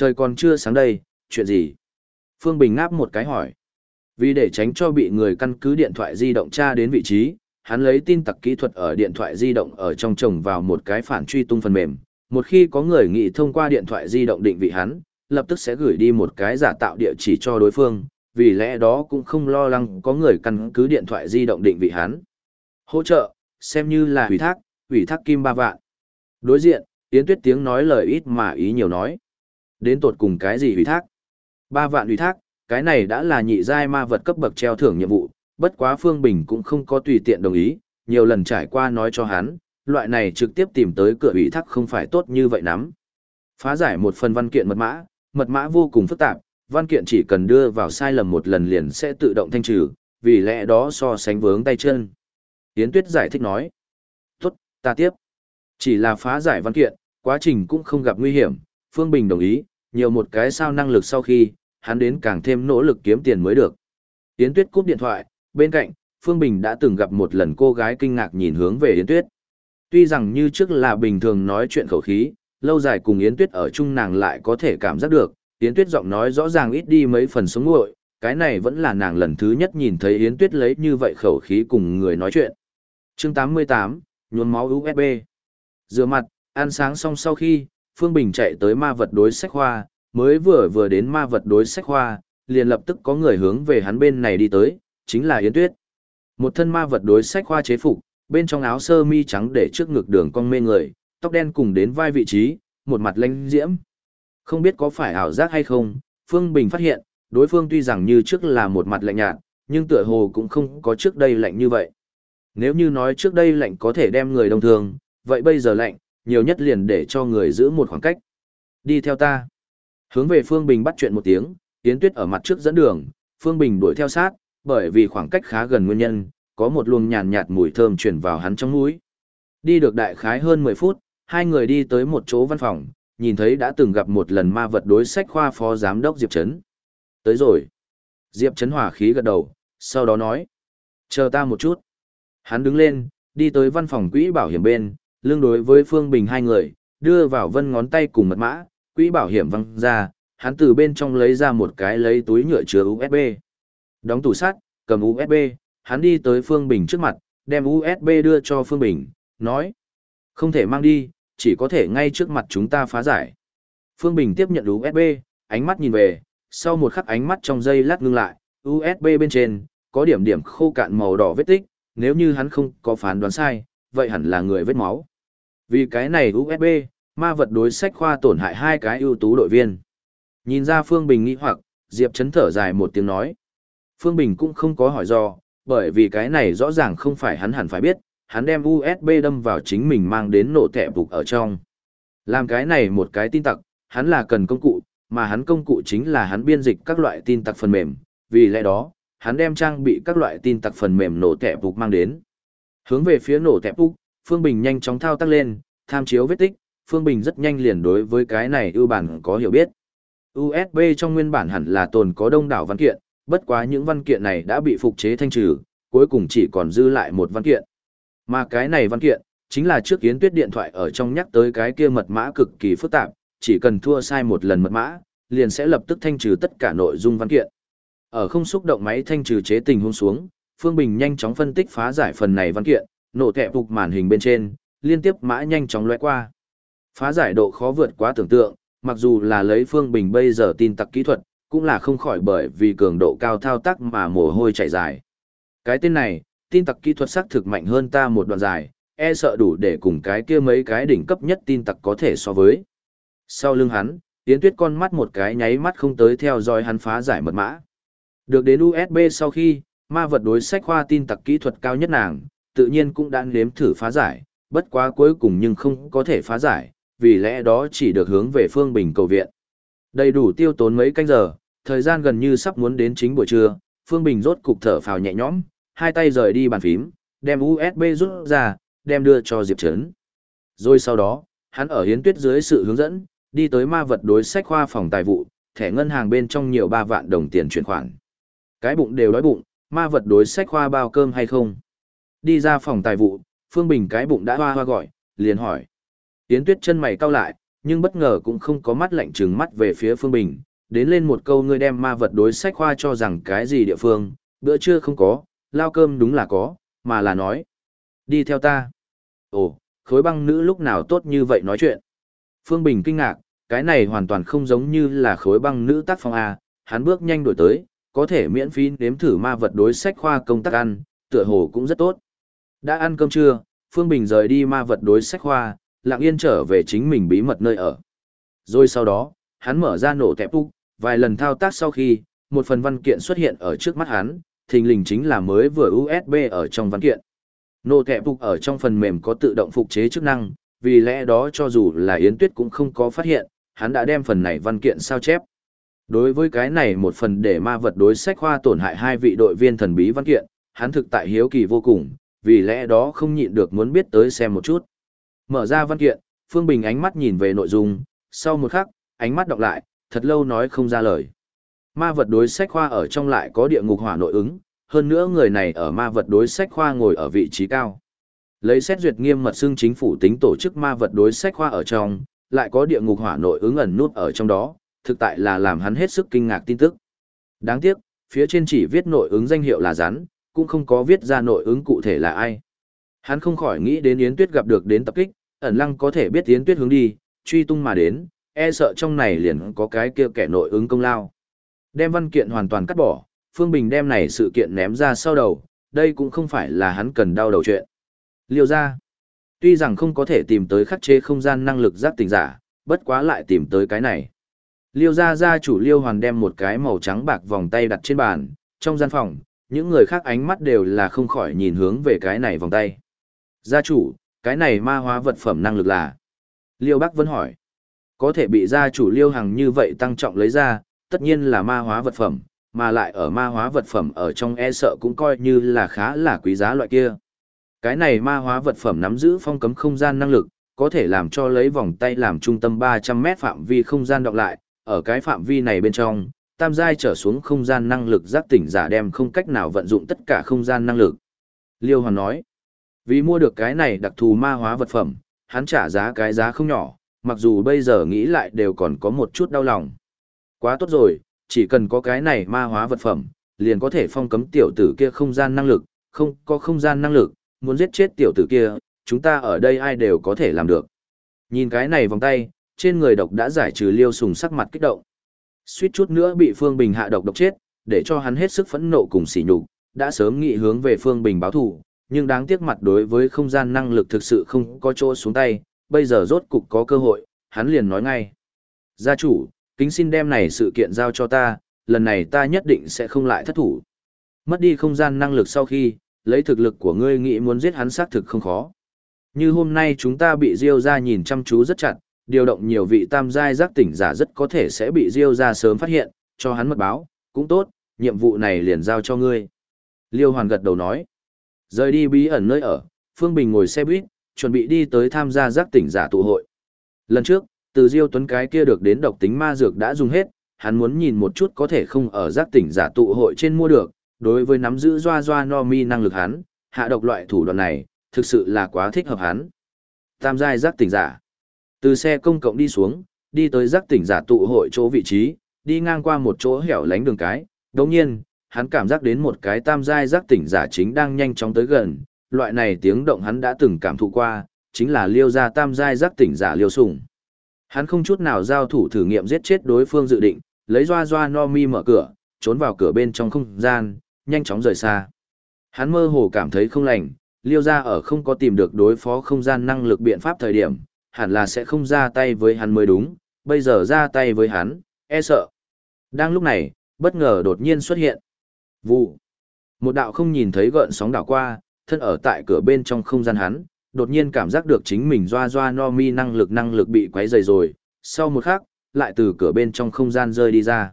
Trời còn chưa sáng đây, chuyện gì? Phương Bình ngáp một cái hỏi. Vì để tránh cho bị người căn cứ điện thoại di động tra đến vị trí, hắn lấy tin tặc kỹ thuật ở điện thoại di động ở trong chồng vào một cái phản truy tung phần mềm. Một khi có người nghĩ thông qua điện thoại di động định vị hắn, lập tức sẽ gửi đi một cái giả tạo địa chỉ cho đối phương, vì lẽ đó cũng không lo lắng có người căn cứ điện thoại di động định vị hắn. Hỗ trợ, xem như là ủy thác, ủy thác kim ba vạn. Đối diện, Yến Tuyết tiếng nói lời ít mà ý nhiều nói. Đến tột cùng cái gì ủy thác? Ba vạn ủy thác, cái này đã là nhị giai ma vật cấp bậc treo thưởng nhiệm vụ, bất quá Phương Bình cũng không có tùy tiện đồng ý, nhiều lần trải qua nói cho hắn, loại này trực tiếp tìm tới cửa ủy thác không phải tốt như vậy lắm. Phá giải một phần văn kiện mật mã, mật mã vô cùng phức tạp, văn kiện chỉ cần đưa vào sai lầm một lần liền sẽ tự động thanh trừ, vì lẽ đó so sánh vướng tay chân. Yến Tuyết giải thích nói, tốt, ta tiếp. Chỉ là phá giải văn kiện, quá trình cũng không gặp nguy hiểm, Phương Bình đồng ý, nhiều một cái sao năng lực sau khi, hắn đến càng thêm nỗ lực kiếm tiền mới được. Yến Tuyết cúp điện thoại, bên cạnh, Phương Bình đã từng gặp một lần cô gái kinh ngạc nhìn hướng về Yến Tuyết. Tuy rằng như trước là bình thường nói chuyện khẩu khí, lâu dài cùng Yến Tuyết ở chung nàng lại có thể cảm giác được, Yến Tuyết giọng nói rõ ràng ít đi mấy phần sống nguội, cái này vẫn là nàng lần thứ nhất nhìn thấy Yến Tuyết lấy như vậy khẩu khí cùng người nói chuyện. Chương 88, nhuôn máu USB. Rửa mặt, ăn sáng xong sau khi, Phương Bình chạy tới ma vật đối sách hoa mới vừa vừa đến ma vật đối sách khoa, liền lập tức có người hướng về hắn bên này đi tới, chính là Yến Tuyết. Một thân ma vật đối sách khoa chế phục, bên trong áo sơ mi trắng để trước ngực đường cong mê người, tóc đen cùng đến vai vị trí, một mặt lãnh diễm. Không biết có phải ảo giác hay không, Phương Bình phát hiện, đối phương tuy rằng như trước là một mặt lạnh nhạt, nhưng tựa hồ cũng không có trước đây lạnh như vậy. Nếu như nói trước đây lạnh có thể đem người đông thường, vậy bây giờ lạnh, nhiều nhất liền để cho người giữ một khoảng cách. Đi theo ta. Hướng về Phương Bình bắt chuyện một tiếng, Yến Tuyết ở mặt trước dẫn đường, Phương Bình đuổi theo sát, bởi vì khoảng cách khá gần nguyên nhân, có một luồng nhàn nhạt mùi thơm chuyển vào hắn trong mũi. Đi được đại khái hơn 10 phút, hai người đi tới một chỗ văn phòng, nhìn thấy đã từng gặp một lần ma vật đối sách khoa phó giám đốc Diệp Trấn. Tới rồi. Diệp Trấn hỏa khí gật đầu, sau đó nói. Chờ ta một chút. Hắn đứng lên, đi tới văn phòng quỹ bảo hiểm bên, lương đối với Phương Bình hai người, đưa vào vân ngón tay cùng mật mã, quỹ bảo hiểm văng ra, hắn từ bên trong lấy ra một cái lấy túi nhựa chứa USB. Đóng tủ sắt, cầm USB, hắn đi tới Phương Bình trước mặt, đem USB đưa cho Phương Bình, nói. Không thể mang đi, chỉ có thể ngay trước mặt chúng ta phá giải. Phương Bình tiếp nhận USB, ánh mắt nhìn về, sau một khắc ánh mắt trong giây lát ngưng lại, USB bên trên, có điểm điểm khô cạn màu đỏ vết tích, nếu như hắn không có phán đoán sai, vậy hẳn là người vết máu. Vì cái này USB, ma vật đối sách khoa tổn hại hai cái ưu tú đội viên. Nhìn ra Phương Bình nghĩ hoặc, Diệp chấn thở dài một tiếng nói. Phương Bình cũng không có hỏi do, bởi vì cái này rõ ràng không phải hắn hẳn phải biết, hắn đem USB đâm vào chính mình mang đến nổ thẻ bục ở trong. Làm cái này một cái tin tặc, hắn là cần công cụ, mà hắn công cụ chính là hắn biên dịch các loại tin tặc phần mềm, vì lẽ đó, hắn đem trang bị các loại tin tặc phần mềm nổ thẻ bục mang đến. Hướng về phía nổ thẻ bục, Phương Bình nhanh chóng thao tác lên, tham chiếu vết tích, Phương Bình rất nhanh liền đối với cái này ưu bản có hiểu biết. USB trong nguyên bản hẳn là tồn có đông đảo văn kiện, bất quá những văn kiện này đã bị phục chế thanh trừ, cuối cùng chỉ còn dư lại một văn kiện. Mà cái này văn kiện, chính là trước kiến tuyết điện thoại ở trong nhắc tới cái kia mật mã cực kỳ phức tạp, chỉ cần thua sai một lần mật mã, liền sẽ lập tức thanh trừ tất cả nội dung văn kiện. Ở không xúc động máy thanh trừ chế tình huống xuống, Phương Bình nhanh chóng phân tích phá giải phần này văn kiện, nổ kẹp phục màn hình bên trên, liên tiếp mã nhanh chóng lóe qua. Phá giải độ khó vượt quá tưởng tượng, mặc dù là lấy Phương Bình bây giờ tin tặc kỹ thuật, cũng là không khỏi bởi vì cường độ cao thao tác mà mồ hôi chảy dài. Cái tên này, tin tặc kỹ thuật xác thực mạnh hơn ta một đoạn dài, e sợ đủ để cùng cái kia mấy cái đỉnh cấp nhất tin tặc có thể so với. Sau lưng hắn, Yến Tuyết con mắt một cái nháy mắt không tới theo dõi hắn phá giải mật mã. Được đến USB sau khi, ma vật đối sách khoa tin tặc kỹ thuật cao nhất nàng, tự nhiên cũng đã nếm thử phá giải, bất quá cuối cùng nhưng không có thể phá giải, vì lẽ đó chỉ được hướng về phương bình cầu viện. Đầy đủ tiêu tốn mấy canh giờ, thời gian gần như sắp muốn đến chính buổi trưa, Phương Bình rốt cục thở phào nhẹ nhõm, hai tay rời đi bàn phím, đem USB rút ra, đem đưa cho Diệp Trấn. Rồi sau đó, hắn ở hiến tuyết dưới sự hướng dẫn, đi tới ma vật đối sách khoa phòng tài vụ, thẻ ngân hàng bên trong nhiều ba vạn đồng tiền chuyển khoản. Cái bụng đều đói bụng, ma vật đối sách khoa bao cơm hay không? Đi ra phòng tài vụ, Phương Bình cái bụng đã hoa hoa gọi, liền hỏi. Yến Tuyết chân mày cau lại, nhưng bất ngờ cũng không có mắt lạnh trừng mắt về phía Phương Bình, đến lên một câu ngươi đem ma vật đối sách khoa cho rằng cái gì địa phương, bữa trưa không có, lao cơm đúng là có, mà là nói. Đi theo ta. Ồ, khối băng nữ lúc nào tốt như vậy nói chuyện. Phương Bình kinh ngạc, cái này hoàn toàn không giống như là khối băng nữ tác phong A, hắn bước nhanh đổi tới, có thể miễn phí nếm thử ma vật đối sách khoa công tác ăn, tựa hồ cũng rất tốt. Đã ăn cơm trưa, Phương Bình rời đi ma vật đối sách khoa, lặng yên trở về chính mình bí mật nơi ở. Rồi sau đó, hắn mở ra nổ tẹp úc, vài lần thao tác sau khi, một phần văn kiện xuất hiện ở trước mắt hắn, thình lình chính là mới vừa USB ở trong văn kiện. Nổ tẹp úc ở trong phần mềm có tự động phục chế chức năng, vì lẽ đó cho dù là Yến Tuyết cũng không có phát hiện, hắn đã đem phần này văn kiện sao chép. Đối với cái này một phần để ma vật đối sách khoa tổn hại hai vị đội viên thần bí văn kiện, hắn thực tại hiếu kỳ vô cùng, vì lẽ đó không nhịn được muốn biết tới xem một chút. Mở ra văn kiện, Phương Bình ánh mắt nhìn về nội dung, sau một khắc, ánh mắt đọc lại, thật lâu nói không ra lời. Ma vật đối sách khoa ở trong lại có địa ngục hỏa nội ứng, hơn nữa người này ở ma vật đối sách khoa ngồi ở vị trí cao. Lấy xét duyệt nghiêm mật xưng chính phủ tính tổ chức ma vật đối sách khoa ở trong, lại có địa ngục hỏa nội ứng ẩn nút ở trong đó, thực tại là làm hắn hết sức kinh ngạc tin tức. Đáng tiếc, phía trên chỉ viết nội ứng danh hiệu là rắn, cũng không có viết ra nội ứng cụ thể là ai. Hắn không khỏi nghĩ đến Yến Tuyết gặp được đến tập kích, ẩn lăng có thể biết tiến Tuyết hướng đi, truy tung mà đến, e sợ trong này liền có cái kia kẻ nội ứng công lao. Đem văn kiện hoàn toàn cắt bỏ, Phương Bình đem này sự kiện ném ra sau đầu, đây cũng không phải là hắn cần đau đầu chuyện. Liêu ra, tuy rằng không có thể tìm tới khắc chế không gian năng lực giác tình giả, bất quá lại tìm tới cái này. Liêu gia gia chủ Liêu Hoàn đem một cái màu trắng bạc vòng tay đặt trên bàn, trong gian phòng, những người khác ánh mắt đều là không khỏi nhìn hướng về cái này vòng tay. Gia chủ, cái này ma hóa vật phẩm năng lực là? Liêu Bắc vẫn hỏi. Có thể bị gia chủ Liêu Hằng như vậy tăng trọng lấy ra, tất nhiên là ma hóa vật phẩm, mà lại ở ma hóa vật phẩm ở trong e sợ cũng coi như là khá là quý giá loại kia. Cái này ma hóa vật phẩm nắm giữ phong cấm không gian năng lực, có thể làm cho lấy vòng tay làm trung tâm 300 mét phạm vi không gian đọc lại, ở cái phạm vi này bên trong, tam giai trở xuống không gian năng lực giác tỉnh giả đem không cách nào vận dụng tất cả không gian năng lực. Liêu Hoàn nói, vì mua được cái này đặc thù ma hóa vật phẩm, hắn trả giá cái giá không nhỏ, mặc dù bây giờ nghĩ lại đều còn có một chút đau lòng. Quá tốt rồi, chỉ cần có cái này ma hóa vật phẩm, liền có thể phong cấm tiểu tử kia không gian năng lực, không có không gian năng lực, muốn giết chết tiểu tử kia, chúng ta ở đây ai đều có thể làm được. Nhìn cái này vòng tay, trên người độc đã giải trừ liêu sùng sắc mặt kích động. Suýt chút nữa bị Phương Bình hạ độc độc chết, để cho hắn hết sức phẫn nộ cùng sỉ nhục, đã sớm nghị hướng về Phương Bình báo thù, nhưng đáng tiếc mặt đối với không gian năng lực thực sự không có chỗ xuống tay, bây giờ rốt cục có cơ hội, hắn liền nói ngay. Gia chủ, kính xin đem này sự kiện giao cho ta, lần này ta nhất định sẽ không lại thất thủ. Mất đi không gian năng lực sau khi, lấy thực lực của ngươi nghĩ muốn giết hắn xác thực không khó. Như hôm nay chúng ta bị Diêu ra nhìn chăm chú rất chặt, điều động nhiều vị tam giai giác tỉnh giả rất có thể sẽ bị Diêu ra sớm phát hiện, cho hắn mật báo, cũng tốt, nhiệm vụ này liền giao cho ngươi. Liêu Hoàn gật đầu nói. Rời đi bí ẩn nơi ở, Phương Bình ngồi xe buýt, chuẩn bị đi tới tham gia giác tỉnh giả tụ hội. Lần trước, từ Diêu Tuấn cái kia được đến độc tính ma dược đã dùng hết, hắn muốn nhìn một chút có thể không ở giác tỉnh giả tụ hội trên mua được, đối với nắm giữ doa doa no mi năng lực hắn, hạ độc loại thủ đoạn này, thực sự là quá thích hợp hắn. Tam giai giác tỉnh giả. Từ xe công cộng đi xuống, đi tới giác tỉnh giả tụ hội chỗ vị trí, đi ngang qua một chỗ hẻo lánh đường cái, đồng nhiên, hắn cảm giác đến một cái tam giai giác tỉnh giả chính đang nhanh chóng tới gần, loại này tiếng động hắn đã từng cảm thụ qua, chính là liêu ra tam giai giác tỉnh giả liêu sùng. Hắn không chút nào giao thủ thử nghiệm giết chết đối phương dự định, lấy doa doa no mi mở cửa, trốn vào cửa bên trong không gian, nhanh chóng rời xa. Hắn mơ hồ cảm thấy không lành, liêu ra ở không có tìm được đối phó không gian năng lực biện pháp thời điểm, hẳn là sẽ không ra tay với hắn mới đúng, bây giờ ra tay với hắn, e sợ. Đang lúc này, bất ngờ đột nhiên xuất hiện. Vụ. Một đạo không nhìn thấy gợn sóng đảo qua, thân ở tại cửa bên trong không gian hắn, đột nhiên cảm giác được chính mình doa doa no mi năng lực năng lực bị quấy rầy rồi, sau một khắc, lại từ cửa bên trong không gian rơi đi ra.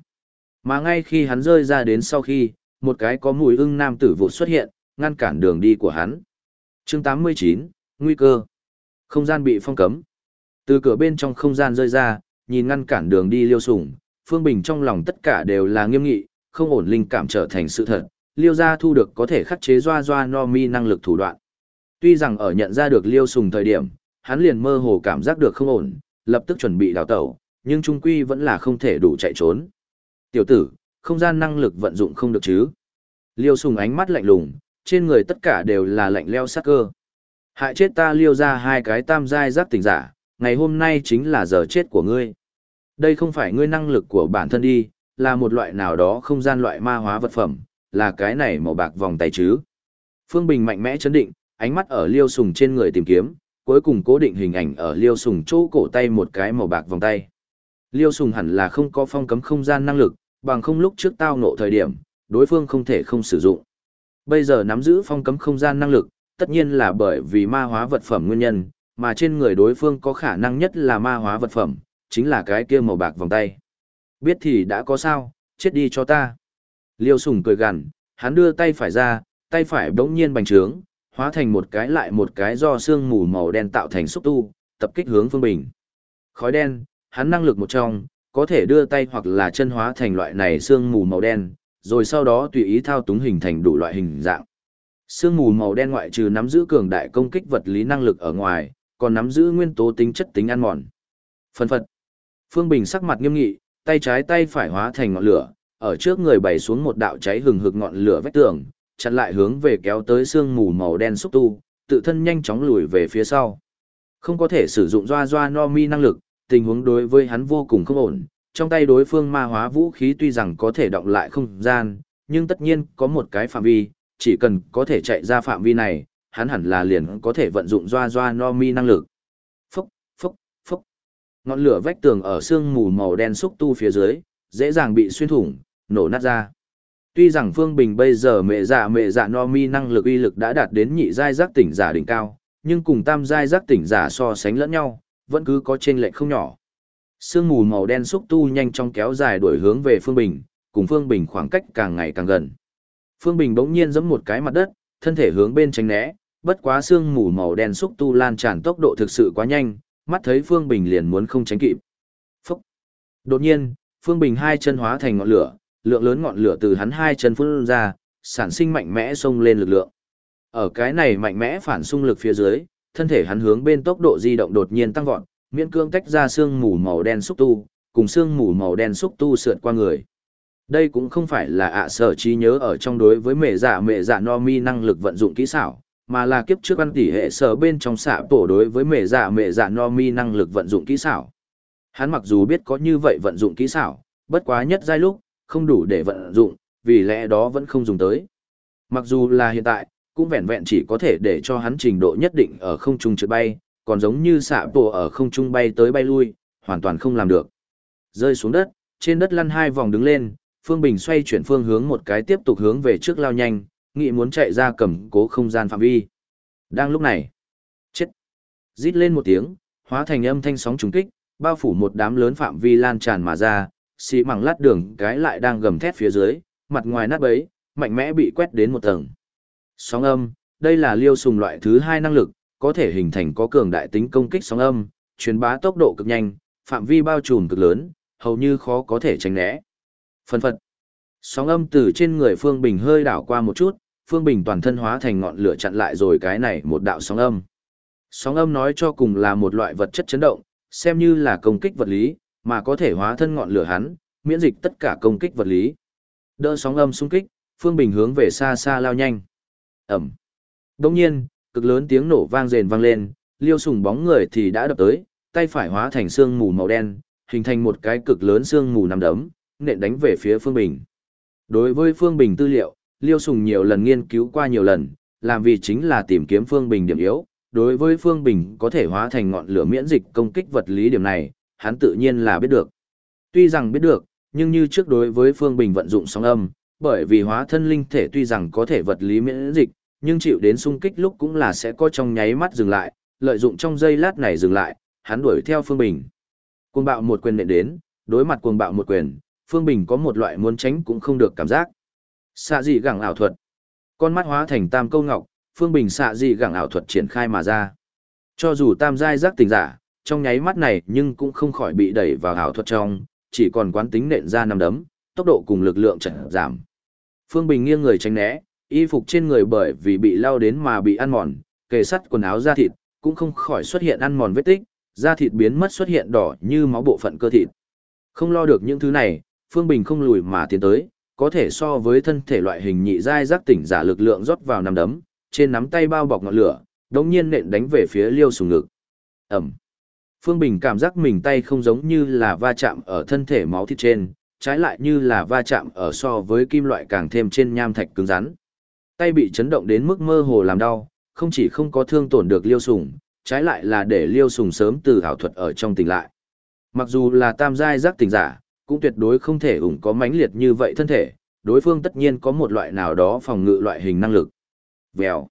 Mà ngay khi hắn rơi ra đến sau khi, một cái có mùi ưng nam tử vụ xuất hiện, ngăn cản đường đi của hắn. Chương 89, Nguy cơ. Không gian bị phong cấm. Từ cửa bên trong không gian rơi ra, nhìn ngăn cản đường đi liêu sủng, Phương Bình trong lòng tất cả đều là nghiêm nghị, không ổn linh cảm trở thành sự thật, liêu gia thu được có thể khắc chế doa doa no mi năng lực thủ đoạn. Tuy rằng ở nhận ra được liêu sùng thời điểm, hắn liền mơ hồ cảm giác được không ổn, lập tức chuẩn bị đào tẩu, nhưng trung quy vẫn là không thể đủ chạy trốn. Tiểu tử, không gian năng lực vận dụng không được chứ. Liêu sùng ánh mắt lạnh lùng, trên người tất cả đều là lạnh leo sắc cơ. Hại chết ta liêu ra hai cái tam giai giác tỉnh giả, ngày hôm nay chính là giờ chết của ngươi. Đây không phải ngươi năng lực của bản thân đi, là một loại nào đó không gian loại ma hóa vật phẩm, là cái này màu bạc vòng tay chứ. Phương Bình mạnh mẽ chấn định, ánh mắt ở liêu sùng trên người tìm kiếm, cuối cùng cố định hình ảnh ở liêu sùng chỗ cổ tay một cái màu bạc vòng tay. Liêu sùng hẳn là không có phong cấm không gian năng lực, bằng không lúc trước tao nộ thời điểm, đối phương không thể không sử dụng. Bây giờ nắm giữ phong cấm không gian năng lực, tất nhiên là bởi vì ma hóa vật phẩm nguyên nhân, mà trên người đối phương có khả năng nhất là ma hóa vật phẩm, chính là cái kia màu bạc vòng tay. Biết thì đã có sao, chết đi cho ta. Liêu sùng cười gằn, hắn đưa tay phải ra, tay phải bỗng nhiên bành trướng, hóa thành một cái lại một cái do xương mù màu đen tạo thành xúc tu, tập kích hướng Phương Bình. Khói đen, hắn năng lực một trong, có thể đưa tay hoặc là chân hóa thành loại này xương mù màu đen, rồi sau đó tùy ý thao túng hình thành đủ loại hình dạng. Sương mù màu đen ngoại trừ nắm giữ cường đại công kích vật lý năng lực ở ngoài, còn nắm giữ nguyên tố tính chất tính ăn mòn. Phân phật. Phương Bình sắc mặt nghiêm nghị, tay trái tay phải hóa thành ngọn lửa, ở trước người bày xuống một đạo cháy hừng hực ngọn lửa vách tường, chặn lại hướng về kéo tới sương mù màu đen xúc tu, tự thân nhanh chóng lùi về phía sau. Không có thể sử dụng doa doa no mi năng lực, tình huống đối với hắn vô cùng không ổn, trong tay đối phương ma hóa vũ khí tuy rằng có thể động lại không gian, nhưng tất nhiên có một cái phạm vi, chỉ cần có thể chạy ra phạm vi này, hắn hẳn là liền có thể vận dụng doa doa no mi năng lực. Ngọn lửa vách tường ở sương mù màu đen xúc tu phía dưới, dễ dàng bị xuyên thủng, nổ nát ra. Tuy rằng Phương Bình bây giờ mẹ dạ mẹ dạ no mi năng lực uy lực đã đạt đến nhị giai giác tỉnh giả đỉnh cao, nhưng cùng tam giai giác tỉnh giả so sánh lẫn nhau, vẫn cứ có chênh lệch không nhỏ. Sương mù màu đen xúc tu nhanh chóng kéo dài đuổi hướng về Phương Bình, cùng Phương Bình khoảng cách càng ngày càng gần. Phương Bình bỗng nhiên giẫm một cái mặt đất, thân thể hướng bên tránh né, bất quá sương mù màu đen xúc tu lan tràn tốc độ thực sự quá nhanh, mắt thấy Phương Bình liền muốn không tránh kịp. Phúc! Đột nhiên, Phương Bình hai chân hóa thành ngọn lửa, lượng lớn ngọn lửa từ hắn hai chân phun ra, sản sinh mạnh mẽ xông lên lực lượng. Ở cái này mạnh mẽ phản xung lực phía dưới, thân thể hắn hướng bên tốc độ di động đột nhiên tăng vọt, miễn cương tách ra xương mù màu đen xúc tu, cùng xương mù màu đen xúc tu sượt qua người. Đây cũng không phải là ạ sở trí nhớ ở trong đối với mẹ giả mẹ giả no mi năng lực vận dụng kỹ xảo, mà là kiếp trước ăn tỉ hệ sở bên trong xạ tổ đối với mẹ giả mẹ giả no mi năng lực vận dụng kỹ xảo. Hắn mặc dù biết có như vậy vận dụng kỹ xảo, bất quá nhất giai lúc, không đủ để vận dụng, vì lẽ đó vẫn không dùng tới. Mặc dù là hiện tại, cũng vẹn vẹn chỉ có thể để cho hắn trình độ nhất định ở không trung trượt bay, còn giống như xạ tổ ở không trung bay tới bay lui, hoàn toàn không làm được. Rơi xuống đất, trên đất lăn hai vòng đứng lên, Phương Bình xoay chuyển phương hướng một cái tiếp tục hướng về trước lao nhanh, nghĩ muốn chạy ra cầm cố không gian phạm vi. Đang lúc này, chết. Rít lên một tiếng, hóa thành âm thanh sóng trùng kích, bao phủ một đám lớn phạm vi lan tràn mà ra, xì mảng lát đường cái lại đang gầm thét phía dưới, mặt ngoài nát bấy, mạnh mẽ bị quét đến một tầng. Sóng âm, đây là liêu sùng loại thứ hai năng lực, có thể hình thành có cường đại tính công kích sóng âm, truyền bá tốc độ cực nhanh, phạm vi bao trùm cực lớn, hầu như khó có thể tránh né. Phân phật. Sóng âm từ trên người Phương Bình hơi đảo qua một chút, Phương Bình toàn thân hóa thành ngọn lửa chặn lại rồi cái này một đạo sóng âm. Sóng âm nói cho cùng là một loại vật chất chấn động, xem như là công kích vật lý, mà có thể hóa thân ngọn lửa hắn, miễn dịch tất cả công kích vật lý. Đỡ sóng âm xung kích, Phương Bình hướng về xa xa lao nhanh. Ẩm. Đồng nhiên, cực lớn tiếng nổ vang rền vang lên, liêu sùng bóng người thì đã đập tới, tay phải hóa thành xương mù màu đen, hình thành một cái cực lớn xương mù nằm đấm, nện đánh về phía Phương Bình. Đối với Phương Bình tư liệu, liêu sùng nhiều lần nghiên cứu qua nhiều lần, làm vì chính là tìm kiếm Phương Bình điểm yếu. Đối với Phương Bình có thể hóa thành ngọn lửa miễn dịch công kích vật lý điểm này, hắn tự nhiên là biết được. Tuy rằng biết được, nhưng như trước đối với Phương Bình vận dụng sóng âm, bởi vì hóa thân linh thể tuy rằng có thể vật lý miễn dịch, nhưng chịu đến xung kích lúc cũng là sẽ có trong nháy mắt dừng lại, lợi dụng trong giây lát này dừng lại, hắn đuổi theo Phương Bình. Cuồng bạo một quyền nện đến, đối mặt cuồng bạo một quyền, Phương Bình có một loại muốn tránh cũng không được cảm giác. Xạ dị gẳng ảo thuật. Con mắt hóa thành tam câu ngọc, Phương Bình xạ dị gẳng ảo thuật triển khai mà ra. Cho dù tam giai giác tình giả, trong nháy mắt này nhưng cũng không khỏi bị đẩy vào ảo thuật trong, chỉ còn quán tính nện ra năm đấm, tốc độ cùng lực lượng chật giảm. Phương Bình nghiêng người tránh né, y phục trên người bởi vì bị lao đến mà bị ăn mòn, kề sắt quần áo da thịt, cũng không khỏi xuất hiện ăn mòn vết tích, da thịt biến mất xuất hiện đỏ như máu bộ phận cơ thịt. Không lo được những thứ này, Phương Bình không lùi mà tiến tới, có thể so với thân thể loại hình nhị giai giác tỉnh giả lực lượng rót vào nắm đấm, trên nắm tay bao bọc ngọn lửa, đống nhiên nện đánh về phía liêu sùng ngực. Ẩm. Phương Bình cảm giác mình tay không giống như là va chạm ở thân thể máu thịt trên, trái lại như là va chạm ở so với kim loại càng thêm trên nham thạch cứng rắn. Tay bị chấn động đến mức mơ hồ làm đau, không chỉ không có thương tổn được liêu sùng, trái lại là để liêu sùng sớm từ ảo thuật ở trong tỉnh lại. Mặc dù là tam giai giác tỉnh giả, cũng tuyệt đối không thể ủng có mãnh liệt như vậy thân thể, đối phương tất nhiên có một loại nào đó phòng ngự loại hình năng lực. Vèo.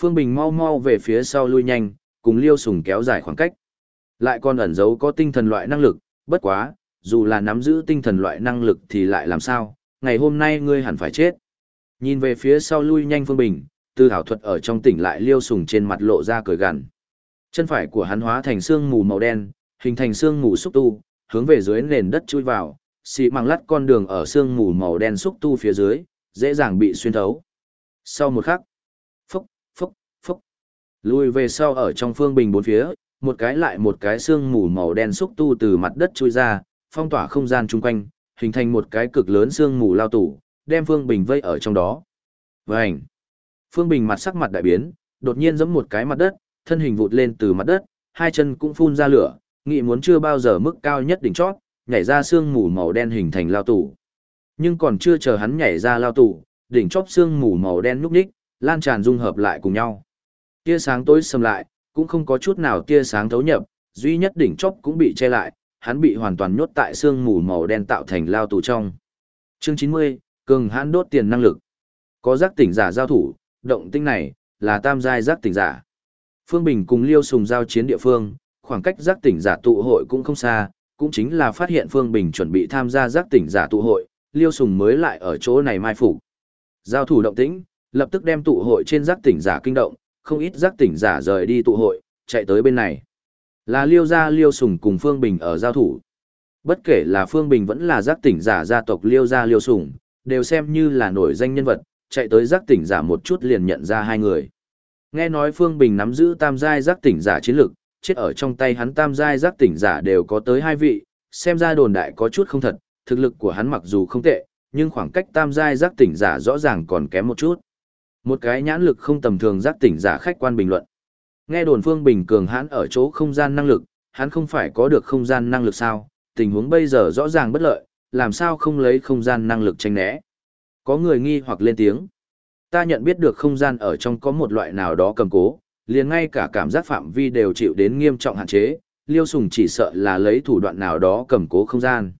Phương Bình mau mau về phía sau lui nhanh, cùng Liêu Sùng kéo dài khoảng cách. Lại còn ẩn giấu có tinh thần loại năng lực, bất quá, dù là nắm giữ tinh thần loại năng lực thì lại làm sao, ngày hôm nay ngươi hẳn phải chết. Nhìn về phía sau lui nhanh Phương Bình, từ hảo thuật ở trong tỉnh lại Liêu Sùng trên mặt lộ ra cười gằn. Chân phải của hắn hóa thành xương mù màu đen, hình thành xương mù xúc tu, hướng về dưới nền đất chui vào, xì măng lắt con đường ở xương mù màu đen xúc tu phía dưới, dễ dàng bị xuyên thấu. Sau một khắc, phúc, phúc, phúc, lùi về sau ở trong phương bình bốn phía, một cái lại một cái xương mù màu đen xúc tu từ mặt đất chui ra, phong tỏa không gian chung quanh, hình thành một cái cực lớn xương mù lao tủ, đem phương bình vây ở trong đó. Vành! Phương bình mặt sắc mặt đại biến, đột nhiên giẫm một cái mặt đất, thân hình vụt lên từ mặt đất, hai chân cũng phun ra lửa, nghĩ muốn chưa bao giờ mức cao nhất đỉnh chót, nhảy ra xương mù màu đen hình thành lao tủ. Nhưng còn chưa chờ hắn nhảy ra lao tủ, đỉnh chóp xương mù màu đen nhúc nhích, lan tràn dung hợp lại cùng nhau. Tia sáng tối sầm lại, cũng không có chút nào tia sáng thấu nhập, duy nhất đỉnh chóp cũng bị che lại, hắn bị hoàn toàn nhốt tại xương mù màu đen tạo thành lao tủ trong. Chương 90, cường hãn đốt tiền năng lực. Có giác tỉnh giả giao thủ, động tinh này là tam giai giác tỉnh giả. Phương Bình cùng Liêu Sùng giao chiến địa phương, khoảng cách giác tỉnh giả tụ hội cũng không xa, cũng chính là phát hiện Phương Bình chuẩn bị tham gia giác tỉnh giả tụ hội, Liêu Sùng mới lại ở chỗ này mai phục. Giao thủ động tĩnh, lập tức đem tụ hội trên giác tỉnh giả kinh động, không ít giác tỉnh giả rời đi tụ hội, chạy tới bên này. Là Liêu gia Liêu Sùng cùng Phương Bình ở giao thủ. Bất kể là Phương Bình vẫn là giác tỉnh giả gia tộc Liêu gia Liêu Sùng, đều xem như là nổi danh nhân vật, chạy tới giác tỉnh giả một chút liền nhận ra hai người. Nghe nói Phương Bình nắm giữ tam giai giác tỉnh giả chiến lực, chết ở trong tay hắn tam giai giác tỉnh giả đều có tới hai vị, xem ra đồn đại có chút không thật, thực lực của hắn mặc dù không tệ, nhưng khoảng cách tam giai giác tỉnh giả rõ ràng còn kém một chút. Một cái nhãn lực không tầm thường giác tỉnh giả khách quan bình luận. Nghe đồn Phương Bình cường hắn ở chỗ không gian năng lực, hắn không phải có được không gian năng lực sao, tình huống bây giờ rõ ràng bất lợi, làm sao không lấy không gian năng lực tranh né. Có người nghi hoặc lên tiếng. Ta nhận biết được không gian ở trong có một loại nào đó cầm cố, liền ngay cả cảm giác phạm vi đều chịu đến nghiêm trọng hạn chế, Liêu Sùng chỉ sợ là lấy thủ đoạn nào đó cầm cố không gian.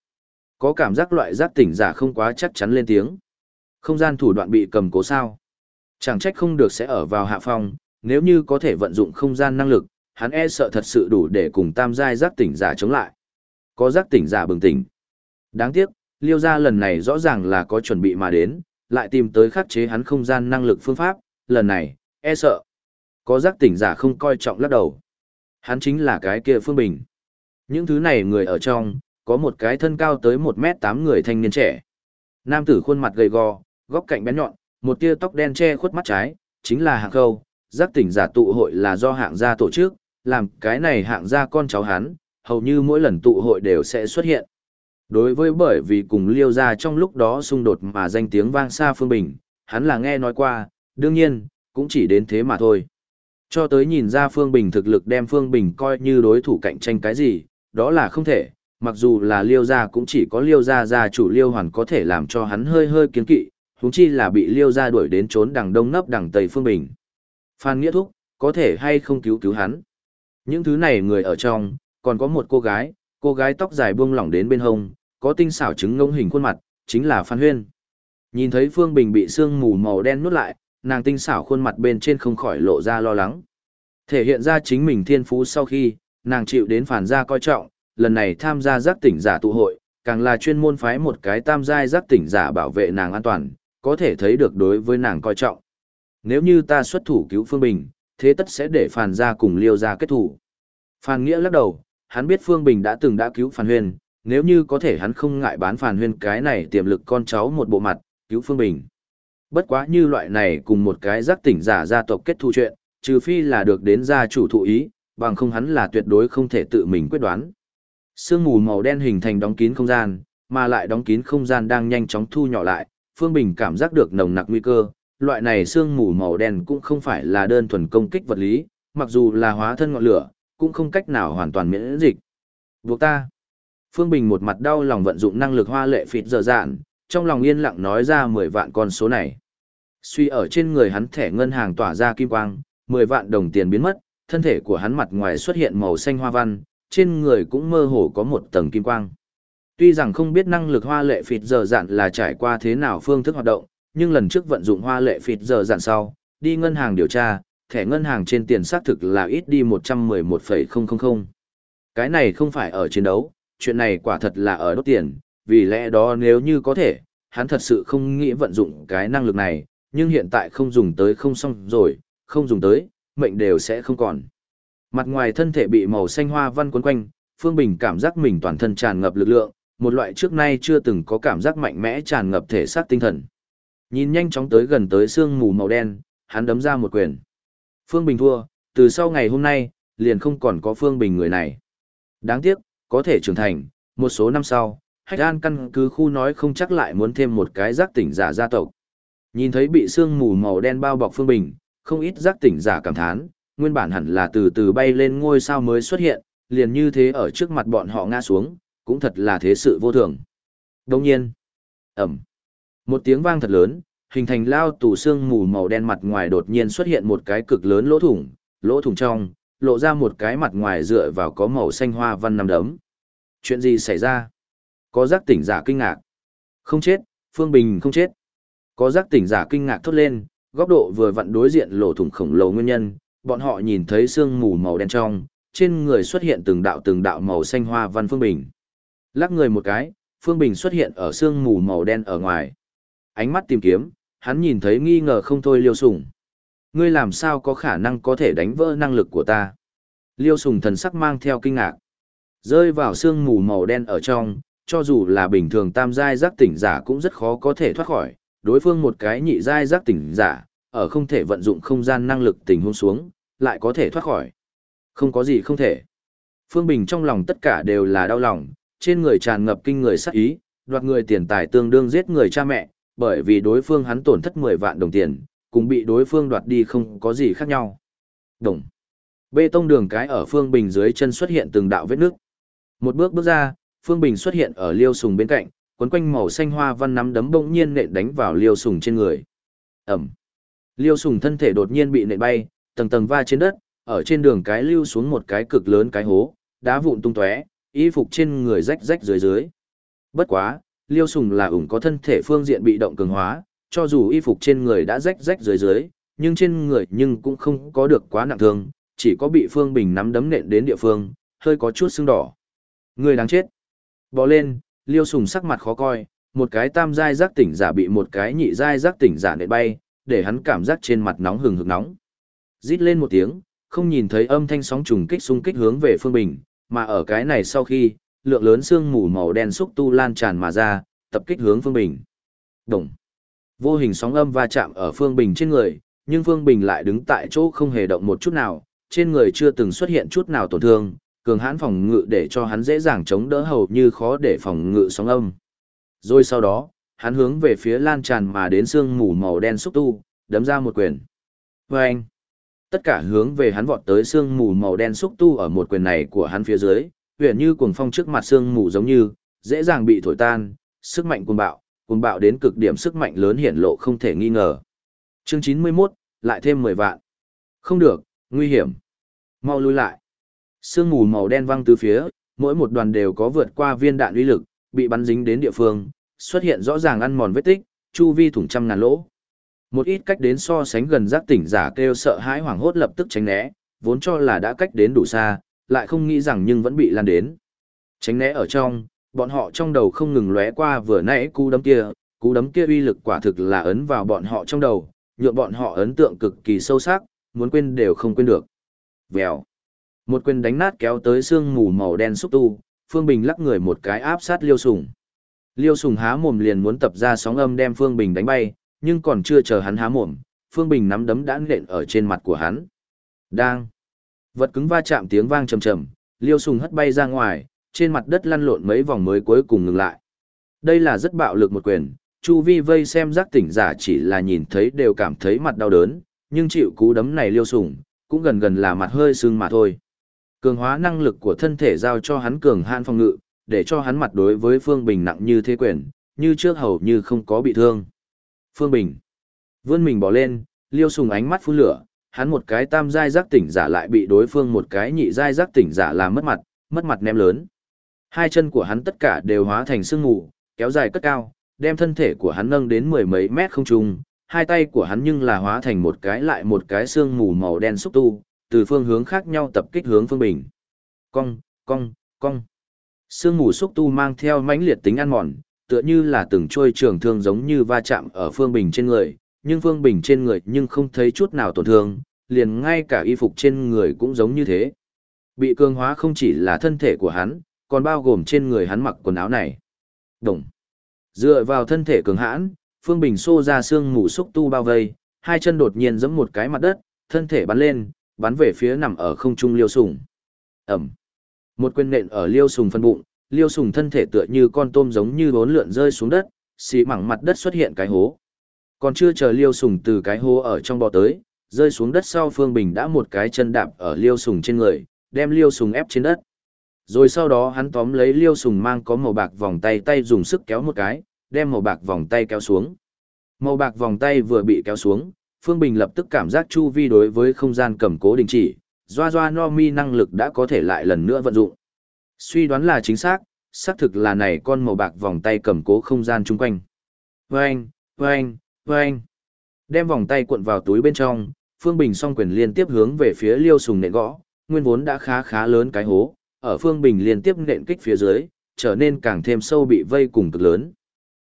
Có cảm giác loại giác tỉnh giả không quá chắc chắn lên tiếng. Không gian thủ đoạn bị cầm cố sao? Chẳng trách không được sẽ ở vào hạ phong, nếu như có thể vận dụng không gian năng lực, hắn e sợ thật sự đủ để cùng tam giai giác tỉnh giả chống lại. Có giác tỉnh giả bừng tỉnh. Đáng tiếc, Liêu gia lần này rõ ràng là có chuẩn bị mà đến, lại tìm tới khắc chế hắn không gian năng lực phương pháp, lần này, e sợ. Có giác tỉnh giả không coi trọng lắc đầu. Hắn chính là cái kia Phương Bình. Những thứ này người ở trong, có một cái thân cao tới 1 mét 8 người thanh niên trẻ. Nam tử khuôn mặt gầy gò, góc cạnh bén nhọn, một tia tóc đen che khuất mắt trái, chính là hạng khâu. Giác tỉnh giả tụ hội là do hạng gia tổ chức, làm cái này hạng gia con cháu hắn, hầu như mỗi lần tụ hội đều sẽ xuất hiện. Đối với bởi vì cùng liêu gia trong lúc đó xung đột mà danh tiếng vang xa Phương Bình, hắn là nghe nói qua, đương nhiên, cũng chỉ đến thế mà thôi. Cho tới nhìn ra Phương Bình thực lực đem Phương Bình coi như đối thủ cạnh tranh cái gì, đó là không thể, mặc dù là liêu gia cũng chỉ có liêu gia gia chủ liêu hoàn có thể làm cho hắn hơi hơi kiến kỵ, huống chi là bị liêu gia đuổi đến trốn đằng đông nấp đằng tây Phương Bình. Phan Nghĩa Thúc, có thể hay không cứu cứu hắn. Những thứ này người ở trong, còn có một cô gái, cô gái tóc dài buông lỏng đến bên hông, có tinh xảo trứng ngông hình khuôn mặt, chính là Phan Huyên. Nhìn thấy Phương Bình bị sương mù màu đen nuốt lại, nàng tinh xảo khuôn mặt bên trên không khỏi lộ ra lo lắng. Thể hiện ra chính mình thiên phú sau khi, nàng chịu đến phản gia coi trọng, lần này tham gia giác tỉnh giả tụ hội, càng là chuyên môn phái một cái tam giai giác tỉnh giả bảo vệ nàng an toàn, có thể thấy được đối với nàng coi trọng. Nếu như ta xuất thủ cứu Phương Bình, thế tất sẽ để phản gia cùng liêu ra kết thủ. Phan Nghĩa lắc đầu, hắn biết Phương Bình đã từng đã cứu Phan Huyền, nếu như có thể hắn không ngại bán Phan Huyền cái này tiềm lực con cháu một bộ mặt, cứu Phương Bình. Bất quá như loại này cùng một cái giác tỉnh giả gia tộc kết thu chuyện, trừ phi là được đến gia chủ thụ ý, bằng không hắn là tuyệt đối không thể tự mình quyết đoán. Sương mù màu đen hình thành đóng kín không gian, mà lại đóng kín không gian đang nhanh chóng thu nhỏ lại, Phương Bình cảm giác được nồng nặc nguy cơ, loại này sương mù màu đen cũng không phải là đơn thuần công kích vật lý, mặc dù là hóa thân ngọn lửa, cũng không cách nào hoàn toàn miễn dịch. Buộc ta. Phương Bình một mặt đau lòng vận dụng năng lực hoa lệ phịt dở dạn, trong lòng yên lặng nói ra 10 vạn con số này. Suy ở trên người hắn thẻ ngân hàng tỏa ra kim quang, 10 vạn đồng tiền biến mất, thân thể của hắn mặt ngoài xuất hiện màu xanh hoa văn, trên người cũng mơ hồ có một tầng kim quang. Tuy rằng không biết năng lực hoa lệ phịt giờ dạn là trải qua thế nào phương thức hoạt động, nhưng lần trước vận dụng hoa lệ phịt giờ dạn sau, đi ngân hàng điều tra, thẻ ngân hàng trên tiền xác thực là ít đi 111,000. Cái này không phải ở chiến đấu, chuyện này quả thật là ở đốt tiền, vì lẽ đó nếu như có thể, hắn thật sự không nghĩ vận dụng cái năng lực này, nhưng hiện tại không dùng tới không xong rồi, không dùng tới, mệnh đều sẽ không còn. Mặt ngoài thân thể bị màu xanh hoa văn quấn quanh, Phương Bình cảm giác mình toàn thân tràn ngập lực lượng, một loại trước nay chưa từng có cảm giác mạnh mẽ tràn ngập thể xác tinh thần. Nhìn nhanh chóng tới gần tới sương mù màu đen, hắn đấm ra một quyền. Phương Bình thua, từ sau ngày hôm nay, liền không còn có Phương Bình người này. Đáng tiếc, có thể trưởng thành, một số năm sau, Hách An căn cứ khu nói không chắc lại muốn thêm một cái giác tỉnh giả gia tộc. Nhìn thấy bị sương mù màu đen bao bọc Phương Bình, không ít giác tỉnh giả cảm thán, nguyên bản hẳn là từ từ bay lên ngôi sao mới xuất hiện, liền như thế ở trước mặt bọn họ ngã xuống, cũng thật là thế sự vô thường. Đồng nhiên, ẩm, một tiếng vang thật lớn, hình thành lao tù xương mù màu đen mặt ngoài đột nhiên xuất hiện một cái cực lớn lỗ thủng, lỗ thủng trong, lộ ra một cái mặt ngoài dựa vào có màu xanh hoa văn nằm đấm. Chuyện gì xảy ra? Có giác tỉnh giả kinh ngạc. Không chết, Phương Bình không chết. Có giác tỉnh giả kinh ngạc thốt lên, góc độ vừa vặn đối diện lỗ thủng khổng lồ nguyên nhân, bọn họ nhìn thấy xương mù màu đen trong, trên người xuất hiện từng đạo từng đạo màu xanh hoa văn Phương Bình. Lắc người một cái, Phương Bình xuất hiện ở xương mù màu đen ở ngoài. Ánh mắt tìm kiếm, hắn nhìn thấy nghi ngờ không thôi Liêu Sùng. Ngươi làm sao có khả năng có thể đánh vỡ năng lực của ta? Liêu Sùng thần sắc mang theo kinh ngạc. Rơi vào xương mù màu đen ở trong, cho dù là bình thường tam giai giác tỉnh giả cũng rất khó có thể thoát khỏi. Đối phương một cái nhị giai giác tỉnh giả, ở không thể vận dụng không gian năng lực tình huống xuống, lại có thể thoát khỏi. Không có gì không thể. Phương Bình trong lòng tất cả đều là đau lòng, trên người tràn ngập kinh người sát ý, đoạt người tiền tài tương đương giết người cha mẹ, bởi vì đối phương hắn tổn thất 10 vạn đồng tiền, cùng bị đối phương đoạt đi không có gì khác nhau. Đồng. Bê tông đường cái ở Phương Bình dưới chân xuất hiện từng đạo vết nước. Một bước bước ra, Phương Bình xuất hiện ở Liêu Sùng bên cạnh, quấn quanh màu xanh hoa văn nắm đấm bỗng nhiên nện đánh vào Liêu Sùng trên người. Ẩm. Liêu Sùng thân thể đột nhiên bị nện bay, tầng tầng va trên đất, ở trên đường cái lưu xuống một cái cực lớn cái hố, đá vụn tung tóe, y phục trên người rách rách dưới dưới. Bất quá, Liêu Sùng là ủng có thân thể phương diện bị động cường hóa, cho dù y phục trên người đã rách rách dưới dưới, nhưng trên người nhưng cũng không có được quá nặng thương, chỉ có bị Phương Bình nắm đấm nện đến địa phương, hơi có chút sưng đỏ. Người đáng chết. Bỏ lên, Liêu Sùng sắc mặt khó coi, một cái tam giai giác tỉnh giả bị một cái nhị giai giác tỉnh giả nện bay, để hắn cảm giác trên mặt nóng hừng hực nóng. Rít lên một tiếng, không nhìn thấy âm thanh sóng trùng kích xung kích hướng về Phương Bình, mà ở cái này sau khi, lượng lớn xương mù màu đen xúc tu lan tràn mà ra, tập kích hướng Phương Bình. Đồng. Vô hình sóng âm va chạm ở Phương Bình trên người, nhưng Phương Bình lại đứng tại chỗ không hề động một chút nào, trên người chưa từng xuất hiện chút nào tổn thương, cường hãn phòng ngự để cho hắn dễ dàng chống đỡ hầu như khó để phòng ngự sóng âm. Rồi sau đó, hắn hướng về phía lan tràn mà đến xương mù màu đen xúc tu, đấm ra một quyền. Vâng! Tất cả hướng về hắn vọt tới xương mù màu đen xúc tu ở một quyền này của hắn phía dưới, huyền như cuồng phong trước mặt xương mù giống như, dễ dàng bị thổi tan, sức mạnh cuồng bạo, cuồng bạo đến cực điểm sức mạnh lớn hiển lộ không thể nghi ngờ. Chương 91, lại thêm 10 vạn. Không được, nguy hiểm. Mau lui lại. Sương mù màu đen văng từ phía, mỗi một đoàn đều có vượt qua viên đạn uy lực, bị bắn dính đến địa phương, xuất hiện rõ ràng ăn mòn vết tích, chu vi thủng trăm ngàn lỗ. Một ít cách đến so sánh gần giác tỉnh giả kêu sợ hãi hoảng hốt lập tức tránh né, vốn cho là đã cách đến đủ xa, lại không nghĩ rằng nhưng vẫn bị lan đến. Tránh né ở trong, bọn họ trong đầu không ngừng lóe qua vừa nãy cú đấm kia, cú đấm kia uy lực quả thực là ấn vào bọn họ trong đầu, nhượng bọn họ ấn tượng cực kỳ sâu sắc, muốn quên đều không quên được. Vèo. Một quyền đánh nát kéo tới xương mù màu đen xúc tu, Phương Bình lắc người một cái áp sát Liêu Sùng. Liêu Sùng há mồm liền muốn tập ra sóng âm đem Phương Bình đánh bay, nhưng còn chưa chờ hắn há mồm, Phương Bình nắm đấm đã nện ở trên mặt của hắn. Đang. Vật cứng va chạm tiếng vang trầm trầm, Liêu Sùng hất bay ra ngoài, trên mặt đất lăn lộn mấy vòng mới cuối cùng ngừng lại. Đây là rất bạo lực một quyền, Chu Vi vây xem giác tỉnh giả chỉ là nhìn thấy đều cảm thấy mặt đau đớn, nhưng chịu cú đấm này Liêu Sùng, cũng gần gần là mặt hơi sưng mà thôi. Cường hóa năng lực của thân thể giao cho hắn cường hạn phòng ngự, để cho hắn mặt đối với Phương Bình nặng như thế quyền, như trước hầu như không có bị thương. Phương Bình vươn mình bỏ lên, Liêu Sùng ánh mắt phun lửa, hắn một cái tam giai giác tỉnh giả lại bị đối phương một cái nhị giai giác tỉnh giả làm mất mặt, mất mặt ném lớn. Hai chân của hắn tất cả đều hóa thành sương mù, kéo dài cất cao, đem thân thể của hắn nâng đến mười mấy mét không trung, hai tay của hắn nhưng là hóa thành một cái lại một cái sương mù màu đen xúc tu, từ phương hướng khác nhau tập kích hướng Phương Bình. Cong, cong, cong. Sương mù xúc tu mang theo mãnh liệt tính ăn mòn, tựa như là từng trôi trường thương giống như va chạm ở Phương Bình trên người, nhưng Phương Bình trên người nhưng không thấy chút nào tổn thương, liền ngay cả y phục trên người cũng giống như thế. Bị cường hóa không chỉ là thân thể của hắn, còn bao gồm trên người hắn mặc quần áo này. Đồng. Dựa vào thân thể cường hãn, Phương Bình xô ra xương mù xúc tu bao vây, hai chân đột nhiên giẫm một cái mặt đất, thân thể bắn lên, bắn về phía nằm ở không trung Liêu Sùng. Ẩm. Một quyền nện ở Liêu Sùng phân bụng, Liêu Sùng thân thể tựa như con tôm giống như bốn lượn rơi xuống đất, xì mảng mặt đất xuất hiện cái hố. Còn chưa chờ Liêu Sùng từ cái hố ở trong bò tới, rơi xuống đất sau Phương Bình đã một cái chân đạp ở Liêu Sùng trên người, đem Liêu Sùng ép trên đất. Rồi sau đó hắn tóm lấy Liêu Sùng mang có màu bạc vòng tay tay dùng sức kéo một cái, đem màu bạc vòng tay kéo xuống. Màu bạc vòng tay vừa bị kéo xuống, Phương Bình lập tức cảm giác chu vi đối với không gian cầm cố đình chỉ, doa doa no mi năng lực đã có thể lại lần nữa vận dụng. Suy đoán là chính xác, xác thực là này con màu bạc vòng tay cầm cố không gian chung quanh. Vâng, vâng, vâng. Đem vòng tay cuộn vào túi bên trong, Phương Bình song quyền liên tiếp hướng về phía Liêu Sùng nện gõ, nguyên vốn đã khá khá lớn cái hố, ở Phương Bình liên tiếp nện kích phía dưới, trở nên càng thêm sâu bị vây cùng cực lớn.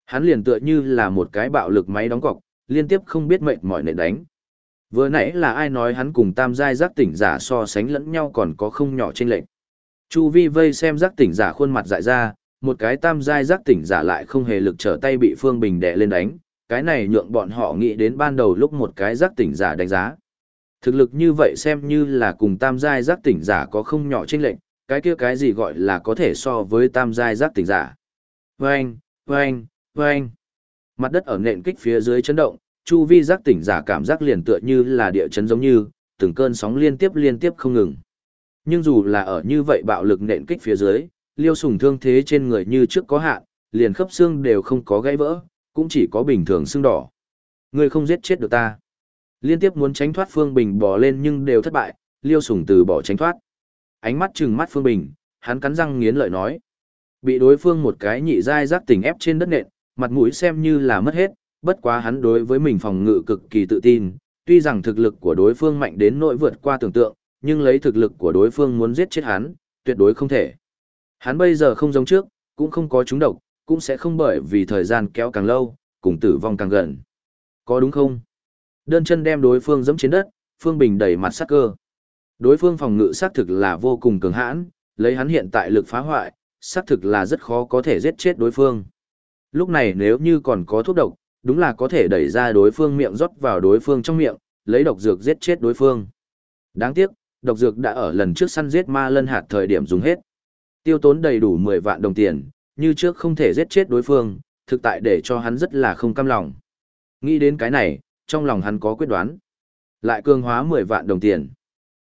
Hắn liền tựa như là một cái bạo lực máy đóng cọc, liên tiếp không biết mệnh mọi nện đánh. Vừa nãy là ai nói hắn cùng tam giai giác tỉnh giả so sánh lẫn nhau còn có không nhỏ trên lệnh. Chu vi vây xem giác tỉnh giả khuôn mặt dại ra, một cái tam giai giác tỉnh giả lại không hề lực trở tay bị Phương Bình đè lên đánh, cái này nhượng bọn họ nghĩ đến ban đầu lúc một cái giác tỉnh giả đánh giá. Thực lực như vậy xem như là cùng tam giai giác tỉnh giả có không nhỏ chênh lệnh, cái kia cái gì gọi là có thể so với tam giai giác tỉnh giả. Vâng, vâng, vâng. Mặt đất ở nền kích phía dưới chấn động, chu vi giác tỉnh giả cảm giác liền tựa như là địa chấn giống như, từng cơn sóng liên tiếp liên tiếp không ngừng. Nhưng dù là ở như vậy bạo lực nện kích phía dưới, liêu sùng thương thế trên người như trước có hạn, liền khớp xương đều không có gãy vỡ, cũng chỉ có bình thường xương đỏ. Người không giết chết được ta. Liên tiếp muốn tránh thoát Phương Bình bỏ lên nhưng đều thất bại, Liêu Sùng từ bỏ tránh thoát. Ánh mắt trừng mắt Phương Bình, hắn cắn răng nghiến lợi nói. Bị đối phương một cái nhị dai giác tỉnh ép trên đất nện, mặt mũi xem như là mất hết, bất quá hắn đối với mình phòng ngự cực kỳ tự tin, tuy rằng thực lực của đối phương mạnh đến nỗi vượt qua tưởng tượng, nhưng lấy thực lực của đối phương muốn giết chết hắn, tuyệt đối không thể. Hắn bây giờ không giống trước, cũng không có trúng độc, cũng sẽ không bởi vì thời gian kéo càng lâu, cùng tử vong càng gần. Có đúng không? Đơn chân đem đối phương giẫm trên đất, Phương Bình đẩy mặt sắc cơ. Đối phương phòng ngự xác thực là vô cùng cường hãn, lấy hắn hiện tại lực phá hoại, xác thực là rất khó có thể giết chết đối phương. Lúc này nếu như còn có thuốc độc, đúng là có thể đẩy ra đối phương miệng rót vào đối phương trong miệng, lấy độc dược giết chết đối phương. Đáng tiếc, độc dược đã ở lần trước săn giết ma lân hạt thời điểm dùng hết. Tiêu tốn đầy đủ 10 vạn đồng tiền, như trước không thể giết chết đối phương, thực tại để cho hắn rất là không cam lòng. Nghĩ đến cái này, trong lòng hắn có quyết đoán. Lại cường hóa 10 vạn đồng tiền.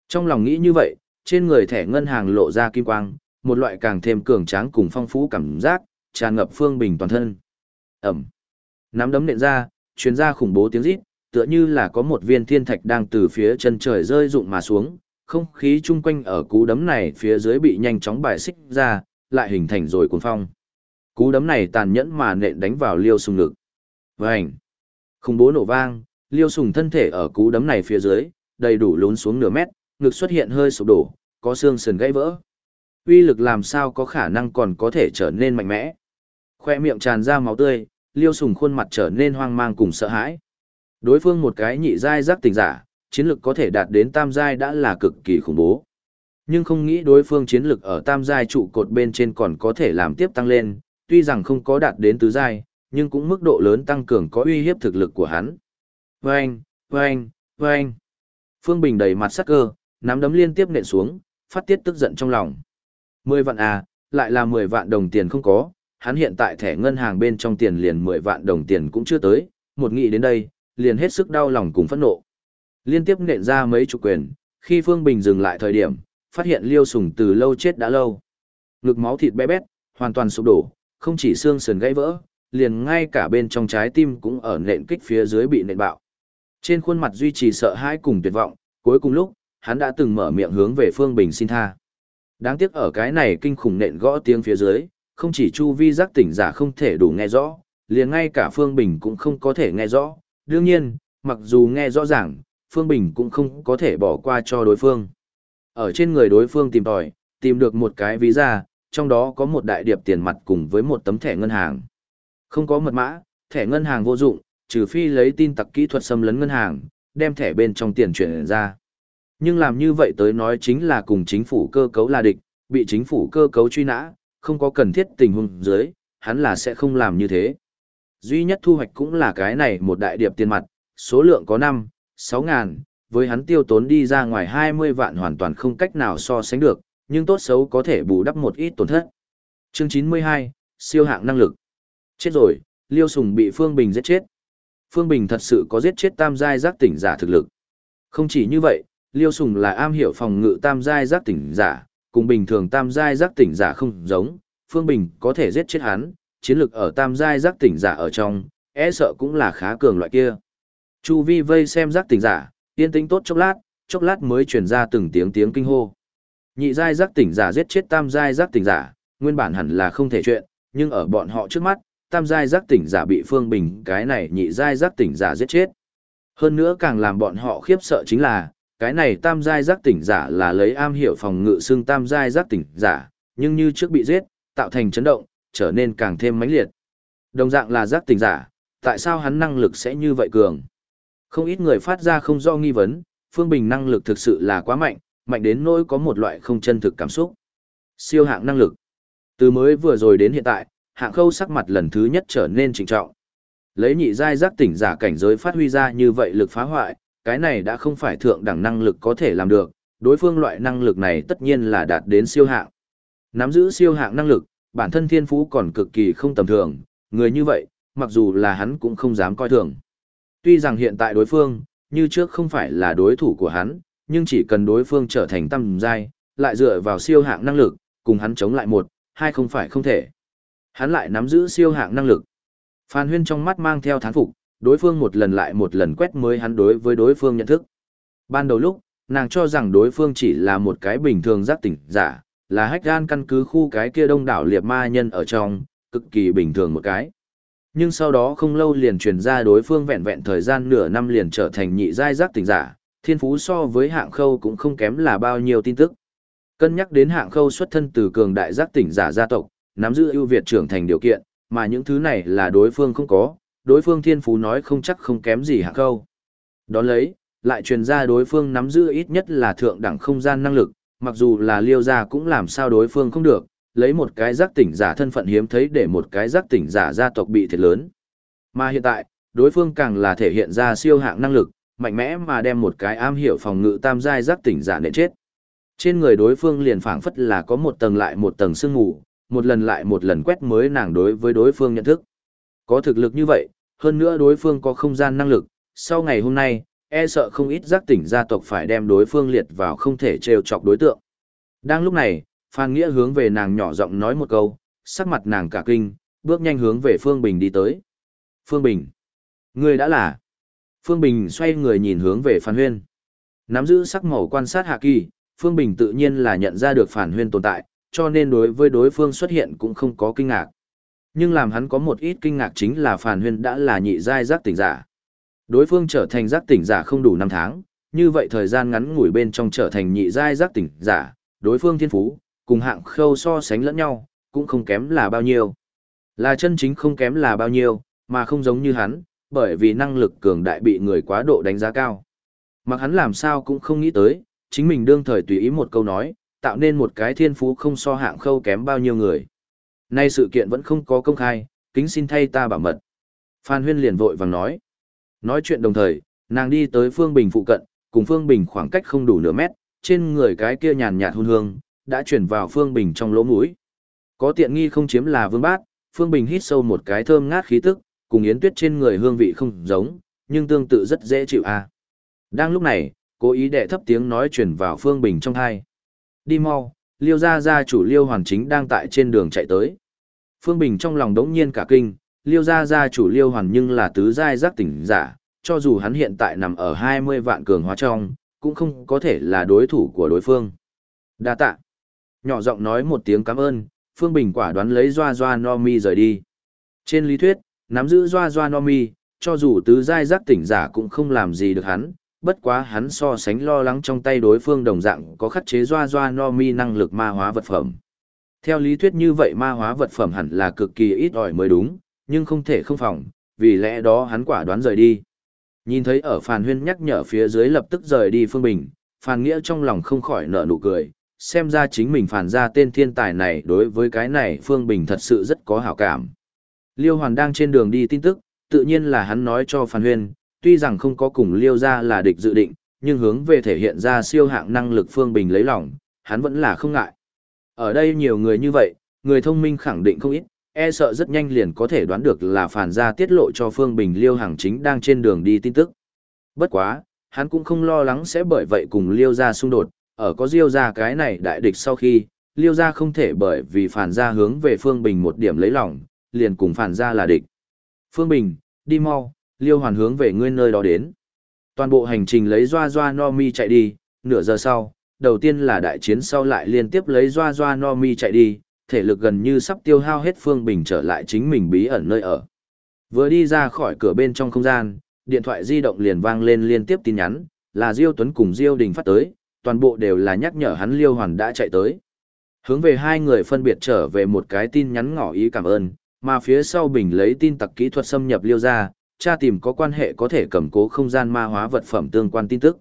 Trong lòng nghĩ như vậy, trên người thẻ ngân hàng lộ ra kim quang, một loại càng thêm cường tráng cùng phong phú cảm giác, tràn ngập phương bình toàn thân. Ẩm. Nắm đấm nện ra, chuyến ra khủng bố tiếng rít, tựa như là có một viên thiên thạch đang từ phía chân trời rơi rụng mà xuống, không khí chung quanh ở cú đấm này phía dưới bị nhanh chóng bài xích ra, lại hình thành rồi cuồng phong. Cú đấm này tàn nhẫn mà nện đánh vào liêu sùng ngực. Vành! Khủng bố nổ vang, liêu sùng thân thể ở cú đấm này phía dưới, đầy đủ lún xuống nửa mét, ngực xuất hiện hơi sụp đổ, có xương sườn gãy vỡ. Uy lực làm sao có khả năng còn có thể trở nên mạnh mẽ. Khoe miệng tràn ra máu tươi, liêu sùng khuôn mặt trở nên hoang mang cùng sợ hãi. Đối phương một cái nhị giai giác tình giả, chiến lực có thể đạt đến tam giai đã là cực kỳ khủng bố. Nhưng không nghĩ đối phương chiến lực ở tam giai trụ cột bên trên còn có thể làm tiếp tăng lên, tuy rằng không có đạt đến tứ giai, nhưng cũng mức độ lớn tăng cường có uy hiếp thực lực của hắn. Vâng, vâng, vâng. Phương Bình đầy mặt sắc cơ, nắm đấm liên tiếp nện xuống, phát tiết tức giận trong lòng. 10 vạn à, lại là 10 vạn đồng tiền không có, hắn hiện tại thẻ ngân hàng bên trong tiền liền 10 vạn đồng tiền cũng chưa tới, một nghĩ đến đây, liền hết sức đau lòng cùng phẫn nộ. Liên tiếp nện ra mấy chục quyền, khi Phương Bình dừng lại thời điểm, phát hiện Liêu Sùng từ lâu chết đã lâu. Ngực máu thịt bé bét, hoàn toàn sụp đổ, không chỉ xương sườn gãy vỡ, liền ngay cả bên trong trái tim cũng ở nện kích phía dưới bị nện bạo. Trên khuôn mặt duy trì sợ hãi cùng tuyệt vọng, cuối cùng lúc, hắn đã từng mở miệng hướng về Phương Bình xin tha. Đáng tiếc ở cái này kinh khủng nện gõ tiếng phía dưới, không chỉ chu vi giác tỉnh giả không thể đủ nghe rõ, liền ngay cả Phương Bình cũng không có thể nghe rõ. Đương nhiên, mặc dù nghe rõ ràng, Phương Bình cũng không có thể bỏ qua cho đối phương. Ở trên người đối phương tìm tòi, tìm được một cái ví ra, trong đó có một đại điệp tiền mặt cùng với một tấm thẻ ngân hàng. Không có mật mã, thẻ ngân hàng vô dụng, trừ phi lấy tin tặc kỹ thuật xâm lấn ngân hàng, đem thẻ bên trong tiền chuyển ra. Nhưng làm như vậy tới nói chính là cùng chính phủ cơ cấu là địch, bị chính phủ cơ cấu truy nã, không có cần thiết tình huống dưới, hắn là sẽ không làm như thế. Duy nhất thu hoạch cũng là cái này một đại điệp tiền mặt, số lượng có 5, 6 ngàn, với hắn tiêu tốn đi ra ngoài 20 vạn hoàn toàn không cách nào so sánh được, nhưng tốt xấu có thể bù đắp một ít tổn thất. Chương 92, siêu hạng năng lực. Chết rồi, Liêu Sùng bị Phương Bình giết chết. Phương Bình thật sự có giết chết tam giai giác tỉnh giả thực lực. Không chỉ như vậy, Liêu Sùng là am hiểu phòng ngự tam giai giác tỉnh giả, cùng bình thường tam giai giác tỉnh giả không giống, Phương Bình có thể giết chết hắn, chiến lực ở tam giai giác tỉnh giả ở trong, e sợ cũng là khá cường loại kia. Chu Vi vây xem giác tỉnh giả, yên tĩnh tốt chốc lát, chốc lát mới truyền ra từng tiếng tiếng kinh hô. Nhị giai giác tỉnh giả giết chết tam giai giác tỉnh giả, nguyên bản hẳn là không thể chuyện, nhưng ở bọn họ trước mắt, tam giai giác tỉnh giả bị Phương Bình cái này nhị giai giác tỉnh giả giết chết. Hơn nữa càng làm bọn họ khiếp sợ chính là, cái này tam giai giác tỉnh giả là lấy am hiểu phòng ngự xương tam giai giác tỉnh giả, nhưng như trước bị giết, tạo thành chấn động, trở nên càng thêm mãnh liệt. Đồng dạng là giác tỉnh giả, tại sao hắn năng lực sẽ như vậy cường? Không ít người phát ra không do nghi vấn, Phương Bình năng lực thực sự là quá mạnh, mạnh đến nỗi có một loại không chân thực cảm xúc. Siêu hạng năng lực. Từ mới vừa rồi đến hiện tại, hạng khâu sắc mặt lần thứ nhất trở nên trịnh trọng. Lấy nhị giai giác tỉnh giả cảnh giới phát huy ra như vậy lực phá hoại, cái này đã không phải thượng đẳng năng lực có thể làm được, đối phương loại năng lực này tất nhiên là đạt đến siêu hạng. Nắm giữ siêu hạng năng lực, bản thân thiên phú còn cực kỳ không tầm thường, người như vậy, mặc dù là hắn cũng không dám coi thường. Tuy rằng hiện tại đối phương, như trước không phải là đối thủ của hắn, nhưng chỉ cần đối phương trở thành tâm giai, lại dựa vào siêu hạng năng lực, cùng hắn chống lại một, hai không phải không thể. Hắn lại nắm giữ siêu hạng năng lực. Phan Huyên trong mắt mang theo thán phục, đối phương một lần lại một lần quét mới hắn đối với đối phương nhận thức. Ban đầu lúc, nàng cho rằng đối phương chỉ là một cái bình thường giác tỉnh giả, là hách gan căn cứ khu cái kia đông đảo liệt ma nhân ở trong, cực kỳ bình thường một cái. Nhưng sau đó không lâu liền truyền ra đối phương vẹn vẹn thời gian nửa năm liền trở thành nhị giai giác tỉnh giả, thiên phú so với hạng khâu cũng không kém là bao nhiêu tin tức. Cân nhắc đến hạng khâu xuất thân từ cường đại giác tỉnh giả gia tộc, nắm giữ ưu việt trưởng thành điều kiện, mà những thứ này là đối phương không có, đối phương thiên phú nói không chắc không kém gì hạng câu. Đón lấy, lại truyền ra đối phương nắm giữ ít nhất là thượng đẳng không gian năng lực, mặc dù là liêu gia cũng làm sao đối phương không được, lấy một cái giác tỉnh giả thân phận hiếm thấy để một cái giác tỉnh giả gia tộc bị thiệt lớn. Mà hiện tại, đối phương càng là thể hiện ra siêu hạng năng lực, mạnh mẽ mà đem một cái am hiểu phòng ngự tam giai giác tỉnh giả nện chết. Trên người đối phương liền phảng phất là có một tầng lại một tầng sương ngủ, một lần lại một lần quét mới nàng đối với đối phương nhận thức. Có thực lực như vậy, hơn nữa đối phương có không gian năng lực, sau ngày hôm nay, e sợ không ít giác tỉnh gia tộc phải đem đối phương liệt vào không thể trêu chọc đối tượng. Đang lúc này, Phan Nghĩa hướng về nàng nhỏ giọng nói một câu, sắc mặt nàng cả kinh, bước nhanh hướng về Phương Bình đi tới. Phương Bình, ngươi đã là. Phương Bình xoay người nhìn hướng về Phan Huyên. Nắm giữ sắc màu quan sát hạ kỳ, Phương Bình tự nhiên là nhận ra được Phan Huyên tồn tại, cho nên đối với đối phương xuất hiện cũng không có kinh ngạc. Nhưng làm hắn có một ít kinh ngạc chính là phàn Huyên đã là nhị giai giác tỉnh giả. Đối phương trở thành giác tỉnh giả không đủ năm tháng, như vậy thời gian ngắn ngủi bên trong trở thành nhị giai giác tỉnh giả, đối phương thiên phú, cùng hạng khâu so sánh lẫn nhau, cũng không kém là bao nhiêu. Là chân chính không kém là bao nhiêu, mà không giống như hắn, bởi vì năng lực cường đại bị người quá độ đánh giá cao. Mặc hắn làm sao cũng không nghĩ tới, chính mình đương thời tùy ý một câu nói, tạo nên một cái thiên phú không so hạng khâu kém bao nhiêu người. Nay sự kiện vẫn không có công khai, kính xin thay ta bảo mật. Phan Huyên liền vội vàng nói. Nói chuyện đồng thời, nàng đi tới Phương Bình phụ cận, cùng Phương Bình khoảng cách không đủ nửa mét, trên người cái kia nhàn nhạt hôn hương, đã chuyển vào Phương Bình trong lỗ mũi. Có tiện nghi không chiếm là vương bát, Phương Bình hít sâu một cái thơm ngát khí tức, cùng Yến Tuyết trên người hương vị không giống, nhưng tương tự rất dễ chịu a. À. Đang lúc này, cố ý đệ thấp tiếng nói chuyển vào Phương Bình trong hai. Đi mau, Liêu gia gia chủ Liêu Hoàn Chính đang tại trên đường chạy tới. Phương Bình trong lòng đống nhiên cả kinh, Liêu gia gia chủ Liêu Hoàn nhưng là tứ giai giác tỉnh giả, cho dù hắn hiện tại nằm ở 20 vạn cường hóa trong, cũng không có thể là đối thủ của đối phương. Đa tạ. Nhỏ giọng nói một tiếng cảm ơn, Phương Bình quả đoán lấy Doa Doa Nomi rời đi. Trên lý thuyết, nắm giữ Doa Doa Nomi, cho dù tứ giai giác tỉnh giả cũng không làm gì được hắn, bất quá hắn so sánh lo lắng trong tay đối phương đồng dạng có khắc chế Doa Doa No Mi năng lực ma hóa vật phẩm. Theo lý thuyết như vậy ma hóa vật phẩm hẳn là cực kỳ ít ỏi mới đúng, nhưng không thể không phòng, vì lẽ đó hắn quả đoán rời đi. Nhìn thấy ở Phàn Huyên nhắc nhở phía dưới lập tức rời đi Phương Bình, Phàn Nghĩa trong lòng không khỏi nở nụ cười, xem ra chính mình phản ra tên thiên tài này đối với cái này Phương Bình thật sự rất có hảo cảm. Liêu Hoàn đang trên đường đi tin tức, tự nhiên là hắn nói cho Phan Huyên, tuy rằng không có cùng Liêu ra là địch dự định, nhưng hướng về thể hiện ra siêu hạng năng lực Phương Bình lấy lòng, hắn vẫn là không ngại. Ở đây nhiều người như vậy, người thông minh khẳng định không ít, e sợ rất nhanh liền có thể đoán được là phản gia tiết lộ cho Phương Bình Liêu Hàng chính đang trên đường đi tin tức. Bất quá, hắn cũng không lo lắng sẽ bởi vậy cùng Liêu ra xung đột, ở có Diêu ra cái này đại địch sau khi, Liêu ra không thể bởi vì phản gia hướng về Phương Bình một điểm lấy lòng, liền cùng phản gia là địch. Phương Bình, đi mau, Liêu hoàn hướng về ngươi nơi đó đến. Toàn bộ hành trình lấy Doa Doa No Mi chạy đi, nửa giờ sau, đầu tiên là đại chiến sau lại liên tiếp lấy Doa Doa No Mi chạy đi, thể lực gần như sắp tiêu hao hết Phương Bình trở lại chính mình bí ẩn nơi ở. Vừa đi ra khỏi cửa bên trong không gian, điện thoại di động liền vang lên liên tiếp tin nhắn, là Diêu Tuấn cùng Diêu Đình phát tới, toàn bộ đều là nhắc nhở hắn Liêu Hoàn đã chạy tới. Hướng về hai người phân biệt trở về một cái tin nhắn ngỏ ý cảm ơn, mà phía sau Bình lấy tin tặc kỹ thuật xâm nhập Liêu ra, tra tìm có quan hệ có thể cầm cố không gian ma hóa vật phẩm tương quan tin tức.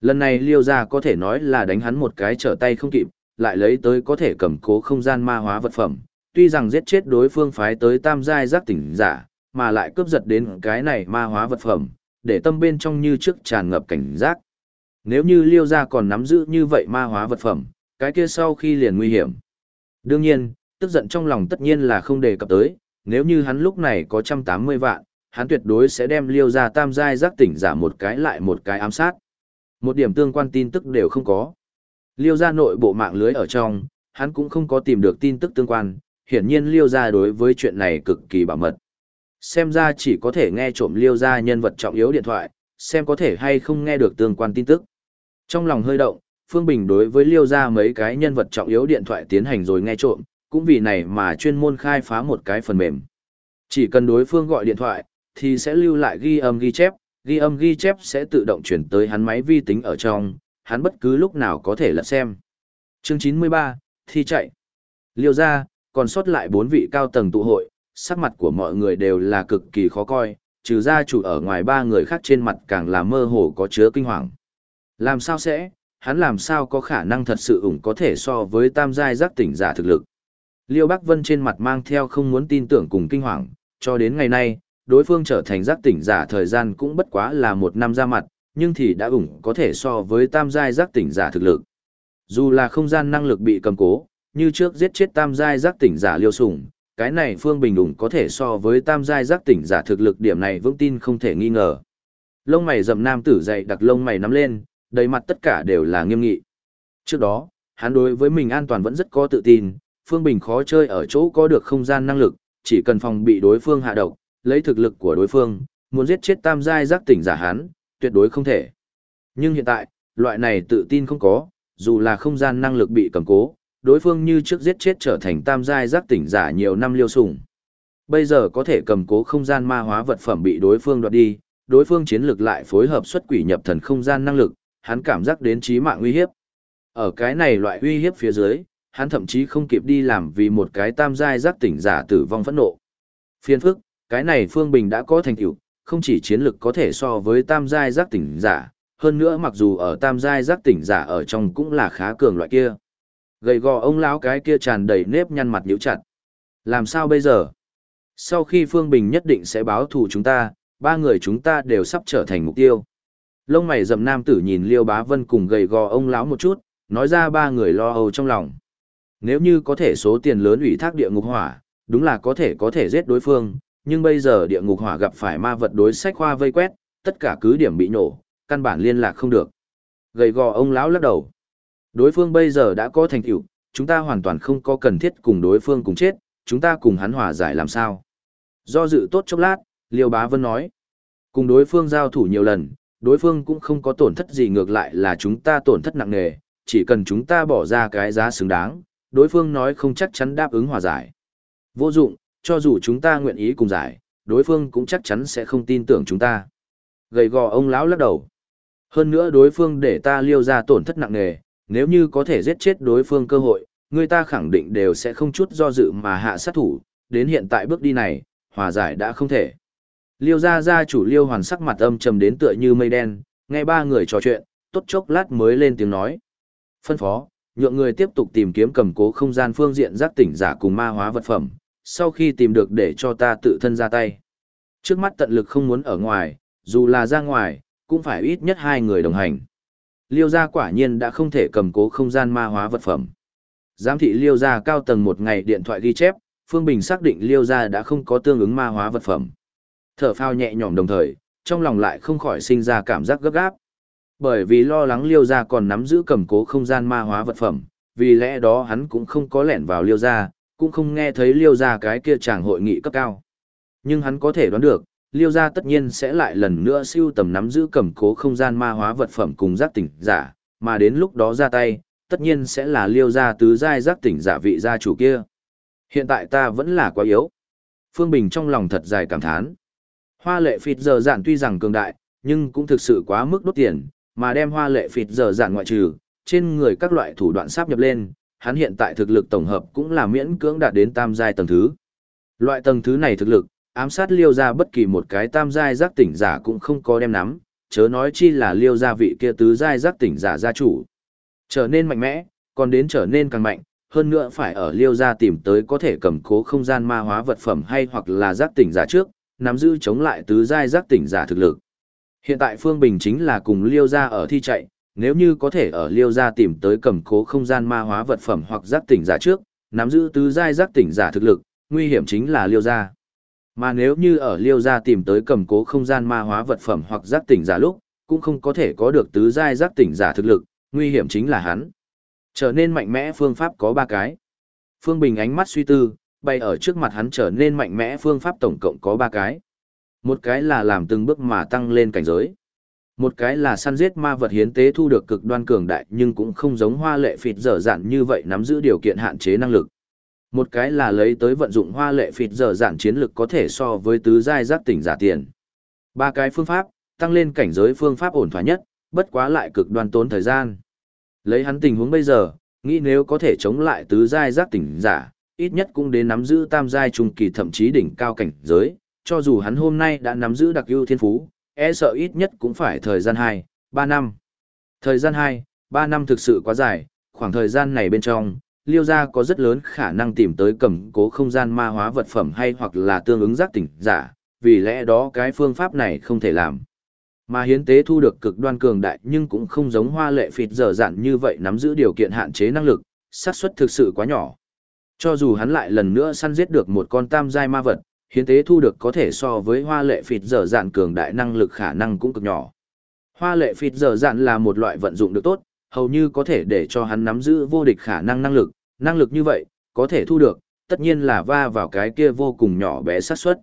Lần này Liêu gia có thể nói là đánh hắn một cái trở tay không kịp, lại lấy tới có thể cầm cố không gian ma hóa vật phẩm, tuy rằng giết chết đối phương phái tới tam giai giác tỉnh giả, mà lại cướp giật đến cái này ma hóa vật phẩm, để tâm bên trong như trước tràn ngập cảnh giác. Nếu như liêu gia còn nắm giữ như vậy ma hóa vật phẩm, cái kia sau khi liền nguy hiểm. Đương nhiên, tức giận trong lòng tất nhiên là không đề cập tới, nếu như hắn lúc này có 180 vạn, hắn tuyệt đối sẽ đem liêu gia tam giai giác tỉnh giả một cái lại một cái ám sát. Một điểm tương quan tin tức đều không có. Liêu gia nội bộ mạng lưới ở trong, hắn cũng không có tìm được tin tức tương quan, hiển nhiên liêu gia đối với chuyện này cực kỳ bảo mật. Xem ra chỉ có thể nghe trộm liêu gia nhân vật trọng yếu điện thoại, xem có thể hay không nghe được tương quan tin tức. Trong lòng hơi động, Phương Bình đối với liêu ra mấy cái nhân vật trọng yếu điện thoại tiến hành rồi nghe trộm, cũng vì này mà chuyên môn khai phá một cái phần mềm. Chỉ cần đối phương gọi điện thoại, thì sẽ lưu lại ghi âm ghi chép, ghi âm ghi chép sẽ tự động chuyển tới hắn máy vi tính ở trong, hắn bất cứ lúc nào có thể lật xem. Chương 93, thi chạy. Liêu ra, còn sót lại bốn vị cao tầng tụ hội, sắc mặt của mọi người đều là cực kỳ khó coi, trừ ra chủ ở ngoài ba người khác trên mặt càng là mơ hồ có chứa kinh hoàng. Làm sao sẽ, hắn làm sao có khả năng thật sự ủng có thể so với tam giai giác tỉnh giả thực lực. Liêu Bắc Vân trên mặt mang theo không muốn tin tưởng cùng kinh hoàng, cho đến ngày nay, đối phương trở thành giác tỉnh giả thời gian cũng bất quá là một năm ra mặt, nhưng thì đã ủng có thể so với tam giai giác tỉnh giả thực lực. Dù là không gian năng lực bị cầm cố, như trước giết chết tam giai giác tỉnh giả liêu sủng, cái này Phương Bình ủng có thể so với tam giai giác tỉnh giả thực lực điểm này vững tin không thể nghi ngờ. Lông mày rậm nam tử dậy đặt lông mày nắm lên, đầy mặt tất cả đều là nghiêm nghị. Trước đó, hắn đối với mình an toàn vẫn rất có tự tin, Phương Bình khó chơi ở chỗ có được không gian năng lực, chỉ cần phòng bị đối phương hạ độc, lấy thực lực của đối phương, muốn giết chết tam giai giác tỉnh giả hắn, tuyệt đối không thể. Nhưng hiện tại, loại này tự tin không có, dù là không gian năng lực bị cầm cố, đối phương như trước giết chết trở thành tam giai giác tỉnh giả nhiều năm liêu sủng. Bây giờ có thể cầm cố không gian ma hóa vật phẩm bị đối phương đoạt đi, đối phương chiến lực lại phối hợp xuất quỷ nhập thần không gian năng lực, hắn cảm giác đến chí mạng uy hiếp. Ở cái này loại uy hiếp phía dưới, hắn thậm chí không kịp đi làm vì một cái tam giai giác tỉnh giả tử vong phẫn nộ. Phiên phức, cái này Phương Bình đã có thành tựu, không chỉ chiến lực có thể so với tam giai giác tỉnh giả, hơn nữa mặc dù ở tam giai giác tỉnh giả ở trong cũng là khá cường loại kia. Gầy gò ông lão cái kia tràn đầy nếp nhăn mặt nhíu chặt. Làm sao bây giờ? Sau khi Phương Bình nhất định sẽ báo thù chúng ta, ba người chúng ta đều sắp trở thành mục tiêu. Lông mày rậm nam tử nhìn Liêu Bá Vân cùng gầy gò ông lão một chút, nói ra ba người lo âu trong lòng. Nếu như có thể số tiền lớn ủy thác địa ngục hỏa, đúng là có thể có thể giết đối phương, nhưng bây giờ địa ngục hỏa gặp phải ma vật đối sách hoa vây quét, tất cả cứ điểm bị nổ, căn bản liên lạc không được. Gầy gò ông lão lắc đầu. Đối phương bây giờ đã có thành tựu, chúng ta hoàn toàn không có cần thiết cùng đối phương cùng chết, chúng ta cùng hắn hòa giải làm sao. Do dự tốt chốc lát, Liêu Bá Vân nói. Cùng đối phương giao thủ nhiều lần, đối phương cũng không có tổn thất gì ngược lại là chúng ta tổn thất nặng nề, chỉ cần chúng ta bỏ ra cái giá xứng đáng, đối phương nói không chắc chắn đáp ứng hòa giải. Vô dụng, cho dù chúng ta nguyện ý cùng giải, đối phương cũng chắc chắn sẽ không tin tưởng chúng ta. Gầy gò ông lão lắc đầu. Hơn nữa đối phương để ta liêu ra tổn thất nặng nề, nếu như có thể giết chết đối phương cơ hội, người ta khẳng định đều sẽ không chút do dự mà hạ sát thủ, đến hiện tại bước đi này, hòa giải đã không thể. Liêu gia gia chủ Liêu Hoàn sắc mặt âm trầm đến tựa như mây đen, nghe ba người trò chuyện, tốt chốc lát mới lên tiếng nói. Phân phó, nhượng người tiếp tục tìm kiếm cầm cố không gian phương diện giác tỉnh giả cùng ma hóa vật phẩm, sau khi tìm được để cho ta tự thân ra tay. Trước mắt tận lực không muốn ở ngoài, dù là ra ngoài, cũng phải ít nhất hai người đồng hành. Liêu gia quả nhiên đã không thể cầm cố không gian ma hóa vật phẩm. Giám thị Liêu gia cao tầng một ngày điện thoại ghi chép, Phương Bình xác định Liêu gia đã không có tương ứng ma hóa vật phẩm. Thở phao nhẹ nhõm đồng thời, trong lòng lại không khỏi sinh ra cảm giác gấp gáp. Bởi vì lo lắng Liêu gia còn nắm giữ cầm cố không gian ma hóa vật phẩm, vì lẽ đó hắn cũng không có lẻn vào Liêu gia, cũng không nghe thấy Liêu gia cái kia chàng hội nghị cấp cao. Nhưng hắn có thể đoán được, Liêu gia tất nhiên sẽ lại lần nữa siêu tầm nắm giữ cầm cố không gian ma hóa vật phẩm cùng giác tỉnh giả, mà đến lúc đó ra tay, tất nhiên sẽ là Liêu gia tứ giai giác tỉnh giả vị gia chủ kia. Hiện tại ta vẫn là quá yếu. Phương Bình trong lòng thật dài cảm thán. Hoa lệ phịt giờ giản tuy rằng cường đại, nhưng cũng thực sự quá mức đốt tiền, mà đem hoa lệ phịt giờ giản ngoại trừ, trên người các loại thủ đoạn sáp nhập lên, hắn hiện tại thực lực tổng hợp cũng là miễn cưỡng đạt đến tam giai tầng thứ. Loại tầng thứ này thực lực, ám sát liêu ra bất kỳ một cái tam giai giác tỉnh giả cũng không có đem nắm, chớ nói chi là liêu gia vị kia tứ giai giác tỉnh giả gia chủ. Trở nên mạnh mẽ, còn đến trở nên càng mạnh, hơn nữa phải ở liêu gia tìm tới có thể cầm cố không gian ma hóa vật phẩm hay hoặc là giác tỉnh giả trước, nắm giữ chống lại tứ giai giác tỉnh giả thực lực. Hiện tại Phương Bình chính là cùng liêu gia ở thi chạy, nếu như có thể ở liêu gia tìm tới cầm cố không gian ma hóa vật phẩm hoặc giác tỉnh giả trước, nắm giữ tứ giai giác tỉnh giả thực lực, nguy hiểm chính là liêu gia. Mà nếu như ở liêu gia tìm tới cầm cố không gian ma hóa vật phẩm hoặc giác tỉnh giả lúc, cũng không có thể có được tứ giai giác tỉnh giả thực lực, nguy hiểm chính là hắn. Trở nên mạnh mẽ phương pháp có ba cái. Phương Bình ánh mắt suy tư, bay ở trước mặt hắn trở nên mạnh mẽ phương pháp tổng cộng có ba cái. Một cái là làm từng bước mà tăng lên cảnh giới. Một cái là săn giết ma vật hiến tế thu được cực đoan cường đại nhưng cũng không giống hoa lệ phịt dở dạn như vậy nắm giữ điều kiện hạn chế năng lực. Một cái là lấy tới vận dụng hoa lệ phịt dở dạn chiến lực có thể so với tứ giai giác tỉnh giả tiền. Ba cái phương pháp, tăng lên cảnh giới phương pháp ổn thỏa nhất, bất quá lại cực đoan tốn thời gian. Lấy hắn tình huống bây giờ, nghĩ nếu có thể chống lại tứ giai giác tỉnh giả, ít nhất cũng đến nắm giữ tam giai trung kỳ thậm chí đỉnh cao cảnh giới, cho dù hắn hôm nay đã nắm giữ đặc ưu thiên phú, e sợ ít nhất cũng phải thời gian 2, 3 năm. Thời gian 2, 3 năm thực sự quá dài, khoảng thời gian này bên trong, Liêu gia có rất lớn khả năng tìm tới cầm cố không gian ma hóa vật phẩm hay hoặc là tương ứng giác tỉnh giả, vì lẽ đó cái phương pháp này không thể làm. Mà hiến tế thu được cực đoan cường đại nhưng cũng không giống hoa lệ phịt dở dạn như vậy nắm giữ điều kiện hạn chế năng lực, xác suất thực sự quá nhỏ. Cho dù hắn lại lần nữa săn giết được một con tam giai ma vật, hiến tế thu được có thể so với hoa lệ phịt dở dạn cường đại năng lực khả năng cũng cực nhỏ. Hoa lệ phịt dở dạn là một loại vận dụng được tốt, hầu như có thể để cho hắn nắm giữ vô địch khả năng năng lực, năng lực như vậy, có thể thu được, tất nhiên là va vào cái kia vô cùng nhỏ bé xác suất.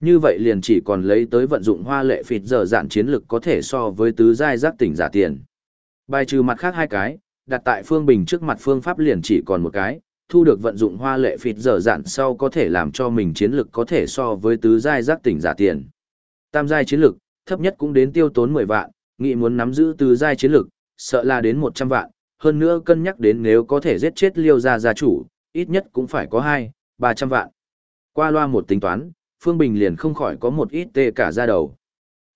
Như vậy liền chỉ còn lấy tới vận dụng hoa lệ phịt dở dạn chiến lực có thể so với tứ giai giác tỉnh giả tiền. Bài trừ mặt khác hai cái, đặt tại phương bình trước mặt phương pháp liền chỉ còn một cái, thu được vận dụng hoa lệ phịt dở dạn sau có thể làm cho mình chiến lực có thể so với tứ giai giác tỉnh giả tiền. Tam giai chiến lực, thấp nhất cũng đến tiêu tốn 10 vạn, nghị muốn nắm giữ tứ giai chiến lực, sợ là đến 100 vạn, hơn nữa cân nhắc đến nếu có thể giết chết liêu gia gia chủ, ít nhất cũng phải có 2, 300 vạn. Qua loa một tính toán, Phương Bình liền không khỏi có một ít tê cả ra đầu.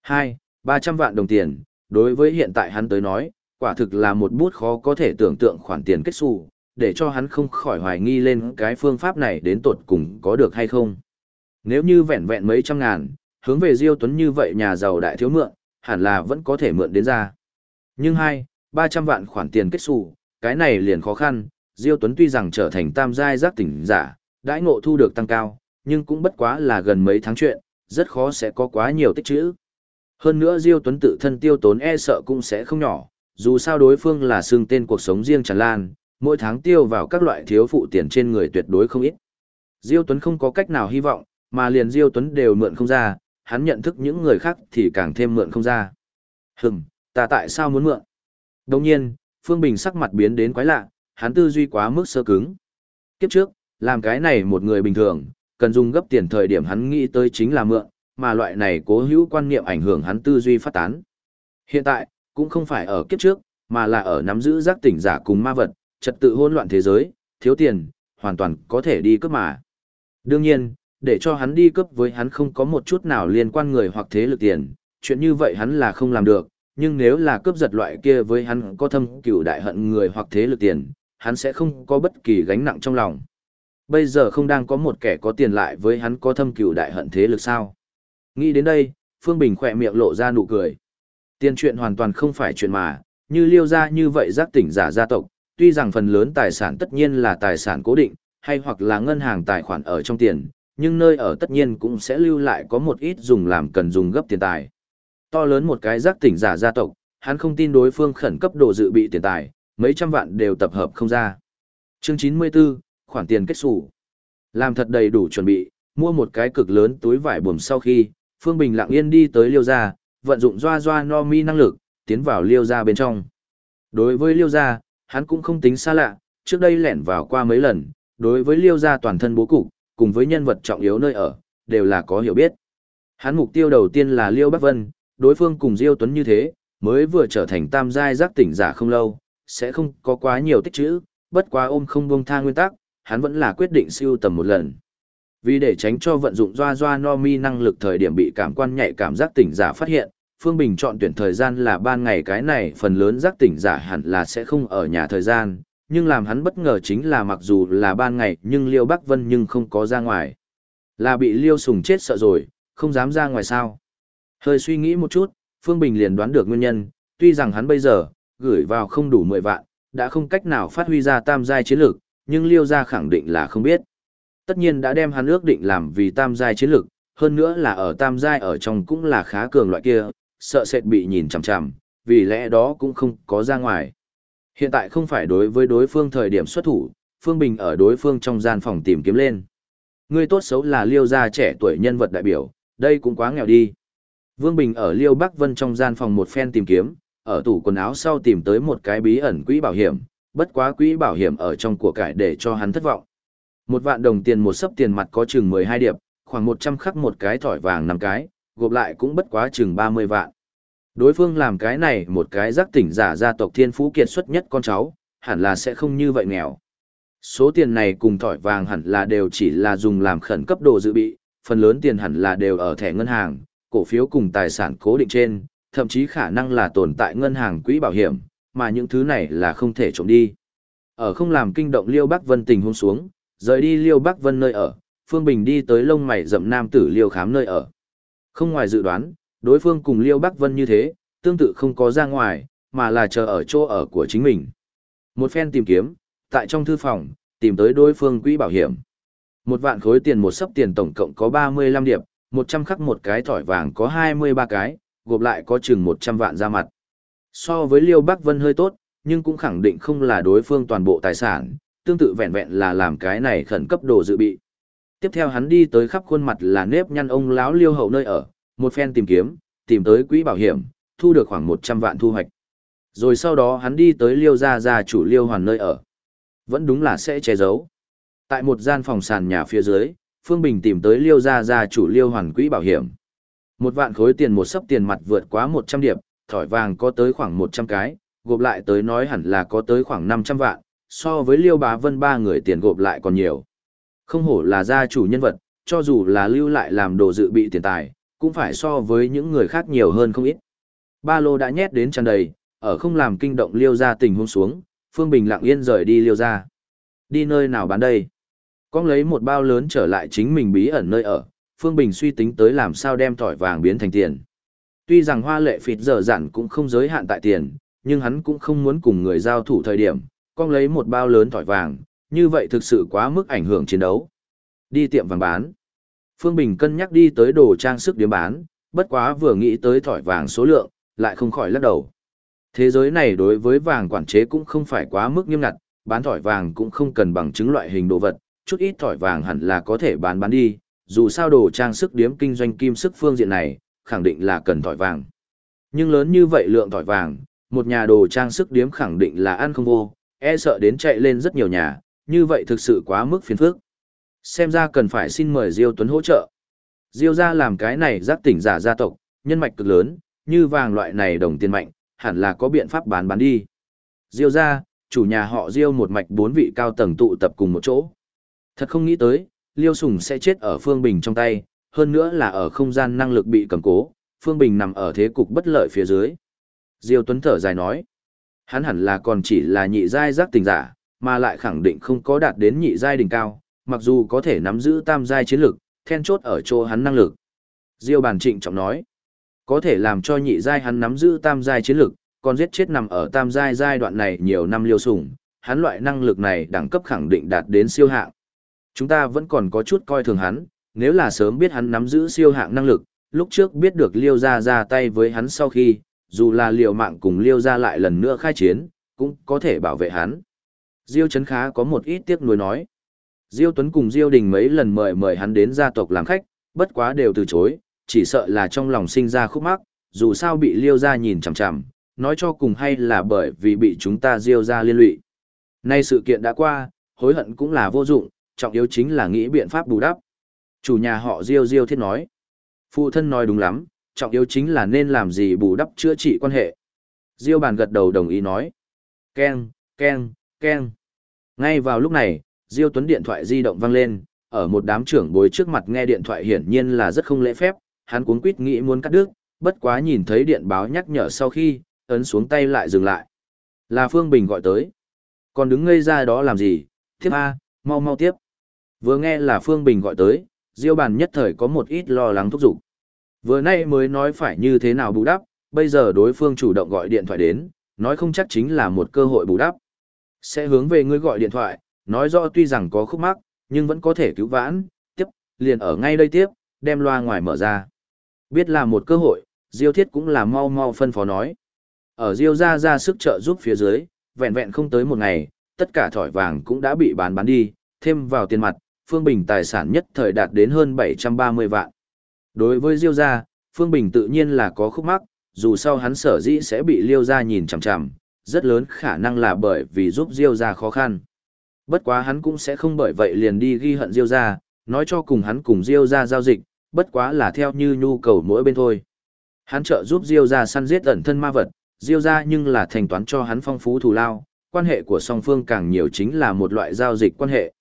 2, 300 vạn đồng tiền, đối với hiện tại hắn tới nói, quả thực là một bút khó có thể tưởng tượng khoản tiền kết xu, để cho hắn không khỏi hoài nghi lên cái phương pháp này đến tột cùng có được hay không. Nếu như vẹn vẹn mấy trăm ngàn, hướng về Diêu Tuấn như vậy nhà giàu đại thiếu mượn, hẳn là vẫn có thể mượn đến ra. Nhưng hai, 300 vạn khoản tiền kết xù, cái này liền khó khăn, Diêu Tuấn tuy rằng trở thành tam giai giác tỉnh giả, đãi ngộ thu được tăng cao, nhưng cũng bất quá là gần mấy tháng chuyện, rất khó sẽ có quá nhiều tích trữ. Hơn nữa Diêu Tuấn tự thân tiêu tốn e sợ cũng sẽ không nhỏ, dù sao đối phương là xương tên cuộc sống riêng tràn lan, mỗi tháng tiêu vào các loại thiếu phụ tiền trên người tuyệt đối không ít. Diêu Tuấn không có cách nào hy vọng, mà liền Diêu Tuấn đều mượn không ra, hắn nhận thức những người khác thì càng thêm mượn không ra. Hừm, ta tại sao muốn mượn? Đồng nhiên, Phương Bình sắc mặt biến đến quái lạ, hắn tư duy quá mức sơ cứng. Kiếp trước, làm cái này một người bình thường, cần dùng gấp tiền thời điểm hắn nghĩ tới chính là mượn, mà loại này cố hữu quan niệm ảnh hưởng hắn tư duy phát tán. Hiện tại, cũng không phải ở kiếp trước, mà là ở nắm giữ giác tỉnh giả cùng ma vật, trật tự hỗn loạn thế giới, thiếu tiền, hoàn toàn có thể đi cướp mà. Đương nhiên, để cho hắn đi cướp với hắn không có một chút nào liên quan người hoặc thế lực tiền, chuyện như vậy hắn là không làm được, nhưng nếu là cướp giật loại kia với hắn có thâm cửu đại hận người hoặc thế lực tiền, hắn sẽ không có bất kỳ gánh nặng trong lòng. Bây giờ không đang có một kẻ có tiền lại với hắn có thâm cửu đại hận thế lực sao. Nghĩ đến đây, Phương Bình khỏe miệng lộ ra nụ cười. Tiền chuyện hoàn toàn không phải chuyện mà, như liêu ra như vậy giác tỉnh giả gia tộc, tuy rằng phần lớn tài sản tất nhiên là tài sản cố định, hay hoặc là ngân hàng tài khoản ở trong tiền, nhưng nơi ở tất nhiên cũng sẽ lưu lại có một ít dùng làm cần dùng gấp tiền tài. To lớn một cái giác tỉnh giả gia tộc, hắn không tin đối phương khẩn cấp đồ dự bị tiền tài, mấy trăm vạn đều tập hợp không ra. Chương 94, khoản tiền kết sủ. Làm thật đầy đủ chuẩn bị, mua một cái cực lớn túi vải buồm sau khi, Phương Bình lặng yên đi tới liêu gia, vận dụng doa doa no mi năng lực, tiến vào liêu gia bên trong. Đối với liêu gia, hắn cũng không tính xa lạ, trước đây lẻn vào qua mấy lần, đối với liêu gia toàn thân bố cục, cùng với nhân vật trọng yếu nơi ở, đều là có hiểu biết. Hắn mục tiêu đầu tiên là liêu Bắc Vân, đối phương cùng Diêu Tuấn như thế, mới vừa trở thành tam giai giác tỉnh giả không lâu, sẽ không có quá nhiều tích trữ, bất quá ôm không buông tha nguyên tắc, hắn vẫn là quyết định siêu tầm một lần. Vì để tránh cho vận dụng doa doa no mi năng lực thời điểm bị cảm quan nhạy cảm giác tỉnh giả phát hiện, Phương Bình chọn tuyển thời gian là ban ngày cái này phần lớn giác tỉnh giả hẳn là sẽ không ở nhà thời gian, nhưng làm hắn bất ngờ chính là mặc dù là ban ngày nhưng Liêu Bắc Vân nhưng không có ra ngoài. Là bị Liêu Sùng chết sợ rồi, không dám ra ngoài sao. Hơi suy nghĩ một chút, Phương Bình liền đoán được nguyên nhân, tuy rằng hắn bây giờ, gửi vào không đủ 10 vạn, đã không cách nào phát huy ra tam giai chiến lược, nhưng Liêu gia khẳng định là không biết. Tất nhiên đã đem hắn ước định làm vì tam giai chiến lược, hơn nữa là ở tam giai ở trong cũng là khá cường loại kia, sợ sệt bị nhìn chằm chằm, vì lẽ đó cũng không có ra ngoài. Hiện tại không phải đối với đối phương thời điểm xuất thủ, Phương Bình ở đối phương trong gian phòng tìm kiếm lên. Người tốt xấu là Liêu gia trẻ tuổi nhân vật đại biểu, đây cũng quá nghèo đi. Vương Bình ở Liêu Bắc Vân trong gian phòng một phen tìm kiếm, ở tủ quần áo sau tìm tới một cái bí ẩn quỹ bảo hiểm, bất quá quỹ bảo hiểm ở trong của cải để cho hắn thất vọng. Một vạn đồng tiền một sấp tiền mặt có chừng 12 điệp, khoảng 100 khắc một cái thỏi vàng 5 cái, gộp lại cũng bất quá chừng 30 vạn. Đối phương làm cái này một cái giác tỉnh giả gia tộc thiên phú kiệt xuất nhất con cháu, hẳn là sẽ không như vậy nghèo. Số tiền này cùng thỏi vàng hẳn là đều chỉ là dùng làm khẩn cấp đồ dự bị, phần lớn tiền hẳn là đều ở thẻ ngân hàng, cổ phiếu cùng tài sản cố định trên, thậm chí khả năng là tồn tại ngân hàng quỹ bảo hiểm, mà những thứ này là không thể trộm đi. Ở không làm kinh động Liêu Bắc Vân tình huống xuống, rời đi Liêu Bắc Vân nơi ở, Phương Bình đi tới lông mày rậm nam tử Liêu Khám nơi ở. Không ngoài dự đoán, đối phương cùng Liêu Bắc Vân như thế, tương tự không có ra ngoài, mà là chờ ở chỗ ở của chính mình. Một phen tìm kiếm, tại trong thư phòng, tìm tới đối phương quỹ bảo hiểm. Một vạn khối tiền một sấp tiền tổng cộng có 35 điệp, 100 khắc một cái thỏi vàng có 23 cái, gộp lại có chừng 100 vạn ra mặt. So với Liêu Bắc Vân hơi tốt, nhưng cũng khẳng định không là đối phương toàn bộ tài sản, tương tự vẹn vẹn là làm cái này khẩn cấp đồ dự bị. Tiếp theo hắn đi tới khắp khuôn mặt là nếp nhăn ông lão Liêu Hậu nơi ở, một phen tìm kiếm, tìm tới quỹ bảo hiểm, thu được khoảng 100 vạn thu hoạch. Rồi sau đó hắn đi tới Liêu gia gia chủ Liêu Hoàn nơi ở. Vẫn đúng là sẽ che giấu. Tại một gian phòng sàn nhà phía dưới, Phương Bình tìm tới Liêu gia gia chủ Liêu Hoàn quỹ bảo hiểm. Một vạn khối tiền một sấp tiền mặt vượt quá 100 điệp, thỏi vàng có tới khoảng 100 cái, gộp lại tới nói hẳn là có tới khoảng 500 vạn, so với Liêu Bá Vân ba người tiền gộp lại còn nhiều. Không hổ là gia chủ nhân vật, cho dù là lưu lại làm đồ dự bị tiền tài, cũng phải so với những người khác nhiều hơn không ít. Ba lô đã nhét đến tràn đầy, ở không làm kinh động Liêu ra tình huống xuống, Phương Bình lặng yên rời đi Liêu ra. Đi nơi nào bán đây? Con lấy một bao lớn trở lại chính mình bí ẩn nơi ở, Phương Bình suy tính tới làm sao đem tỏi vàng biến thành tiền. Tuy rằng hoa lệ phịt dở dặn cũng không giới hạn tại tiền, nhưng hắn cũng không muốn cùng người giao thủ thời điểm, con lấy một bao lớn tỏi vàng, như vậy thực sự quá mức ảnh hưởng chiến đấu. Đi tiệm vàng bán. Phương Bình cân nhắc đi tới đồ trang sức điểm bán, bất quá vừa nghĩ tới thỏi vàng số lượng, lại không khỏi lắc đầu. Thế giới này đối với vàng quản chế cũng không phải quá mức nghiêm ngặt, bán thỏi vàng cũng không cần bằng chứng loại hình đồ vật, chút ít thỏi vàng hẳn là có thể bán bán đi, dù sao đồ trang sức điếm kinh doanh kim sức phương diện này, khẳng định là cần thỏi vàng. Nhưng lớn như vậy lượng thỏi vàng, một nhà đồ trang sức điếm khẳng định là ăn không vô, e sợ đến chạy lên rất nhiều nhà, như vậy thực sự quá mức phiền phức. Xem ra cần phải xin mời Diêu Tuấn hỗ trợ. Diêu gia làm cái này giác tỉnh giả gia tộc, nhân mạch cực lớn, như vàng loại này đồng tiền mạnh, hẳn là có biện pháp bán bán đi. Diêu gia, chủ nhà họ Diêu một mạch bốn vị cao tầng tụ tập cùng một chỗ. Thật không nghĩ tới, Liêu Sùng sẽ chết ở Phương Bình trong tay, hơn nữa là ở không gian năng lực bị cầm cố, Phương Bình nằm ở thế cục bất lợi phía dưới. Diêu Tuấn thở dài nói, hắn hẳn là còn chỉ là nhị giai giác tình giả, mà lại khẳng định không có đạt đến nhị giai đỉnh cao, mặc dù có thể nắm giữ tam giai chiến lực, then chốt ở chỗ hắn năng lực. Diêu Bản Trịnh trọng nói, có thể làm cho nhị giai hắn nắm giữ tam giai chiến lực, còn giết chết nằm ở tam giai giai đoạn này nhiều năm liêu sủng, hắn loại năng lực này đẳng cấp khẳng định đạt đến siêu hạng. Chúng ta vẫn còn có chút coi thường hắn, nếu là sớm biết hắn nắm giữ siêu hạng năng lực, lúc trước biết được liêu ra ra tay với hắn sau khi, dù là liều mạng cùng liêu gia lại lần nữa khai chiến, cũng có thể bảo vệ hắn. Diêu Trấn Khá có một ít tiếc nuối nói. Diêu Tuấn cùng Diêu Đình mấy lần mời mời hắn đến gia tộc làm khách, bất quá đều từ chối, chỉ sợ là trong lòng sinh ra khúc mắc, dù sao bị liêu gia nhìn chằm chằm, nói cho cùng hay là bởi vì bị chúng ta diêu gia liên lụy. Nay sự kiện đã qua, hối hận cũng là vô dụng, trọng yếu chính là nghĩ biện pháp bù đắp. Chủ nhà họ diêu diêu thiết nói. Phụ thân nói đúng lắm, trọng yếu chính là nên làm gì bù đắp chữa trị quan hệ. Diêu bàn gật đầu đồng ý nói. Ken, Ken, keng. Ngay vào lúc này, Diêu Tuấn điện thoại di động vang lên, ở một đám trưởng bối trước mặt nghe điện thoại hiển nhiên là rất không lễ phép, hắn cuống quýt nghĩ muốn cắt đứt, bất quá nhìn thấy điện báo nhắc nhở sau khi, ấn xuống tay lại dừng lại. Là Phương Bình gọi tới. Còn đứng ngây ra đó làm gì, tiếp A, mau mau tiếp. Vừa nghe là Phương Bình gọi tới, Diêu bàn nhất thời có một ít lo lắng thúc giục. Vừa nay mới nói phải như thế nào bù đắp, bây giờ đối phương chủ động gọi điện thoại đến, nói không chắc chính là một cơ hội bù đắp. Sẽ hướng về ngươi gọi điện thoại, nói rõ tuy rằng có khúc mắc, nhưng vẫn có thể cứu vãn, tiếp, liền ở ngay đây tiếp, đem loa ngoài mở ra. Biết là một cơ hội, Diêu Thiết cũng là mau mau phân phó nói. Ở Diêu ra ra sức trợ giúp phía dưới, vẹn vẹn không tới một ngày, tất cả thỏi vàng cũng đã bị bán bán đi, thêm vào tiền mặt, Phương Bình tài sản nhất thời đạt đến hơn 730 vạn. Đối với Diêu gia, Phương Bình tự nhiên là có khúc mắc, dù sau hắn sở dĩ sẽ bị Liêu gia nhìn chằm chằm, rất lớn khả năng là bởi vì giúp Diêu gia khó khăn. Bất quá hắn cũng sẽ không bởi vậy liền đi ghi hận Diêu gia, nói cho cùng hắn cùng Diêu gia giao dịch, bất quá là theo như nhu cầu mỗi bên thôi. Hắn trợ giúp Diêu gia săn giết ẩn thân ma vật, Diêu gia nhưng là thanh toán cho hắn phong phú thù lao, quan hệ của song phương càng nhiều chính là một loại giao dịch quan hệ.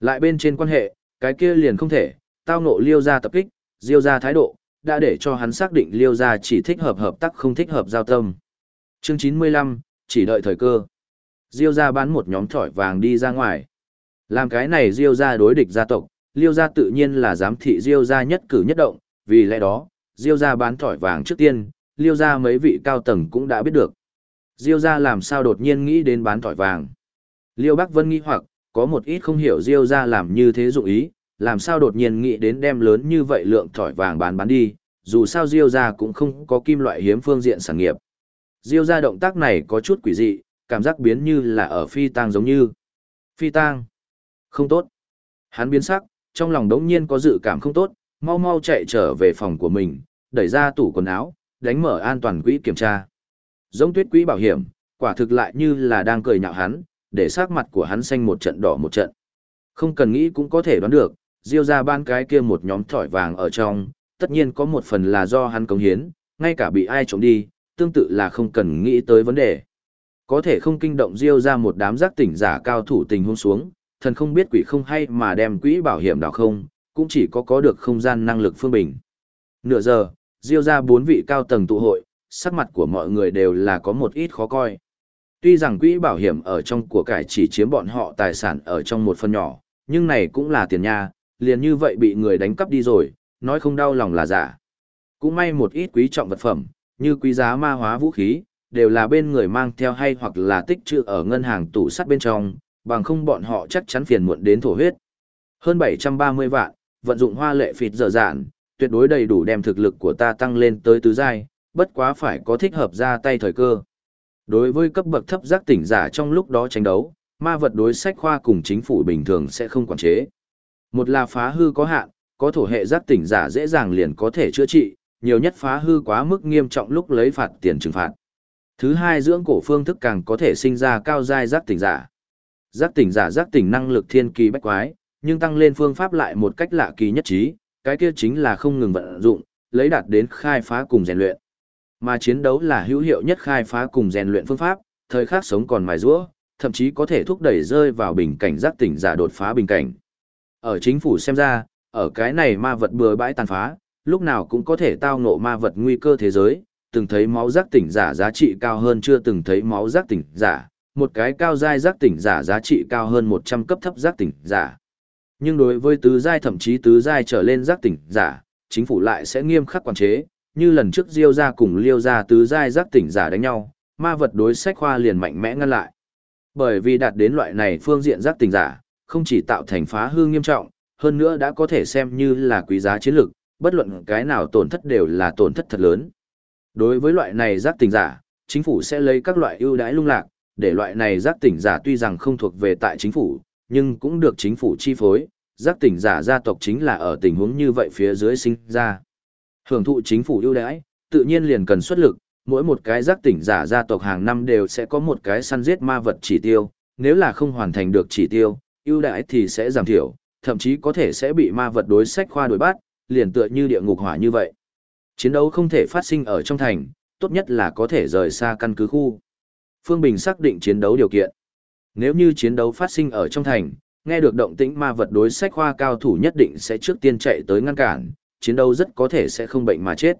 Lại bên trên quan hệ, cái kia liền không thể, tao ngộ Liêu gia tập kích, Diêu gia thái độ, đã để cho hắn xác định Liêu gia chỉ thích hợp hợp tác không thích hợp giao tâm. Chương 95, chỉ đợi thời cơ. Diêu gia bán một nhóm thỏi vàng đi ra ngoài. Làm cái này Diêu gia đối địch gia tộc, Liêu gia tự nhiên là giám thị Diêu gia nhất cử nhất động, vì lẽ đó, Diêu gia bán thỏi vàng trước tiên, Liêu gia mấy vị cao tầng cũng đã biết được. Diêu gia làm sao đột nhiên nghĩ đến bán thỏi vàng. Liêu Bắc Vân nghi hoặc, có một ít không hiểu Diêu gia làm như thế dụng ý, làm sao đột nhiên nghĩ đến đem lớn như vậy lượng thỏi vàng bán bán đi, dù sao Diêu gia cũng không có kim loại hiếm phương diện sản nghiệp. Diêu gia động tác này có chút quỷ dị, cảm giác biến như là ở phi tang giống như. Phi tang? Không tốt. Hắn biến sắc, trong lòng đống nhiên có dự cảm không tốt, mau mau chạy trở về phòng của mình, đẩy ra tủ quần áo, đánh mở an toàn quỹ kiểm tra. Giống tuyết quỹ bảo hiểm, quả thực lại như là đang cười nhạo hắn, để sắc mặt của hắn xanh một trận đỏ một trận. Không cần nghĩ cũng có thể đoán được, diêu ra ban cái kia một nhóm thỏi vàng ở trong, tất nhiên có một phần là do hắn cống hiến, ngay cả bị ai trộm đi, tương tự là không cần nghĩ tới vấn đề. Có thể không kinh động diêu ra một đám giác tỉnh giả cao thủ tình huống xuống, thần không biết quỷ không hay mà đem quỹ bảo hiểm đảo không, cũng chỉ có có được không gian năng lực phương bình. Nửa giờ, diêu ra bốn vị cao tầng tụ hội, sắc mặt của mọi người đều là có một ít khó coi. Tuy rằng quỹ bảo hiểm ở trong của cải chỉ chiếm bọn họ tài sản ở trong một phần nhỏ, nhưng này cũng là tiền nha, liền như vậy bị người đánh cắp đi rồi, nói không đau lòng là giả. Cũng may một ít quý trọng vật phẩm, như quý giá ma hóa vũ khí, đều là bên người mang theo hay hoặc là tích trữ ở ngân hàng tủ sắt bên trong, bằng không bọn họ chắc chắn phiền muộn đến thổ huyết. Hơn 730 vạn, vận dụng hoa lệ phịt dở dạn, tuyệt đối đầy đủ đem thực lực của ta tăng lên tới tứ giai, bất quá phải có thích hợp ra tay thời cơ. Đối với cấp bậc thấp giác tỉnh giả trong lúc đó tranh đấu, ma vật đối sách khoa cùng chính phủ bình thường sẽ không quản chế. Một là phá hư có hạn, có thổ hệ giác tỉnh giả dễ dàng liền có thể chữa trị, nhiều nhất phá hư quá mức nghiêm trọng lúc lấy phạt tiền trừng phạt. Thứ hai dưỡng cổ phương thức càng có thể sinh ra cao giai giác tỉnh giả. Giác tỉnh giả giác tỉnh năng lực thiên kỳ bách quái, nhưng tăng lên phương pháp lại một cách lạ kỳ nhất trí, cái kia chính là không ngừng vận dụng, lấy đạt đến khai phá cùng rèn luyện. Mà chiến đấu là hữu hiệu nhất khai phá cùng rèn luyện phương pháp, thời khắc sống còn mài giũa, thậm chí có thể thúc đẩy rơi vào bình cảnh giác tỉnh giả đột phá bình cảnh. Ở chính phủ xem ra, ở cái này ma vật bừa bãi tàn phá, lúc nào cũng có thể tao ngộ ma vật nguy cơ thế giới, từng thấy máu giác tỉnh giả giá trị cao hơn chưa từng thấy máu giác tỉnh giả, một cái cao giai giác tỉnh giả giá trị cao hơn 100 cấp thấp giác tỉnh giả. Nhưng đối với tứ giai thậm chí tứ giai trở lên giác tỉnh giả, chính phủ lại sẽ nghiêm khắc quản chế, như lần trước Diêu gia cùng Liêu gia tứ giai giác tỉnh giả đánh nhau, ma vật đối sách khoa liền mạnh mẽ ngăn lại. Bởi vì đạt đến loại này phương diện giác tỉnh giả, không chỉ tạo thành phá hư nghiêm trọng, hơn nữa đã có thể xem như là quý giá chiến lược, bất luận cái nào tổn thất đều là tổn thất thật lớn. Đối với loại này giác tỉnh giả, chính phủ sẽ lấy các loại ưu đãi lung lạc, để loại này giác tỉnh giả tuy rằng không thuộc về tại chính phủ, nhưng cũng được chính phủ chi phối, giác tỉnh giả gia tộc chính là ở tình huống như vậy phía dưới sinh ra. Hưởng thụ chính phủ ưu đãi, tự nhiên liền cần xuất lực, mỗi một cái giác tỉnh giả gia tộc hàng năm đều sẽ có một cái săn giết ma vật chỉ tiêu, nếu là không hoàn thành được chỉ tiêu, ưu đãi thì sẽ giảm thiểu, thậm chí có thể sẽ bị ma vật đối sách khoa đối bắt, liền tựa như địa ngục hỏa như vậy. Chiến đấu không thể phát sinh ở trong thành, tốt nhất là có thể rời xa căn cứ khu. Phương Bình xác định chiến đấu điều kiện. Nếu như chiến đấu phát sinh ở trong thành, nghe được động tĩnh ma vật đối sách khoa cao thủ nhất định sẽ trước tiên chạy tới ngăn cản, chiến đấu rất có thể sẽ không bệnh mà chết.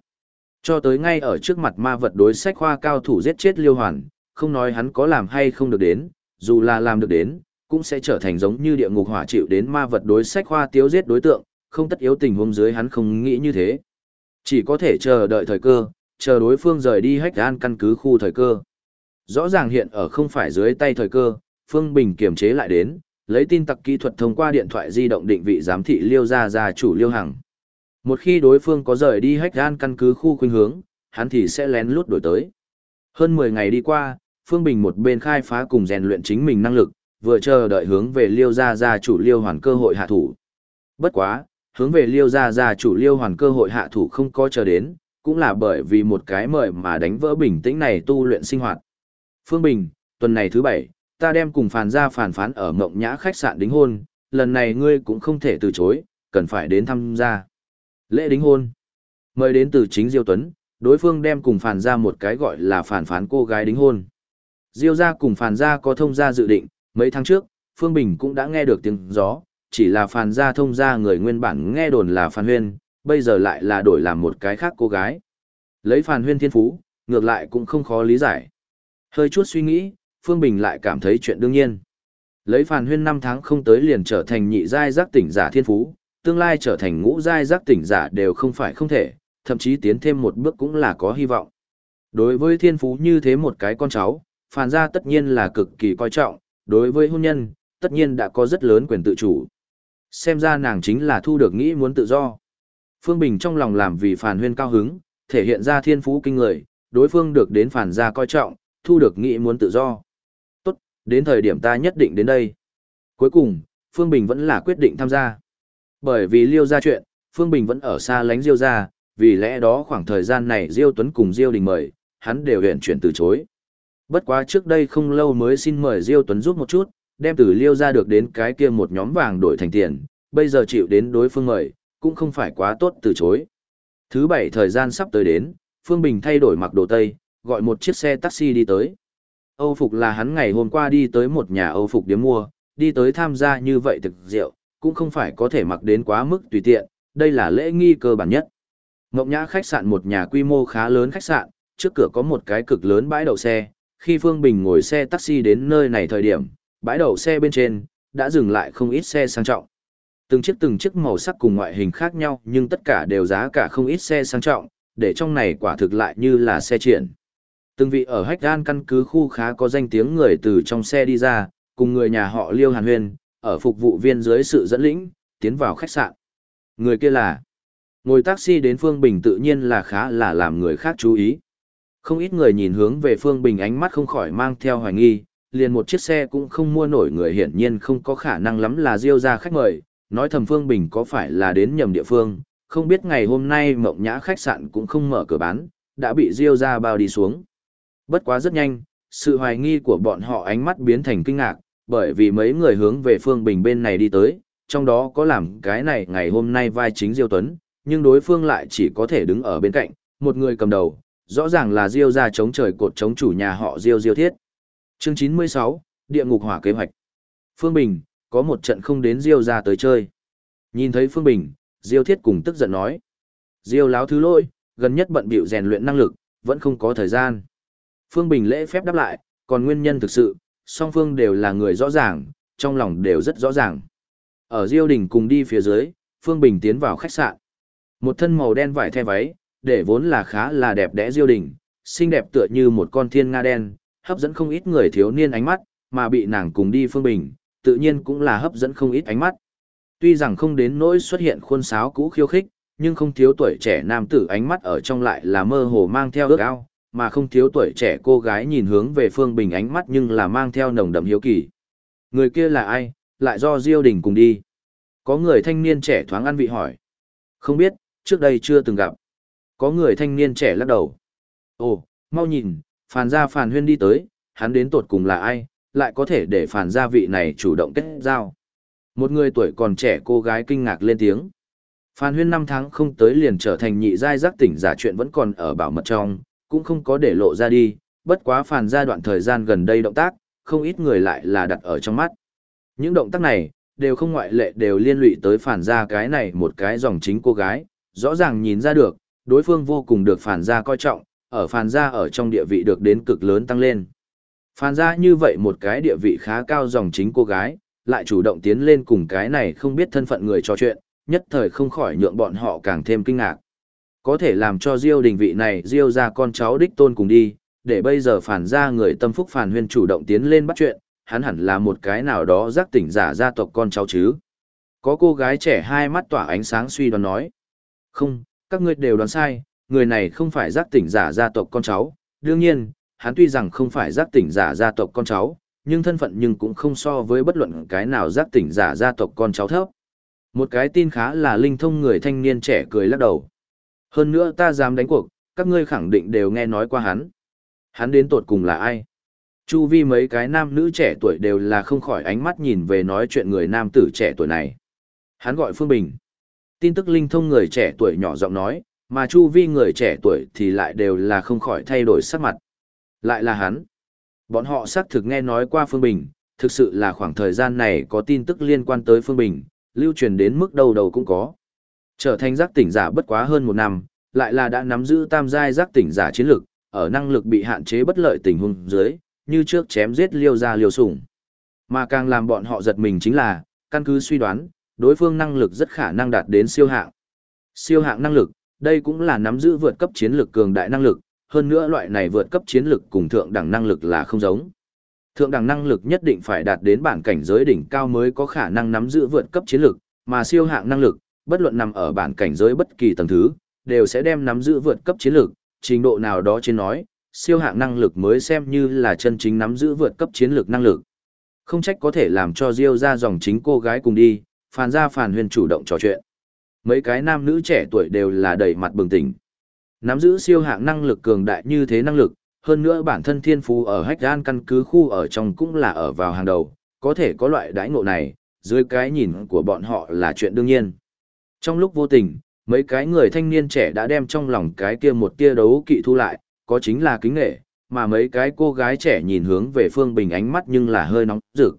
Cho tới ngay ở trước mặt ma vật đối sách khoa cao thủ giết chết Liêu Hoàn, không nói hắn có làm hay không được đến, dù là làm được đến, cũng sẽ trở thành giống như địa ngục hỏa chịu đến ma vật đối sách khoa tiêu giết đối tượng, không tất yếu tình huống dưới hắn không nghĩ như thế. Chỉ có thể chờ đợi thời cơ, chờ đối phương rời đi hách an căn cứ khu thời cơ. Rõ ràng hiện ở không phải dưới tay thời cơ, Phương Bình kiềm chế lại đến, lấy tin tặc kỹ thuật thông qua điện thoại di động định vị giám thị Liêu gia gia chủ Liêu Hằng. Một khi đối phương có rời đi hách an căn cứ khu khuynh hướng, hắn thì sẽ lén lút đổi tới. Hơn 10 ngày đi qua, Phương Bình một bên khai phá cùng rèn luyện chính mình năng lực, vừa chờ đợi hướng về Liêu gia gia chủ Liêu Hoàn cơ hội hạ thủ. Bất quá, hướng về Liêu gia gia chủ Liêu Hoàn cơ hội hạ thủ không có chờ đến, cũng là bởi vì một cái mời mà đánh vỡ bình tĩnh này tu luyện sinh hoạt. Phương Bình, tuần này thứ bảy, ta đem cùng phàn gia phản phán ở Ngộng nhã khách sạn đính hôn, lần này ngươi cũng không thể từ chối, cần phải đến tham gia. Lễ đính hôn. Mời đến từ chính Diêu Tuấn, đối phương đem cùng phản gia một cái gọi là phản phán cô gái đính hôn. Diêu gia cùng phản gia có thông gia dự định, mấy tháng trước, Phương Bình cũng đã nghe được tiếng gió, chỉ là phàn gia thông gia người nguyên bản nghe đồn là phàn huyên, bây giờ lại là đổi làm một cái khác cô gái. Lấy phàn huyên thiên phú, ngược lại cũng không khó lý giải. Hơi chút suy nghĩ, Phương Bình lại cảm thấy chuyện đương nhiên. Lấy phàn huyên năm tháng không tới liền trở thành nhị giai giác tỉnh giả thiên phú, tương lai trở thành ngũ giai giác tỉnh giả đều không phải không thể, thậm chí tiến thêm một bước cũng là có hy vọng. Đối với thiên phú như thế một cái con cháu, phàn gia tất nhiên là cực kỳ coi trọng, đối với hôn nhân, tất nhiên đã có rất lớn quyền tự chủ. Xem ra nàng chính là thu được nghĩ muốn tự do. Phương Bình trong lòng làm vì phản huyên cao hứng, thể hiện ra thiên phú kinh người, đối phương được đến phản gia coi trọng, thu được nghĩ muốn tự do. Tốt, đến thời điểm ta nhất định đến đây. Cuối cùng, Phương Bình vẫn là quyết định tham gia. Bởi vì Liêu ra chuyện, Phương Bình vẫn ở xa lánh Diêu ra, vì lẽ đó khoảng thời gian này Diêu Tuấn cùng Diêu Đình mời, hắn đều hiện chuyển từ chối. Bất quá trước đây không lâu mới xin mời Diêu Tuấn giúp một chút, đem từ Liêu ra được đến cái kia một nhóm vàng đổi thành tiền, bây giờ chịu đến đối phương mời, cũng không phải quá tốt từ chối. Thứ bảy thời gian sắp tới đến, Phương Bình thay đổi mặc đồ Tây, gọi một chiếc xe taxi đi tới. Âu Phục là hắn ngày hôm qua đi tới một nhà Âu Phục điếm mua, đi tới tham gia như vậy thực rượu, cũng không phải có thể mặc đến quá mức tùy tiện, đây là lễ nghi cơ bản nhất. Ngọc Nhã khách sạn một nhà quy mô khá lớn khách sạn, trước cửa có một cái cực lớn bãi đậu xe, khi Phương Bình ngồi xe taxi đến nơi này thời điểm, bãi đậu xe bên trên, đã dừng lại không ít xe sang trọng. Từng chiếc từng chiếc màu sắc cùng ngoại hình khác nhau nhưng tất cả đều giá cả không ít xe sang trọng, để trong này quả thực lại như là xe triển. Từng vị ở Hách Gan căn cứ khu khá có danh tiếng người từ trong xe đi ra, cùng người nhà họ Liêu Hàn Huyên, ở phục vụ viên dưới sự dẫn lĩnh, tiến vào khách sạn. Người kia là ngồi taxi đến Phương Bình tự nhiên là khá là làm người khác chú ý. Không ít người nhìn hướng về Phương Bình ánh mắt không khỏi mang theo hoài nghi, liền một chiếc xe cũng không mua nổi người hiển nhiên không có khả năng lắm là diêu ra khách mời, nói thầm Phương Bình có phải là đến nhầm địa phương, không biết ngày hôm nay mộng nhã khách sạn cũng không mở cửa bán, đã bị diêu ra bao đi xuống. Bất quá rất nhanh, sự hoài nghi của bọn họ ánh mắt biến thành kinh ngạc, bởi vì mấy người hướng về Phương Bình bên này đi tới, trong đó có làm cái này ngày hôm nay vai chính Diêu Tuấn, nhưng đối phương lại chỉ có thể đứng ở bên cạnh, một người cầm đầu, rõ ràng là Diêu ra chống trời cột chống chủ nhà họ Diêu Diêu Thiết. Chương 96, Địa ngục hỏa kế hoạch. Phương Bình, có một trận không đến Diêu ra tới chơi. Nhìn thấy Phương Bình, Diêu Thiết cùng tức giận nói. Diêu láo thứ lỗi, gần nhất bận bịu rèn luyện năng lực, vẫn không có thời gian. Phương Bình lễ phép đáp lại, còn nguyên nhân thực sự, song phương đều là người rõ ràng, trong lòng đều rất rõ ràng. Ở Diêu đỉnh cùng đi phía dưới, Phương Bình tiến vào khách sạn. Một thân màu đen vải the váy, để vốn là khá là đẹp đẽ Diêu đỉnh, xinh đẹp tựa như một con thiên nga đen, hấp dẫn không ít người thiếu niên ánh mắt, mà bị nàng cùng đi Phương Bình, tự nhiên cũng là hấp dẫn không ít ánh mắt. Tuy rằng không đến nỗi xuất hiện khuôn sáo cũ khiêu khích, nhưng không thiếu tuổi trẻ nam tử ánh mắt ở trong lại là mơ hồ mang theo ước ao, mà không thiếu tuổi trẻ cô gái nhìn hướng về Phương Bình ánh mắt nhưng là mang theo nồng đậm hiếu kỳ. Người kia là ai, lại do Diêu Đình cùng đi. Có người thanh niên trẻ thoáng ăn vị hỏi. Không biết, trước đây chưa từng gặp. Có người thanh niên trẻ lắc đầu. Ồ, mau nhìn, phàn gia phàn huyên đi tới, hắn đến tột cùng là ai, lại có thể để phàn gia vị này chủ động kết giao. Một người tuổi còn trẻ cô gái kinh ngạc lên tiếng. Phàn huyên năm tháng không tới liền trở thành nhị giai giác tỉnh giả chuyện vẫn còn ở bảo mật trong, cũng không có để lộ ra đi, bất quá phàn gia đoạn thời gian gần đây động tác, không ít người lại là đặt ở trong mắt. Những động tác này, đều không ngoại lệ đều liên lụy tới phản gia cái này một cái dòng chính cô gái, rõ ràng nhìn ra được, đối phương vô cùng được phản gia coi trọng, ở Phàn gia ở trong địa vị được đến cực lớn tăng lên. Phàn gia như vậy một cái địa vị khá cao dòng chính cô gái, lại chủ động tiến lên cùng cái này không biết thân phận người trò chuyện, nhất thời không khỏi nhượng bọn họ càng thêm kinh ngạc. Có thể làm cho Diêu đình vị này Diêu ra con cháu đích tôn cùng đi, để bây giờ phản ra người tâm phúc phản huyên chủ động tiến lên bắt chuyện, hắn hẳn là một cái nào đó giác tỉnh giả gia tộc con cháu chứ. Có cô gái trẻ hai mắt tỏa ánh sáng suy đoán nói. Không, các ngươi đều đoán sai, người này không phải giác tỉnh giả gia tộc con cháu. Đương nhiên, hắn tuy rằng không phải giác tỉnh giả gia tộc con cháu, nhưng thân phận nhưng cũng không so với bất luận cái nào giác tỉnh giả gia tộc con cháu thấp. Một cái tin khá là linh thông người thanh niên trẻ cười lắc đầu. Hơn nữa ta dám đánh cuộc, các ngươi khẳng định đều nghe nói qua hắn. Hắn đến tột cùng là ai? Chu vi mấy cái nam nữ trẻ tuổi đều là không khỏi ánh mắt nhìn về nói chuyện người nam tử trẻ tuổi này. Hắn gọi Phương Bình. Tin tức linh thông người trẻ tuổi nhỏ giọng nói, mà chu vi người trẻ tuổi thì lại đều là không khỏi thay đổi sắc mặt. Lại là hắn. Bọn họ xác thực nghe nói qua Phương Bình, thực sự là khoảng thời gian này có tin tức liên quan tới Phương Bình, lưu truyền đến mức đầu đầu cũng có. Trở thành giác tỉnh giả bất quá hơn một năm, lại là đã nắm giữ tam giai giác tỉnh giả chiến lực, ở năng lực bị hạn chế bất lợi tình huống dưới, như trước chém giết liêu ra liêu sủng. Mà càng làm bọn họ giật mình chính là, căn cứ suy đoán, đối phương năng lực rất khả năng đạt đến siêu hạng. Siêu hạng năng lực, đây cũng là nắm giữ vượt cấp chiến lực cường đại năng lực, hơn nữa loại này vượt cấp chiến lực cùng thượng đẳng năng lực là không giống. Thượng đẳng năng lực nhất định phải đạt đến bản cảnh giới đỉnh cao mới có khả năng nắm giữ vượt cấp chiến lực, mà siêu hạng năng lực, bất luận nằm ở bản cảnh giới bất kỳ tầng thứ, đều sẽ đem nắm giữ vượt cấp chiến lực, trình độ nào đó trên nói, siêu hạng năng lực mới xem như là chân chính nắm giữ vượt cấp chiến lược năng lực. Không trách có thể làm cho Diêu ra dòng chính cô gái cùng đi, phàn ra phàn huyền chủ động trò chuyện. Mấy cái nam nữ trẻ tuổi đều là đầy mặt bừng tỉnh. Nắm giữ siêu hạng năng lực cường đại như thế năng lực, hơn nữa bản thân thiên phú ở hách gan căn cứ khu ở trong cũng là ở vào hàng đầu, có thể có loại đãi ngộ này, dưới cái nhìn của bọn họ là chuyện đương nhiên. Trong lúc vô tình, mấy cái người thanh niên trẻ đã đem trong lòng cái kia một tia đấu kỵ thu lại, có chính là kính nghệ, mà mấy cái cô gái trẻ nhìn hướng về Phương Bình ánh mắt nhưng là hơi nóng rực.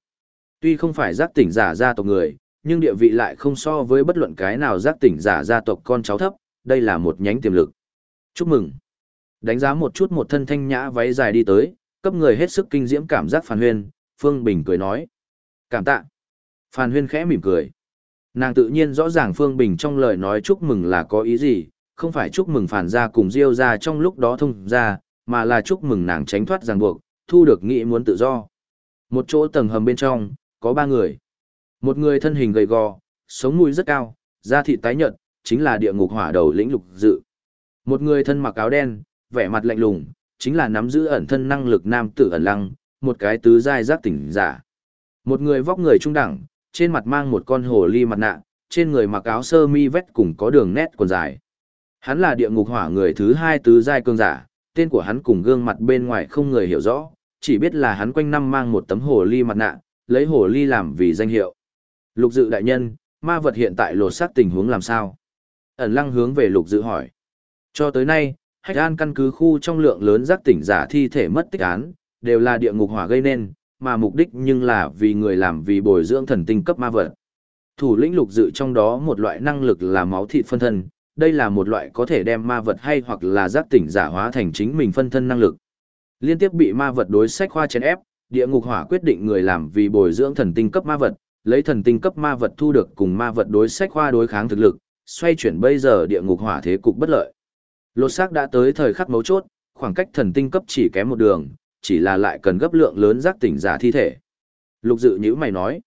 Tuy không phải giác tỉnh giả ra tộc người, nhưng địa vị lại không so với bất luận cái nào giác tỉnh giả gia tộc con cháu thấp, đây là một nhánh tiềm lực. Chúc mừng. Đánh giá một chút một thân thanh nhã váy dài đi tới, cấp người hết sức kinh diễm cảm giác Phan Huyên, Phương Bình cười nói. Cảm tạ. Phan Huyên khẽ mỉm cười. Nàng tự nhiên rõ ràng Phương Bình trong lời nói chúc mừng là có ý gì, không phải chúc mừng phản gia cùng Diêu gia trong lúc đó thông ra, mà là chúc mừng nàng tránh thoát ràng buộc, thu được nghị muốn tự do. Một chỗ tầng hầm bên trong, có ba người. Một người thân hình gầy gò, sống mũi rất cao, da thịt tái nhợt, chính là địa ngục hỏa đầu lĩnh lục dự. Một người thân mặc áo đen, vẻ mặt lạnh lùng, chính là nắm giữ ẩn thân năng lực nam tử ẩn lăng, một cái tứ giai giác tỉnh giả. Một người vóc người trung đẳng, trên mặt mang một con hồ ly mặt nạ, trên người mặc áo sơ mi vest cùng có đường nét quần dài. Hắn là địa ngục hỏa người thứ hai tứ giai cương giả, tên của hắn cùng gương mặt bên ngoài không người hiểu rõ, chỉ biết là hắn quanh năm mang một tấm hồ ly mặt nạ, lấy hồ ly làm vì danh hiệu. Lục dự đại nhân, ma vật hiện tại lột xác tình huống làm sao? Ẩn lăng hướng về lục dự hỏi. Cho tới nay, hạch an căn cứ khu trong lượng lớn giác tỉnh giả thi thể mất tích án, đều là địa ngục hỏa gây nên, mà mục đích nhưng là vì người làm vì bồi dưỡng thần tinh cấp ma vật. Thủ lĩnh lục dự trong đó một loại năng lực là máu thịt phân thân, đây là một loại có thể đem ma vật hay hoặc là giác tỉnh giả hóa thành chính mình phân thân năng lực. Liên tiếp bị ma vật đối sách khoa chèn ép, địa ngục hỏa quyết định người làm vì bồi dưỡng thần tinh cấp ma vật, lấy thần tinh cấp ma vật thu được cùng ma vật đối sách khoa đối kháng thực lực, xoay chuyển bây giờ địa ngục hỏa thế cục bất lợi. Lột xác đã tới thời khắc mấu chốt, khoảng cách thần tinh cấp chỉ kém một đường, chỉ là lại cần gấp lượng lớn giác tỉnh giả thi thể. Lục dự như mày nói,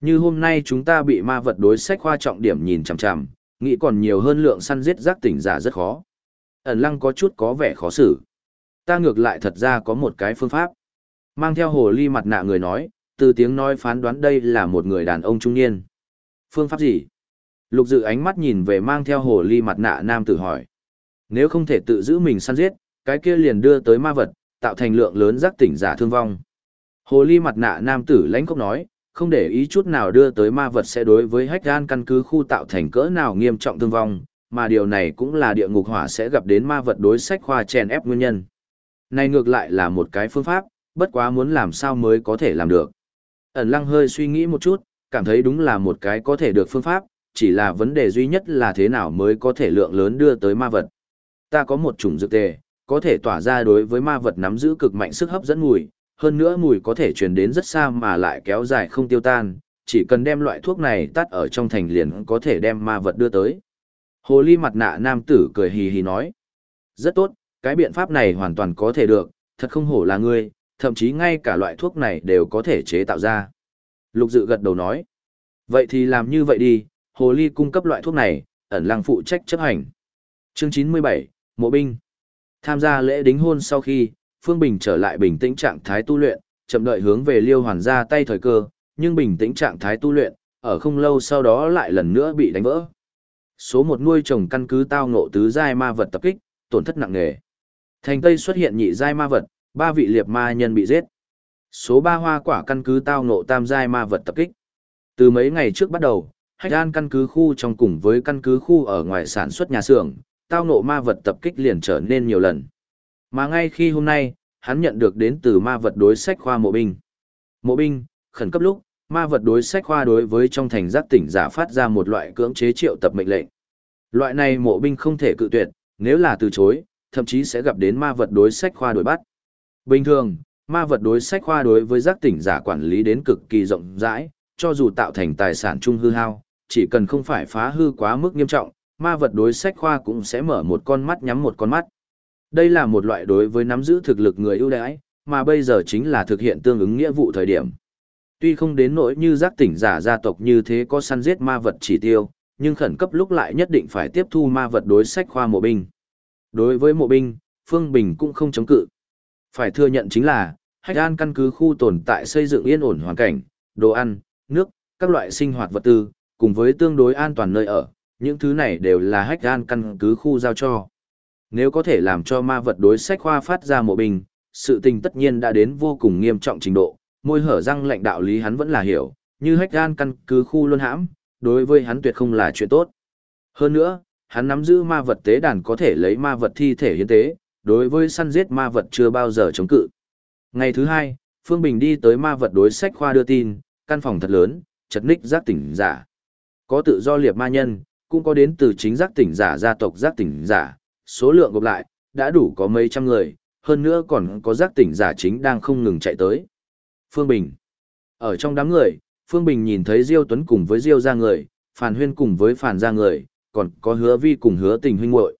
như hôm nay chúng ta bị ma vật đối sách khoa trọng điểm nhìn chằm chằm, nghĩ còn nhiều hơn lượng săn giết giác tỉnh giả rất khó. Ẩn lăng có chút có vẻ khó xử. Ta ngược lại thật ra có một cái phương pháp. Mang theo hồ ly mặt nạ người nói, từ tiếng nói phán đoán đây là một người đàn ông trung niên. Phương pháp gì? Lục dự ánh mắt nhìn về mang theo hồ ly mặt nạ nam tử hỏi. Nếu không thể tự giữ mình săn giết, cái kia liền đưa tới ma vật, tạo thành lượng lớn giác tỉnh giả thương vong. Hồ ly mặt nạ nam tử lãnh cốc nói, không để ý chút nào đưa tới ma vật sẽ đối với hách gan căn cứ khu tạo thành cỡ nào nghiêm trọng thương vong, mà điều này cũng là địa ngục hỏa sẽ gặp đến ma vật đối sách khoa chèn ép nguyên nhân. Này ngược lại là một cái phương pháp, bất quá muốn làm sao mới có thể làm được. Ẩn lăng hơi suy nghĩ một chút, cảm thấy đúng là một cái có thể được phương pháp, chỉ là vấn đề duy nhất là thế nào mới có thể lượng lớn đưa tới ma vật. Ta có một chủng dược tề, có thể tỏa ra đối với ma vật nắm giữ cực mạnh sức hấp dẫn mùi, hơn nữa mùi có thể truyền đến rất xa mà lại kéo dài không tiêu tan, chỉ cần đem loại thuốc này tắt ở trong thành liền có thể đem ma vật đưa tới. Hồ ly mặt nạ nam tử cười hì hì nói. Rất tốt, cái biện pháp này hoàn toàn có thể được, thật không hổ là ngươi, thậm chí ngay cả loại thuốc này đều có thể chế tạo ra. Lục dự gật đầu nói. Vậy thì làm như vậy đi, hồ ly cung cấp loại thuốc này, ẩn lăng phụ trách chấp hành. Chương 97, Mộ binh. Tham gia lễ đính hôn sau khi, Phương Bình trở lại bình tĩnh trạng thái tu luyện, chậm đợi hướng về Liêu Hoàn ra tay thời cơ, nhưng bình tĩnh trạng thái tu luyện, ở không lâu sau đó lại lần nữa bị đánh vỡ. Số một nuôi trồng căn cứ tao ngộ tứ giai ma vật tập kích, tổn thất nặng nề. Thành Tây xuất hiện nhị giai ma vật, ba vị liệt ma nhân bị giết. Số ba hoa quả căn cứ tao ngộ tam giai ma vật tập kích. Từ mấy ngày trước bắt đầu, Hách An căn cứ khu trong cùng với căn cứ khu ở ngoài sản xuất nhà xưởng, tao ngộ ma vật tập kích liền trở nên nhiều lần. Mà ngay khi hôm nay, hắn nhận được đến từ ma vật đối sách khoa mộ binh. Mộ binh, khẩn cấp lúc, ma vật đối sách khoa đối với trong thành giác tỉnh giả phát ra một loại cưỡng chế triệu tập mệnh lệnh. Loại này mộ binh không thể cự tuyệt, nếu là từ chối, thậm chí sẽ gặp đến ma vật đối sách khoa đuổi bắt. Bình thường, ma vật đối sách khoa đối với giác tỉnh giả quản lý đến cực kỳ rộng rãi, cho dù tạo thành tài sản chung hư hao, chỉ cần không phải phá hư quá mức nghiêm trọng, ma vật đối sách khoa cũng sẽ mở một con mắt nhắm một con mắt. Đây là một loại đối với nắm giữ thực lực người ưu đãi, mà bây giờ chính là thực hiện tương ứng nghĩa vụ thời điểm. Tuy không đến nỗi như giác tỉnh giả gia tộc như thế có săn giết ma vật chỉ tiêu, nhưng khẩn cấp lúc lại nhất định phải tiếp thu ma vật đối sách khoa mộ binh. Đối với mộ binh, Phương Bình cũng không chống cự. Phải thừa nhận chính là, Hách An căn cứ khu tồn tại xây dựng yên ổn hoàn cảnh, đồ ăn, nước, các loại sinh hoạt vật tư, cùng với tương đối an toàn nơi ở, những thứ này đều là Hách An căn cứ khu giao cho. Nếu có thể làm cho ma vật đối sách khoa phát ra mộ bình, sự tình tất nhiên đã đến vô cùng nghiêm trọng trình độ, môi hở răng lệnh đạo lý hắn vẫn là hiểu, như hách gan căn cứ khu luôn hãm, đối với hắn tuyệt không là chuyện tốt. Hơn nữa, hắn nắm giữ ma vật tế đàn có thể lấy ma vật thi thể hiến tế, đối với săn giết ma vật chưa bao giờ chống cự. Ngày thứ hai, Phương Bình đi tới ma vật đối sách khoa đưa tin, căn phòng thật lớn, chật ních giác tỉnh giả. Có tự do liệp ma nhân, cũng có đến từ chính giác tỉnh giả gia tộc giác tỉnh giả, số lượng gộp lại, đã đủ có mấy trăm người, hơn nữa còn có giác tỉnh giả chính đang không ngừng chạy tới. Phương Bình Ở trong đám người, Phương Bình nhìn thấy Diêu Tuấn cùng với Diêu ra người, Phàn Huyên cùng với Phàn ra người, còn có hứa vi cùng hứa tình huynh muội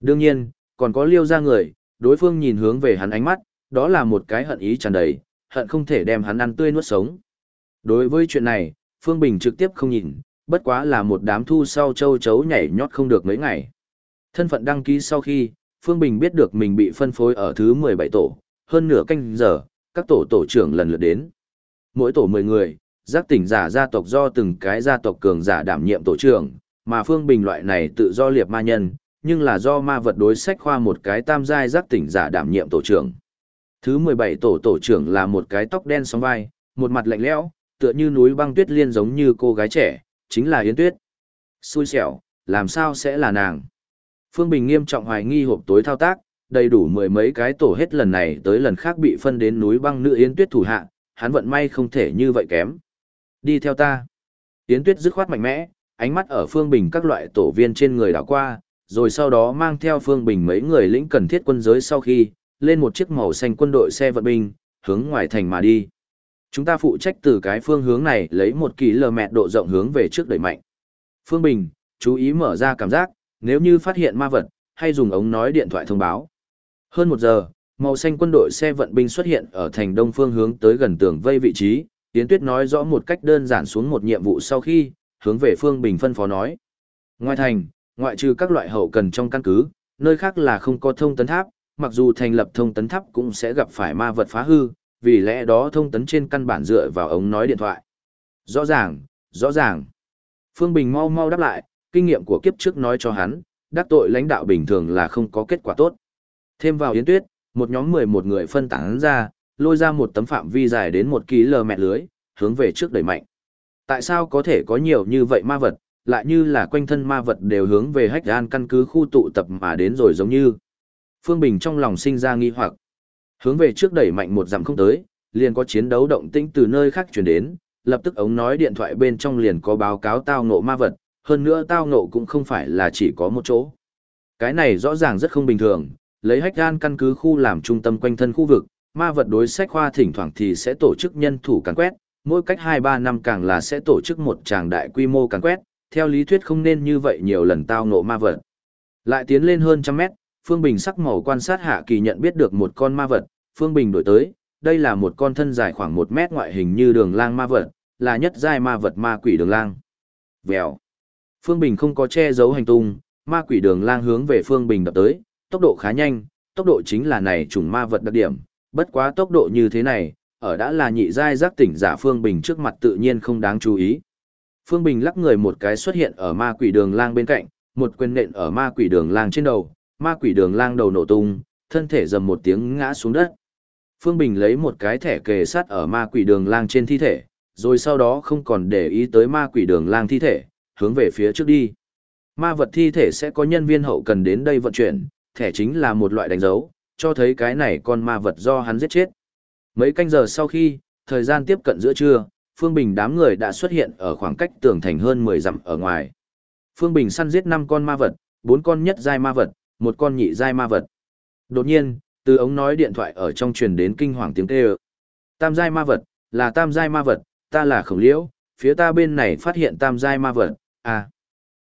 Đương nhiên, còn có liêu ra người, đối phương nhìn hướng về hắn ánh mắt, đó là một cái hận ý tràn đầy, hận không thể đem hắn ăn tươi nuốt sống. Đối với chuyện này, Phương Bình trực tiếp không nhìn, bất quá là một đám thu sau châu chấu nhảy nhót không được mấy ngày. Thân phận đăng ký sau khi, Phương Bình biết được mình bị phân phối ở thứ 17 tổ, hơn nửa canh giờ, các tổ tổ trưởng lần lượt đến. Mỗi tổ 10 người, giác tỉnh giả gia tộc do từng cái gia tộc cường giả đảm nhiệm tổ trưởng, mà Phương Bình loại này tự do liệp ma nhân, nhưng là do ma vật đối sách khoa một cái tam giai giác tỉnh giả đảm nhiệm tổ trưởng. Thứ 17 tổ tổ trưởng là một cái tóc đen sóng vai, một mặt lạnh lẽo, tựa như núi băng tuyết liên giống như cô gái trẻ, chính là Yến Tuyết. Xui xẻo, làm sao sẽ là nàng? Phương Bình nghiêm trọng hoài nghi hộp tối thao tác, đầy đủ mười mấy cái tổ hết lần này tới lần khác bị phân đến núi băng nữ Yến Tuyết thủ hạ, hắn vận may không thể như vậy kém. Đi theo ta. Yến Tuyết dứt khoát mạnh mẽ, ánh mắt ở Phương Bình các loại tổ viên trên người đảo qua, rồi sau đó mang theo Phương Bình mấy người lĩnh cần thiết quân giới sau khi, lên một chiếc màu xanh quân đội xe vận binh, hướng ngoài thành mà đi. Chúng ta phụ trách từ cái phương hướng này lấy một kỳ lờ mẹ độ rộng hướng về trước đẩy mạnh. Phương Bình, chú ý mở ra cảm giác, nếu như phát hiện ma vật, hay dùng ống nói điện thoại thông báo. Hơn một giờ, màu xanh quân đội xe vận binh xuất hiện ở thành đông phương hướng tới gần tường vây vị trí, Tiến Tuyết nói rõ một cách đơn giản xuống một nhiệm vụ sau khi, hướng về Phương Bình phân phó nói. Ngoài thành, ngoại trừ các loại hậu cần trong căn cứ, nơi khác là không có thông tấn tháp, mặc dù thành lập thông tấn tháp cũng sẽ gặp phải ma vật phá hư, vì lẽ đó thông tấn trên căn bản dựa vào ống nói điện thoại. Rõ ràng, rõ ràng. Phương Bình mau mau đáp lại, kinh nghiệm của kiếp trước nói cho hắn, đắc tội lãnh đạo bình thường là không có kết quả tốt. Thêm vào Yến Tuyết, một nhóm 11 người phân tán ra, lôi ra một tấm phạm vi dài đến 1 km lưới, hướng về trước đẩy mạnh. Tại sao có thể có nhiều như vậy ma vật, lại như là quanh thân ma vật đều hướng về hách gan căn cứ khu tụ tập mà đến rồi giống như. Phương Bình trong lòng sinh ra nghi hoặc. Hướng về trước đẩy mạnh một dặm không tới, liền có chiến đấu động tĩnh từ nơi khác chuyển đến, lập tức ống nói điện thoại bên trong liền có báo cáo tao ngộ ma vật, hơn nữa tao ngộ cũng không phải là chỉ có một chỗ. Cái này rõ ràng rất không bình thường, lấy hách gan căn cứ khu làm trung tâm quanh thân khu vực, ma vật đối sách khoa thỉnh thoảng thì sẽ tổ chức nhân thủ càn quét, mỗi cách 2-3 năm càng là sẽ tổ chức một tràng đại quy mô càn quét, theo lý thuyết không nên như vậy nhiều lần tao nộ ma vật. Lại tiến lên hơn trăm mét, Phương Bình sắc màu quan sát hạ kỳ nhận biết được một con ma vật, Phương Bình đổi tới, đây là một con thân dài khoảng một mét ngoại hình như đường lang ma vật, là nhất giai ma vật ma quỷ đường lang. Vèo. Phương Bình không có che giấu hành tung, ma quỷ đường lang hướng về Phương Bình đập tới, tốc độ khá nhanh, tốc độ chính là này chủng ma vật đặc điểm, bất quá tốc độ như thế này, ở đã là nhị giai giác tỉnh giả Phương Bình trước mặt tự nhiên không đáng chú ý. Phương Bình lắc người một cái xuất hiện ở ma quỷ đường lang bên cạnh, một quyền nện ở ma quỷ đường lang trên đầu, ma quỷ đường lang đầu nổ tung, thân thể dầm một tiếng ngã xuống đất. Phương Bình lấy một cái thẻ kề sát ở ma quỷ đường lang trên thi thể, rồi sau đó không còn để ý tới ma quỷ đường lang thi thể, hướng về phía trước đi. Ma vật thi thể sẽ có nhân viên hậu cần đến đây vận chuyển, thẻ chính là một loại đánh dấu, cho thấy cái này con ma vật do hắn giết chết. Mấy canh giờ sau khi, thời gian tiếp cận giữa trưa, Phương Bình đám người đã xuất hiện ở khoảng cách tường thành hơn 10 dặm ở ngoài. Phương Bình săn giết 5 con ma vật, 4 con nhất giai ma vật, một con nhị giai ma vật. Đột nhiên, từ ống nói điện thoại ở trong truyền đến kinh hoàng tiếng kêu. Tam giai ma vật, là tam giai ma vật, ta là khổng liễu, phía ta bên này phát hiện tam giai ma vật, à.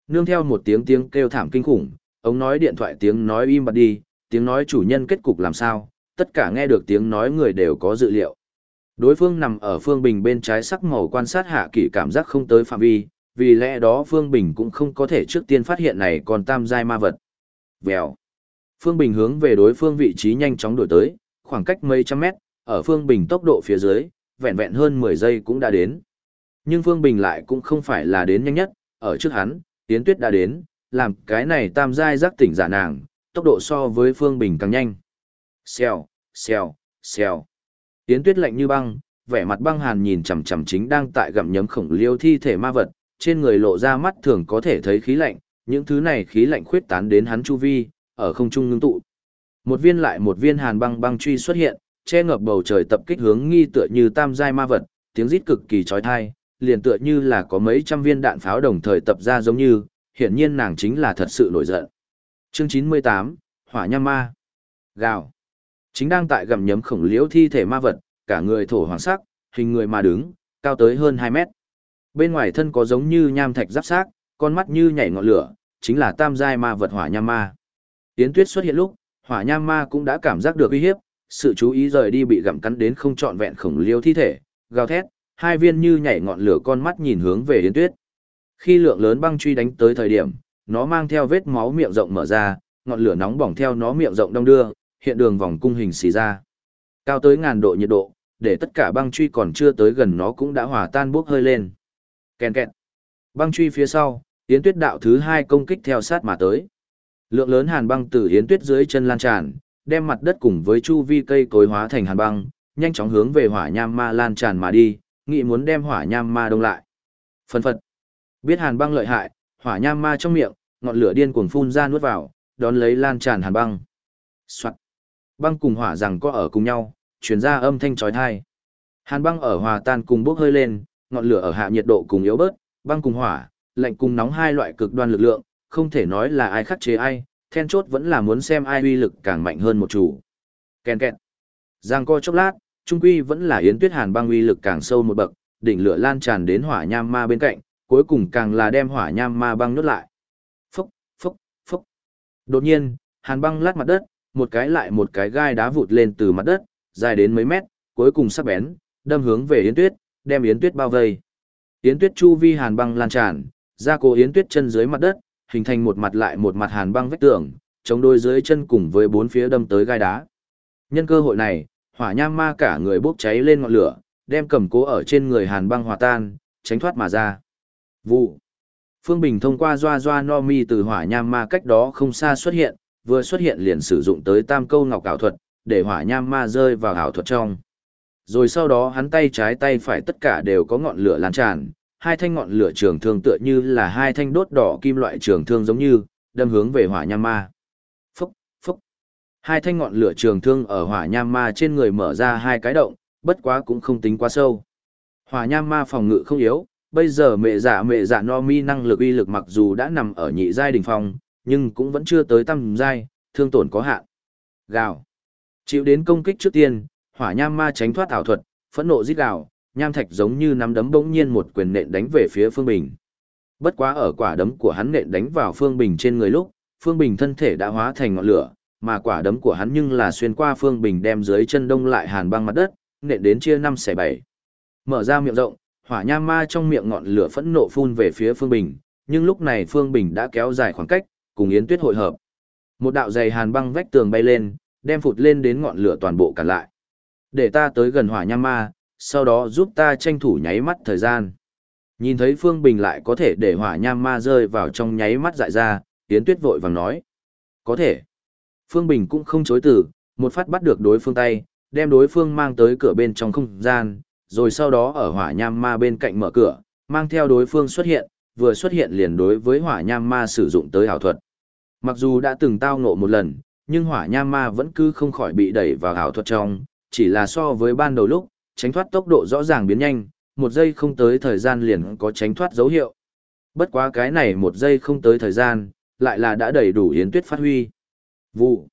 Nương theo một tiếng tiếng kêu thảm kinh khủng, ống nói điện thoại tiếng nói im bặt đi, tiếng nói chủ nhân kết cục làm sao, tất cả nghe được tiếng nói người đều có dự liệu. Đối phương nằm ở phương bình bên trái sắc màu quan sát hạ kỷ cảm giác không tới phạm vi, vì lẽ đó phương bình cũng không có thể trước tiên phát hiện này còn tam giai ma vật. Vèo. Phương Bình hướng về đối phương vị trí nhanh chóng đổi tới, khoảng cách mấy trăm mét, ở Phương Bình tốc độ phía dưới, vẹn vẹn hơn 10 giây cũng đã đến. Nhưng Phương Bình lại cũng không phải là đến nhanh nhất, ở trước hắn, Tiến Tuyết đã đến, làm cái này tam giai giác tỉnh giả nàng, tốc độ so với Phương Bình càng nhanh. Xèo, xèo, xèo. Tiến Tuyết lạnh như băng, vẻ mặt băng hàn nhìn chằm chằm chính đang tại gặm nhấm khổng liêu thi thể ma vật, trên người lộ ra mắt thường có thể thấy khí lạnh, những thứ này khí lạnh khuyết tán đến hắn chu vi, ở không trung ngưng tụ. Một viên lại một viên hàn băng băng truy xuất hiện, che ngập bầu trời tập kích hướng nghi tựa như tam giai ma vật, tiếng rít cực kỳ chói tai, liền tựa như là có mấy trăm viên đạn pháo đồng thời tập ra giống như, hiển nhiên nàng chính là thật sự nổi giận. Chương 98, Hỏa Nham Ma. Gào. Chính đang tại gầm nhấm khổng liễu thi thể ma vật, cả người thổ hoàng sắc, hình người mà đứng, cao tới hơn 2 mét. Bên ngoài thân có giống như nham thạch giáp xác, con mắt như nhảy ngọn lửa, chính là tam giai ma vật hỏa nham ma. Tiến Tuyết xuất hiện lúc, hỏa nham ma cũng đã cảm giác được uy hiếp, sự chú ý rời đi bị gặm cắn đến không trọn vẹn khổng liêu thi thể, gào thét, hai viên như nhảy ngọn lửa con mắt nhìn hướng về Yến Tuyết. Khi lượng lớn băng truy đánh tới thời điểm, nó mang theo vết máu miệng rộng mở ra, ngọn lửa nóng bỏng theo nó miệng rộng đông đưa, hiện đường vòng cung hình xì ra. Cao tới ngàn độ nhiệt độ, để tất cả băng truy còn chưa tới gần nó cũng đã hòa tan bốc hơi lên. Kèn kẹt. Băng truy phía sau, Yến Tuyết đạo thứ hai công kích theo sát mà tới. Lượng lớn hàn băng từ Yến Tuyết dưới chân lan tràn, đem mặt đất cùng với chu vi cây cối hóa thành hàn băng, nhanh chóng hướng về hỏa nham ma lan tràn mà đi, nghĩ muốn đem hỏa nham ma đông lại. Phần phật. Biết hàn băng lợi hại, hỏa nham ma trong miệng, ngọn lửa điên cuồng phun ra nuốt vào, đón lấy lan tràn hàn băng. Soạt. Băng cùng hỏa rằng có ở cùng nhau, truyền ra âm thanh chói tai. Hàn băng ở hòa tan cùng bốc hơi lên, ngọn lửa ở hạ nhiệt độ cùng yếu bớt, băng cùng hỏa, lạnh cùng nóng hai loại cực đoan lực lượng, không thể nói là ai khắc chế ai, then chốt vẫn là muốn xem ai uy lực càng mạnh hơn một chủ. Kèn kẹt. Giang co chốc lát, trung quy vẫn là Yến Tuyết Hàn băng uy lực càng sâu một bậc, đỉnh lửa lan tràn đến hỏa nham ma bên cạnh, cuối cùng càng là đem hỏa nham ma băng nuốt lại. Phốc, phốc, phốc. Đột nhiên, Hàn băng lát mặt đất, một cái lại một cái gai đá vụt lên từ mặt đất, dài đến mấy mét, cuối cùng sắc bén, đâm hướng về Yến Tuyết, đem Yến Tuyết bao vây. Yến Tuyết chu vi hàn băng lan tràn, ra cố Yến Tuyết chân dưới mặt đất, hình thành một mặt lại một mặt hàn băng vách tường, chống đôi dưới chân cùng với bốn phía đâm tới gai đá. Nhân cơ hội này, hỏa nham ma cả người bốc cháy lên ngọn lửa, đem cầm cố ở trên người hàn băng hòa tan, tránh thoát mà ra. Vụ. Phương Bình thông qua doa doa no mi từ hỏa nham ma cách đó không xa xuất hiện, vừa xuất hiện liền sử dụng tới tam câu ngọc ảo thuật, để hỏa nham ma rơi vào ảo thuật trong. Rồi sau đó hắn tay trái tay phải tất cả đều có ngọn lửa lan tràn, hai thanh ngọn lửa trường thương tựa như là hai thanh đốt đỏ kim loại trường thương giống như, đâm hướng về hỏa nham ma. Phúc, phúc. Hai thanh ngọn lửa trường thương ở hỏa nham ma trên người mở ra hai cái động, bất quá cũng không tính quá sâu. Hỏa nham ma phòng ngự không yếu, bây giờ mẹ giả mẹ giả no mi năng lực uy lực mặc dù đã nằm ở nhị giai đỉnh phong, nhưng cũng vẫn chưa tới tam giai, thương tổn có hạn. Gào. Chịu đến công kích trước tiên, hỏa nham ma tránh thoát ảo thuật, phẫn nộ giết gào, nham thạch giống như nắm đấm bỗng nhiên một quyền nện đánh về phía Phương Bình. Bất quá ở quả đấm của hắn nện đánh vào Phương Bình trên người lúc, Phương Bình thân thể đã hóa thành ngọn lửa, mà quả đấm của hắn nhưng là xuyên qua Phương Bình đem dưới chân đông lại hàn băng mặt đất, nện đến chia năm xẻ bảy. Mở ra miệng rộng, hỏa nham ma trong miệng ngọn lửa phẫn nộ phun về phía Phương Bình, nhưng lúc này Phương Bình đã kéo dài khoảng cách, cùng Yến Tuyết hội hợp. Một đạo dày hàn băng vách tường bay lên, đem phụt lên đến ngọn lửa toàn bộ cản lại. Để ta tới gần hỏa nham ma, sau đó giúp ta tranh thủ nháy mắt thời gian. Nhìn thấy Phương Bình lại có thể để hỏa nham ma rơi vào trong nháy mắt dại ra, Yến Tuyết vội vàng nói. Có thể. Phương Bình cũng không chối từ, một phát bắt được đối phương tay, đem đối phương mang tới cửa bên trong không gian, rồi sau đó ở hỏa nham ma bên cạnh mở cửa, mang theo đối phương xuất hiện, vừa xuất hiện liền đối với hỏa nham ma sử dụng tới ảo thuật. Mặc dù đã từng tao ngộ một lần, nhưng hỏa nham ma vẫn cứ không khỏi bị đẩy vào ảo thuật trong, chỉ là so với ban đầu lúc, tránh thoát tốc độ rõ ràng biến nhanh, một giây không tới thời gian liền có tránh thoát dấu hiệu. Bất quá cái này một giây không tới thời gian, lại là đã đầy đủ yến tuyết phát huy. Vụ.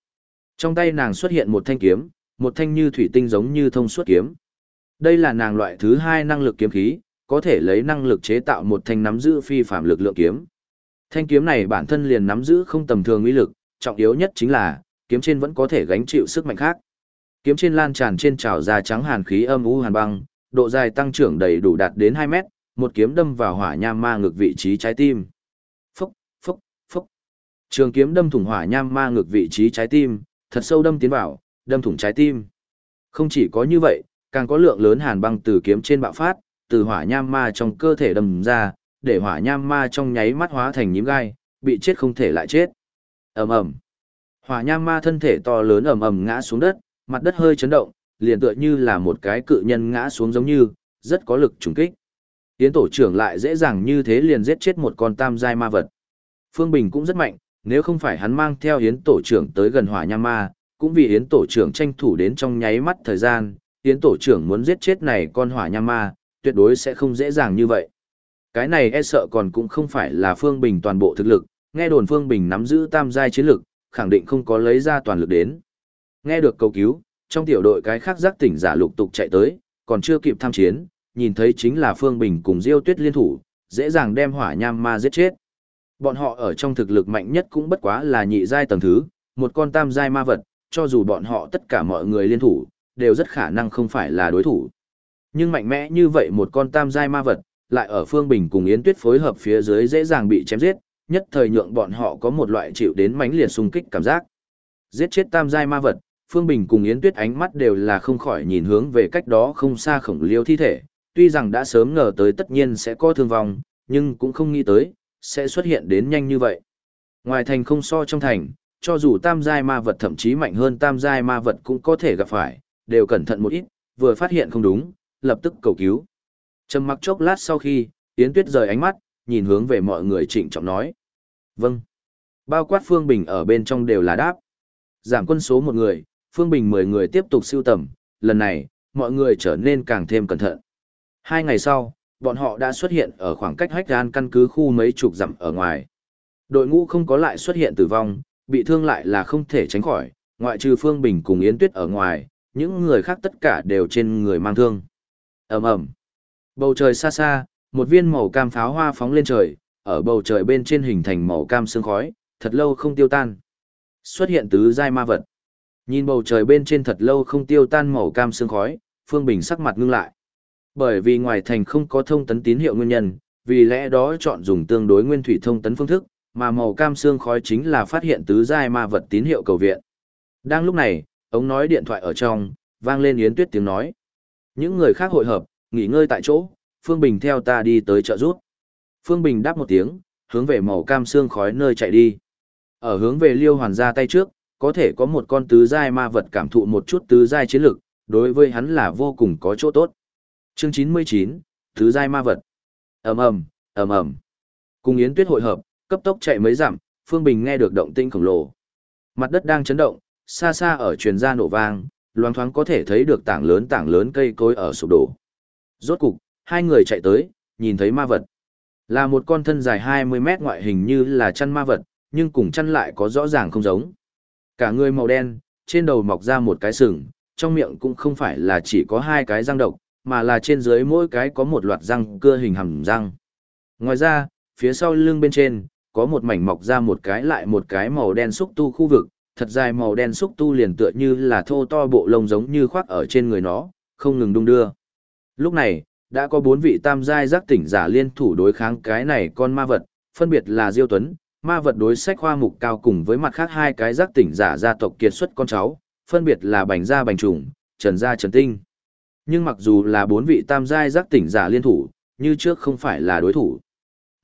Trong tay nàng xuất hiện một thanh kiếm, một thanh như thủy tinh giống như thông suốt kiếm. Đây là nàng loại thứ hai năng lực kiếm khí, có thể lấy năng lực chế tạo một thanh nắm giữ phi phạm lực lượng kiếm. Thanh kiếm này bản thân liền nắm giữ không tầm thường uy lực, trọng yếu nhất chính là, kiếm trên vẫn có thể gánh chịu sức mạnh khác. Kiếm trên lan tràn trên trào ra trắng hàn khí âm u hàn băng, độ dài tăng trưởng đầy đủ đạt đến 2 mét, một kiếm đâm vào hỏa nham ma ngực vị trí trái tim. Phúc, phúc, phúc. Trường kiếm đâm thủng hỏa nham ma ngực vị trí trái tim, thật sâu đâm tiến vào, đâm thủng trái tim. Không chỉ có như vậy, càng có lượng lớn hàn băng từ kiếm trên bạo phát, từ hỏa nham ma trong cơ thể đâm ra, để hỏa nham ma trong nháy mắt hóa thành nhím gai, bị chết không thể lại chết. Ầm ầm. Hỏa nham ma thân thể to lớn ầm ầm ngã xuống đất, mặt đất hơi chấn động, liền tựa như là một cái cự nhân ngã xuống giống như, rất có lực trùng kích. Tiến tổ trưởng lại dễ dàng như thế liền giết chết một con tam giai ma vật. Phương Bình cũng rất mạnh, nếu không phải hắn mang theo Yến tổ trưởng tới gần hỏa nham ma, cũng vì Yến tổ trưởng tranh thủ đến trong nháy mắt thời gian, Yến tổ trưởng muốn giết chết này con hỏa nham ma, tuyệt đối sẽ không dễ dàng như vậy. Cái này e sợ còn cũng không phải là Phương Bình toàn bộ thực lực, nghe đồn Phương Bình nắm giữ tam giai chiến lực, khẳng định không có lấy ra toàn lực đến. Nghe được cầu cứu, trong tiểu đội cái khác giác tỉnh giả lục tục chạy tới, còn chưa kịp tham chiến, nhìn thấy chính là Phương Bình cùng Diêu Tuyết liên thủ, dễ dàng đem hỏa nham ma giết chết. Bọn họ ở trong thực lực mạnh nhất cũng bất quá là nhị giai tầng thứ, một con tam giai ma vật, cho dù bọn họ tất cả mọi người liên thủ, đều rất khả năng không phải là đối thủ. Nhưng mạnh mẽ như vậy một con tam giai ma vật, lại ở Phương Bình cùng Yến Tuyết phối hợp phía dưới dễ dàng bị chém giết, nhất thời nhượng bọn họ có một loại chịu đến mãnh liệt xung kích cảm giác. Giết chết tam giai ma vật, Phương Bình cùng Yến Tuyết ánh mắt đều là không khỏi nhìn hướng về cách đó không xa khổng liêu thi thể, tuy rằng đã sớm ngờ tới tất nhiên sẽ có thương vong, nhưng cũng không nghĩ tới, sẽ xuất hiện đến nhanh như vậy. Ngoài thành không so trong thành, cho dù tam giai ma vật thậm chí mạnh hơn tam giai ma vật cũng có thể gặp phải, đều cẩn thận một ít, vừa phát hiện không đúng, lập tức cầu cứu. Trầm mặc chốc lát sau khi, Yến Tuyết rời ánh mắt, nhìn hướng về mọi người trịnh trọng nói. Vâng. Bao quát Phương Bình ở bên trong đều là đáp. Giảm quân số một người, Phương Bình mười người tiếp tục siêu tầm, lần này, mọi người trở nên càng thêm cẩn thận. Hai ngày sau, bọn họ đã xuất hiện ở khoảng cách hách gan căn cứ khu mấy chục dặm ở ngoài. Đội ngũ không có lại xuất hiện tử vong, bị thương lại là không thể tránh khỏi, ngoại trừ Phương Bình cùng Yến Tuyết ở ngoài, những người khác tất cả đều trên người mang thương. ầm ầm Bầu trời xa xa, một viên màu cam pháo hoa phóng lên trời, ở bầu trời bên trên hình thành màu cam sương khói, thật lâu không tiêu tan. Xuất hiện tứ giai ma vật. Nhìn bầu trời bên trên thật lâu không tiêu tan màu cam sương khói, Phương Bình sắc mặt ngưng lại. Bởi vì ngoài thành không có thông tấn tín hiệu nguyên nhân, vì lẽ đó chọn dùng tương đối nguyên thủy thông tấn phương thức, mà màu cam sương khói chính là phát hiện tứ giai ma vật tín hiệu cầu viện. Đang lúc này, ống nói điện thoại ở trong, vang lên Yến Tuyết tiếng nói. Những người khác hội hợp, nghỉ ngơi tại chỗ, Phương Bình theo ta đi tới chợ rút. Phương Bình đáp một tiếng, hướng về màu cam xương khói nơi chạy đi. Ở hướng về Liêu Hoàn ra tay trước, có thể có một con tứ giai ma vật cảm thụ một chút tứ giai chiến lực, đối với hắn là vô cùng có chỗ tốt. Chương 99, tứ giai ma vật. Ầm ầm, ầm ầm. Cùng Yến Tuyết hội hợp, cấp tốc chạy mấy dặm, Phương Bình nghe được động tinh khổng lồ. Mặt đất đang chấn động, xa xa ở truyền ra nổ vang, loáng thoáng có thể thấy được tảng lớn tảng lớn cây cối ở sụp đổ. Rốt cục, hai người chạy tới, nhìn thấy ma vật. Là một con thân dài 20 mét ngoại hình như là chăn ma vật, nhưng cùng chăn lại có rõ ràng không giống. Cả người màu đen, trên đầu mọc ra một cái sừng, trong miệng cũng không phải là chỉ có hai cái răng độc, mà là trên dưới mỗi cái có một loạt răng cưa hình hầm răng. Ngoài ra, phía sau lưng bên trên, có một mảnh mọc ra một cái lại một cái màu đen xúc tu khu vực, thật dài màu đen xúc tu liền tựa như là thô to bộ lông giống như khoác ở trên người nó, không ngừng đung đưa. Lúc này, đã có bốn vị tam giai giác tỉnh giả liên thủ đối kháng cái này con ma vật, phân biệt là Diêu Tuấn, ma vật đối sách khoa mục cao cùng với mặt khác hai cái giác tỉnh giả gia tộc kiệt xuất con cháu, phân biệt là Bành Gia Bành Trùng, Trần Gia Trần Tinh. Nhưng mặc dù là bốn vị tam giai giác tỉnh giả liên thủ, như trước không phải là đối thủ.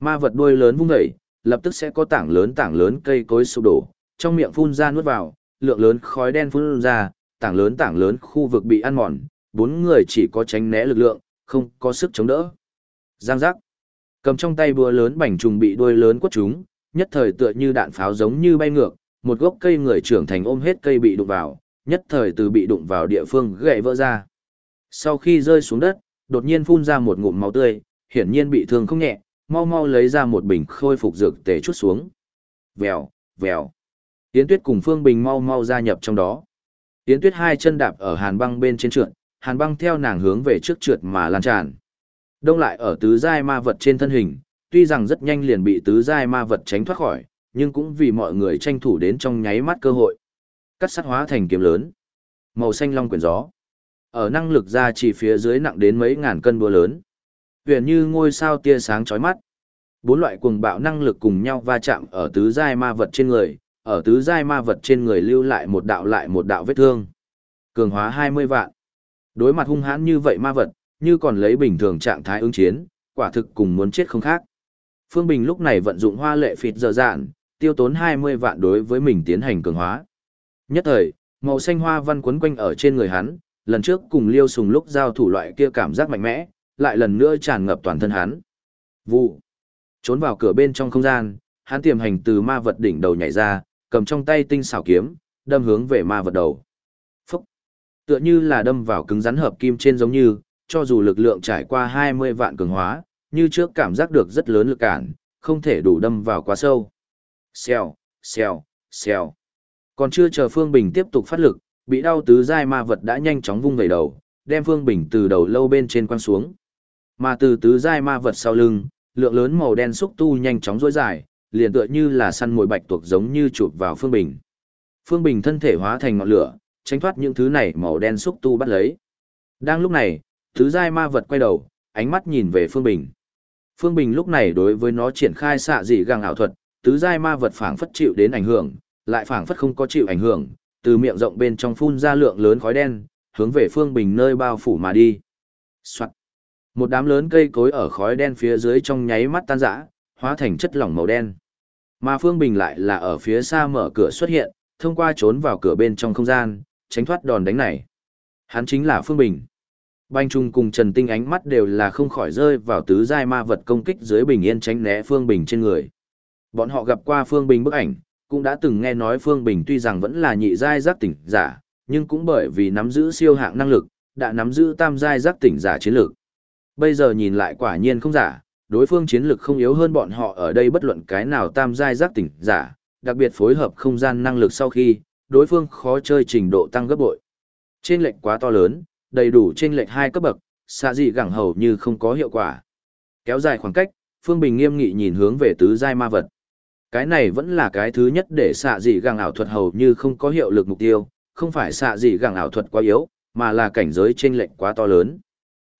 Ma vật đuôi lớn vung dậy, lập tức sẽ có tảng lớn tảng lớn cây cối sụp đổ, trong miệng phun ra nuốt vào, lượng lớn khói đen phun ra, tảng lớn tảng lớn khu vực bị ăn mòn, bốn người chỉ có tránh né lực lượng, không có sức chống đỡ. Giang giác. Cầm trong tay búa lớn bành trùng bị đuôi lớn quất chúng, nhất thời tựa như đạn pháo giống như bay ngược, một gốc cây người trưởng thành ôm hết cây bị đụng vào, nhất thời từ bị đụng vào địa phương gãy vỡ ra. Sau khi rơi xuống đất, đột nhiên phun ra một ngụm máu tươi, hiển nhiên bị thương không nhẹ, mau mau lấy ra một bình khôi phục dược tề chút xuống. Vèo, vèo. Yến Tuyết cùng Phương Bình mau mau gia nhập trong đó. Yến Tuyết hai chân đạp ở hàn băng bên trên trượt, hàn băng theo nàng hướng về trước trượt mà lan tràn. Đông lại ở tứ giai ma vật trên thân hình, tuy rằng rất nhanh liền bị tứ giai ma vật tránh thoát khỏi, nhưng cũng vì mọi người tranh thủ đến trong nháy mắt cơ hội. Cắt sắt hóa thành kiếm lớn. Màu xanh long quyển gió. Ở năng lực ra chỉ phía dưới nặng đến mấy ngàn cân búa lớn. Huyền như ngôi sao tia sáng chói mắt. Bốn loại cuồng bạo năng lực cùng nhau va chạm ở tứ giai ma vật trên người, ở tứ giai ma vật trên người lưu lại một đạo lại một đạo vết thương. Cường hóa 20 vạn. Đối mặt hung hãn như vậy ma vật, như còn lấy bình thường trạng thái ứng chiến, quả thực cùng muốn chết không khác. Phương Bình lúc này vận dụng hoa lệ phịt dở dạn, tiêu tốn 20 vạn đối với mình tiến hành cường hóa. Nhất thời, màu xanh hoa văn quấn quanh ở trên người hắn, lần trước cùng Liêu Sùng lúc giao thủ loại kia cảm giác mạnh mẽ, lại lần nữa tràn ngập toàn thân hắn. Vụ. Trốn vào cửa bên trong không gian, hắn tiềm hành từ ma vật đỉnh đầu nhảy ra, cầm trong tay tinh xảo kiếm, đâm hướng về ma vật đầu. Tựa như là đâm vào cứng rắn hợp kim trên giống như, cho dù lực lượng trải qua 20 vạn cường hóa, như trước cảm giác được rất lớn lực cản, không thể đủ đâm vào quá sâu. Xèo, xèo, xèo. Còn chưa chờ Phương Bình tiếp tục phát lực, bị đau tứ giai ma vật đã nhanh chóng vung về đầu, đem Phương Bình từ đầu lâu bên trên quăng xuống. Mà từ tứ giai ma vật sau lưng, lượng lớn màu đen xúc tu nhanh chóng rối dài, liền tựa như là săn mồi bạch tuộc giống như chụp vào Phương Bình. Phương Bình thân thể hóa thành ngọn lửa, tránh thoát những thứ này màu đen xúc tu bắt lấy. Đang lúc này, thứ giai ma vật quay đầu, ánh mắt nhìn về Phương Bình. Phương Bình lúc này đối với nó triển khai xạ dị găng ảo thuật, tứ giai ma vật phảng phất chịu đến ảnh hưởng, lại phảng phất không có chịu ảnh hưởng, từ miệng rộng bên trong phun ra lượng lớn khói đen, hướng về Phương Bình nơi bao phủ mà đi. Soạt. Một đám lớn cây cối ở khói đen phía dưới trong nháy mắt tan rã, hóa thành chất lỏng màu đen. Mà Phương Bình lại là ở phía xa mở cửa xuất hiện, thông qua trốn vào cửa bên trong không gian, tránh thoát đòn đánh này. Hắn chính là Phương Bình. Banh Trung cùng Trần Tinh ánh mắt đều là không khỏi rơi vào tứ giai ma vật công kích dưới bình yên tránh né Phương Bình trên người. Bọn họ gặp qua Phương Bình bức ảnh, cũng đã từng nghe nói Phương Bình tuy rằng vẫn là nhị giai giác tỉnh giả, nhưng cũng bởi vì nắm giữ siêu hạng năng lực, đã nắm giữ tam giai giác tỉnh giả chiến lược. Bây giờ nhìn lại quả nhiên không giả, đối phương chiến lược không yếu hơn bọn họ ở đây bất luận cái nào tam giai giác tỉnh giả, đặc biệt phối hợp không gian năng lực sau khi, đối phương khó chơi trình độ tăng gấp bội. Trên lệnh quá to lớn, đầy đủ trên lệnh hai cấp bậc, xạ dị gẳng hầu như không có hiệu quả. Kéo dài khoảng cách, Phương Bình nghiêm nghị nhìn hướng về tứ giai ma vật. Cái này vẫn là cái thứ nhất để xạ dị gẳng ảo thuật hầu như không có hiệu lực mục tiêu, không phải xạ dị gẳng ảo thuật quá yếu, mà là cảnh giới trên lệnh quá to lớn.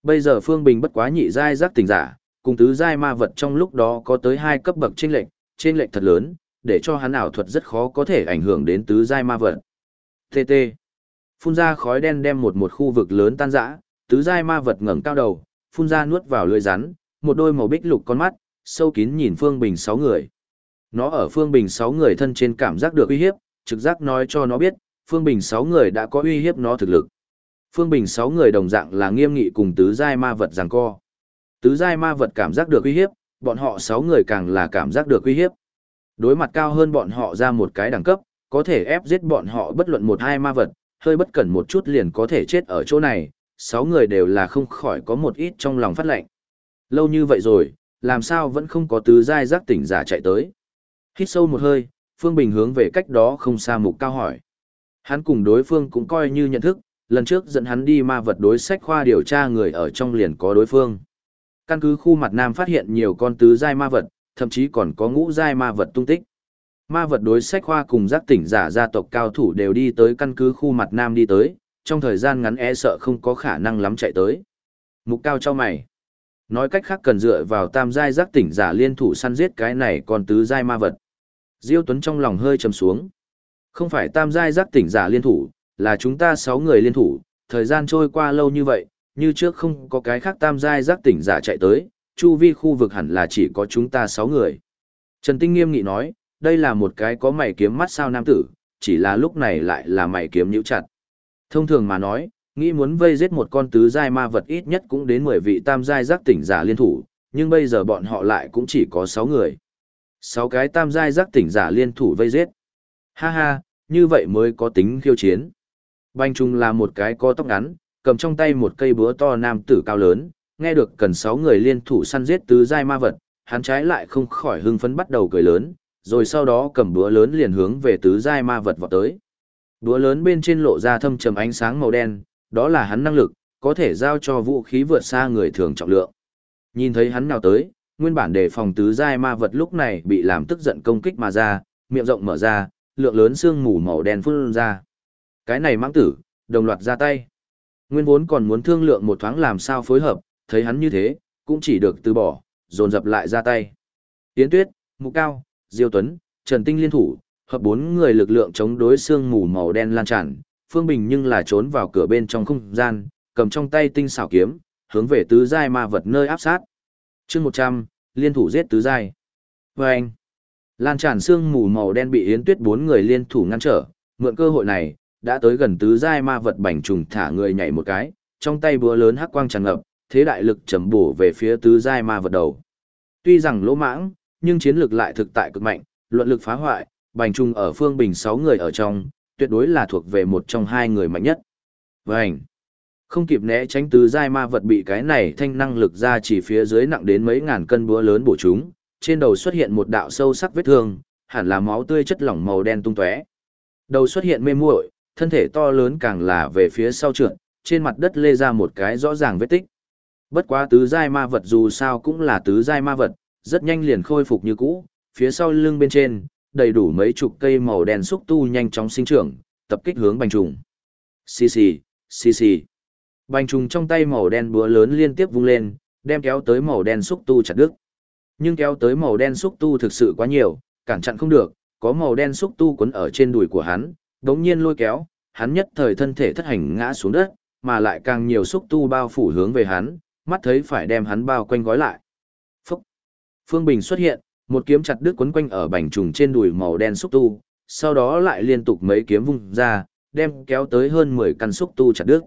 Bây giờ Phương Bình bất quá nhị giai giác tình giả, cùng tứ giai ma vật trong lúc đó có tới hai cấp bậc trên lệnh, trên lệnh thật lớn, để cho hắn ảo thuật rất khó có thể ảnh hưởng đến tứ giai ma vật. TT. Phun ra khói đen đem một một khu vực lớn tan rã, tứ giai ma vật ngẩng cao đầu, phun ra nuốt vào lưỡi rắn, một đôi màu bích lục con mắt, sâu kín nhìn Phương Bình sáu người. Nó ở Phương Bình sáu người thân trên cảm giác được uy hiếp, trực giác nói cho nó biết, Phương Bình sáu người đã có uy hiếp nó thực lực. Phương Bình sáu người đồng dạng là nghiêm nghị cùng tứ giai ma vật giằng co. Tứ giai ma vật cảm giác được uy hiếp, bọn họ sáu người càng là cảm giác được uy hiếp. Đối mặt cao hơn bọn họ ra một cái đẳng cấp, có thể ép giết bọn họ bất luận một hai ma vật, hơi bất cẩn một chút liền có thể chết ở chỗ này, sáu người đều là không khỏi có một ít trong lòng phát lệnh. Lâu như vậy rồi, làm sao vẫn không có tứ giai giác tỉnh giả chạy tới. Hít sâu một hơi, Phương Bình hướng về cách đó không xa mục cao hỏi. Hắn cùng đối phương cũng coi như nhận thức, lần trước dẫn hắn đi ma vật đối sách khoa điều tra người ở trong liền có đối phương. Căn cứ khu mặt nam phát hiện nhiều con tứ giai ma vật, thậm chí còn có ngũ giai ma vật tung tích. Ma vật đối sách khoa cùng giác tỉnh giả gia tộc cao thủ đều đi tới căn cứ khu mặt nam đi tới, trong thời gian ngắn e sợ không có khả năng lắm chạy tới. Mục cao cho mày. Nói cách khác cần dựa vào tam giai giác tỉnh giả liên thủ săn giết cái này còn tứ giai ma vật. Diêu Tuấn trong lòng hơi trầm xuống. Không phải tam giai giác tỉnh giả liên thủ, là chúng ta sáu người liên thủ, thời gian trôi qua lâu như vậy, như trước không có cái khác tam giai giác tỉnh giả chạy tới, chu vi khu vực hẳn là chỉ có chúng ta sáu người. Trần Tinh nghiêm nghị nói, đây là một cái có mày kiếm mắt sao nam tử, chỉ là lúc này lại là mày kiếm nhíu chặt. Thông thường mà nói, nghĩ muốn vây giết một con tứ giai ma vật ít nhất cũng đến 10 vị tam giai giác tỉnh giả liên thủ, nhưng bây giờ bọn họ lại cũng chỉ có 6 người. 6 cái tam giai giác tỉnh giả liên thủ vây giết. Ha ha, như vậy mới có tính khiêu chiến. Banh Trung là một cái có tóc ngắn, cầm trong tay một cây búa to nam tử cao lớn, nghe được cần 6 người liên thủ săn giết tứ giai ma vật, hắn trái lại không khỏi hưng phấn bắt đầu cười lớn, rồi sau đó cầm búa lớn liền hướng về tứ giai ma vật vọt tới. Búa lớn bên trên lộ ra thâm trầm ánh sáng màu đen, đó là hắn năng lực, có thể giao cho vũ khí vượt xa người thường trọng lượng. Nhìn thấy hắn nào tới, nguyên bản đề phòng tứ giai ma vật lúc này bị làm tức giận công kích mà ra, miệng rộng mở ra, lượng lớn xương mù màu đen phun ra. Cái này mãng tử, đồng loạt ra tay. Nguyên vốn còn muốn thương lượng một thoáng làm sao phối hợp, thấy hắn như thế, cũng chỉ được từ bỏ, dồn dập lại ra tay. Yến tuyết, mục cao, diêu tuấn, trần tinh liên thủ, hợp bốn người lực lượng chống đối xương mù màu đen lan tràn, Phương Bình nhưng là trốn vào cửa bên trong không gian, cầm trong tay tinh xảo kiếm, hướng về tứ giai ma vật nơi áp sát. Chương 100, liên thủ giết tứ giai. Oeng. Lan tràn xương mù màu đen bị Yến Tuyết bốn người liên thủ ngăn trở, mượn cơ hội này, đã tới gần tứ giai ma vật bành trùng thả người nhảy một cái, trong tay búa lớn hắc quang tràn ngập, thế đại lực trầm bổ về phía tứ giai ma vật đầu. Tuy rằng lỗ mãng, nhưng chiến lực lại thực tại cực mạnh, luận lực phá hoại, bành trung ở phương bình 6 người ở trong, tuyệt đối là thuộc về một trong hai người mạnh nhất. Vành. Không kịp né tránh tứ giai ma vật bị cái này thanh năng lực ra chỉ phía dưới nặng đến mấy ngàn cân búa lớn bổ chúng, trên đầu xuất hiện một đạo sâu sắc vết thương, hẳn là máu tươi chất lỏng màu đen tung tóe. Đầu xuất hiện mê muội, thân thể to lớn càng là về phía sau trượt, trên mặt đất lê ra một cái rõ ràng vết tích. Bất quá tứ giai ma vật dù sao cũng là tứ giai ma vật, rất nhanh liền khôi phục như cũ, phía sau lưng bên trên, đầy đủ mấy chục cây màu đen xúc tu nhanh chóng sinh trưởng, tập kích hướng bành trùng. Xì xì, xì xì. Bành trùng trong tay màu đen búa lớn liên tiếp vung lên, đem kéo tới màu đen xúc tu chặt đứt. Nhưng kéo tới màu đen xúc tu thực sự quá nhiều, cản chặn không được, có màu đen xúc tu quấn ở trên đùi của hắn, đống nhiên lôi kéo, hắn nhất thời thân thể thất hành ngã xuống đất, mà lại càng nhiều xúc tu bao phủ hướng về hắn, mắt thấy phải đem hắn bao quanh gói lại. Phúc! Phương Bình xuất hiện, một kiếm chặt đứt quấn quanh ở bành trùng trên đùi màu đen xúc tu, sau đó lại liên tục mấy kiếm vung ra, đem kéo tới hơn 10 căn xúc tu chặt đứt.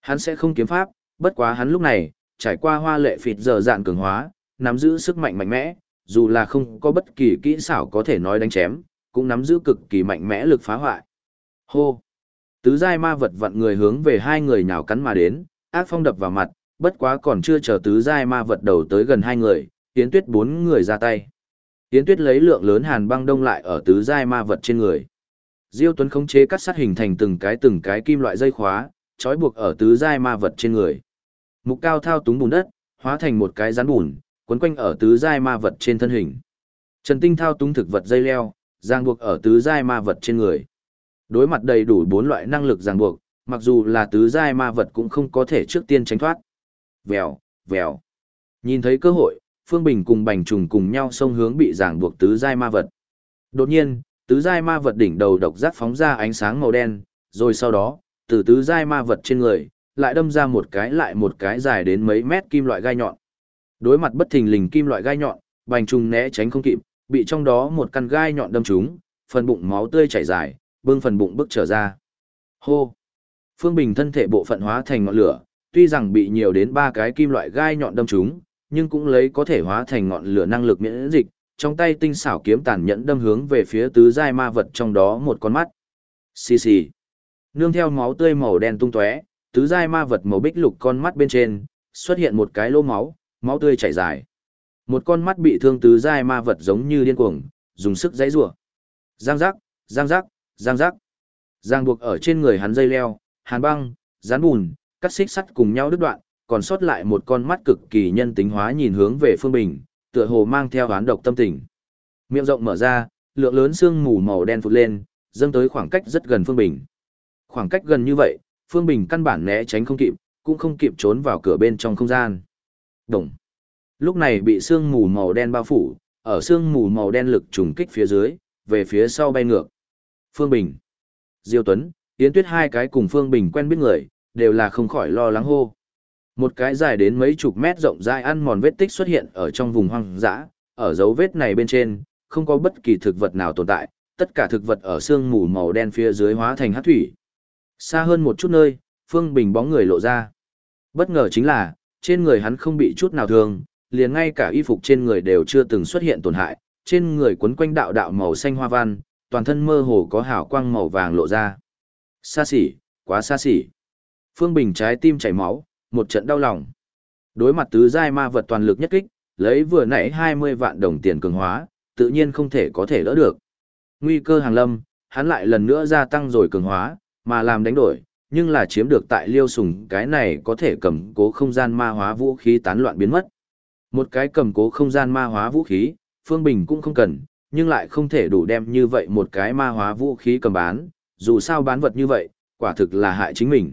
Hắn sẽ không kiếm pháp, bất quá hắn lúc này, trải qua hoa lệ phịt giờ dạn cường hóa, nắm giữ sức mạnh mạnh mẽ, dù là không có bất kỳ kỹ xảo có thể nói đánh chém, cũng nắm giữ cực kỳ mạnh mẽ lực phá hoại. Hô! Tứ giai ma vật vặn người hướng về hai người nhào cắn mà đến, ác phong đập vào mặt, bất quá còn chưa chờ tứ giai ma vật đầu tới gần hai người, Yến Tuyết bốn người ra tay. Yến Tuyết lấy lượng lớn hàn băng đông lại ở tứ giai ma vật trên người. Diêu Tuấn khống chế cắt sát hình thành từng cái từng cái kim loại dây khóa, trói buộc ở tứ giai ma vật trên người. Mục cao thao túng bùn đất, hóa thành một cái rắn bùn, quấn quanh ở tứ giai ma vật trên thân hình. Trần Tinh thao túng thực vật dây leo, giang buộc ở tứ giai ma vật trên người. Đối mặt đầy đủ bốn loại năng lực giang buộc, mặc dù là tứ giai ma vật cũng không có thể trước tiên tránh thoát. Vèo, vèo. Nhìn thấy cơ hội, Phương Bình cùng Bành Trùng cùng nhau xông hướng bị giảng buộc tứ giai ma vật. Đột nhiên, tứ giai ma vật đỉnh đầu độc giác phóng ra ánh sáng màu đen, rồi sau đó, từ tứ giai ma vật trên người, lại đâm ra một cái lại một cái dài đến mấy mét kim loại gai nhọn. Đối mặt bất thình lình kim loại gai nhọn, Bành Trùng né tránh không kịp, bị trong đó một căn gai nhọn đâm trúng, phần bụng máu tươi chảy dài, bưng phần bụng bức trở ra. Hô! Phương Bình thân thể bộ phận hóa thành ngọn lửa, tuy rằng bị nhiều đến ba cái kim loại gai nhọn đâm trúng, nhưng cũng lấy có thể hóa thành ngọn lửa năng lực miễn dịch, trong tay tinh xảo kiếm tàn nhẫn đâm hướng về phía tứ giai ma vật trong đó một con mắt. Xì xì. Nương theo máu tươi màu đen tung tóe, tứ giai ma vật màu bích lục con mắt bên trên xuất hiện một cái lỗ máu, máu tươi chảy dài. Một con mắt bị thương tứ giai ma vật giống như điên cuồng, dùng sức giãy giụa. Giang giác, giang giác, giang giác. Giang buộc ở trên người hắn dây leo, hàn băng, dán bùn, cắt xích sắt cùng nhau đứt đoạn, còn sót lại một con mắt cực kỳ nhân tính hóa nhìn hướng về Phương Bình, tựa hồ mang theo oán độc tâm tình. Miệng rộng mở ra, lượng lớn xương mù màu đen phụt lên, dâng tới khoảng cách rất gần Phương Bình. Khoảng cách gần như vậy, Phương Bình căn bản né tránh không kịp, cũng không kịp trốn vào cửa bên trong không gian. Đồng. Lúc này bị xương mù màu đen bao phủ, ở xương mù màu đen lực trùng kích phía dưới, về phía sau bay ngược. Phương Bình, Diêu Tuấn, Yến Tuyết hai cái cùng Phương Bình quen biết người, đều là không khỏi lo lắng hô. Một cái dài đến mấy chục mét rộng dài ăn mòn vết tích xuất hiện ở trong vùng hoang dã, ở dấu vết này bên trên, không có bất kỳ thực vật nào tồn tại, tất cả thực vật ở xương mù màu đen phía dưới hóa thành hắc thủy. Xa hơn một chút nơi, Phương Bình bóng người lộ ra. Bất ngờ chính là, trên người hắn không bị chút nào thương, liền ngay cả y phục trên người đều chưa từng xuất hiện tổn hại, trên người quấn quanh đạo đạo màu xanh hoa văn, toàn thân mơ hồ có hào quang màu vàng lộ ra. Xa xỉ, quá xa xỉ. Phương Bình trái tim chảy máu, một trận đau lòng. Đối mặt tứ giai ma vật toàn lực nhất kích, lấy vừa nãy 20 vạn đồng tiền cường hóa, tự nhiên không thể có thể đỡ được. Nguy cơ hàng lâm, hắn lại lần nữa gia tăng rồi cường hóa, mà làm đánh đổi, nhưng là chiếm được tại liêu sùng cái này có thể cầm cố không gian ma hóa vũ khí tán loạn biến mất. Một cái cầm cố không gian ma hóa vũ khí, Phương Bình cũng không cần, nhưng lại không thể đủ đem như vậy một cái ma hóa vũ khí cầm bán, dù sao bán vật như vậy, quả thực là hại chính mình.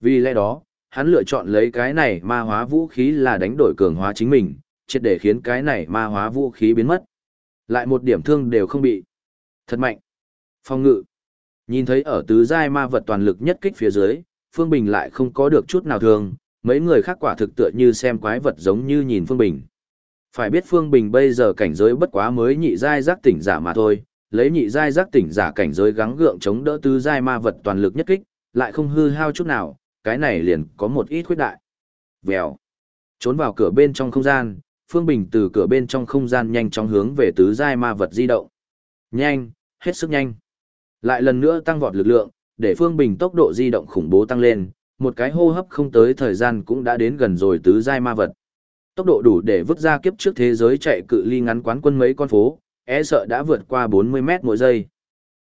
Vì lẽ đó, hắn lựa chọn lấy cái này ma hóa vũ khí là đánh đổi cường hóa chính mình, triệt để khiến cái này ma hóa vũ khí biến mất. Lại một điểm thương đều không bị. Thật mạnh. Phong ngự. Nhìn thấy ở tứ giai ma vật toàn lực nhất kích phía dưới, Phương Bình lại không có được chút nào thương, mấy người khác quả thực tựa như xem quái vật giống như nhìn Phương Bình. Phải biết Phương Bình bây giờ cảnh giới bất quá mới nhị giai giác tỉnh giả mà thôi, lấy nhị giai giác tỉnh giả cảnh giới gắng gượng chống đỡ tứ giai ma vật toàn lực nhất kích, lại không hư hao chút nào, cái này liền có một ít khuyết đại. Vèo. Trốn vào cửa bên trong không gian, Phương Bình từ cửa bên trong không gian nhanh chóng hướng về tứ giai ma vật di động. Nhanh, hết sức nhanh. Lại lần nữa tăng vọt lực lượng, để Phương Bình tốc độ di động khủng bố tăng lên, một cái hô hấp không tới thời gian cũng đã đến gần rồi tứ giai ma vật. Tốc độ đủ để vứt ra kiếp trước thế giới chạy cự ly ngắn quán quân mấy con phố, e sợ đã vượt qua 40 mét mỗi giây.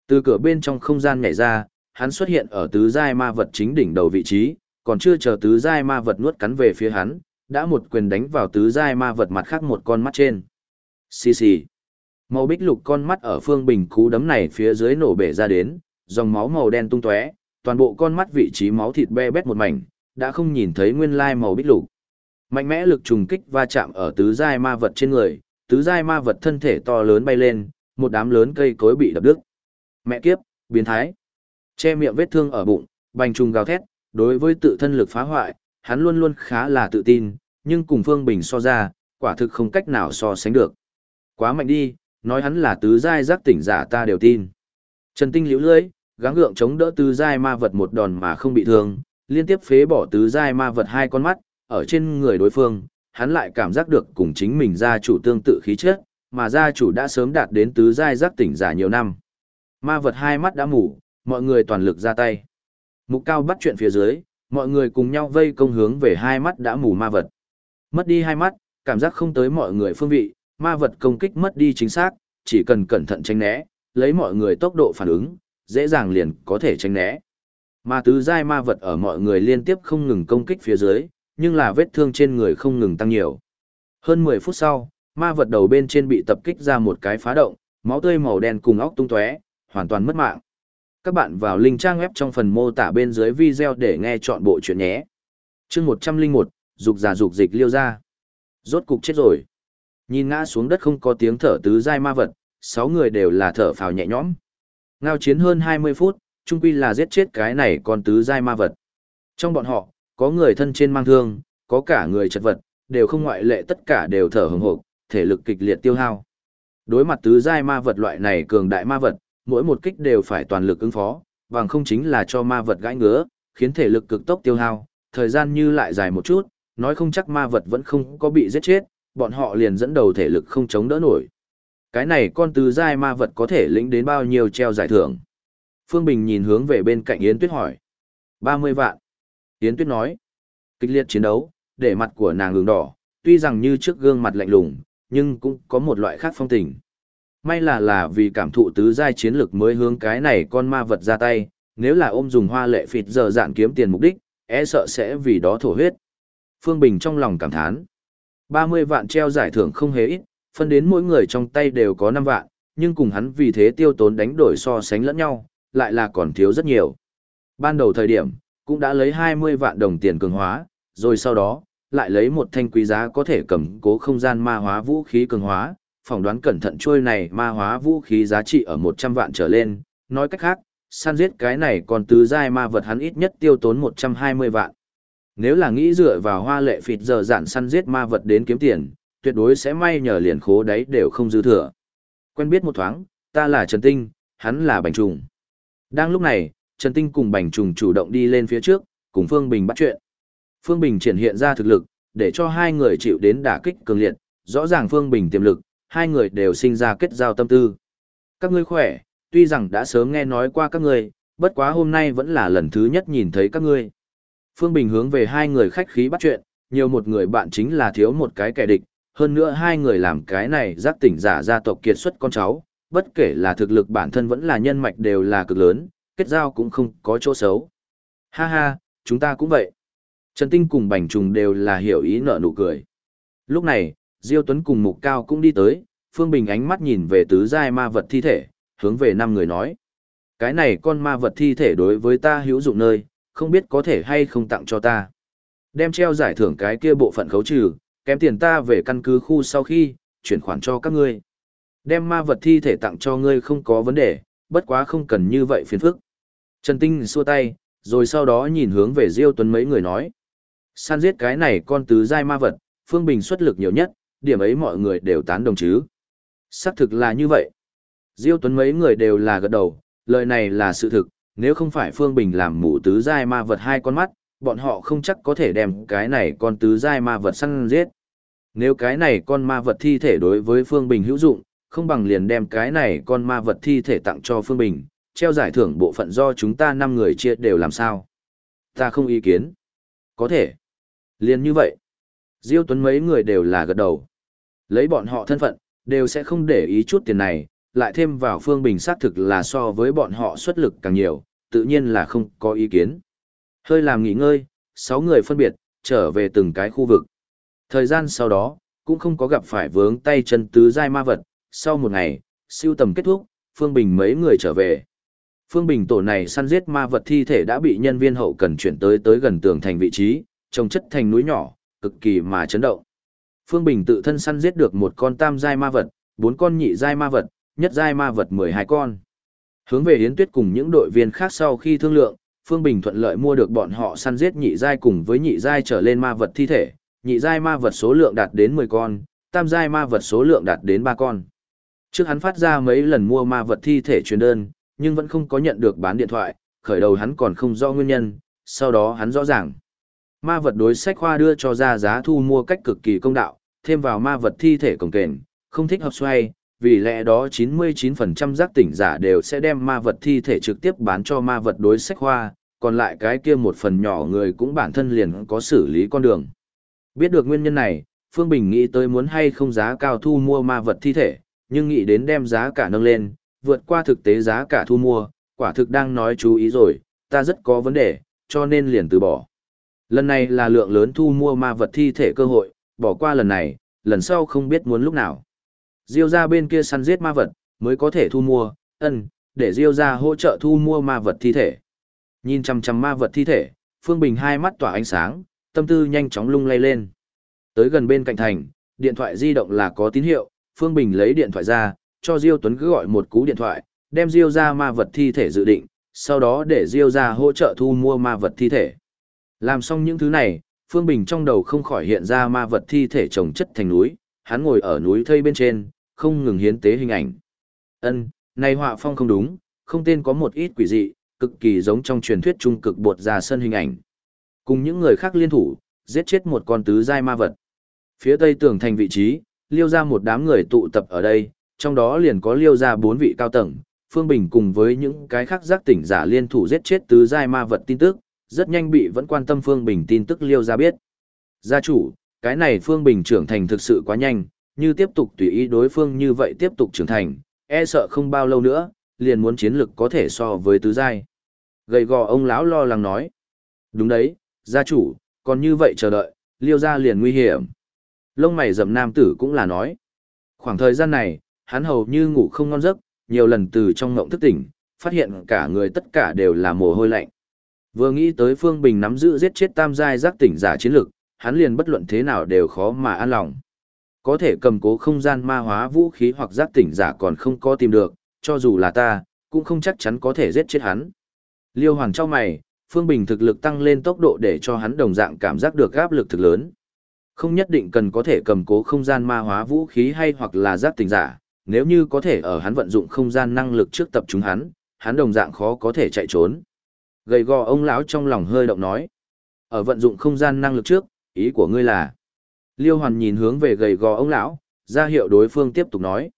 Từ cửa bên trong không gian nhảy ra, hắn xuất hiện ở tứ giai ma vật chính đỉnh đầu vị trí, còn chưa chờ tứ giai ma vật nuốt cắn về phía hắn, đã một quyền đánh vào tứ giai ma vật mặt khác một con mắt trên. Xì xì. Màu bích lục con mắt ở Phương Bình cú đấm này phía dưới nổ bể ra đến, dòng máu màu đen tung tóe, toàn bộ con mắt vị trí máu thịt be bét một mảnh, đã không nhìn thấy nguyên lai màu bích lục. Mạnh mẽ lực trùng kích va chạm ở tứ giai ma vật trên người, tứ giai ma vật thân thể to lớn bay lên, một đám lớn cây cối bị đập đứt. Mẹ kiếp, biến thái. Che miệng vết thương ở bụng, bành trùng gào thét, đối với tự thân lực phá hoại, hắn luôn luôn khá là tự tin, nhưng cùng Phương Bình so ra, quả thực không cách nào so sánh được. Quá mạnh đi, nói hắn là tứ giai giác tỉnh giả ta đều tin. Trần Tinh liễu lưỡi, gắng gượng chống đỡ tứ giai ma vật một đòn mà không bị thương, liên tiếp phế bỏ tứ giai ma vật hai con mắt, ở trên người đối phương, hắn lại cảm giác được cùng chính mình gia chủ tương tự khí chất, mà gia chủ đã sớm đạt đến tứ giai giác tỉnh giả nhiều năm. Ma vật hai mắt đã mù, mọi người toàn lực ra tay. Mục cao bắt chuyện phía dưới, mọi người cùng nhau vây công hướng về hai mắt đã mù ma vật. Mất đi hai mắt, cảm giác không tới mọi người phương vị, ma vật công kích mất đi chính xác, chỉ cần cẩn thận tránh né, lấy mọi người tốc độ phản ứng, dễ dàng liền có thể tránh né. Ma tứ giai ma vật ở mọi người liên tiếp không ngừng công kích phía dưới, nhưng là vết thương trên người không ngừng tăng nhiều. Hơn 10 phút sau, ma vật đầu bên trên bị tập kích ra một cái phá động, máu tươi màu đen cùng óc tung tóe, hoàn toàn mất mạng. Các bạn vào link trang web trong phần mô tả bên dưới video để nghe chọn bộ chuyện nhé. Chương 101, dục giả dục dịch liêu ra. Rốt cục chết rồi. Nhìn ngã xuống đất không có tiếng thở tứ giai ma vật, sáu người đều là thở phào nhẹ nhõm. Ngao chiến hơn 20 phút, chung quy là giết chết cái này còn tứ giai ma vật. Trong bọn họ, có người thân trên mang thương, có cả người chật vật, đều không ngoại lệ tất cả đều thở hừng hộp, thể lực kịch liệt tiêu hao. Đối mặt tứ giai ma vật loại này cường đại ma vật, mỗi một kích đều phải toàn lực ứng phó, bằng không chính là cho ma vật gãi ngứa, khiến thể lực cực tốc tiêu hao, thời gian như lại dài một chút, nói không chắc ma vật vẫn không có bị giết chết, bọn họ liền dẫn đầu thể lực không chống đỡ nổi. Cái này con tứ giai ma vật có thể lĩnh đến bao nhiêu treo giải thưởng. Phương Bình nhìn hướng về bên cạnh Yến Tuyết hỏi. 30 vạn. Yến Tuyết nói. Kịch liệt chiến đấu, để mặt của nàng ửng đỏ, tuy rằng như trước gương mặt lạnh lùng, nhưng cũng có một loại khác phong tình. May là là vì cảm thụ tứ giai chiến lực mới hướng cái này con ma vật ra tay, nếu là ôm dùng hoa lệ phịt giờ dạn kiếm tiền mục đích, e sợ sẽ vì đó thổ huyết. Phương Bình trong lòng cảm thán. 30 vạn treo giải thưởng không hề ít, phân đến mỗi người trong tay đều có 5 vạn, nhưng cùng hắn vì thế tiêu tốn đánh đổi so sánh lẫn nhau, lại là còn thiếu rất nhiều. Ban đầu thời điểm, cũng đã lấy 20 vạn đồng tiền cường hóa, rồi sau đó, lại lấy một thanh quý giá có thể cầm cố không gian ma hóa vũ khí cường hóa, phỏng đoán cẩn thận trôi này ma hóa vũ khí giá trị ở 100 vạn trở lên, nói cách khác, săn giết cái này còn tứ giai ma vật hắn ít nhất tiêu tốn 120 vạn. Nếu là nghĩ dựa vào hoa lệ phịt giờ dạn săn giết ma vật đến kiếm tiền, tuyệt đối sẽ may nhờ liền khố đấy đều không dư thừa. Quen biết một thoáng, ta là Trần Tinh, hắn là Bành Trùng. Đang lúc này, Trần Tinh cùng Bành Trùng chủ động đi lên phía trước, cùng Phương Bình bắt chuyện. Phương Bình triển hiện ra thực lực, để cho hai người chịu đến đả kích cường liệt, rõ ràng Phương Bình tiềm lực, hai người đều sinh ra kết giao tâm tư. Các ngươi khỏe, tuy rằng đã sớm nghe nói qua các ngươi, bất quá hôm nay vẫn là lần thứ nhất nhìn thấy các ngươi. Phương Bình hướng về hai người khách khí bắt chuyện, nhiều một người bạn chính là thiếu một cái kẻ địch, hơn nữa hai người làm cái này giác tỉnh giả gia tộc kiệt xuất con cháu, bất kể là thực lực bản thân vẫn là nhân mạch đều là cực lớn, kết giao cũng không có chỗ xấu. Ha ha, chúng ta cũng vậy. Trần Tinh cùng Bành Trùng đều là hiểu ý nở nụ cười. Lúc này, Diêu Tuấn cùng Mục Cao cũng đi tới, Phương Bình ánh mắt nhìn về tứ giai ma vật thi thể, hướng về năm người nói. Cái này con ma vật thi thể đối với ta hữu dụng nơi, không biết có thể hay không tặng cho ta. Đem treo giải thưởng cái kia bộ phận khấu trừ, kém tiền ta về căn cứ khu sau khi, chuyển khoản cho các ngươi. Đem ma vật thi thể tặng cho ngươi không có vấn đề, bất quá không cần như vậy phiền phức. Trần Tinh xua tay, rồi sau đó nhìn hướng về Diêu Tuấn mấy người nói. San giết cái này con tứ giai ma vật, Phương Bình xuất lực nhiều nhất, điểm ấy mọi người đều tán đồng chứ. Xác thực là như vậy. Diêu Tuấn mấy người đều là gật đầu, lời này là sự thực, nếu không phải Phương Bình làm mụ tứ giai ma vật hai con mắt, bọn họ không chắc có thể đem cái này con tứ giai ma vật săn giết. Nếu cái này con ma vật thi thể đối với Phương Bình hữu dụng, không bằng liền đem cái này con ma vật thi thể tặng cho Phương Bình, treo giải thưởng bộ phận do chúng ta năm người chia đều làm sao. Ta không ý kiến. Có thể. Liền như vậy. Diêu Tuấn mấy người đều là gật đầu. Lấy bọn họ thân phận, đều sẽ không để ý chút tiền này, lại thêm vào Phương Bình xác thực là so với bọn họ xuất lực càng nhiều, tự nhiên là không có ý kiến. Hơi làm nghỉ ngơi, sáu người phân biệt, trở về từng cái khu vực. Thời gian sau đó, cũng không có gặp phải vướng tay chân tứ giai ma vật, sau một ngày, siêu tầm kết thúc, Phương Bình mấy người trở về. Phương Bình tổ này săn giết ma vật thi thể đã bị nhân viên hậu cần chuyển tới tới gần tường thành vị trí, trồng chất thành núi nhỏ, cực kỳ mà chấn động. Phương Bình tự thân săn giết được một con tam giai ma vật, bốn con nhị giai ma vật, nhất giai ma vật 12 con. Hướng về Yến Tuyết cùng những đội viên khác sau khi thương lượng, Phương Bình thuận lợi mua được bọn họ săn giết nhị giai cùng với nhị giai trở lên ma vật thi thể, nhị giai ma vật số lượng đạt đến 10 con, tam giai ma vật số lượng đạt đến 3 con. Trước hắn phát ra mấy lần mua ma vật thi thể truyền đơn, nhưng vẫn không có nhận được bán điện thoại, khởi đầu hắn còn không rõ nguyên nhân, sau đó hắn rõ ràng. Ma vật đối sách khoa đưa cho ra giá thu mua cách cực kỳ công đạo, thêm vào ma vật thi thể cổng kềnh, không thích hợp xoay, vì lẽ đó 99% giác tỉnh giả đều sẽ đem ma vật thi thể trực tiếp bán cho ma vật đối sách khoa, còn lại cái kia một phần nhỏ người cũng bản thân liền có xử lý con đường. Biết được nguyên nhân này, Phương Bình nghĩ tới muốn hay không giá cao thu mua ma vật thi thể, nhưng nghĩ đến đem giá cả nâng lên, vượt qua thực tế giá cả thu mua, quả thực đang nói chú ý rồi, ta rất có vấn đề, cho nên liền từ bỏ. Lần này là lượng lớn thu mua ma vật thi thể cơ hội, bỏ qua lần này, lần sau không biết muốn lúc nào. Diêu ra bên kia săn giết ma vật, mới có thể thu mua, ân, để Diêu ra hỗ trợ thu mua ma vật thi thể. Nhìn chăm chăm ma vật thi thể, Phương Bình hai mắt tỏa ánh sáng, tâm tư nhanh chóng lung lay lên. Tới gần bên cạnh thành, điện thoại di động là có tín hiệu, Phương Bình lấy điện thoại ra, cho Diêu Tuấn cứ gọi một cú điện thoại, đem Diêu ra ma vật thi thể dự định, sau đó để Diêu ra hỗ trợ thu mua ma vật thi thể. Làm xong những thứ này, Phương Bình trong đầu không khỏi hiện ra ma vật thi thể trồng chất thành núi, hắn ngồi ở núi thây bên trên, không ngừng hiến tế hình ảnh. Ân, này họa phong không đúng, không tên có một ít quỷ dị, cực kỳ giống trong truyền thuyết trung cực bột ra sân hình ảnh. Cùng những người khác liên thủ, giết chết một con tứ giai ma vật. Phía tây tường thành vị trí, liêu ra một đám người tụ tập ở đây, trong đó liền có liêu ra bốn vị cao tầng, Phương Bình cùng với những cái khác giác tỉnh giả liên thủ giết chết tứ giai ma vật tin tức, rất nhanh bị vẫn quan tâm Phương Bình tin tức liêu ra biết. Gia chủ, cái này Phương Bình trưởng thành thực sự quá nhanh, như tiếp tục tùy ý đối phương như vậy tiếp tục trưởng thành, e sợ không bao lâu nữa, liền muốn chiến lực có thể so với tứ giai. Gầy gò ông lão lo lắng nói. Đúng đấy, gia chủ, còn như vậy chờ đợi, liêu ra liền nguy hiểm. Lông mày rậm nam tử cũng là nói. Khoảng thời gian này, hắn hầu như ngủ không ngon giấc, nhiều lần từ trong ngộng thức tỉnh, phát hiện cả người tất cả đều là mồ hôi lạnh. Vừa nghĩ tới Phương Bình nắm giữ giết chết tam giai giác tỉnh giả chiến lực, hắn liền bất luận thế nào đều khó mà an lòng. Có thể cầm cố không gian ma hóa vũ khí hoặc giác tỉnh giả còn không có tìm được, cho dù là ta, cũng không chắc chắn có thể giết chết hắn. Liêu Hoàng cho mày, Phương Bình thực lực tăng lên tốc độ để cho hắn đồng dạng cảm giác được áp lực thực lớn. Không nhất định cần có thể cầm cố không gian ma hóa vũ khí hay hoặc là giác tỉnh giả, nếu như có thể ở hắn vận dụng không gian năng lực trước tập trung hắn, hắn đồng dạng khó có thể chạy trốn. Gầy gò ông lão trong lòng hơi động nói. Ở vận dụng không gian năng lực trước, ý của ngươi là. Liêu hoàn nhìn hướng về gầy gò ông lão, ra hiệu đối phương tiếp tục nói.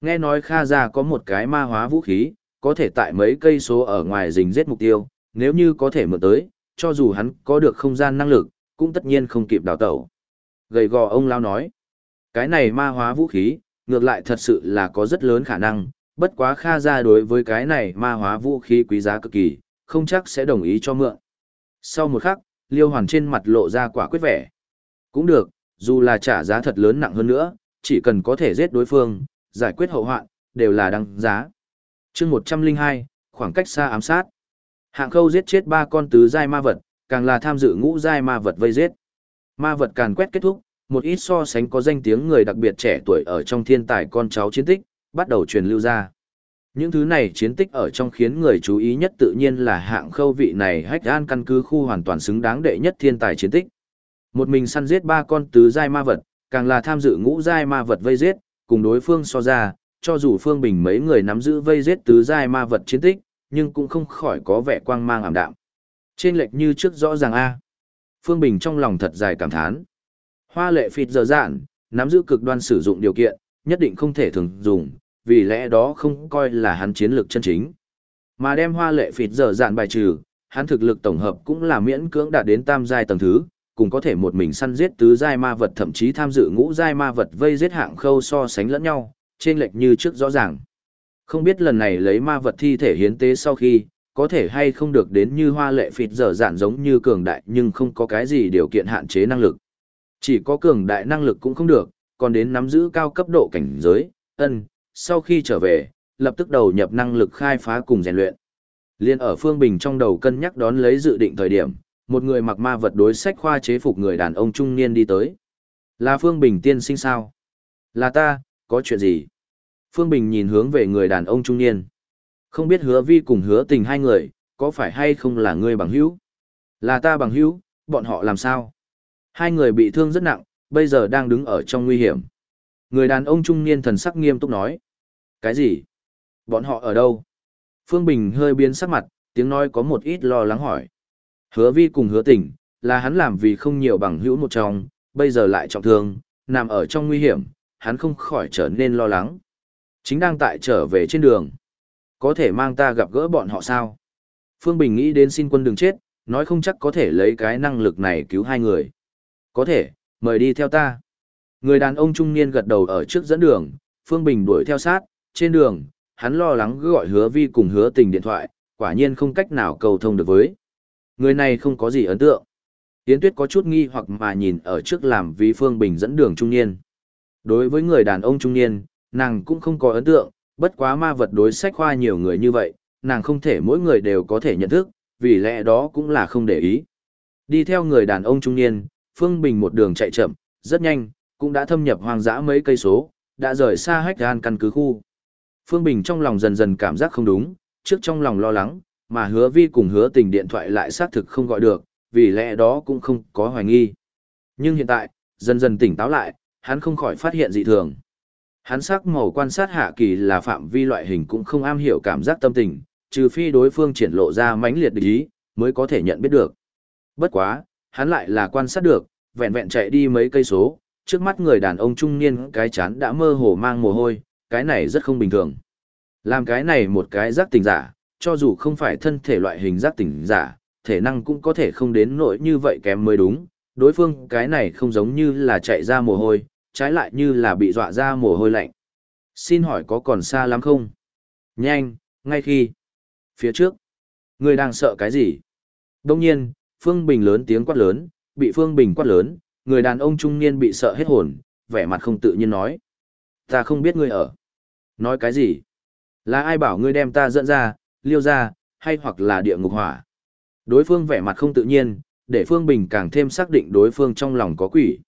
Nghe nói Kha gia có một cái ma hóa vũ khí, có thể tại mấy cây số ở ngoài rình giết mục tiêu, nếu như có thể mượn tới, cho dù hắn có được không gian năng lực, cũng tất nhiên không kịp đào tẩu. Gầy gò ông lão nói, cái này ma hóa vũ khí, ngược lại thật sự là có rất lớn khả năng, bất quá Kha gia đối với cái này ma hóa vũ khí quý giá cực kỳ, không chắc sẽ đồng ý cho mượn. Sau một khắc, Liêu Hoàn trên mặt lộ ra quả quyết vẻ. Cũng được, dù là trả giá thật lớn nặng hơn nữa, chỉ cần có thể giết đối phương, giải quyết hậu hoạn, đều là đăng giá. chương 102, khoảng cách xa ám sát. Hạng khâu giết chết ba con tứ giai ma vật, càng là tham dự ngũ giai ma vật vây giết. Ma vật càn quét kết thúc, một ít so sánh có danh tiếng người đặc biệt trẻ tuổi ở trong thiên tài con cháu chiến tích, bắt đầu truyền lưu ra. Những thứ này chiến tích ở trong khiến người chú ý nhất tự nhiên là hạng khâu vị này hách an căn cứ khu hoàn toàn xứng đáng đệ nhất thiên tài chiến tích. Một mình săn giết ba con tứ giai ma vật, càng là tham dự ngũ giai ma vật vây giết, cùng đối phương so ra, cho dù Phương Bình mấy người nắm giữ vây giết tứ giai ma vật chiến tích, nhưng cũng không khỏi có vẻ quang mang ảm đạm. Trên lệch như trước rõ ràng a. Phương Bình trong lòng thật dài cảm thán. Hoa lệ phịt giờ dạn, nắm giữ cực đoan sử dụng điều kiện, nhất định không thể thường dùng, vì lẽ đó không coi là hắn chiến lược chân chính. Mà đem hoa lệ phịt dở dạn bài trừ, hắn thực lực tổng hợp cũng là miễn cưỡng đạt đến tam giai tầng thứ, cùng có thể một mình săn giết tứ giai ma vật thậm chí tham dự ngũ giai ma vật vây giết hạng khâu so sánh lẫn nhau, trên lệch như trước rõ ràng. Không biết lần này lấy ma vật thi thể hiến tế sau khi, có thể hay không được đến như hoa lệ phịt dở dạn giống như cường đại nhưng không có cái gì điều kiện hạn chế năng lực. Chỉ có cường đại năng lực cũng không được, còn đến nắm giữ cao cấp độ cảnh giới, ân, sau khi trở về, lập tức đầu nhập năng lực khai phá cùng rèn luyện. Liên ở Phương Bình trong đầu cân nhắc đón lấy dự định thời điểm, một người mặc ma vật đối sách khoa chế phục người đàn ông trung niên đi tới. Là Phương Bình tiên sinh sao? Là ta, có chuyện gì? Phương Bình nhìn hướng về người đàn ông trung niên. Không biết hứa vi cùng hứa tình hai người, có phải hay không là người bằng hữu? Là ta bằng hữu, bọn họ làm sao? Hai người bị thương rất nặng, bây giờ đang đứng ở trong nguy hiểm. Người đàn ông trung niên thần sắc nghiêm túc nói. Cái gì? Bọn họ ở đâu? Phương Bình hơi biến sắc mặt, tiếng nói có một ít lo lắng hỏi. Hứa vi cùng hứa Tỉnh là hắn làm vì không nhiều bằng hữu một trong, bây giờ lại trọng thương, nằm ở trong nguy hiểm, hắn không khỏi trở nên lo lắng. Chính đang tại trở về trên đường. Có thể mang ta gặp gỡ bọn họ sao? Phương Bình nghĩ đến xin quân đừng chết, nói không chắc có thể lấy cái năng lực này cứu hai người. Có thể, mời đi theo ta. Người đàn ông trung niên gật đầu ở trước dẫn đường, Phương Bình đuổi theo sát, trên đường, hắn lo lắng gọi hứa vi cùng hứa tình điện thoại, quả nhiên không cách nào cầu thông được với. Người này không có gì ấn tượng. Yến Tuyết có chút nghi hoặc mà nhìn ở trước làm vì Phương Bình dẫn đường trung niên. Đối với người đàn ông trung niên, nàng cũng không có ấn tượng, bất quá ma vật đối sách khoa nhiều người như vậy, nàng không thể mỗi người đều có thể nhận thức, vì lẽ đó cũng là không để ý. Đi theo người đàn ông trung niên, Phương Bình một đường chạy chậm, rất nhanh, cũng đã thâm nhập hoang dã mấy cây số, đã rời xa hách gan căn cứ khu. Phương Bình trong lòng dần dần cảm giác không đúng, trước trong lòng lo lắng, mà hứa vi cùng hứa tình điện thoại lại xác thực không gọi được, vì lẽ đó cũng không có hoài nghi. Nhưng hiện tại, dần dần tỉnh táo lại, hắn không khỏi phát hiện dị thường. Hắn sắc màu quan sát hạ kỳ là phạm vi loại hình cũng không am hiểu cảm giác tâm tình, trừ phi đối phương triển lộ ra mãnh liệt địch ý, mới có thể nhận biết được. Bất quá, hắn lại là quan sát được, vẹn vẹn chạy đi mấy cây số, trước mắt người đàn ông trung niên cái chán đã mơ hồ mang mồ hôi, cái này rất không bình thường. Làm cái này một cái giác tỉnh giả, cho dù không phải thân thể loại hình giác tỉnh giả, thể năng cũng có thể không đến nỗi như vậy kém mới đúng. Đối phương cái này không giống như là chạy ra mồ hôi, trái lại như là bị dọa ra mồ hôi lạnh. Xin hỏi có còn xa lắm không? Nhanh, ngay khi. Phía trước. Người đang sợ cái gì? Đông nhiên, Phương Bình lớn tiếng quát lớn, bị Phương Bình quát lớn, người đàn ông trung niên bị sợ hết hồn, vẻ mặt không tự nhiên nói. Ta không biết ngươi ở. Nói cái gì? Là ai bảo ngươi đem ta dẫn ra, liêu ra, hay hoặc là địa ngục hỏa? Đối phương vẻ mặt không tự nhiên, để Phương Bình càng thêm xác định đối phương trong lòng có quỷ.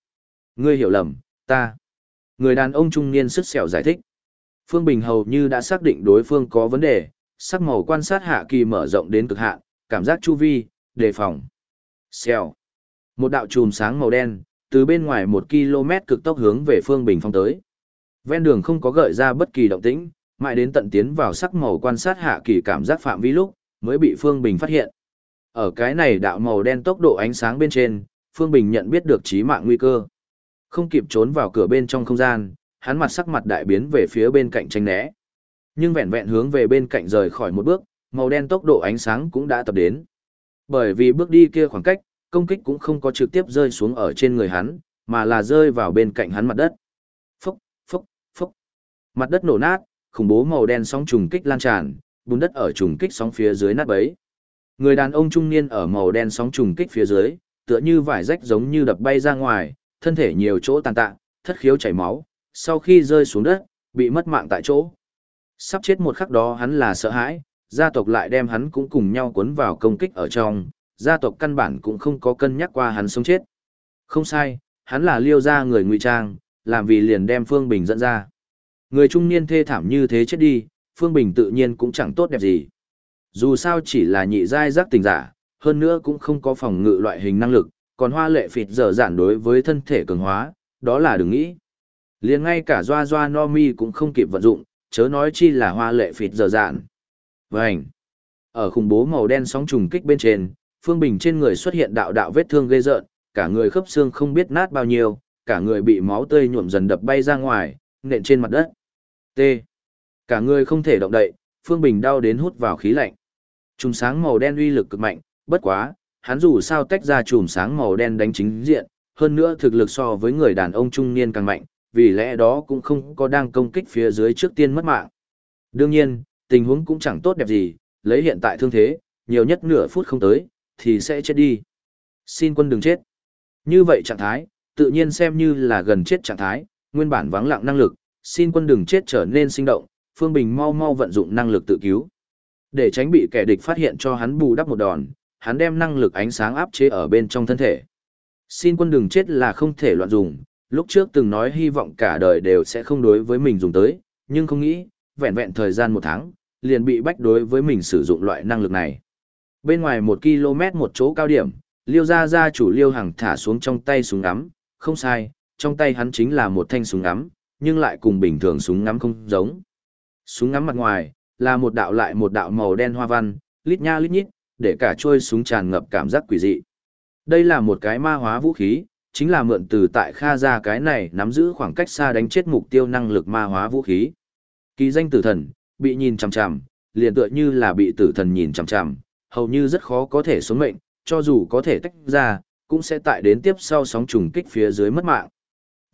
Ngươi hiểu lầm, ta. Người đàn ông trung niên sức sẹo giải thích. Phương Bình hầu như đã xác định đối phương có vấn đề, sắc màu quan sát hạ kỳ mở rộng đến cực hạn, cảm giác chu vi, đề phòng. Xèo. Một đạo chùm sáng màu đen, từ bên ngoài một km cực tốc hướng về Phương Bình phong tới. Ven đường không có gợi ra bất kỳ động tĩnh, mãi đến tận tiến vào sắc màu quan sát hạ kỳ cảm giác phạm vi lúc, mới bị Phương Bình phát hiện. Ở cái này đạo màu đen tốc độ ánh sáng bên trên, Phương Bình nhận biết được chí mạng nguy cơ. Không kịp trốn vào cửa bên trong không gian, hắn mặt sắc mặt đại biến về phía bên cạnh tranh né. Nhưng vẹn vẹn hướng về bên cạnh rời khỏi một bước, màu đen tốc độ ánh sáng cũng đã tập đến. Bởi vì bước đi kia khoảng cách, công kích cũng không có trực tiếp rơi xuống ở trên người hắn, mà là rơi vào bên cạnh hắn mặt đất. Mặt đất nổ nát, khủng bố màu đen sóng trùng kích lan tràn, bùn đất ở trùng kích sóng phía dưới nát bấy. Người đàn ông trung niên ở màu đen sóng trùng kích phía dưới, tựa như vải rách giống như đập bay ra ngoài, thân thể nhiều chỗ tàn tạ, thất khiếu chảy máu, sau khi rơi xuống đất, bị mất mạng tại chỗ. Sắp chết một khắc đó hắn là sợ hãi, gia tộc lại đem hắn cũng cùng nhau cuốn vào công kích ở trong, gia tộc căn bản cũng không có cân nhắc qua hắn sống chết. Không sai, hắn là liêu gia người ngụy trang, làm vì liền đem Phương Bình dẫn ra. Người trung niên thê thảm như thế chết đi, Phương Bình tự nhiên cũng chẳng tốt đẹp gì. Dù sao chỉ là nhị giai giác tình giả, hơn nữa cũng không có phòng ngự loại hình năng lực, còn hoa lệ phịt dở dạn đối với thân thể cường hóa, đó là đừng nghĩ. liền ngay cả doa doa no mi cũng không kịp vận dụng, chớ nói chi là hoa lệ phịt dở dạn. Vânh! Ở khủng bố màu đen sóng trùng kích bên trên, Phương Bình trên người xuất hiện đạo đạo vết thương ghê rợn, cả người khớp xương không biết nát bao nhiêu, cả người bị máu tươi nhuộm dần đập bay ra ngoài, nện trên mặt đất. T. Cả người không thể động đậy, Phương Bình đau đến hút vào khí lạnh. Chùm sáng màu đen uy lực cực mạnh, bất quá, hắn dù sao tách ra chùm sáng màu đen đánh chính diện, hơn nữa thực lực so với người đàn ông trung niên càng mạnh, vì lẽ đó cũng không có đang công kích phía dưới trước tiên mất mạng. Đương nhiên, tình huống cũng chẳng tốt đẹp gì, lấy hiện tại thương thế, nhiều nhất nửa phút không tới, thì sẽ chết đi. Xin quân đừng chết. Như vậy trạng thái, tự nhiên xem như là gần chết trạng thái, nguyên bản vắng lặng năng lực, xin quân đừng chết trở nên sinh động, Phương Bình mau mau vận dụng năng lực tự cứu. Để tránh bị kẻ địch phát hiện cho hắn bù đắp một đòn, hắn đem năng lực ánh sáng áp chế ở bên trong thân thể. Xin quân đừng chết là không thể loạn dùng, lúc trước từng nói hy vọng cả đời đều sẽ không đối với mình dùng tới, nhưng không nghĩ, vẹn vẹn thời gian một tháng, liền bị bách đối với mình sử dụng loại năng lực này. Bên ngoài một km một chỗ cao điểm, liêu gia gia chủ liêu hàng thả xuống trong tay súng ngắm, không sai, trong tay hắn chính là một thanh súng ngắm, nhưng lại cùng bình thường súng ngắm không giống. Súng ngắm mặt ngoài, là một đạo lại một đạo màu đen hoa văn, lít nha lít nhít, để cả trôi súng tràn ngập cảm giác quỷ dị. Đây là một cái ma hóa vũ khí, chính là mượn từ tại Kha ra cái này nắm giữ khoảng cách xa đánh chết mục tiêu năng lực ma hóa vũ khí. Kỳ danh tử thần, bị nhìn chằm chằm, liền tựa như là bị tử thần nhìn chằm chằm, hầu như rất khó có thể sống mệnh, cho dù có thể tách ra, cũng sẽ tại đến tiếp sau sóng trùng kích phía dưới mất mạng.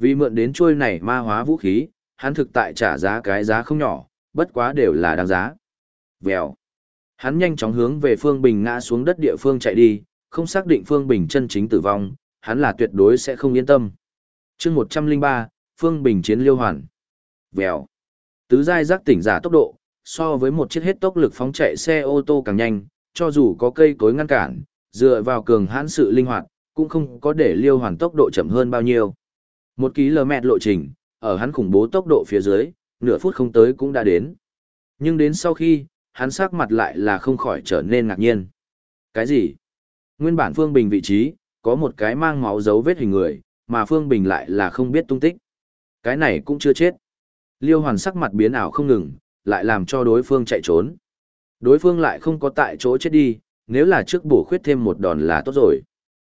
Vì mượn đến trôi này ma hóa vũ khí, hắn thực tại trả giá cái giá không nhỏ, bất quá đều là đáng giá. Vèo. Hắn nhanh chóng hướng về Phương Bình ngã xuống đất địa phương chạy đi, không xác định Phương Bình chân chính tử vong, hắn là tuyệt đối sẽ không yên tâm. chương 103, Phương Bình chiến liêu hoàn. Vèo. Tứ giai giác tỉnh giả tốc độ, so với một chiếc hết tốc lực phóng chạy xe ô tô càng nhanh, cho dù có cây cối ngăn cản, dựa vào cường hãn sự linh hoạt, cũng không có để liêu hoàn tốc độ chậm hơn bao nhiêu. Một ký lờ mẹt lộ trình, ở hắn khủng bố tốc độ phía dưới, nửa phút không tới cũng đã đến. Nhưng đến sau khi, hắn sắc mặt lại là không khỏi trở nên ngạc nhiên. Cái gì? Nguyên bản Phương Bình vị trí, có một cái mang máu dấu vết hình người, mà Phương Bình lại là không biết tung tích. Cái này cũng chưa chết. Liêu hoàn sắc mặt biến ảo không ngừng, lại làm cho đối phương chạy trốn. Đối phương lại không có tại chỗ chết đi, nếu là trước bổ khuyết thêm một đòn là tốt rồi.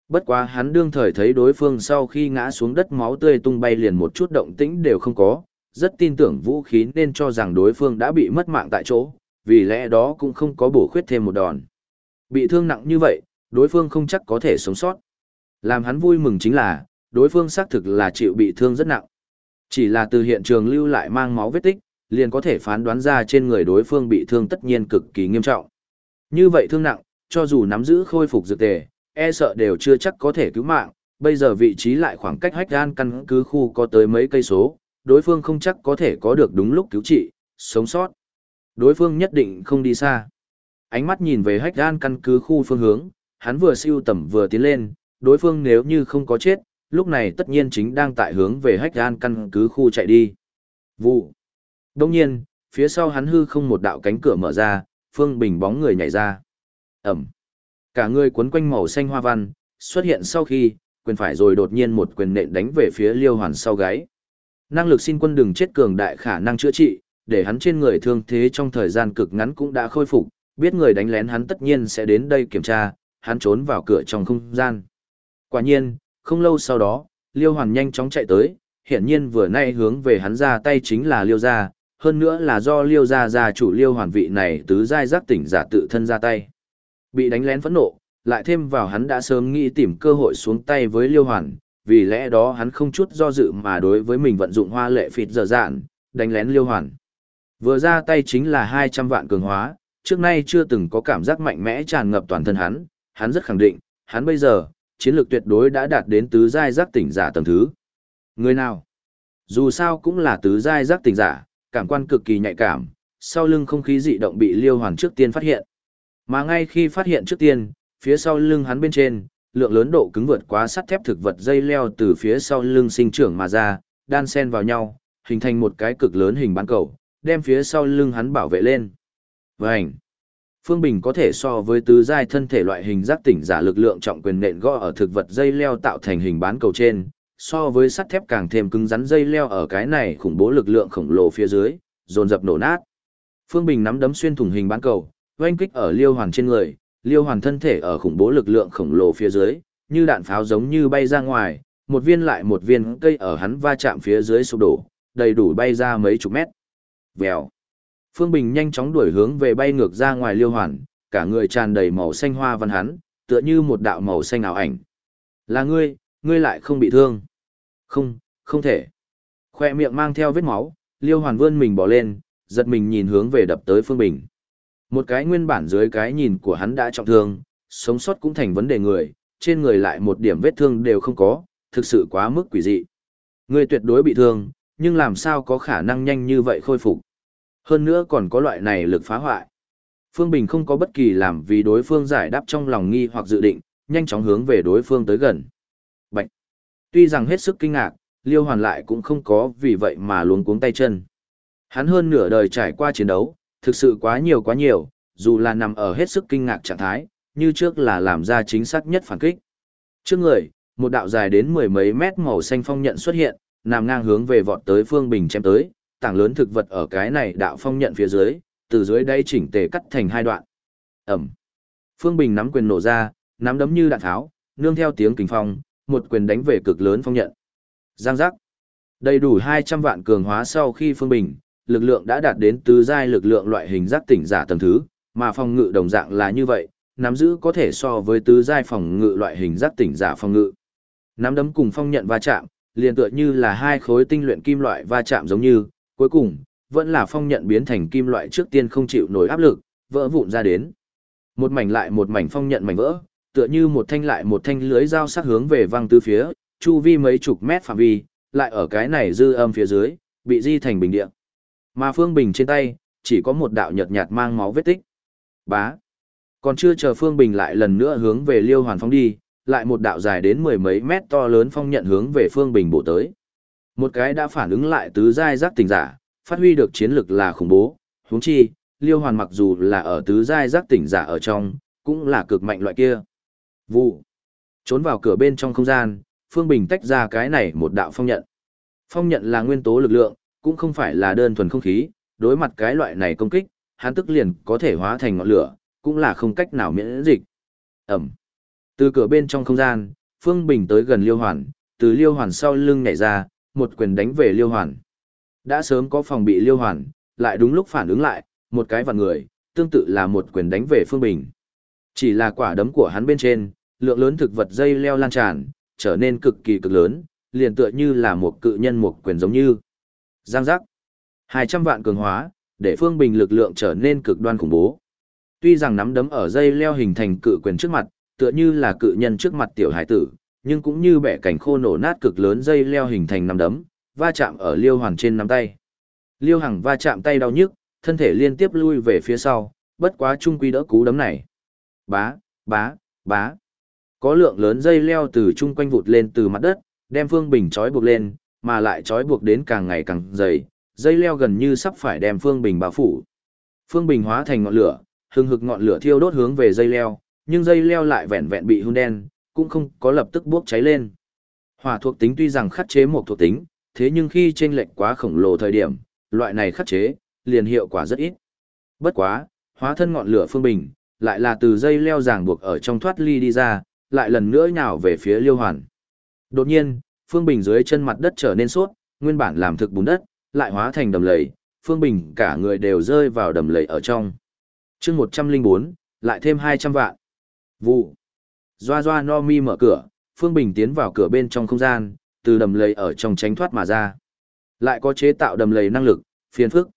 Bất quá hắn đương thời thấy đối phương sau khi ngã xuống đất máu tươi tung bay liền một chút động tĩnh đều không có, rất tin tưởng vũ khí nên cho rằng đối phương đã bị mất mạng tại chỗ, vì lẽ đó cũng không có bổ khuyết thêm một đòn. Bị thương nặng như vậy, đối phương không chắc có thể sống sót. Làm hắn vui mừng chính là, đối phương xác thực là chịu bị thương rất nặng. Chỉ là từ hiện trường lưu lại mang máu vết tích, liền có thể phán đoán ra trên người đối phương bị thương tất nhiên cực kỳ nghiêm trọng. Như vậy thương nặng, cho dù nắm giữ khôi phục dược tề, e sợ đều chưa chắc có thể cứu mạng, bây giờ vị trí lại khoảng cách hách gan căn cứ khu có tới mấy cây số, đối phương không chắc có thể có được đúng lúc cứu trị, sống sót. Đối phương nhất định không đi xa. Ánh mắt nhìn về hách gan căn cứ khu phương hướng, hắn vừa siêu tầm vừa tiến lên, đối phương nếu như không có chết, lúc này tất nhiên chính đang tại hướng về hách gan căn cứ khu chạy đi. Vụ. Đông nhiên, phía sau hắn hư không một đạo cánh cửa mở ra, Phương Bình bóng người nhảy ra. Ẩm. Cả người cuốn quanh màu xanh hoa văn, xuất hiện sau khi, quyền phải rồi đột nhiên một quyền nện đánh về phía Liêu Hoàn sau gáy. Năng lực xin quân đừng chết cường đại khả năng chữa trị, để hắn trên người thương thế trong thời gian cực ngắn cũng đã khôi phục, biết người đánh lén hắn tất nhiên sẽ đến đây kiểm tra, hắn trốn vào cửa trong không gian. Quả nhiên, không lâu sau đó, Liêu Hoàn nhanh chóng chạy tới, hiển nhiên vừa nay hướng về hắn ra tay chính là Liêu gia, hơn nữa là do Liêu gia gia chủ Liêu Hoàn vị này tứ giai giác tỉnh giả tự thân ra tay. Bị đánh lén phẫn nộ, lại thêm vào hắn đã sớm nghĩ tìm cơ hội xuống tay với Liêu Hoàn, vì lẽ đó hắn không chút do dự mà đối với mình vận dụng hoa lệ phịt dở dạn, đánh lén Liêu Hoàn. Vừa ra tay chính là 200 vạn cường hóa, trước nay chưa từng có cảm giác mạnh mẽ tràn ngập toàn thân hắn, hắn rất khẳng định, hắn bây giờ, chiến lược tuyệt đối đã đạt đến tứ giai giác tỉnh giả tầng thứ. Người nào? Dù sao cũng là tứ giai giác tỉnh giả, cảm quan cực kỳ nhạy cảm, sau lưng không khí dị động bị Liêu Hoàn trước tiên phát hiện. Mà ngay khi phát hiện trước tiên, phía sau lưng hắn bên trên, lượng lớn độ cứng vượt quá sắt thép thực vật dây leo từ phía sau lưng sinh trưởng mà ra, đan xen vào nhau, hình thành một cái cực lớn hình bán cầu, đem phía sau lưng hắn bảo vệ lên. Vành! Phương Bình có thể so với tứ giai thân thể loại hình giác tỉnh giả lực lượng trọng quyền nện gõ ở thực vật dây leo tạo thành hình bán cầu trên, so với sắt thép càng thêm cứng rắn dây leo ở cái này khủng bố lực lượng khổng lồ phía dưới, dồn dập nổ nát. Phương Bình nắm đấm xuyên thủng hình bán cầu, oanh kích ở Liêu Hoàn trên người, Liêu Hoàn thân thể ở khủng bố lực lượng khổng lồ phía dưới, như đạn pháo giống như bay ra ngoài, một viên lại một viên cây ở hắn va chạm phía dưới sụp đổ, đầy đủ bay ra mấy chục mét. Vèo. Phương Bình nhanh chóng đuổi hướng về bay ngược ra ngoài Liêu Hoàn, cả người tràn đầy màu xanh hoa văn hắn, tựa như một đạo màu xanh ảo ảnh. Là ngươi, ngươi lại không bị thương. Không, không thể. Khoe miệng mang theo vết máu, Liêu Hoàn vươn mình bỏ lên, giật mình nhìn hướng về đập tới Phương Bình. Một cái nguyên bản dưới cái nhìn của hắn đã trọng thương, sống sót cũng thành vấn đề người, trên người lại một điểm vết thương đều không có, thực sự quá mức quỷ dị. người tuyệt đối bị thương, nhưng làm sao có khả năng nhanh như vậy khôi phục. Hơn nữa còn có loại này lực phá hoại. Phương Bình không có bất kỳ làm vì đối phương giải đáp trong lòng nghi hoặc dự định, nhanh chóng hướng về đối phương tới gần. Bạch! Tuy rằng hết sức kinh ngạc, Liêu Hoàn lại cũng không có vì vậy mà luống cuống tay chân. Hắn hơn nửa đời trải qua chiến đấu, thực sự quá nhiều quá nhiều, dù là nằm ở hết sức kinh ngạc trạng thái, như trước là làm ra chính xác nhất phản kích. Trước người, một đạo dài đến mười mấy mét màu xanh phong nhận xuất hiện, nằm ngang hướng về vọt tới Phương Bình chém tới, tảng lớn thực vật ở cái này đạo phong nhận phía dưới, từ dưới đây chỉnh tề cắt thành hai đoạn. Ẩm. Phương Bình nắm quyền nổ ra, nắm đấm như đạn tháo, nương theo tiếng kình phong, một quyền đánh về cực lớn phong nhận. Giang giác. Đầy đủ 200 vạn cường hóa sau khi Phương Bình, lực lượng đã đạt đến tứ giai lực lượng loại hình giác tỉnh giả tầng thứ, mà phòng ngự đồng dạng là như vậy, nắm giữ có thể so với tứ giai phòng ngự loại hình giác tỉnh giả phòng ngự. Nắm đấm cùng phong nhận va chạm, liền tựa như là hai khối tinh luyện kim loại va chạm giống như, cuối cùng, vẫn là phong nhận biến thành kim loại trước tiên không chịu nổi áp lực, vỡ vụn ra đến. Một mảnh lại một mảnh phong nhận mảnh vỡ, tựa như một thanh lại một thanh lưới dao sắc hướng về văng tứ phía, chu vi mấy chục mét phạm vi, lại ở cái này dư âm phía dưới, bị di thành bình địa. Mà Phương Bình trên tay, chỉ có một đạo nhợt nhạt mang máu vết tích. Bá. Còn chưa chờ Phương Bình lại lần nữa hướng về Liêu Hoàn Phong đi, lại một đạo dài đến mười mấy mét to lớn phong nhận hướng về Phương Bình bổ tới. Một cái đã phản ứng lại tứ giai giác tỉnh giả, phát huy được chiến lực là khủng bố, huống chi, Liêu Hoàn mặc dù là ở tứ giai giác tỉnh giả ở trong, cũng là cực mạnh loại kia. Vụ. Trốn vào cửa bên trong không gian, Phương Bình tách ra cái này một đạo phong nhận. Phong nhận là nguyên tố lực lượng, cũng không phải là đơn thuần không khí, đối mặt cái loại này công kích, hắn tức liền có thể hóa thành ngọn lửa, cũng là không cách nào miễn dịch. Ẩm. Từ cửa bên trong không gian, Phương Bình tới gần Liêu Hoàn, từ Liêu Hoàn sau lưng nhảy ra, một quyền đánh về Liêu Hoàn. Đã sớm có phòng bị Liêu Hoàn, lại đúng lúc phản ứng lại, một cái vặn người, tương tự là một quyền đánh về Phương Bình. Chỉ là quả đấm của hắn bên trên, lượng lớn thực vật dây leo lan tràn, trở nên cực kỳ cực lớn, liền tựa như là một cự nhân một quyền giống như. Giang giác. 200 vạn cường hóa, để Phương Bình lực lượng trở nên cực đoan khủng bố. Tuy rằng nắm đấm ở dây leo hình thành cự quyền trước mặt, tựa như là cự nhân trước mặt tiểu hải tử, nhưng cũng như bẻ cảnh khô nổ nát cực lớn dây leo hình thành nắm đấm, va chạm ở Liêu Hoàng trên nắm tay. Liêu Hằng va chạm tay đau nhức, thân thể liên tiếp lui về phía sau, bất quá trung quy đỡ cú đấm này. Bá, bá, bá. Có lượng lớn dây leo từ chung quanh vụt lên từ mặt đất, đem Phương Bình trói buộc lên, mà lại trói buộc đến càng ngày càng dày, dây leo gần như sắp phải đem Phương Bình bao phủ. Phương Bình hóa thành ngọn lửa, hừng hực ngọn lửa thiêu đốt hướng về dây leo, nhưng dây leo lại vẹn vẹn bị hun đen, cũng không có lập tức bốc cháy lên. Hỏa thuộc tính tuy rằng khắc chế một thuộc tính, thế nhưng khi chênh lệch quá khổng lồ thời điểm, loại này khắc chế, liền hiệu quả rất ít. Bất quá, hóa thân ngọn lửa Phương Bình, lại là từ dây leo ràng buộc ở trong thoát ly đi ra, lại lần nữa nhào về phía Liêu Hoàn. Đột nhiên, Phương Bình dưới chân mặt đất trở nên suốt, nguyên bản làm thực bùn đất, lại hóa thành đầm lầy, Phương Bình cả người đều rơi vào đầm lầy ở trong. chương 104, lại thêm 200 vạn. Vụ. Doa doa no mi mở cửa, Phương Bình tiến vào cửa bên trong không gian, từ đầm lầy ở trong tránh thoát mà ra. Lại có chế tạo đầm lầy năng lực, phiền phức.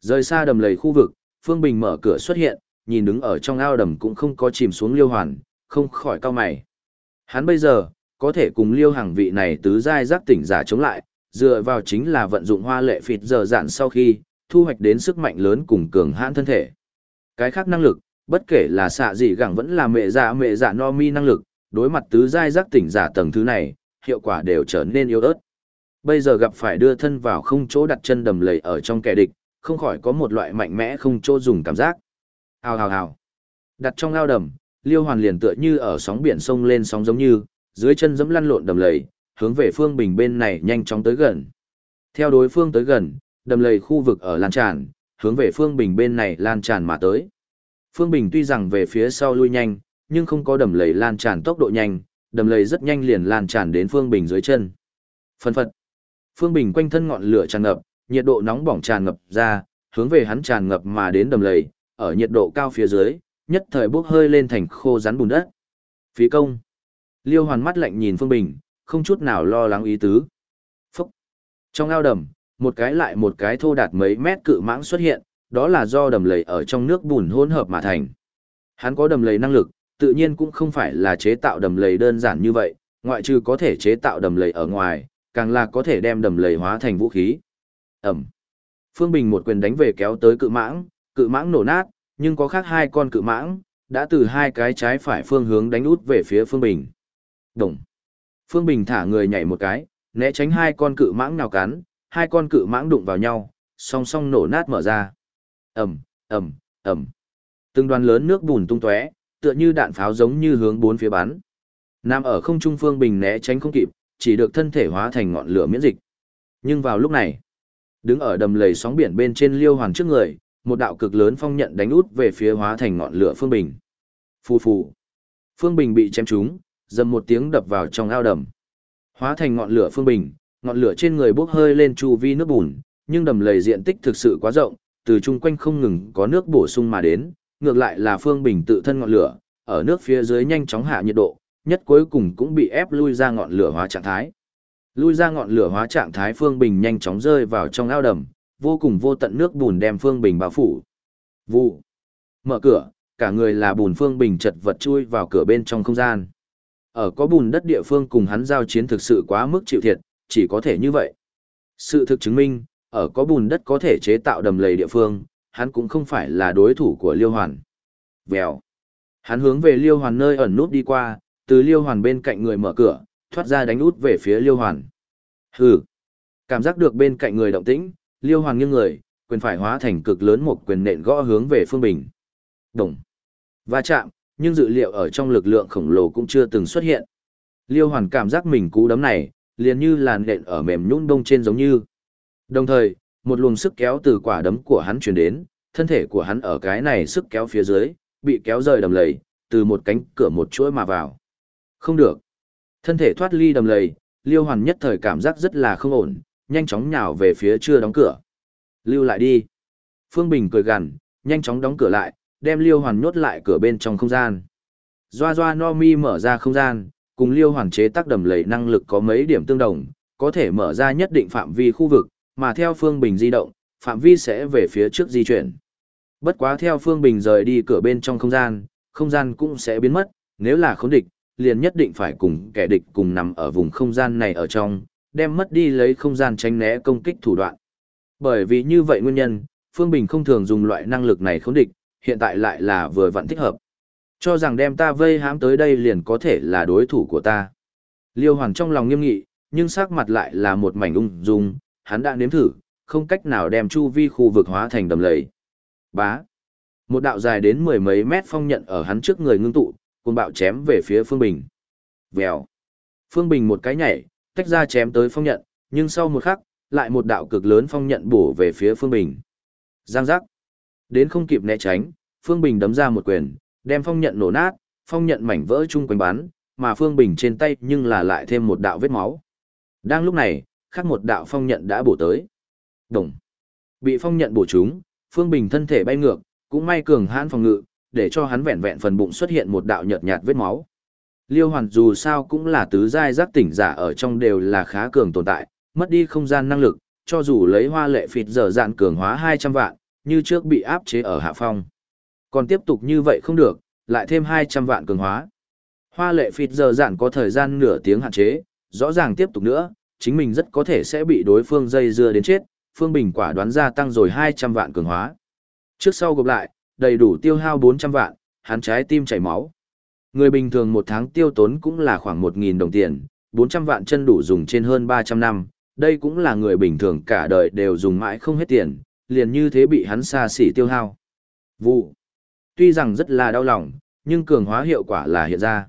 Rời xa đầm lầy khu vực, Phương Bình mở cửa xuất hiện, nhìn đứng ở trong ao đầm cũng không có chìm xuống liêu hoàn, không khỏi cao mày. Hắn bây giờ, có thể cùng liêu hàng vị này tứ giai giác tỉnh giả chống lại, dựa vào chính là vận dụng hoa lệ phịt giờ dạn sau khi, thu hoạch đến sức mạnh lớn cùng cường hãn thân thể. Cái khác năng lực, bất kể là xạ gì gẳng vẫn là mẹ dạ mẹ dạ no mi năng lực, đối mặt tứ giai giác tỉnh giả tầng thứ này, hiệu quả đều trở nên yếu ớt. Bây giờ gặp phải đưa thân vào không chỗ đặt chân đầm lầy ở trong kẻ địch, không khỏi có một loại mạnh mẽ không chỗ dùng cảm giác. Hào hào hào. Đặt trong ao đầm, Liêu Hoàn liền tựa như ở sóng biển sông lên sóng giống như, dưới chân dẫm lăn lộn đầm lầy, hướng về phương bình bên này nhanh chóng tới gần. Theo đối phương tới gần, đầm lầy khu vực ở lan tràn, hướng về phương bình bên này lan tràn mà tới. Phương bình tuy rằng về phía sau lui nhanh, nhưng không có đầm lầy lan tràn tốc độ nhanh, đầm lầy rất nhanh liền lan tràn đến phương bình dưới chân. Phân phật. Phương bình quanh thân ngọn lửa tràn ngập, nhiệt độ nóng bỏng tràn ngập ra, hướng về hắn tràn ngập mà đến đầm lầy, ở nhiệt độ cao phía dưới, nhất thời bốc hơi lên thành khô rắn bùn đất. Phí công. Liêu hoàn mắt lạnh nhìn Phương Bình, không chút nào lo lắng ý tứ. Phúc. Trong ao đầm, một cái lại một cái thô đạt mấy mét cự mãng xuất hiện, đó là do đầm lầy ở trong nước bùn hỗn hợp mà thành. Hắn có đầm lầy năng lực, tự nhiên cũng không phải là chế tạo đầm lầy đơn giản như vậy, ngoại trừ có thể chế tạo đầm lầy ở ngoài, càng là có thể đem đầm lầy hóa thành vũ khí. Ẩm. Phương Bình một quyền đánh về kéo tới cự mãng, cự mãng nổ nát, nhưng có khác hai con cự mãng, đã từ hai cái trái phải phương hướng đánh út về phía Phương Bình. Đồng. Phương Bình thả người nhảy một cái, né tránh hai con cự mãng nào cắn, hai con cự mãng đụng vào nhau, song song nổ nát mở ra. Ẩm, Ẩm, Ẩm. Từng đoàn lớn nước bùn tung tóe, tựa như đạn pháo giống như hướng bốn phía bắn. Nam ở không trung Phương Bình né tránh không kịp, chỉ được thân thể hóa thành ngọn lửa miễn dịch. Nhưng vào lúc này, đứng ở đầm lầy sóng biển bên trên liêu hoàn trước người, một đạo cực lớn phong nhận đánh út về phía hóa thành ngọn lửa Phương Bình. Phù phù. Phương Bình bị chém trúng, dầm một tiếng đập vào trong ao đầm. Hóa thành ngọn lửa Phương Bình, ngọn lửa trên người bốc hơi lên chu vi nước bùn, nhưng đầm lầy diện tích thực sự quá rộng, từ chung quanh không ngừng có nước bổ sung mà đến, ngược lại là Phương Bình tự thân ngọn lửa, ở nước phía dưới nhanh chóng hạ nhiệt độ, nhất cuối cùng cũng bị ép lui ra ngọn lửa hóa trạng thái. Lui ra ngọn lửa hóa trạng thái Phương Bình nhanh chóng rơi vào trong ao đầm, vô cùng vô tận nước bùn đem Phương Bình bao phủ. Vụ. Mở cửa, cả người là bùn Phương Bình chật vật chui vào cửa bên trong không gian. Ở có bùn đất địa phương cùng hắn giao chiến thực sự quá mức chịu thiệt, chỉ có thể như vậy. Sự thực chứng minh, ở có bùn đất có thể chế tạo đầm lầy địa phương, hắn cũng không phải là đối thủ của Liêu Hoàn. Vèo. Hắn hướng về Liêu Hoàn nơi ẩn nút đi qua, từ Liêu Hoàn bên cạnh người mở cửa, thoát ra đánh út về phía Liêu Hoàn. Hừ. Cảm giác được bên cạnh người động tĩnh, Liêu Hoàn nghiêng người, quyền phải hóa thành cực lớn một quyền nện gõ hướng về Phương Bình. Đồng. Va chạm, nhưng dự liệu ở trong lực lượng khổng lồ cũng chưa từng xuất hiện. Liêu Hoàn cảm giác mình cú đấm này, liền như làn nện ở mềm nhũn đông trên giống như. Đồng thời, một luồng sức kéo từ quả đấm của hắn truyền đến, thân thể của hắn ở cái này sức kéo phía dưới, bị kéo rời đầm lầy, từ một cánh cửa một chuỗi mà vào. Không được. Thân thể thoát ly đầm lầy, Liêu Hoàn nhất thời cảm giác rất là không ổn, nhanh chóng nhào về phía chưa đóng cửa. Lưu lại đi. Phương Bình cười gằn, nhanh chóng đóng cửa lại, đem Liêu Hoàn nhốt lại cửa bên trong không gian. Doa Doa No Mi mở ra không gian, cùng Liêu Hoàn chế tác đầm lầy năng lực có mấy điểm tương đồng, có thể mở ra nhất định phạm vi khu vực, mà theo Phương Bình di động, phạm vi sẽ về phía trước di chuyển. Bất quá theo Phương Bình rời đi cửa bên trong không gian, không gian cũng sẽ biến mất, nếu là khốn địch, liền nhất định phải cùng kẻ địch cùng nằm ở vùng không gian này ở trong, đem mất đi lấy không gian tránh né công kích thủ đoạn. Bởi vì như vậy nguyên nhân, Phương Bình không thường dùng loại năng lực này khốn địch, hiện tại lại là vừa vặn thích hợp. Cho rằng đem ta vây hãm tới đây liền có thể là đối thủ của ta. Liêu Hoàng trong lòng nghiêm nghị, nhưng sắc mặt lại là một mảnh ung dung, hắn đã nếm thử, không cách nào đem chu vi khu vực hóa thành đầm lầy. Bá. Một đạo dài đến mười mấy mét phong nhận ở hắn trước người ngưng tụ, cùng bạo chém về phía Phương Bình. Vèo. Phương Bình một cái nhảy, tách ra chém tới phong nhận, nhưng sau một khắc, lại một đạo cực lớn phong nhận bổ về phía Phương Bình. Giang giác. Đến không kịp né tránh, Phương Bình đấm ra một quyền, đem phong nhận nổ nát, phong nhận mảnh vỡ chung quanh bắn, mà Phương Bình trên tay nhưng là lại thêm một đạo vết máu. Đang lúc này, khác một đạo phong nhận đã bổ tới. Đồng. Bị phong nhận bổ trúng, Phương Bình thân thể bay ngược, cũng may cường hãn phòng ngự, để cho hắn vẹn vẹn phần bụng xuất hiện một đạo nhợt nhạt vết máu. Liêu Hoàn dù sao cũng là tứ giai giác tỉnh giả ở trong đều là khá cường tồn tại, mất đi không gian năng lực, cho dù lấy hoa lệ phịt giờ dạn cường hóa 200 vạn, như trước bị áp chế ở hạ phong. Còn tiếp tục như vậy không được, lại thêm 200 vạn cường hóa. Hoa lệ phịt giờ giản có thời gian nửa tiếng hạn chế, rõ ràng tiếp tục nữa, chính mình rất có thể sẽ bị đối phương dây dưa đến chết, Phương Bình quả đoán gia tăng rồi 200 vạn cường hóa. Trước sau gộp lại, đầy đủ tiêu hao 400 vạn, hắn trái tim chảy máu. Người bình thường một tháng tiêu tốn cũng là khoảng 1.000 đồng tiền, 400 vạn chân đủ dùng trên hơn 300 năm, đây cũng là người bình thường cả đời đều dùng mãi không hết tiền, liền như thế bị hắn xa xỉ tiêu hao. Vụ. Tuy rằng rất là đau lòng, nhưng cường hóa hiệu quả là hiện ra.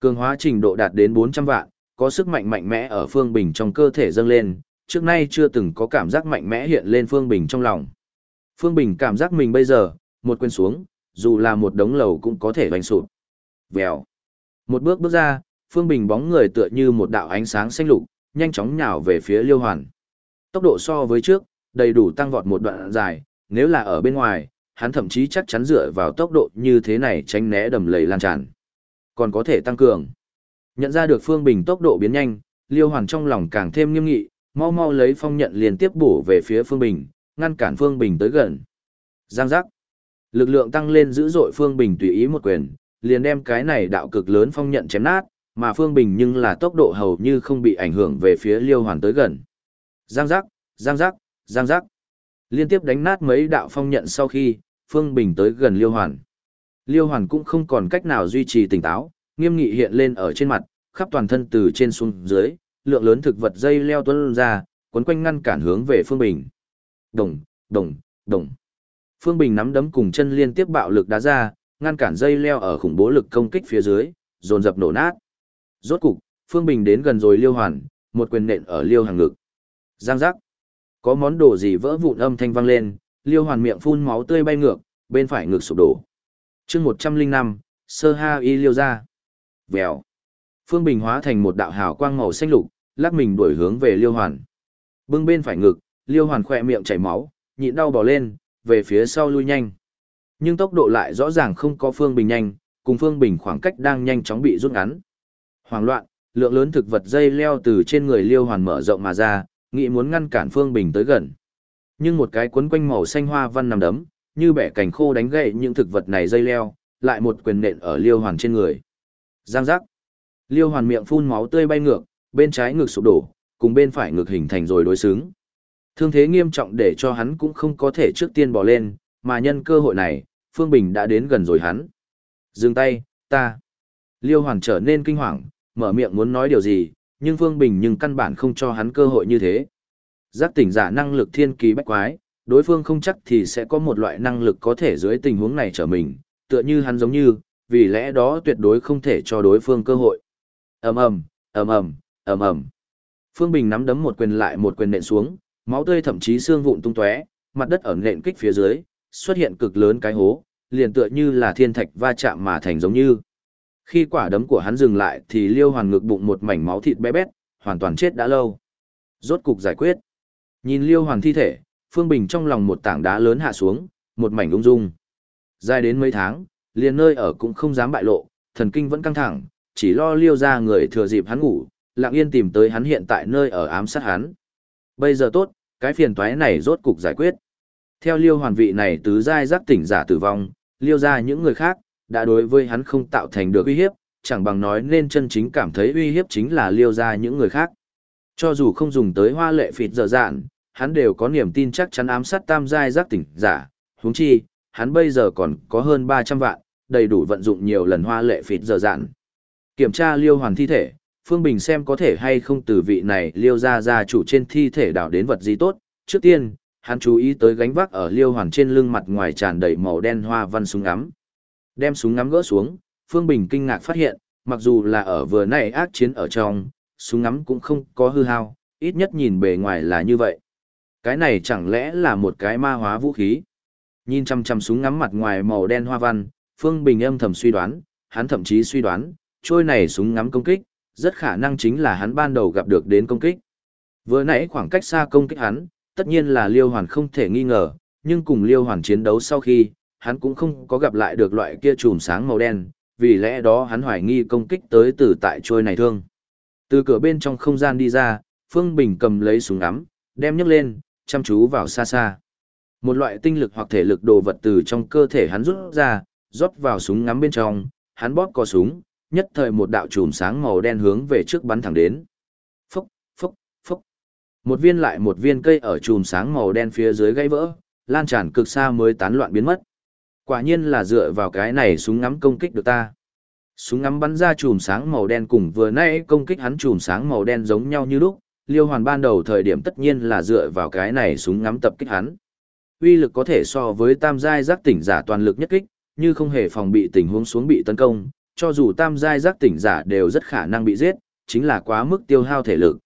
Cường hóa trình độ đạt đến 400 vạn, có sức mạnh mạnh mẽ ở Phương Bình trong cơ thể dâng lên, trước nay chưa từng có cảm giác mạnh mẽ hiện lên Phương Bình trong lòng. Phương Bình cảm giác mình bây giờ, một quên xuống, dù là một đống lầu cũng có thể hoành sụp. Vèo. Một bước bước ra, Phương Bình bóng người tựa như một đạo ánh sáng xanh lục, nhanh chóng nhào về phía Liêu Hoàn. Tốc độ so với trước, đầy đủ tăng vọt một đoạn dài, nếu là ở bên ngoài, hắn thậm chí chắc chắn dựa vào tốc độ như thế này tránh né đầm lầy lan tràn. Còn có thể tăng cường. Nhận ra được Phương Bình tốc độ biến nhanh, Liêu Hoàn trong lòng càng thêm nghiêm nghị, mau mau lấy phong nhận liên tiếp bổ về phía Phương Bình, ngăn cản Phương Bình tới gần. Giang giác. Lực lượng tăng lên dữ dội Phương Bình tùy ý một quyền, liền đem cái này đạo cực lớn phong nhận chém nát, mà Phương Bình nhưng là tốc độ hầu như không bị ảnh hưởng về phía Liêu Hoàn tới gần. Giang giác, giang giác, giang giác. Liên tiếp đánh nát mấy đạo phong nhận sau khi, Phương Bình tới gần Liêu Hoàn. Liêu Hoàn cũng không còn cách nào duy trì tỉnh táo, nghiêm nghị hiện lên ở trên mặt, khắp toàn thân từ trên xuống dưới, lượng lớn thực vật dây leo tuôn ra, quấn quanh ngăn cản hướng về Phương Bình. Đồng, đồng, đồng. Phương Bình nắm đấm cùng chân liên tiếp bạo lực đá ra, ngăn cản dây leo ở khủng bố lực công kích phía dưới, dồn dập nổ nát. Rốt cục, Phương Bình đến gần rồi Liêu Hoàn, một quyền nện ở Liêu hàng ngực. Giang giác. Có món đồ gì vỡ vụn âm thanh vang lên, Liêu Hoàn miệng phun máu tươi bay ngược, bên phải ngực sụp đổ. chương 105, Sơ Ha Y Liêu ra. Vèo. Phương Bình hóa thành một đạo hào quang màu xanh lục, lắc mình đuổi hướng về Liêu Hoàn. Bưng bên phải ngực, Liêu Hoàn khỏe miệng chảy máu, nhịn đau bỏ lên, về phía sau lui nhanh. Nhưng tốc độ lại rõ ràng không có Phương Bình nhanh, cùng Phương Bình khoảng cách đang nhanh chóng bị rút ngắn. Hoảng loạn, lượng lớn thực vật dây leo từ trên người Liêu Hoàn mở rộng mà ra, nghĩ muốn ngăn cản Phương Bình tới gần. Nhưng một cái cuốn quanh màu xanh hoa văn nằm đấm, như bẻ cành khô đánh gậy những thực vật này dây leo, lại một quyền nện ở Liêu Hoàn trên người. Giang giác. Liêu Hoàn miệng phun máu tươi bay ngược, bên trái ngực sụp đổ, cùng bên phải ngực hình thành rồi đối xứng. Thương thế nghiêm trọng để cho hắn cũng không có thể trước tiên bỏ lên, mà nhân cơ hội này, Phương Bình đã đến gần rồi hắn. Dừng tay, ta. Liêu Hoàn trở nên kinh hoàng, mở miệng muốn nói điều gì, nhưng Vương Bình nhưng căn bản không cho hắn cơ hội như thế. Giác tỉnh giả năng lực thiên kỳ bách quái, đối phương không chắc thì sẽ có một loại năng lực có thể dưới tình huống này trở mình, tựa như hắn giống như, vì lẽ đó tuyệt đối không thể cho đối phương cơ hội. ầm ầm, ầm ầm, ầm ầm. Phương Bình nắm đấm một quyền lại một quyền nện xuống, máu tươi thậm chí xương vụn tung tóe, mặt đất ở nện kích phía dưới, xuất hiện cực lớn cái hố, liền tựa như là thiên thạch va chạm mà thành giống như. Khi quả đấm của hắn dừng lại thì Liêu Hoàn ngực bụng một mảnh máu thịt bé bét, hoàn toàn chết đã lâu. Rốt cục giải quyết. Nhìn Liêu Hoàn thi thể, Phương Bình trong lòng một tảng đá lớn hạ xuống, một mảnh ung dung. Dài đến mấy tháng, liền nơi ở cũng không dám bại lộ, thần kinh vẫn căng thẳng, chỉ lo Liêu ra người thừa dịp hắn ngủ, lặng yên tìm tới hắn hiện tại nơi ở ám sát hắn. Bây giờ tốt, cái phiền toái này rốt cục giải quyết. Theo Liêu Hoàn vị này tứ giai giác tỉnh giả tử vong, Liêu ra những người khác, đã đối với hắn không tạo thành được uy hiếp, chẳng bằng nói nên chân chính cảm thấy uy hiếp chính là liêu ra những người khác. Cho dù không dùng tới hoa lệ phịt dở dạn, hắn đều có niềm tin chắc chắn ám sát tam giai giác tỉnh giả, huống chi, hắn bây giờ còn có hơn 300 vạn, đầy đủ vận dụng nhiều lần hoa lệ phịt dở dạn. Kiểm tra liêu hoàn thi thể, Phương Bình xem có thể hay không từ vị này liêu ra ra chủ trên thi thể đào đến vật gì tốt. Trước tiên, hắn chú ý tới gánh vác ở liêu hoàn trên lưng mặt ngoài tràn đầy màu đen hoa văn súng ngắm. Đem súng ngắm gỡ xuống, Phương Bình kinh ngạc phát hiện, mặc dù là ở vừa nãy ác chiến ở trong, súng ngắm cũng không có hư hao, ít nhất nhìn bề ngoài là như vậy. Cái này chẳng lẽ là một cái ma hóa vũ khí? Nhìn chăm chăm súng ngắm mặt ngoài màu đen hoa văn, Phương Bình âm thầm suy đoán, hắn thậm chí suy đoán, trôi này súng ngắm công kích, rất khả năng chính là hắn ban đầu gặp được đến công kích. Vừa nãy khoảng cách xa công kích hắn, tất nhiên là Liêu Hoàn không thể nghi ngờ, nhưng cùng Liêu Hoàn chiến đấu sau khi, hắn cũng không có gặp lại được loại kia chùm sáng màu đen, vì lẽ đó hắn hoài nghi công kích tới từ tại trôi này thương. Từ cửa bên trong không gian đi ra, Phương Bình cầm lấy súng ngắm, đem nhấc lên, chăm chú vào xa xa. Một loại tinh lực hoặc thể lực đồ vật từ trong cơ thể hắn rút ra, rót vào súng ngắm bên trong, hắn bóp cò súng, nhất thời một đạo chùm sáng màu đen hướng về trước bắn thẳng đến. Phốc, phốc, phốc. Một viên lại một viên cây ở chùm sáng màu đen phía dưới gãy vỡ, lan tràn cực xa mới tán loạn biến mất. Quả nhiên là dựa vào cái này súng ngắm công kích được ta. Súng ngắm bắn ra chùm sáng màu đen cùng vừa nãy công kích hắn chùm sáng màu đen giống nhau như lúc, Liêu Hoàn ban đầu thời điểm tất nhiên là dựa vào cái này súng ngắm tập kích hắn. Uy lực có thể so với tam giai giác tỉnh giả toàn lực nhất kích, như không hề phòng bị tình huống xuống bị tấn công, cho dù tam giai giác tỉnh giả đều rất khả năng bị giết, chính là quá mức tiêu hao thể lực.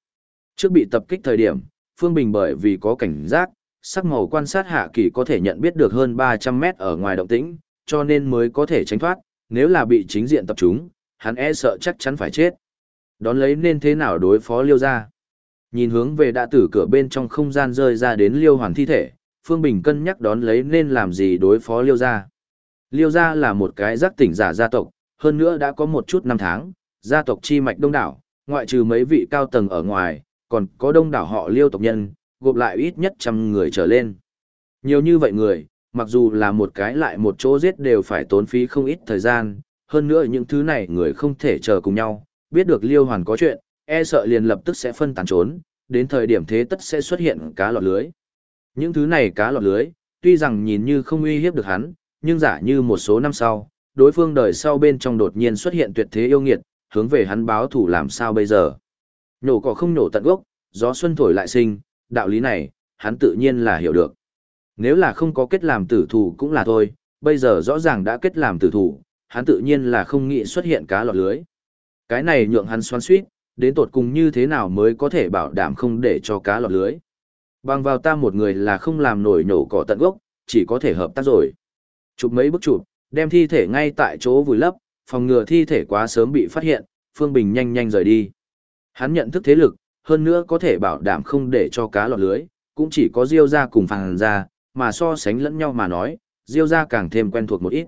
Trước bị tập kích thời điểm, Phương Bình bởi vì có cảnh giác, sắc màu quan sát hạ kỳ có thể nhận biết được hơn 300 mét ở ngoài động tĩnh, cho nên mới có thể tránh thoát, nếu là bị chính diện tập trung, hắn e sợ chắc chắn phải chết. Đón lấy nên thế nào đối phó liêu ra? Nhìn hướng về đã tử cửa bên trong không gian rơi ra đến liêu hoàn thi thể, Phương Bình cân nhắc đón lấy nên làm gì đối phó liêu ra. Liêu ra là một cái giác tỉnh giả gia tộc, hơn nữa đã có một chút năm tháng, gia tộc chi mạch đông đảo, ngoại trừ mấy vị cao tầng ở ngoài, còn có đông đảo họ liêu tộc nhân, gộp lại ít nhất trăm người trở lên. Nhiều như vậy người, mặc dù là một cái lại một chỗ giết đều phải tốn phí không ít thời gian, hơn nữa những thứ này người không thể chờ cùng nhau, biết được Liêu Hoàn có chuyện, e sợ liền lập tức sẽ phân tán trốn, đến thời điểm thế tất sẽ xuất hiện cá lọt lưới. Những thứ này cá lọt lưới, tuy rằng nhìn như không uy hiếp được hắn, nhưng giả như một số năm sau, đối phương đời sau bên trong đột nhiên xuất hiện tuyệt thế yêu nghiệt, hướng về hắn báo thủ làm sao bây giờ. Nổ cỏ không nổ tận gốc, gió xuân thổi lại sinh, đạo lý này, hắn tự nhiên là hiểu được. Nếu là không có kết làm tử thủ cũng là thôi, bây giờ rõ ràng đã kết làm tử thủ, hắn tự nhiên là không nghĩ xuất hiện cá lọt lưới. Cái này nhượng hắn xoắn suýt, đến tột cùng như thế nào mới có thể bảo đảm không để cho cá lọt lưới. Bằng vào ta một người là không làm nổi nổ cỏ tận gốc, chỉ có thể hợp tác rồi. Chụp mấy bức chụp, đem thi thể ngay tại chỗ vùi lấp, phòng ngừa thi thể quá sớm bị phát hiện, Phương Bình nhanh nhanh rời đi. Hắn nhận thức thế lực, hơn nữa có thể bảo đảm không để cho cá lọt lưới, cũng chỉ có Diêu gia cùng Phàn gia, mà so sánh lẫn nhau mà nói, Diêu gia càng thêm quen thuộc một ít.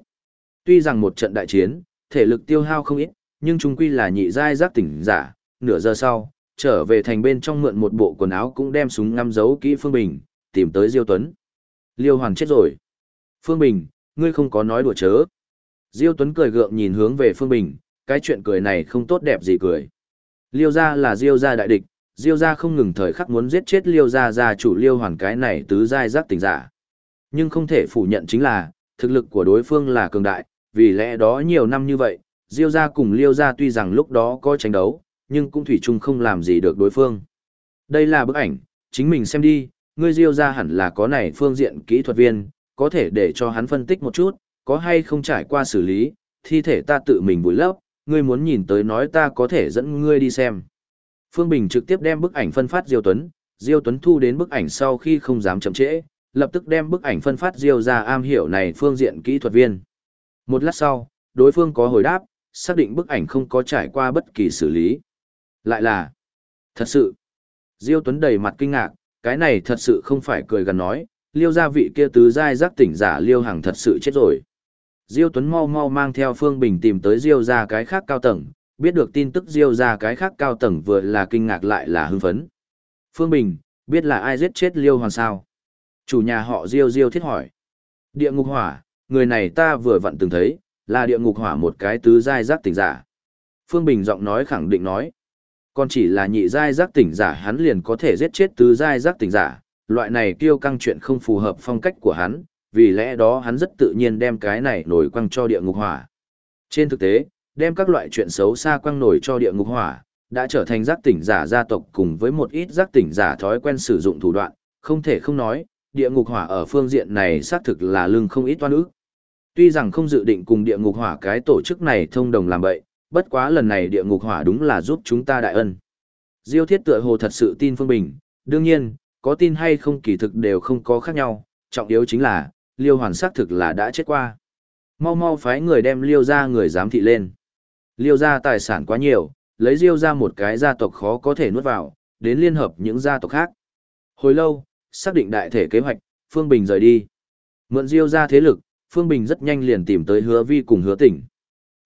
Tuy rằng một trận đại chiến, thể lực tiêu hao không ít, nhưng chúng quy là nhị giai giác tỉnh giả, nửa giờ sau, trở về thành bên trong mượn một bộ quần áo cũng đem súng ngắm giấu kỹ Phương Bình, tìm tới Diêu Tuấn. Liêu Hoàn chết rồi. Phương Bình, ngươi không có nói đùa chớ. Diêu Tuấn cười gượng nhìn hướng về Phương Bình, cái chuyện cười này không tốt đẹp gì cười. Liêu gia là Diêu gia đại địch, Diêu gia không ngừng thời khắc muốn giết chết Liêu gia gia chủ Liêu Hoàn cái này tứ giai giác tỉnh giả. Nhưng không thể phủ nhận chính là, thực lực của đối phương là cường đại, vì lẽ đó nhiều năm như vậy, Diêu gia cùng Liêu gia tuy rằng lúc đó có tranh đấu, nhưng cũng thủy chung không làm gì được đối phương. Đây là bức ảnh, chính mình xem đi, ngươi Diêu gia hẳn là có này phương diện kỹ thuật viên, có thể để cho hắn phân tích một chút, có hay không trải qua xử lý, thi thể ta tự mình vùi lấp, ngươi muốn nhìn tới nói ta có thể dẫn ngươi đi xem. Phương Bình trực tiếp đem bức ảnh phân phát Diêu Tuấn, Diêu Tuấn thu đến bức ảnh sau khi không dám chậm trễ, lập tức đem bức ảnh phân phát Diêu ra am hiểu này phương diện kỹ thuật viên. Một lát sau, đối phương có hồi đáp, xác định bức ảnh không có trải qua bất kỳ xử lý. Lại là, thật sự, Diêu Tuấn đầy mặt kinh ngạc, cái này thật sự không phải cười gần nói, liêu gia vị kia tứ giai giác tỉnh giả liêu hàng thật sự chết rồi. Diêu Tuấn mau mau mang theo Phương Bình tìm tới Diêu gia cái khác cao tầng, biết được tin tức Diêu ra cái khác cao tầng vừa là kinh ngạc lại là hưng phấn. Phương Bình, biết là ai giết chết Liêu Hoàng sao? Chủ nhà họ Diêu Diêu thiết hỏi. Địa ngục hỏa, người này ta vừa vặn từng thấy, là địa ngục hỏa một cái tứ giai giác tỉnh giả. Phương Bình giọng nói khẳng định nói. Còn chỉ là nhị giai giác tỉnh giả hắn liền có thể giết chết tứ giai giác tỉnh giả, loại này kêu căng chuyện không phù hợp phong cách của hắn, vì lẽ đó hắn rất tự nhiên đem cái này nổi quăng cho địa ngục hỏa. Trên thực tế, đem các loại chuyện xấu xa quăng nổi cho địa ngục hỏa, đã trở thành giác tỉnh giả gia tộc cùng với một ít giác tỉnh giả thói quen sử dụng thủ đoạn, không thể không nói, địa ngục hỏa ở phương diện này xác thực là lưng không ít toan ức. Tuy rằng không dự định cùng địa ngục hỏa cái tổ chức này thông đồng làm bậy, bất quá lần này địa ngục hỏa đúng là giúp chúng ta đại ân. Diêu thiết tựa hồ thật sự tin Phương Bình, đương nhiên, có tin hay không kỳ thực đều không có khác nhau, trọng yếu chính là, liêu hoàn xác thực là đã chết qua. Mau mau phái người đem liêu ra người giám thị lên. Liêu ra tài sản quá nhiều, lấy liêu ra một cái gia tộc khó có thể nuốt vào, đến liên hợp những gia tộc khác. Hồi lâu, xác định đại thể kế hoạch, Phương Bình rời đi. Mượn diêu ra thế lực, Phương Bình rất nhanh liền tìm tới hứa vi cùng hứa tỉnh.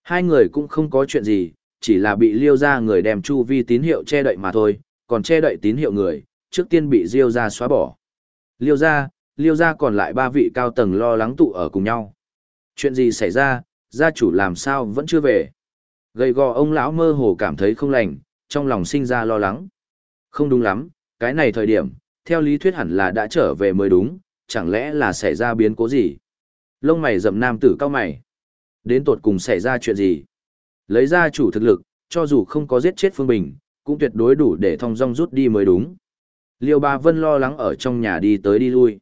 Hai người cũng không có chuyện gì, chỉ là bị liêu ra người đem chu vi tín hiệu che đậy mà thôi, còn che đậy tín hiệu người, trước tiên bị diêu ra xóa bỏ. Liêu ra, liêu ra còn lại ba vị cao tầng lo lắng tụ ở cùng nhau. Chuyện gì xảy ra, gia chủ làm sao vẫn chưa về. Gầy gò ông lão mơ hồ cảm thấy không lành, trong lòng sinh ra lo lắng. Không đúng lắm, cái này thời điểm, theo lý thuyết hẳn là đã trở về mới đúng, chẳng lẽ là xảy ra biến cố gì? Lông mày rậm nam tử cao mày. Đến tột cùng xảy ra chuyện gì? Lấy ra chủ thực lực, cho dù không có giết chết Phương Bình, cũng tuyệt đối đủ để thong dong rút đi mới đúng. Liêu Ba Vân lo lắng ở trong nhà đi tới đi lui.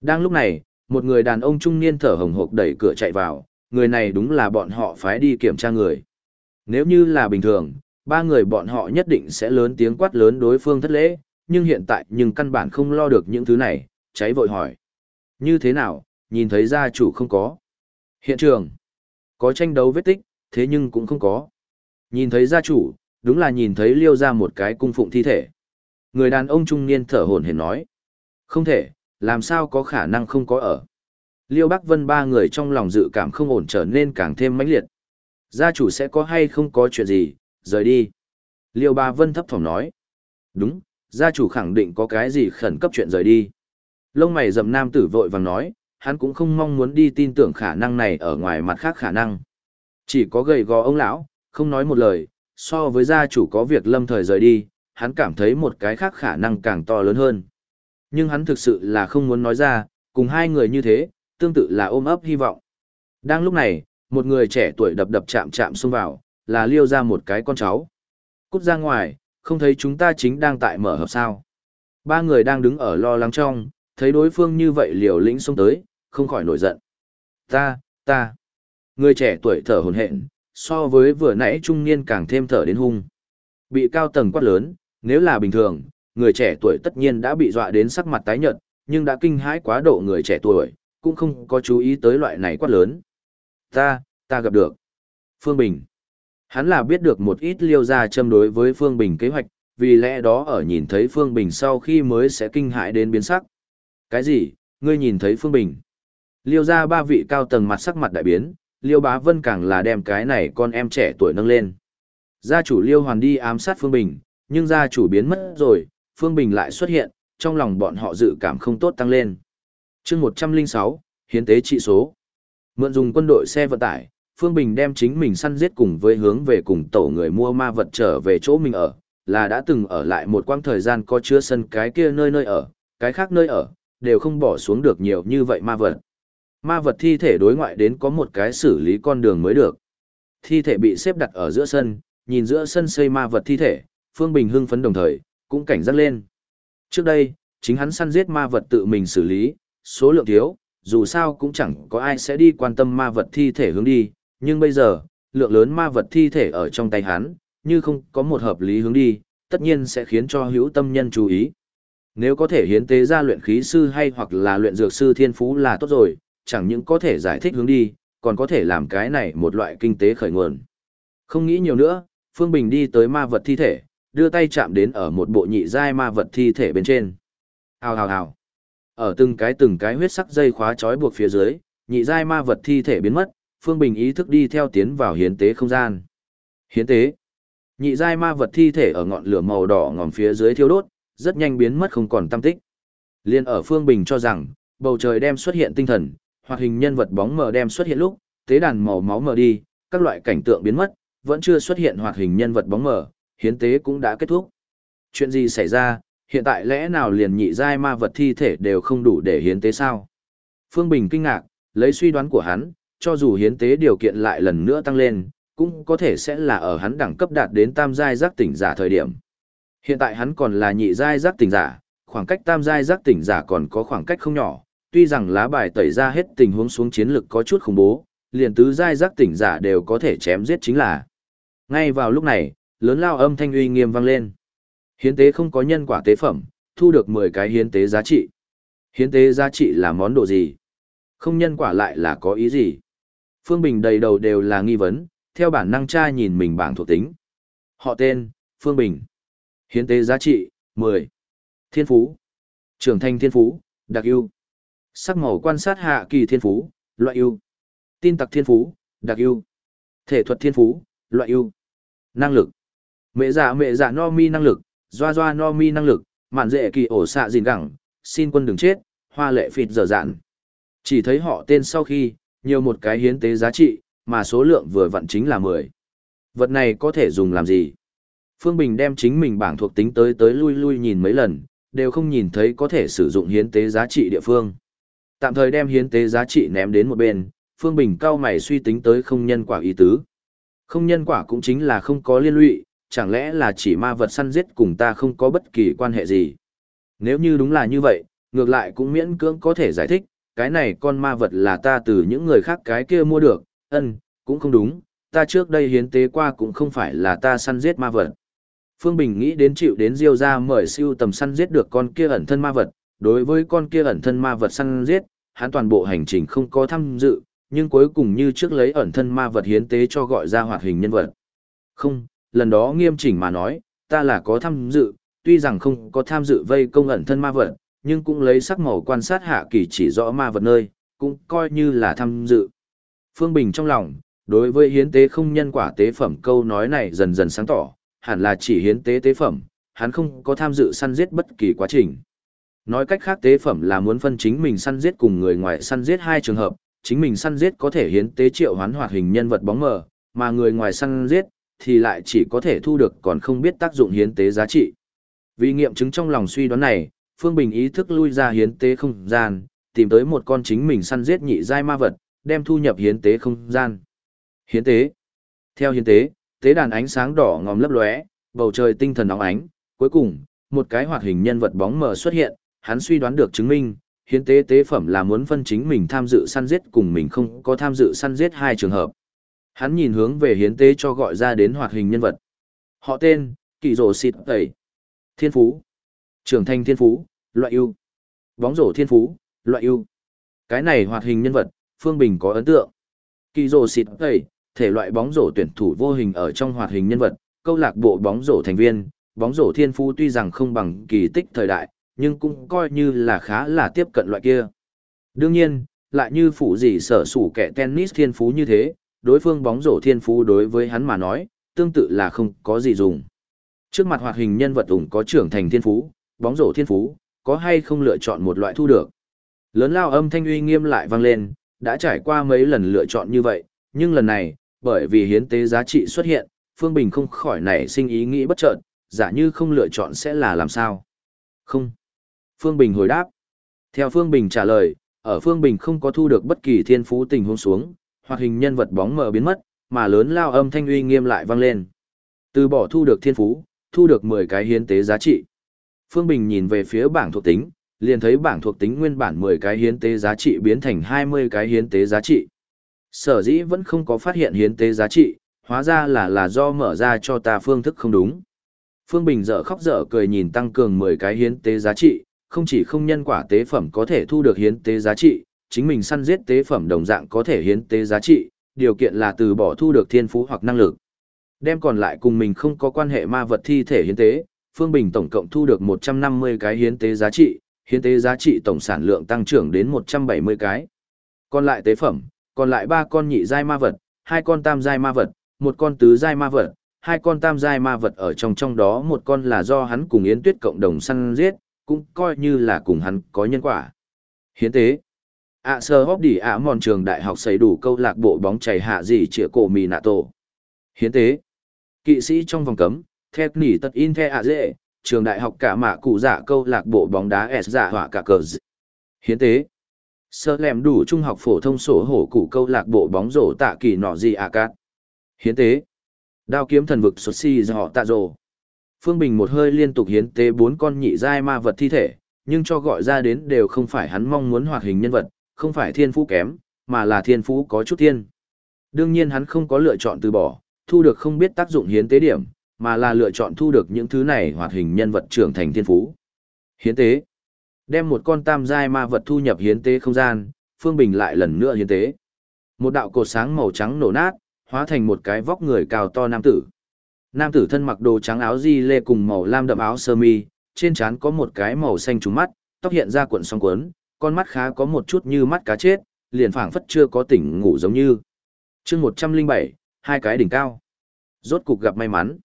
Đang lúc này, một người đàn ông trung niên thở hồng hộc đẩy cửa chạy vào, người này đúng là bọn họ phái đi kiểm tra người. Nếu như là bình thường, ba người bọn họ nhất định sẽ lớn tiếng quát lớn đối phương thất lễ, nhưng hiện tại nhưng căn bản không lo được những thứ này, cháy vội hỏi. Như thế nào, nhìn thấy gia chủ không có. Hiện trường, có tranh đấu vết tích, thế nhưng cũng không có. Nhìn thấy gia chủ, đúng là nhìn thấy liêu ra một cái cung phụng thi thể. Người đàn ông trung niên thở hổn hển nói. Không thể, làm sao có khả năng không có ở. Liêu Bắc Vân ba người trong lòng dự cảm không ổn trở nên càng thêm mãnh liệt. Gia chủ sẽ có hay không có chuyện gì, rời đi. Liêu bà Vân thấp thỏm nói. Đúng, gia chủ khẳng định có cái gì khẩn cấp chuyện rời đi. Lông mày dầm nam tử vội vàng nói, hắn cũng không mong muốn đi tin tưởng khả năng này ở ngoài mặt khác khả năng. Chỉ có gầy gò ông lão, không nói một lời, so với gia chủ có việc lâm thời rời đi, hắn cảm thấy một cái khác khả năng càng to lớn hơn. Nhưng hắn thực sự là không muốn nói ra, cùng hai người như thế, tương tự là ôm ấp hy vọng. Đang lúc này, một người trẻ tuổi đập đập chạm chạm xông vào, là liêu ra một cái con cháu. Cút ra ngoài, không thấy chúng ta chính đang tại mở hợp sao. Ba người đang đứng ở lo lắng trong, thấy đối phương như vậy liều lĩnh xông tới, không khỏi nổi giận. Ta, ta. Người trẻ tuổi thở hồn hện, so với vừa nãy trung niên càng thêm thở đến hung. Bị cao tầng quát lớn, nếu là bình thường, người trẻ tuổi tất nhiên đã bị dọa đến sắc mặt tái nhợt, nhưng đã kinh hãi quá độ người trẻ tuổi, cũng không có chú ý tới loại này quát lớn. Ta, ta gặp được. Phương Bình. Hắn là biết được một ít liêu ra châm đối với Phương Bình kế hoạch, vì lẽ đó ở nhìn thấy Phương Bình sau khi mới sẽ kinh hại đến biến sắc. Cái gì, ngươi nhìn thấy Phương Bình? Liêu ra ba vị cao tầng mặt sắc mặt đại biến, Liêu Bá Vân càng là đem cái này con em trẻ tuổi nâng lên. Gia chủ Liêu Hoàn đi ám sát Phương Bình, nhưng gia chủ biến mất rồi, Phương Bình lại xuất hiện, trong lòng bọn họ dự cảm không tốt tăng lên. chương 106, hiến tế trị số. Mượn dùng quân đội xe vận tải, Phương Bình đem chính mình săn giết cùng với hướng về cùng tổ người mua ma vật trở về chỗ mình ở, là đã từng ở lại một quãng thời gian có chứa sân cái kia nơi nơi ở, cái khác nơi ở, đều không bỏ xuống được nhiều như vậy ma vật. Ma vật thi thể đối ngoại đến có một cái xử lý con đường mới được. Thi thể bị xếp đặt ở giữa sân, nhìn giữa sân xây ma vật thi thể, Phương Bình hưng phấn đồng thời, cũng cảnh giác lên. Trước đây, chính hắn săn giết ma vật tự mình xử lý, số lượng thiếu, dù sao cũng chẳng có ai sẽ đi quan tâm ma vật thi thể hướng đi, nhưng bây giờ, lượng lớn ma vật thi thể ở trong tay hắn, như không có một hợp lý hướng đi, tất nhiên sẽ khiến cho hữu tâm nhân chú ý. Nếu có thể hiến tế ra luyện khí sư hay hoặc là luyện dược sư thiên phú là tốt rồi, chẳng những có thể giải thích hướng đi, còn có thể làm cái này một loại kinh tế khởi nguồn. Không nghĩ nhiều nữa, Phương Bình đi tới ma vật thi thể, đưa tay chạm đến ở một bộ nhị giai ma vật thi thể bên trên. Hào hào hào. Ở từng cái từng cái huyết sắc dây khóa trói buộc phía dưới, nhị giai ma vật thi thể biến mất, Phương Bình ý thức đi theo tiến vào hiến tế không gian. Hiến tế. Nhị giai ma vật thi thể ở ngọn lửa màu đỏ ngòm phía dưới thiêu đốt, rất nhanh biến mất không còn tâm tích. Liên ở Phương Bình cho rằng, bầu trời đem xuất hiện tinh thần, hoặc hình nhân vật bóng mờ đem xuất hiện lúc, tế đàn màu máu mờ đi, các loại cảnh tượng biến mất, vẫn chưa xuất hiện hoạt hình nhân vật bóng mờ, hiến tế cũng đã kết thúc. Chuyện gì xảy ra, hiện tại lẽ nào liền nhị giai ma vật thi thể đều không đủ để hiến tế sao? Phương Bình kinh ngạc, lấy suy đoán của hắn, cho dù hiến tế điều kiện lại lần nữa tăng lên, cũng có thể sẽ là ở hắn đẳng cấp đạt đến tam giai giác tỉnh giả thời điểm. Hiện tại hắn còn là nhị giai giác tỉnh giả, khoảng cách tam giai giác tỉnh giả còn có khoảng cách không nhỏ, tuy rằng lá bài tẩy ra hết tình huống xuống chiến lực có chút khủng bố, liền tứ giai giác tỉnh giả đều có thể chém giết chính là. Ngay vào lúc này, lớn lao âm thanh uy nghiêm vang lên. Hiến tế không có nhân quả tế phẩm, thu được 10 cái hiến tế giá trị. Hiến tế giá trị là món đồ gì? Không nhân quả lại là có ý gì? Phương Bình đầy đầu đều là nghi vấn, theo bản năng tra nhìn mình bảng thuộc tính. Họ tên, Phương Bình. Hiến tế giá trị, 10. Thiên Phú. Trưởng thành Thiên Phú, đặc ưu. Sắc màu quan sát hạ kỳ Thiên Phú, loại ưu. Tin tặc Thiên Phú, đặc ưu. Thể thuật Thiên Phú, loại ưu. Năng lực. Mẹ giả mẹ giả no mi năng lực, doa doa no mi năng lực, mạn dễ kỳ ổ xạ dìn gẳng, xin quân đừng chết, hoa lệ phịt dở dạn. Chỉ thấy họ tên sau khi, nhiều một cái hiến tế giá trị, mà số lượng vừa vặn chính là 10. Vật này có thể dùng làm gì? Phương Bình đem chính mình bảng thuộc tính tới tới lui lui nhìn mấy lần, đều không nhìn thấy có thể sử dụng hiến tế giá trị địa phương. Tạm thời đem hiến tế giá trị ném đến một bên, Phương Bình cao mày suy tính tới không nhân quả ý tứ. Không nhân quả cũng chính là không có liên lụy, chẳng lẽ là chỉ ma vật săn giết cùng ta không có bất kỳ quan hệ gì. Nếu như đúng là như vậy, ngược lại cũng miễn cưỡng có thể giải thích, cái này con ma vật là ta từ những người khác cái kia mua được, ân, cũng không đúng, ta trước đây hiến tế qua cũng không phải là ta săn giết ma vật. Phương Bình nghĩ đến chịu đến Diêu ra mời siêu tầm săn giết được con kia ẩn thân ma vật, đối với con kia ẩn thân ma vật săn giết, hắn toàn bộ hành trình không có tham dự, nhưng cuối cùng như trước lấy ẩn thân ma vật hiến tế cho gọi ra hoạt hình nhân vật. Không, lần đó nghiêm chỉnh mà nói, ta là có tham dự, tuy rằng không có tham dự vây công ẩn thân ma vật, nhưng cũng lấy sắc màu quan sát hạ kỳ chỉ rõ ma vật nơi, cũng coi như là tham dự. Phương Bình trong lòng, đối với hiến tế không nhân quả tế phẩm câu nói này dần dần sáng tỏ, hẳn là chỉ hiến tế tế phẩm, hắn không có tham dự săn giết bất kỳ quá trình. Nói cách khác tế phẩm là muốn phân chính mình săn giết cùng người ngoài săn giết hai trường hợp, chính mình săn giết có thể hiến tế triệu hoán hoạt hình nhân vật bóng mờ, mà người ngoài săn giết thì lại chỉ có thể thu được còn không biết tác dụng hiến tế giá trị. Vì nghiệm chứng trong lòng suy đoán này, Phương Bình ý thức lui ra hiến tế không gian, tìm tới một con chính mình săn giết nhị giai ma vật, đem thu nhập hiến tế không gian. Hiến tế. Theo hiến tế, tế đàn ánh sáng đỏ ngòm lấp lóe, bầu trời tinh thần nóng ánh, cuối cùng, một cái hoạt hình nhân vật bóng mờ xuất hiện, hắn suy đoán được chứng minh, hiến tế tế phẩm là muốn phân chính mình tham dự săn giết cùng mình không có tham dự săn giết hai trường hợp. Hắn nhìn hướng về hiến tế cho gọi ra đến hoạt hình nhân vật. Họ tên, Kỳ rổ Xịt Tẩy. Thiên Phú. Trưởng thành Thiên Phú, loại ưu. Bóng rổ Thiên Phú, loại ưu. Cái này hoạt hình nhân vật, Phương Bình có ấn tượng. Kỳ rổ Xịt Tẩy, thể loại bóng rổ tuyển thủ vô hình ở trong hoạt hình nhân vật, câu lạc bộ bóng rổ thành viên, bóng rổ Thiên Phú tuy rằng không bằng kỳ tích thời đại, nhưng cũng coi như là khá là tiếp cận loại kia. Đương nhiên, lại như phụ gì sở sủ kẻ tennis thiên phú như thế, đối phương bóng rổ thiên phú đối với hắn mà nói, tương tự là không có gì dùng. Trước mặt hoạt hình nhân vật ủng có trưởng thành thiên phú, bóng rổ thiên phú, có hay không lựa chọn một loại thu được. Lớn lao âm thanh uy nghiêm lại vang lên, đã trải qua mấy lần lựa chọn như vậy, nhưng lần này, bởi vì hiến tế giá trị xuất hiện, Phương Bình không khỏi nảy sinh ý nghĩ bất chợt, giả như không lựa chọn sẽ là làm sao? Không. Phương Bình hồi đáp. Theo Phương Bình trả lời, ở Phương Bình không có thu được bất kỳ thiên phú tình huống xuống, hoặc hình nhân vật bóng mờ biến mất, mà lớn lao âm thanh uy nghiêm lại vang lên. Từ bỏ thu được thiên phú, thu được 10 cái hiến tế giá trị. Phương Bình nhìn về phía bảng thuộc tính, liền thấy bảng thuộc tính nguyên bản 10 cái hiến tế giá trị biến thành 20 cái hiến tế giá trị. Sở dĩ vẫn không có phát hiện hiến tế giá trị, hóa ra là là do mở ra cho ta phương thức không đúng. Phương Bình dở khóc dở cười nhìn tăng cường 10 cái hiến tế giá trị, không chỉ không nhân quả tế phẩm có thể thu được hiến tế giá trị, chính mình săn giết tế phẩm đồng dạng có thể hiến tế giá trị, điều kiện là từ bỏ thu được thiên phú hoặc năng lực. Đem còn lại cùng mình không có quan hệ ma vật thi thể hiến tế, Phương Bình tổng cộng thu được 150 cái hiến tế giá trị, hiến tế giá trị tổng sản lượng tăng trưởng đến 170 cái. Còn lại tế phẩm, còn lại 3 con nhị giai ma vật, 2 con tam giai ma vật, một con tứ giai ma vật, hai con tam giai ma vật ở trong trong đó một con là do hắn cùng Yến Tuyết cộng đồng săn giết, cũng coi như là cùng hắn có nhân quả. Hiến tế ạ sơ hóp đỉ ạ mòn trường đại học xây đủ câu lạc bộ bóng chảy hạ gì chĩa cổ mì nạ tổ. Hiến tế kỵ sĩ trong vòng cấm, thép nỉ tật in the ạ dễ, trường đại học cả mạ cụ dạ câu lạc bộ bóng đá S dạ giả hỏa cả cờ d... Hiến tế sơ lèm đủ trung học phổ thông sổ hổ cụ câu lạc bộ bóng rổ tạ kỳ nọ gì ạ cát. Hiến tế đao kiếm thần vực xuất si do họ tạ rồ. Phương Bình một hơi liên tục hiến tế bốn con nhị giai ma vật thi thể, nhưng cho gọi ra đến đều không phải hắn mong muốn hoạt hình nhân vật, không phải thiên phú kém, mà là thiên phú có chút thiên. Đương nhiên hắn không có lựa chọn từ bỏ, thu được không biết tác dụng hiến tế điểm, mà là lựa chọn thu được những thứ này hoạt hình nhân vật trưởng thành thiên phú. Hiến tế. Đem một con tam giai ma vật thu nhập hiến tế không gian, Phương Bình lại lần nữa hiến tế. Một đạo cột sáng màu trắng nổ nát, hóa thành một cái vóc người cao to nam tử. Nam tử thân mặc đồ trắng áo di lê cùng màu lam đậm áo sơ mi, trên trán có một cái màu xanh trúng mắt, tóc hiện ra cuộn song cuốn, con mắt khá có một chút như mắt cá chết, liền phảng phất chưa có tỉnh ngủ giống như. chương 107, hai cái đỉnh cao. Rốt cục gặp may mắn.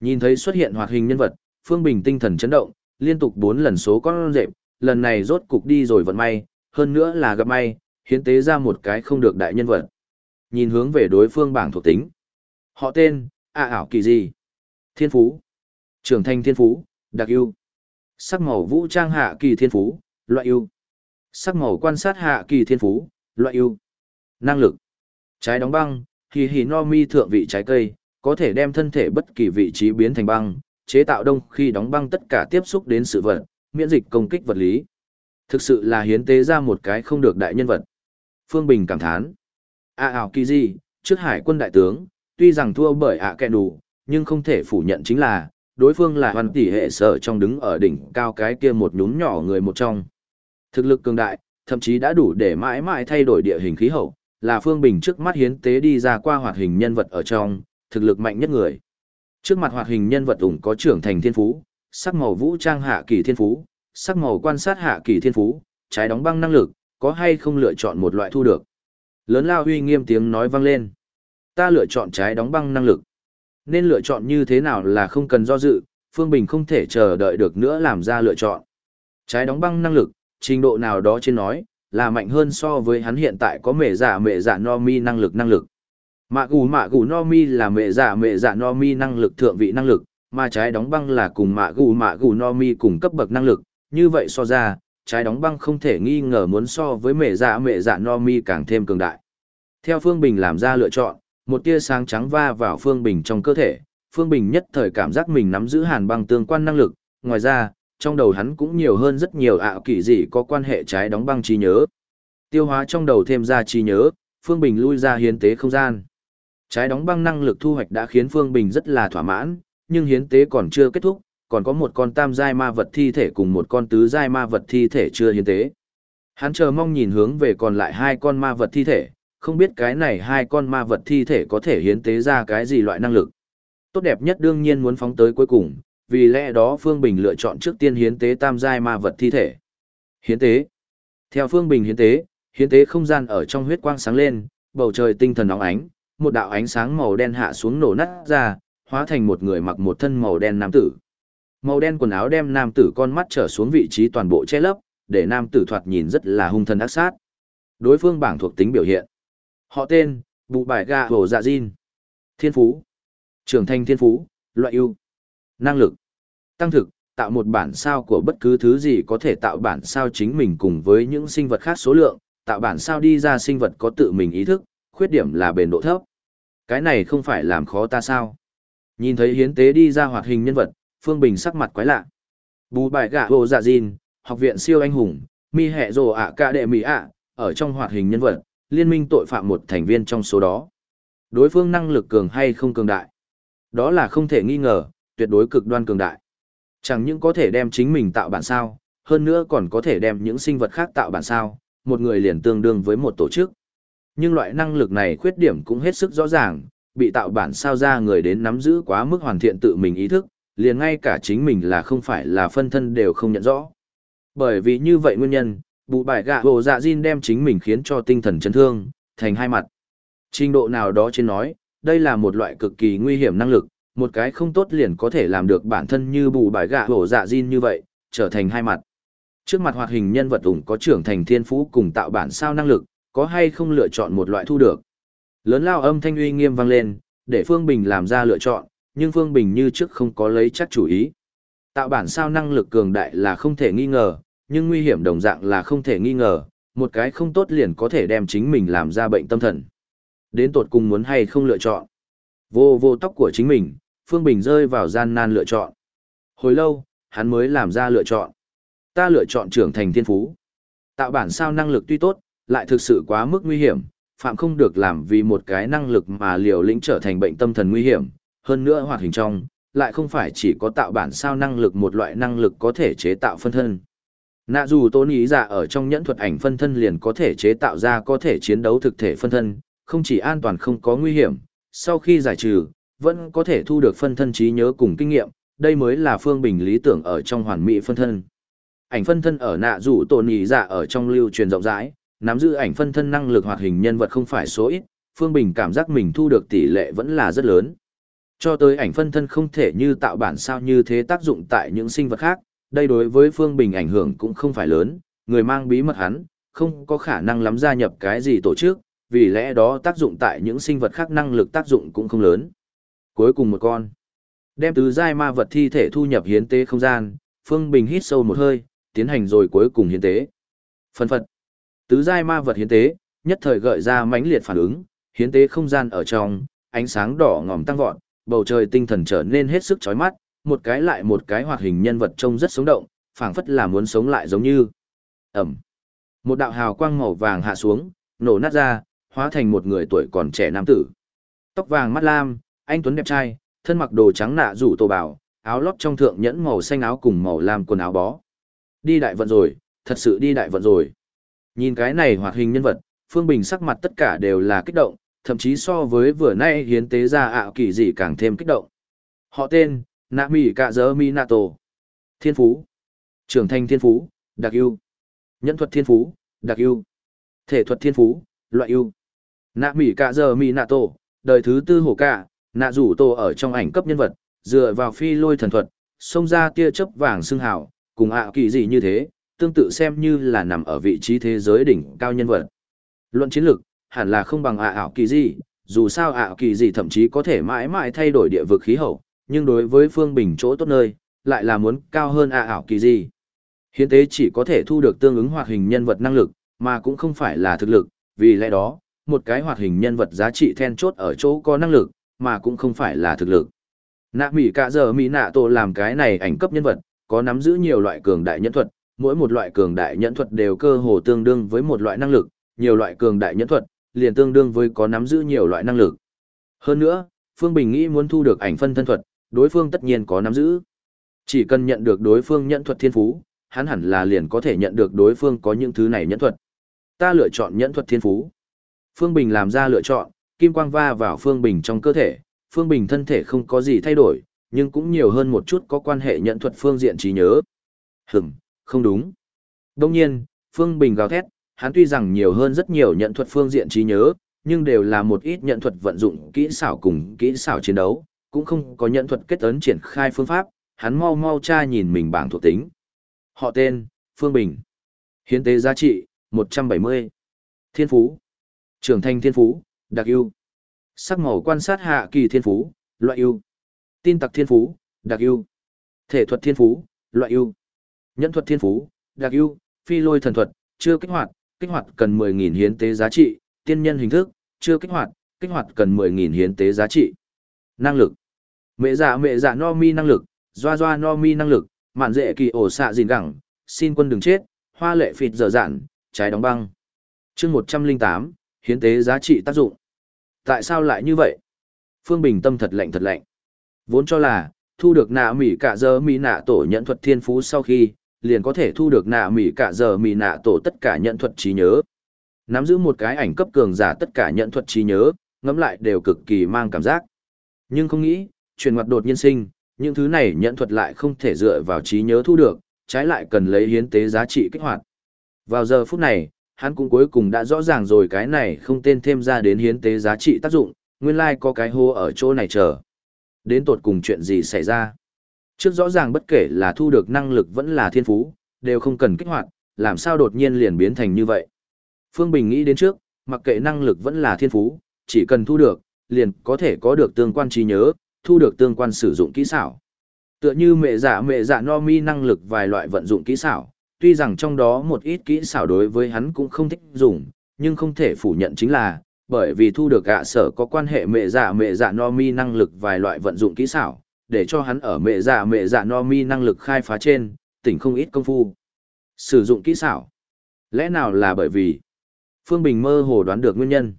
Nhìn thấy xuất hiện hoạt hình nhân vật, Phương Bình tinh thần chấn động, liên tục 4 lần số con rệp, lần này rốt cục đi rồi vận may, hơn nữa là gặp may, hiến tế ra một cái không được đại nhân vật. Nhìn hướng về đối phương bảng thuộc tính. Họ tên, A ảo kỳ gì? Thiên phú. Trưởng thành thiên phú, đặc ưu. Sắc màu vũ trang hạ kỳ thiên phú, loại ưu. Sắc màu quan sát hạ kỳ thiên phú, loại ưu. Năng lực. Trái đóng băng, hì hì no mi thượng vị trái cây, có thể đem thân thể bất kỳ vị trí biến thành băng, chế tạo đông khi đóng băng tất cả tiếp xúc đến sự vật, miễn dịch công kích vật lý. Thực sự là hiến tế ra một cái không được đại nhân vật. Phương Bình cảm thán. A ảo kỳ di trước hải quân đại tướng, tuy rằng thua bởi ạ kẹn đủ, nhưng không thể phủ nhận chính là, đối phương là hoàn tỷ hệ sở trong đứng ở đỉnh cao cái kia một nhún nhỏ người một trong. Thực lực cường đại, thậm chí đã đủ để mãi mãi thay đổi địa hình khí hậu, là Phương Bình trước mắt hiến tế đi ra qua hoạt hình nhân vật ở trong, thực lực mạnh nhất người. Trước mặt hoạt hình nhân vật ủng có trưởng thành thiên phú, sắc màu vũ trang hạ kỳ thiên phú, sắc màu quan sát hạ kỳ thiên phú, trái đóng băng năng lực, có hay không lựa chọn một loại thu được. Lớn lao huy nghiêm tiếng nói vang lên. Ta lựa chọn trái đóng băng năng lực. Nên lựa chọn như thế nào là không cần do dự, Phương Bình không thể chờ đợi được nữa làm ra lựa chọn. Trái đóng băng năng lực, trình độ nào đó trên nói, là mạnh hơn so với hắn hiện tại có mẹ giả mẹ giả no mi năng lực năng lực. Mạ gù mạ gù no mi là mẹ giả mẹ giả no mi năng lực thượng vị năng lực, mà trái đóng băng là cùng mạ gù mạ gù no mi cùng cấp bậc năng lực, như vậy so ra, trái đóng băng không thể nghi ngờ muốn so với mẹ giả mẹ giả no mi càng thêm cường đại. Theo Phương Bình làm ra lựa chọn, một tia sáng trắng va vào Phương Bình trong cơ thể, Phương Bình nhất thời cảm giác mình nắm giữ hàn băng tương quan năng lực, ngoài ra, trong đầu hắn cũng nhiều hơn rất nhiều ạ kỳ gì có quan hệ trái đóng băng trí nhớ. Tiêu hóa trong đầu thêm ra trí nhớ, Phương Bình lui ra hiến tế không gian. Trái đóng băng năng lực thu hoạch đã khiến Phương Bình rất là thỏa mãn, nhưng hiến tế còn chưa kết thúc, còn có một con tam giai ma vật thi thể cùng một con tứ giai ma vật thi thể chưa hiến tế. Hắn chờ mong nhìn hướng về còn lại hai con ma vật thi thể, không biết cái này hai con ma vật thi thể có thể hiến tế ra cái gì loại năng lực. Tốt đẹp nhất đương nhiên muốn phóng tới cuối cùng, vì lẽ đó Phương Bình lựa chọn trước tiên hiến tế tam giai ma vật thi thể. Hiến tế. Theo Phương Bình hiến tế, hiến tế không gian ở trong huyết quang sáng lên, bầu trời tinh thần nóng ánh, một đạo ánh sáng màu đen hạ xuống nổ nát ra, hóa thành một người mặc một thân màu đen nam tử. Màu đen quần áo đem nam tử con mắt trở xuống vị trí toàn bộ che lấp, để nam tử thoạt nhìn rất là hung thần ác sát. Đối phương bảng thuộc tính biểu hiện. Họ tên, Bụ Bài Gà Hồ Dạ Jin. Thiên Phú. Trưởng thành Thiên Phú, loại ưu. Năng lực. Tăng thực, tạo một bản sao của bất cứ thứ gì có thể tạo bản sao chính mình cùng với những sinh vật khác số lượng, tạo bản sao đi ra sinh vật có tự mình ý thức, khuyết điểm là bền độ thấp. Cái này không phải làm khó ta sao? Nhìn thấy hiến tế đi ra hoạt hình nhân vật, Phương Bình sắc mặt quái lạ. Bù bài gạ hồ dạ dìn, học viện siêu anh hùng, mi hẹ rồ ạ ca đệ mỹ ạ, ở trong hoạt hình nhân vật, liên minh tội phạm một thành viên trong số đó. Đối phương năng lực cường hay không cường đại? Đó là không thể nghi ngờ, tuyệt đối cực đoan cường đại. Chẳng những có thể đem chính mình tạo bản sao, hơn nữa còn có thể đem những sinh vật khác tạo bản sao, một người liền tương đương với một tổ chức. Nhưng loại năng lực này khuyết điểm cũng hết sức rõ ràng, bị tạo bản sao ra người đến nắm giữ quá mức hoàn thiện tự mình ý thức, liền ngay cả chính mình là không phải là phân thân đều không nhận rõ. Bởi vì như vậy nguyên nhân, bụ bài gạ hồ dạ Jin đem chính mình khiến cho tinh thần chấn thương, thành hai mặt. Trình độ nào đó trên nói, đây là một loại cực kỳ nguy hiểm năng lực, một cái không tốt liền có thể làm được bản thân như bù bài gạ hổ dạ Jin như vậy, trở thành hai mặt. Trước mặt hoạt hình nhân vật ủng có trưởng thành thiên phú cùng tạo bản sao năng lực, có hay không lựa chọn một loại thu được. Lớn lao âm thanh uy nghiêm vang lên, để Phương Bình làm ra lựa chọn, nhưng Phương Bình như trước không có lấy chắc chủ ý. Tạo bản sao năng lực cường đại là không thể nghi ngờ, nhưng nguy hiểm đồng dạng là không thể nghi ngờ, một cái không tốt liền có thể đem chính mình làm ra bệnh tâm thần. Đến tột cùng muốn hay không lựa chọn. Vô vô tóc của chính mình, Phương Bình rơi vào gian nan lựa chọn. Hồi lâu, hắn mới làm ra lựa chọn. Ta lựa chọn trưởng thành thiên phú. Tạo bản sao năng lực tuy tốt, lại thực sự quá mức nguy hiểm, phạm không được làm vì một cái năng lực mà liều lĩnh trở thành bệnh tâm thần nguy hiểm, hơn nữa hoạt hình trong, lại không phải chỉ có tạo bản sao năng lực một loại năng lực có thể chế tạo phân thân. Nạ dù tôn ý giả ở trong nhẫn thuật ảnh phân thân liền có thể chế tạo ra có thể chiến đấu thực thể phân thân, không chỉ an toàn không có nguy hiểm, sau khi giải trừ, vẫn có thể thu được phân thân trí nhớ cùng kinh nghiệm, đây mới là phương bình lý tưởng ở trong hoàn mỹ phân thân. Ảnh phân thân ở nạ rủ tôn ý giả ở trong lưu truyền rộng rãi, nắm giữ ảnh phân thân năng lực hoạt hình nhân vật không phải số ít, Phương Bình cảm giác mình thu được tỷ lệ vẫn là rất lớn. Cho tới ảnh phân thân không thể như tạo bản sao như thế tác dụng tại những sinh vật khác, đây đối với Phương Bình ảnh hưởng cũng không phải lớn, người mang bí mật hắn, không có khả năng lắm gia nhập cái gì tổ chức, vì lẽ đó tác dụng tại những sinh vật khác năng lực tác dụng cũng không lớn. Cuối cùng một con, đem tứ giai ma vật thi thể thu nhập hiến tế không gian, Phương Bình hít sâu một hơi, tiến hành rồi cuối cùng hiến tế. Phân phật, Tứ giai ma vật hiến tế, nhất thời gợi ra mãnh liệt phản ứng, hiến tế không gian ở trong, ánh sáng đỏ ngòm tăng vọt, bầu trời tinh thần trở nên hết sức chói mắt, một cái lại một cái hoạt hình nhân vật trông rất sống động, phảng phất là muốn sống lại giống như. Ẩm. Một đạo hào quang màu vàng hạ xuống, nổ nát ra, hóa thành một người tuổi còn trẻ nam tử. Tóc vàng mắt lam, anh tuấn đẹp trai, thân mặc đồ trắng nạ rủ tổ bảo, áo lót trong thượng nhẫn màu xanh áo cùng màu lam quần áo bó. Đi đại vận rồi, thật sự đi đại vận rồi. Nhìn cái này hoạt hình nhân vật, Phương Bình sắc mặt tất cả đều là kích động, thậm chí so với vừa nay hiến tế ra ảo kỳ dị càng thêm kích động. Họ tên, Nạ Mỹ Cạ Giơ Mi Nạ Tổ. Thiên Phú. Trưởng thành Thiên Phú, đặc ưu. Nhân thuật Thiên Phú, đặc ưu. Thể thuật Thiên Phú, loại ưu. Nạ Mỹ Cạ Giơ Mi Nạ Tổ, đời thứ tư hổ cả, nạ rủ tổ ở trong ảnh cấp nhân vật, dựa vào phi lôi thần thuật, xông ra tia chớp vàng xương hào, cùng ảo kỳ gì như thế, tương tự xem như là nằm ở vị trí thế giới đỉnh cao nhân vật. Luận chiến lược, hẳn là không bằng ạ ảo kỳ gì, dù sao ạ kỳ gì thậm chí có thể mãi mãi thay đổi địa vực khí hậu, nhưng đối với Phương Bình chỗ tốt nơi, lại là muốn cao hơn ạ ảo kỳ gì. Hiến tế chỉ có thể thu được tương ứng hoạt hình nhân vật năng lực, mà cũng không phải là thực lực, vì lẽ đó, một cái hoạt hình nhân vật giá trị then chốt ở chỗ có năng lực, mà cũng không phải là thực lực. Nạ Mỹ cả giờ Mỹ nạ tổ làm cái này ảnh cấp nhân vật, có nắm giữ nhiều loại cường đại nhẫn thuật, mỗi một loại cường đại nhẫn thuật đều cơ hồ tương đương với một loại năng lực, nhiều loại cường đại nhẫn thuật, liền tương đương với có nắm giữ nhiều loại năng lực. Hơn nữa, Phương Bình nghĩ muốn thu được ảnh phân thân thuật, đối phương tất nhiên có nắm giữ. Chỉ cần nhận được đối phương nhẫn thuật thiên phú, hắn hẳn là liền có thể nhận được đối phương có những thứ này nhẫn thuật. Ta lựa chọn nhẫn thuật thiên phú. Phương Bình làm ra lựa chọn, kim quang va vào Phương Bình trong cơ thể, Phương Bình thân thể không có gì thay đổi, nhưng cũng nhiều hơn một chút có quan hệ nhận thuật phương diện trí nhớ. Hửm, không đúng. Đông nhiên, Phương Bình gào thét, hắn tuy rằng nhiều hơn rất nhiều nhận thuật phương diện trí nhớ, nhưng đều là một ít nhận thuật vận dụng kỹ xảo cùng kỹ xảo chiến đấu, cũng không có nhận thuật kết ấn triển khai phương pháp, hắn mau mau tra nhìn mình bảng thuộc tính. Họ tên, Phương Bình. Hiến tế giá trị, 170. Thiên Phú. Trưởng thành Thiên Phú, đặc ưu. Sắc màu quan sát hạ kỳ Thiên Phú, loại ưu. Tin tặc Thiên Phú, đặc ưu. Thể thuật Thiên Phú, loại ưu. Nhẫn thuật Thiên Phú, đặc ưu. Phi lôi thần thuật, chưa kích hoạt, kích hoạt cần 10.000 hiến tế giá trị, tiên nhân hình thức, chưa kích hoạt, kích hoạt cần 10.000 hiến tế giá trị. Năng lực. Mẹ giả mẹ giả no mi năng lực, doa doa no mi năng lực, mạn dễ kỳ ổ xạ dìn gẳng, xin quân đừng chết, hoa lệ phịt dở dạn, trái đóng băng. chương 108, hiến tế giá trị tác dụng. Tại sao lại như vậy? Phương Bình tâm thật lạnh thật lạnh. Vốn cho là, thu được nạ mỉ cả giờ mỉ nạ tổ nhận thuật thiên phú sau khi, liền có thể thu được nạ mỉ cả giờ mỉ nạ tổ tất cả nhận thuật trí nhớ. Nắm giữ một cái ảnh cấp cường giả tất cả nhận thuật trí nhớ, ngẫm lại đều cực kỳ mang cảm giác. Nhưng không nghĩ, truyền ngoặt đột nhiên sinh, những thứ này nhận thuật lại không thể dựa vào trí nhớ thu được, trái lại cần lấy hiến tế giá trị kích hoạt. Vào giờ phút này, hắn cũng cuối cùng đã rõ ràng rồi cái này không tên thêm ra đến hiến tế giá trị tác dụng, nguyên lai like có cái hô ở chỗ này chờ. Đến tột cùng chuyện gì xảy ra? Trước rõ ràng bất kể là thu được năng lực vẫn là thiên phú, đều không cần kích hoạt, làm sao đột nhiên liền biến thành như vậy. Phương Bình nghĩ đến trước, mặc kệ năng lực vẫn là thiên phú, chỉ cần thu được, liền có thể có được tương quan trí nhớ, thu được tương quan sử dụng kỹ xảo. Tựa như mẹ giả mẹ giả no mi năng lực vài loại vận dụng kỹ xảo, tuy rằng trong đó một ít kỹ xảo đối với hắn cũng không thích dùng, nhưng không thể phủ nhận chính là, bởi vì thu được gạ sở có quan hệ mẹ dạ mẹ dạ no mi năng lực vài loại vận dụng kỹ xảo, để cho hắn ở mẹ dạ mẹ dạ no mi năng lực khai phá trên, tỉnh không ít công phu. Sử dụng kỹ xảo. Lẽ nào là bởi vì Phương Bình mơ hồ đoán được nguyên nhân.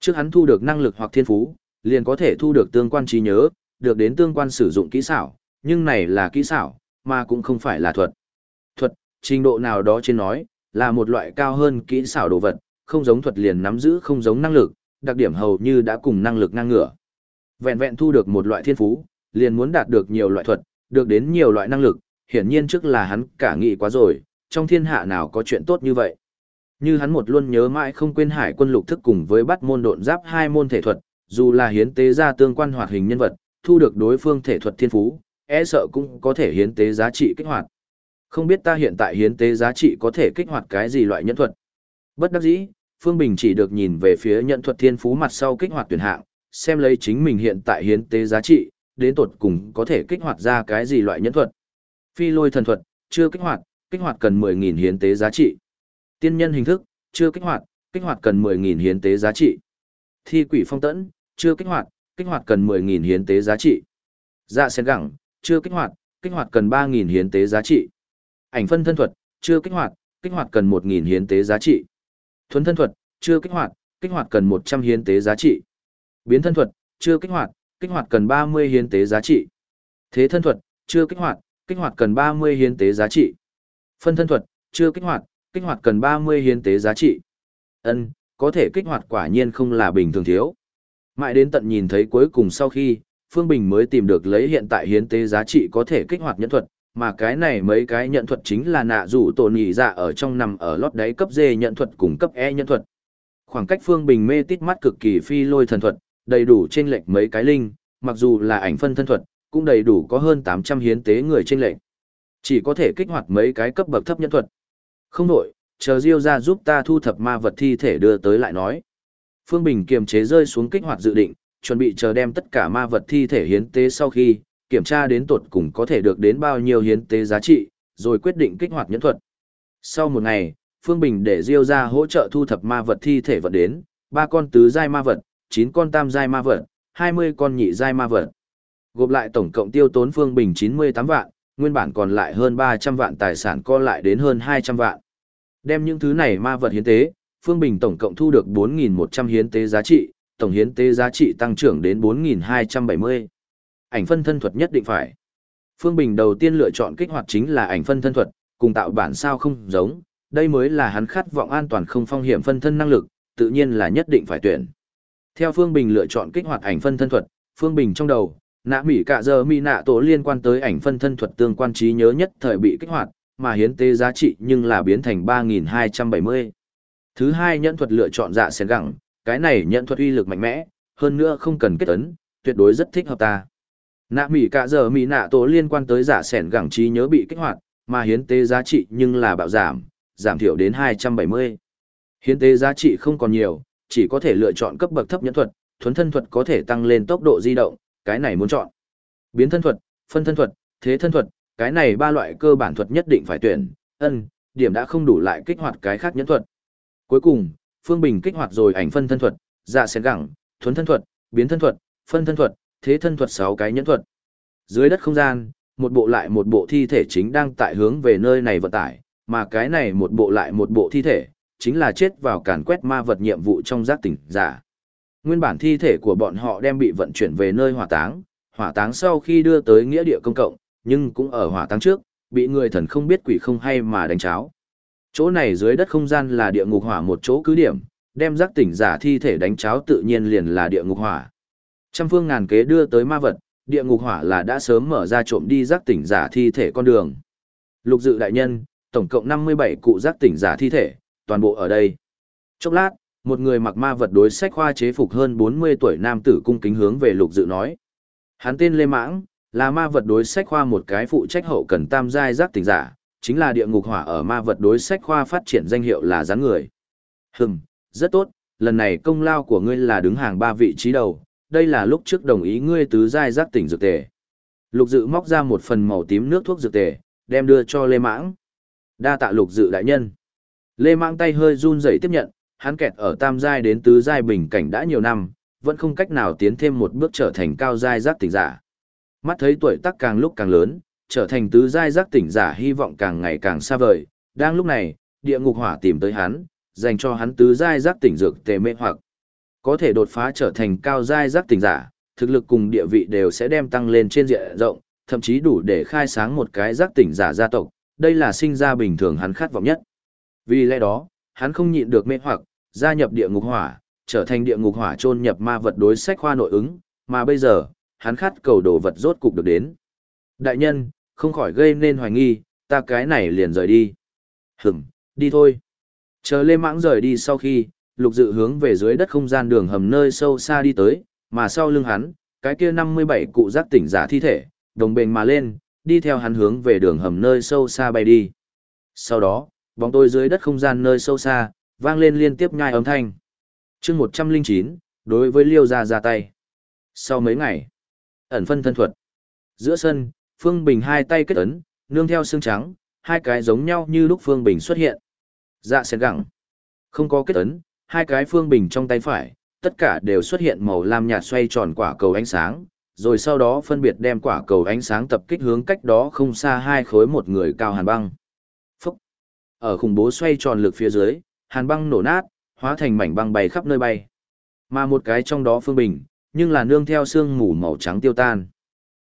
Trước hắn thu được năng lực hoặc thiên phú, liền có thể thu được tương quan trí nhớ, được đến tương quan sử dụng kỹ xảo, nhưng này là kỹ xảo, mà cũng không phải là thuật. Thuật, trình độ nào đó trên nói, là một loại cao hơn kỹ xảo đồ vật, không giống thuật liền nắm giữ không giống năng lực, đặc điểm hầu như đã cùng năng lực ngang ngửa. Vẹn vẹn thu được một loại thiên phú, liền muốn đạt được nhiều loại thuật, được đến nhiều loại năng lực, hiển nhiên trước là hắn cả nghĩ quá rồi, trong thiên hạ nào có chuyện tốt như vậy. Như hắn một luôn nhớ mãi không quên hải quân lục thức cùng với bắt môn độn giáp hai môn thể thuật, dù là hiến tế ra tương quan hoạt hình nhân vật, thu được đối phương thể thuật thiên phú, e sợ cũng có thể hiến tế giá trị kích hoạt. Không biết ta hiện tại hiến tế giá trị có thể kích hoạt cái gì loại nhân thuật. Bất đắc dĩ, Phương Bình chỉ được nhìn về phía nhận thuật thiên phú mặt sau kích hoạt tuyển hạng, xem lấy chính mình hiện tại hiến tế giá trị, đến tột cùng có thể kích hoạt ra cái gì loại nhân thuật. Phi lôi thần thuật, chưa kích hoạt, kích hoạt cần 10.000 hiến tế giá trị. Tiên nhân hình thức, chưa kích hoạt, kích hoạt cần 10.000 hiến tế giá trị. Thi quỷ phong tẫn, chưa kích hoạt, kích hoạt cần 10.000 hiến tế giá trị. Dạ sen gẳng, chưa kích hoạt, kích hoạt cần 3.000 hiến tế giá trị. Ảnh phân thân thuật, chưa kích hoạt, kích hoạt cần 1.000 hiến tế giá trị. Thuấn thân thuật, chưa kích hoạt, kích hoạt cần 100 hiến tế giá trị. Biến thân thuật, chưa kích hoạt, kích hoạt cần 30 hiến tế giá trị. Thế thân thuật, chưa kích hoạt, kích hoạt cần 30 hiến tế giá trị. Phân thân thuật, chưa kích hoạt, kích hoạt cần 30 hiến tế giá trị. Ân, có thể kích hoạt quả nhiên không là bình thường thiếu. Mãi đến tận nhìn thấy cuối cùng sau khi, Phương Bình mới tìm được lấy hiện tại hiến tế giá trị có thể kích hoạt nhẫn thuật, mà cái này mấy cái nhận thuật chính là nạ rủ tổ nhị dạ ở trong nằm ở lót đáy cấp D nhận thuật cùng cấp E nhận thuật. Khoảng cách Phương Bình mê tít mắt cực kỳ phi lôi thần thuật, đầy đủ trên lệch mấy cái linh, mặc dù là ảnh phân thân thuật, cũng đầy đủ có hơn 800 hiến tế người trên lệch. Chỉ có thể kích hoạt mấy cái cấp bậc thấp nhận thuật. Không đổi, chờ Diêu ra giúp ta thu thập ma vật thi thể đưa tới lại nói. Phương Bình kiềm chế rơi xuống kích hoạt dự định, chuẩn bị chờ đem tất cả ma vật thi thể hiến tế sau khi, kiểm tra đến tột cùng có thể được đến bao nhiêu hiến tế giá trị, rồi quyết định kích hoạt nhẫn thuật. Sau một ngày, Phương Bình để Diêu ra hỗ trợ thu thập ma vật thi thể vật đến, ba con tứ giai ma vật, 9 con tam giai ma vật, 20 con nhị giai ma vật. Gộp lại tổng cộng tiêu tốn Phương Bình 98 vạn, nguyên bản còn lại hơn 300 vạn tài sản co lại đến hơn 200 vạn. Đem những thứ này ma vật hiến tế, Phương Bình tổng cộng thu được 4.100 hiến tế giá trị, tổng hiến tế giá trị tăng trưởng đến 4.270. Ảnh phân thân thuật nhất định phải. Phương Bình đầu tiên lựa chọn kích hoạt chính là ảnh phân thân thuật, cùng tạo bản sao không giống, đây mới là hắn khát vọng an toàn không phong hiểm phân thân năng lực, tự nhiên là nhất định phải tuyển. Theo Phương Bình lựa chọn kích hoạt ảnh phân thân thuật, Phương Bình trong đầu, nã mỉ cả giờ mi nạ tổ liên quan tới ảnh phân thân thuật tương quan trí nhớ nhất thời bị kích hoạt, mà hiến tế giá trị nhưng là biến thành 3.270. Thứ hai nhẫn thuật lựa chọn dạ sen gẳng, cái này nhẫn thuật uy lực mạnh mẽ, hơn nữa không cần kết ấn, tuyệt đối rất thích hợp ta. Nạ mỹ cả giờ mỹ nạ tổ liên quan tới giả sẻn gẳng trí nhớ bị kích hoạt, mà hiến tế giá trị nhưng là bạo giảm, giảm thiểu đến 270. Hiến tế giá trị không còn nhiều, chỉ có thể lựa chọn cấp bậc thấp nhẫn thuật, thuấn thân thuật có thể tăng lên tốc độ di động, cái này muốn chọn. Biến thân thuật, phân thân thuật, thế thân thuật, cái này ba loại cơ bản thuật nhất định phải tuyển, ân, điểm đã không đủ lại kích hoạt cái khác nhẫn thuật. Cuối cùng, Phương Bình kích hoạt rồi ảnh phân thân thuật, dạ xén gẳng, thuấn thân thuật, biến thân thuật, phân thân thuật, thế thân thuật sáu cái nhẫn thuật. Dưới đất không gian, một bộ lại một bộ thi thể chính đang tại hướng về nơi này vận tải, mà cái này một bộ lại một bộ thi thể, chính là chết vào càn quét ma vật nhiệm vụ trong giác tỉnh giả. Nguyên bản thi thể của bọn họ đem bị vận chuyển về nơi hỏa táng, hỏa táng sau khi đưa tới nghĩa địa công cộng, nhưng cũng ở hỏa táng trước, bị người thần không biết quỷ không hay mà đánh cháo. Chỗ này dưới đất không gian là địa ngục hỏa một chỗ cứ điểm, đem giác tỉnh giả thi thể đánh cháo tự nhiên liền là địa ngục hỏa. Trăm phương ngàn kế đưa tới ma vật, địa ngục hỏa là đã sớm mở ra trộm đi giác tỉnh giả thi thể con đường. Lục dự đại nhân, tổng cộng 57 cụ giác tỉnh giả thi thể, toàn bộ ở đây. Chốc lát, một người mặc ma vật đối sách khoa chế phục hơn 40 tuổi nam tử cung kính hướng về lục dự nói. Hắn tên Lê Mãng, là ma vật đối sách khoa một cái phụ trách hậu cần tam giai giác tỉnh giả, chính là địa ngục hỏa ở ma vật đối sách khoa phát triển danh hiệu là gián người. Hừm, rất tốt, lần này công lao của ngươi là đứng hàng ba vị trí đầu, đây là lúc trước đồng ý ngươi tứ giai giác tỉnh dược tề. Lục dự móc ra một phần màu tím nước thuốc dược tề, đem đưa cho Lê Mãng. Đa tạ lục dự đại nhân. Lê Mãng tay hơi run rẩy tiếp nhận, hắn kẹt ở tam giai đến tứ giai bình cảnh đã nhiều năm, vẫn không cách nào tiến thêm một bước trở thành cao giai giác tỉnh giả. Mắt thấy tuổi tác càng lúc càng lớn, trở thành tứ giai giác tỉnh giả hy vọng càng ngày càng xa vời. Đang lúc này, địa ngục hỏa tìm tới hắn, dành cho hắn tứ giai giác tỉnh dược tề mê hoặc. Có thể đột phá trở thành cao giai giác tỉnh giả, thực lực cùng địa vị đều sẽ đem tăng lên trên diện rộng, thậm chí đủ để khai sáng một cái giác tỉnh giả gia tộc, đây là sinh ra bình thường hắn khát vọng nhất. Vì lẽ đó, hắn không nhịn được mê hoặc, gia nhập địa ngục hỏa, trở thành địa ngục hỏa chôn nhập ma vật đối sách khoa nội ứng, mà bây giờ, hắn khát cầu đồ vật rốt cục được đến. Đại nhân, không khỏi gây nên hoài nghi, ta cái này liền rời đi. Hửm, đi thôi. Chờ Lê Mãng rời đi sau khi, lục dự hướng về dưới đất không gian đường hầm nơi sâu xa đi tới, mà sau lưng hắn, cái kia 57 cụ giác tỉnh giả thi thể, đồng bền mà lên, đi theo hắn hướng về đường hầm nơi sâu xa bay đi. Sau đó, bóng tôi dưới đất không gian nơi sâu xa, vang lên liên tiếp nhai âm thanh. chương 109, đối với Liêu ra ra tay. Sau mấy ngày, ẩn phân thân thuật. Giữa sân, Phương Bình hai tay kết ấn, nương theo xương trắng, hai cái giống nhau như lúc Phương Bình xuất hiện. Dạ sẽ gẳng. Không có kết ấn, hai cái Phương Bình trong tay phải, tất cả đều xuất hiện màu lam nhạt xoay tròn quả cầu ánh sáng, rồi sau đó phân biệt đem quả cầu ánh sáng tập kích hướng cách đó không xa hai khối một người cao hàn băng. Phúc! Ở khủng bố xoay tròn lực phía dưới, hàn băng nổ nát, hóa thành mảnh băng bay khắp nơi bay. Mà một cái trong đó Phương Bình, nhưng là nương theo xương mù màu trắng tiêu tan.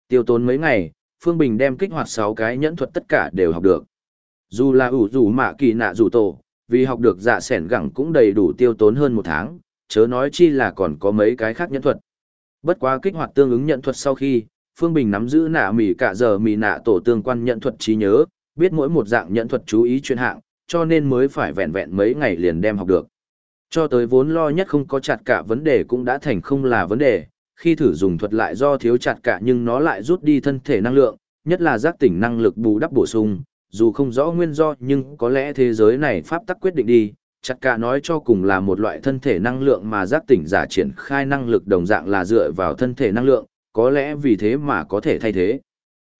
Tiêu tốn mấy ngày, Phương Bình đem kích hoạt 6 cái nhẫn thuật tất cả đều học được. Dù là ủ rủ mạ kỳ nạ rủ tổ, vì học được dạ sẻn gẳng cũng đầy đủ tiêu tốn hơn một tháng, chớ nói chi là còn có mấy cái khác nhẫn thuật. Bất quá kích hoạt tương ứng nhận thuật sau khi, Phương Bình nắm giữ nạ mỉ cả giờ mỉ nạ tổ tương quan nhận thuật trí nhớ, biết mỗi một dạng nhận thuật chú ý chuyên hạng, cho nên mới phải vẹn vẹn mấy ngày liền đem học được. Cho tới vốn lo nhất không có chặt cả vấn đề cũng đã thành không là vấn đề, khi thử dùng thuật lại do thiếu chặt cả nhưng nó lại rút đi thân thể năng lượng, nhất là giác tỉnh năng lực bù đắp bổ sung, dù không rõ nguyên do nhưng có lẽ thế giới này pháp tắc quyết định đi, Chặt cả nói cho cùng là một loại thân thể năng lượng mà giác tỉnh giả triển khai năng lực đồng dạng là dựa vào thân thể năng lượng, có lẽ vì thế mà có thể thay thế.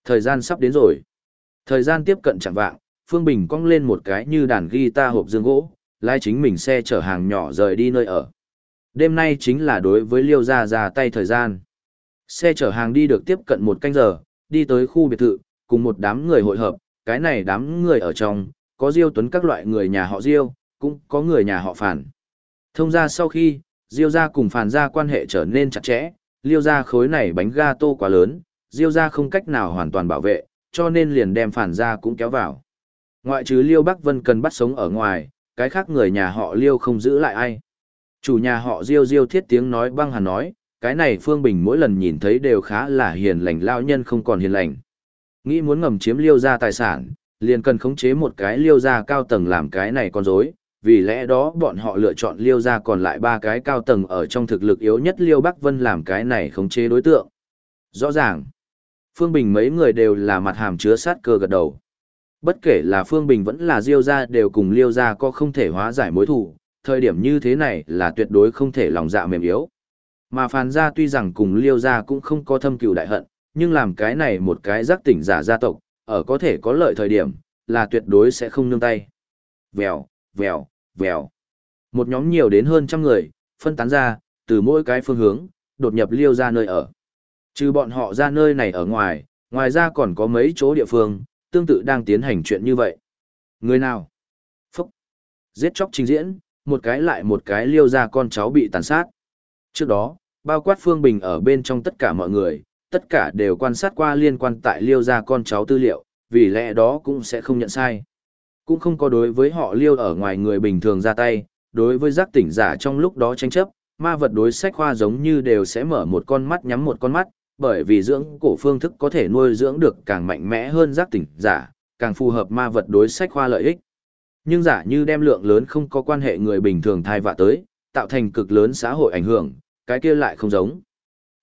Thời gian sắp đến rồi. Thời gian tiếp cận chẳng vạng, Phương Bình cong lên một cái như đàn guitar hộp dương gỗ, lai chính mình xe chở hàng nhỏ rời đi nơi ở. Đêm nay chính là đối với Liêu Gia ra tay thời gian. Xe chở hàng đi được tiếp cận một canh giờ, đi tới khu biệt thự, cùng một đám người hội hợp, cái này đám người ở trong, có Diêu Tuấn các loại người nhà họ Diêu, cũng có người nhà họ Phản. Thông ra sau khi, Diêu gia cùng Phản gia quan hệ trở nên chặt chẽ, Liêu gia khối này bánh ga tô quá lớn, Diêu gia không cách nào hoàn toàn bảo vệ, cho nên liền đem Phản gia cũng kéo vào. Ngoại trừ Liêu Bắc Vân cần bắt sống ở ngoài, cái khác người nhà họ Liêu không giữ lại ai. Chủ nhà họ Diêu Diêu thiết tiếng nói băng hà nói, cái này Phương Bình mỗi lần nhìn thấy đều khá là hiền lành lao nhân không còn hiền lành. Nghĩ muốn ngầm chiếm Liêu gia tài sản, liền cần khống chế một cái Liêu gia cao tầng làm cái này con rối, vì lẽ đó bọn họ lựa chọn Liêu gia còn lại ba cái cao tầng ở trong thực lực yếu nhất Liêu Bắc Vân làm cái này khống chế đối tượng. Rõ ràng, Phương Bình mấy người đều là mặt hàm chứa sát cơ gật đầu. Bất kể là Phương Bình vẫn là Diêu gia đều cùng Liêu gia có không thể hóa giải mối thù, thời điểm như thế này là tuyệt đối không thể lòng dạ mềm yếu. Mà Phan gia tuy rằng cùng Liêu gia cũng không có thâm cừu đại hận, nhưng làm cái này một cái giác tỉnh giả gia tộc, ở có thể có lợi thời điểm, là tuyệt đối sẽ không nương tay. Vèo, vèo, vèo. Một nhóm nhiều đến hơn trăm người, phân tán ra, từ mỗi cái phương hướng, đột nhập Liêu ra nơi ở. Trừ bọn họ ra nơi này ở ngoài, ngoài ra còn có mấy chỗ địa phương, tương tự đang tiến hành chuyện như vậy. Người nào? Phúc! Giết chóc trình diễn, một cái lại một cái liêu ra con cháu bị tàn sát. Trước đó, bao quát Phương Bình ở bên trong tất cả mọi người, tất cả đều quan sát qua liên quan tại liêu gia con cháu tư liệu, vì lẽ đó cũng sẽ không nhận sai. Cũng không có đối với họ liêu ở ngoài người bình thường ra tay, đối với giác tỉnh giả trong lúc đó tranh chấp, ma vật đối sách khoa giống như đều sẽ mở một con mắt nhắm một con mắt, bởi vì dưỡng cổ phương thức có thể nuôi dưỡng được càng mạnh mẽ hơn giác tỉnh giả, càng phù hợp ma vật đối sách khoa lợi ích. Nhưng giả như đem lượng lớn không có quan hệ người bình thường thai vạ tới, tạo thành cực lớn xã hội ảnh hưởng, cái kia lại không giống.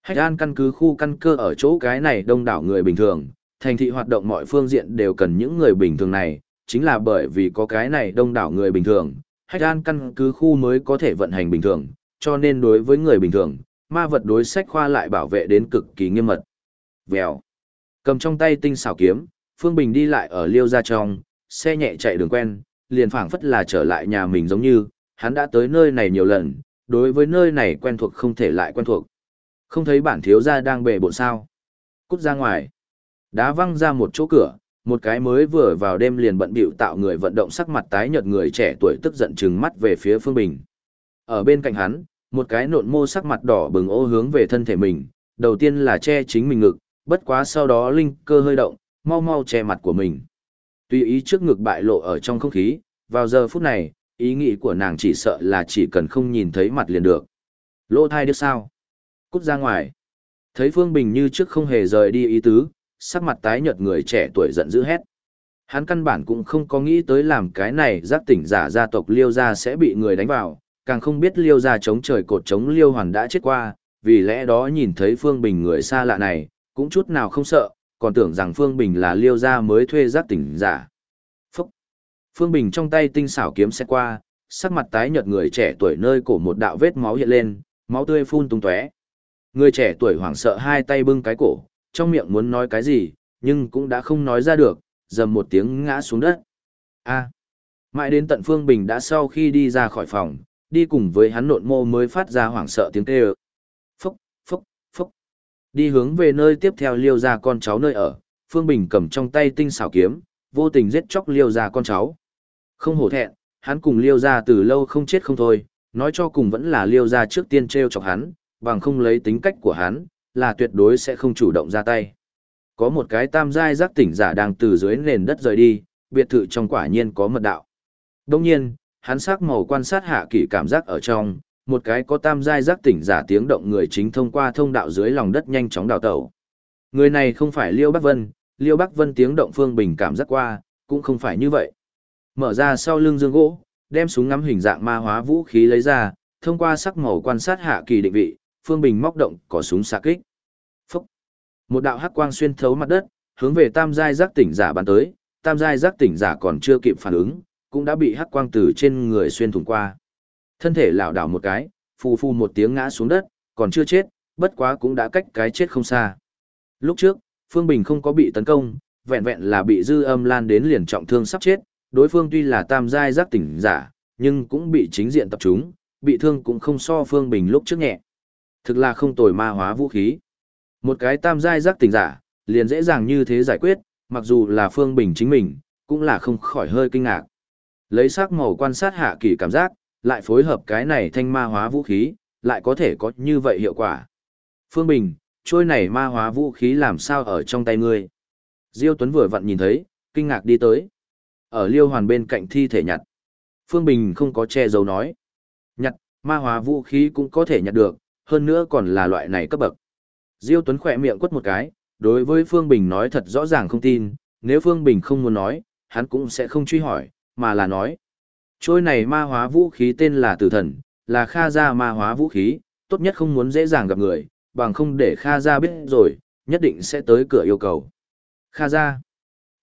Hách an căn cứ khu căn cơ ở chỗ cái này đông đảo người bình thường, thành thị hoạt động mọi phương diện đều cần những người bình thường này, chính là bởi vì có cái này đông đảo người bình thường, hách an căn cứ khu mới có thể vận hành bình thường, cho nên đối với người bình thường, ma vật đối sách khoa lại bảo vệ đến cực kỳ nghiêm mật. Vèo. Cầm trong tay tinh xảo kiếm, Phương Bình đi lại ở liêu ra trong, xe nhẹ chạy đường quen, liền phảng phất là trở lại nhà mình giống như, hắn đã tới nơi này nhiều lần, đối với nơi này quen thuộc không thể lại quen thuộc. Không thấy bản thiếu gia đang bề bộn sao. Cút ra ngoài. Đá văng ra một chỗ cửa, một cái mới vừa vào đêm liền bận bịu tạo người vận động sắc mặt tái nhợt người trẻ tuổi tức giận trừng mắt về phía Phương Bình. Ở bên cạnh hắn, một cái nộn mô sắc mặt đỏ bừng ô hướng về thân thể mình, đầu tiên là che chính mình ngực, bất quá sau đó linh cơ hơi động, mau mau che mặt của mình. Tuy ý trước ngực bại lộ ở trong không khí, vào giờ phút này, ý nghĩ của nàng chỉ sợ là chỉ cần không nhìn thấy mặt liền được. Lỗ thai đứa sao? Cút ra ngoài. Thấy Phương Bình như trước không hề rời đi ý tứ, sắc mặt tái nhợt người trẻ tuổi giận dữ hét. Hắn căn bản cũng không có nghĩ tới làm cái này giác tỉnh giả gia tộc liêu gia sẽ bị người đánh vào, càng không biết liêu gia chống trời cột chống liêu hoàn đã chết qua, vì lẽ đó nhìn thấy Phương Bình người xa lạ này, cũng chút nào không sợ, còn tưởng rằng Phương Bình là liêu gia mới thuê giác tỉnh giả. Phúc! Phương Bình trong tay tinh xảo kiếm xét qua, sắc mặt tái nhợt người trẻ tuổi nơi cổ một đạo vết máu hiện lên, máu tươi phun tung tóe. Người trẻ tuổi hoảng sợ hai tay bưng cái cổ, trong miệng muốn nói cái gì, nhưng cũng đã không nói ra được, dầm một tiếng ngã xuống đất. A. Mãi đến tận Phương Bình đã sau khi đi ra khỏi phòng, đi cùng với hắn nộn mô mới phát ra hoảng sợ tiếng kêu. Phúc, phúc, phúc. Đi hướng về nơi tiếp theo liêu ra con cháu nơi ở, Phương Bình cầm trong tay tinh xảo kiếm, vô tình giết chóc liêu ra con cháu. Không hổ thẹn, hắn cùng liêu ra từ lâu không chết không thôi, nói cho cùng vẫn là liêu ra trước tiên treo chọc hắn, bằng không lấy tính cách của hắn, là tuyệt đối sẽ không chủ động ra tay. Có một cái tam giai giác tỉnh giả đang từ dưới nền đất rời đi, biệt thự trong quả nhiên có mật đạo. Đồng nhiên, hắn sắc màu quan sát hạ kỷ cảm giác ở trong, một cái có tam giai giác tỉnh giả tiếng động người chính thông qua thông đạo dưới lòng đất nhanh chóng đào tẩu. Người này không phải Liêu Bắc Vân, Liêu Bắc Vân tiếng động Phương Bình cảm giác qua, cũng không phải như vậy. Mở ra sau lưng dương gỗ, đem súng ngắm hình dạng ma hóa vũ khí lấy ra, thông qua sắc màu quan sát hạ kỳ định vị, Phương Bình móc động có súng xạ kích. Phúc! Một đạo hắc quang xuyên thấu mặt đất, hướng về tam giai giác tỉnh giả bắn tới, tam giai giác tỉnh giả còn chưa kịp phản ứng, cũng đã bị hắc quang từ trên người xuyên thủng qua. Thân thể lảo đảo một cái, phù phù một tiếng ngã xuống đất, còn chưa chết, bất quá cũng đã cách cái chết không xa. Lúc trước, Phương Bình không có bị tấn công, vẹn vẹn là bị dư âm lan đến liền trọng thương sắp chết, đối phương tuy là tam giai giác tỉnh giả, nhưng cũng bị chính diện tập trúng, bị thương cũng không so Phương Bình lúc trước nhẹ. Thực là không tồi ma hóa vũ khí. Một cái tam giai giác tỉnh giả, liền dễ dàng như thế giải quyết, mặc dù là Phương Bình chính mình, cũng là không khỏi hơi kinh ngạc. Lấy sắc màu quan sát hạ kỳ cảm giác, lại phối hợp cái này thanh ma hóa vũ khí, lại có thể có như vậy hiệu quả. Phương Bình, trôi này ma hóa vũ khí làm sao ở trong tay ngươi? Diêu Tuấn vừa vặn nhìn thấy, kinh ngạc đi tới. Ở liêu hoàn bên cạnh thi thể nhặt. Phương Bình không có che giấu nói. Nhặt, ma hóa vũ khí cũng có thể nhặt được, hơn nữa còn là loại này cấp bậc. Diêu Tuấn khỏe miệng quất một cái, đối với Phương Bình nói thật rõ ràng không tin, nếu Phương Bình không muốn nói, hắn cũng sẽ không truy hỏi, mà là nói. Trôi này ma hóa vũ khí tên là tử thần, là Kha gia ma hóa vũ khí, tốt nhất không muốn dễ dàng gặp người, bằng không để Kha gia biết rồi, nhất định sẽ tới cửa yêu cầu. Kha gia.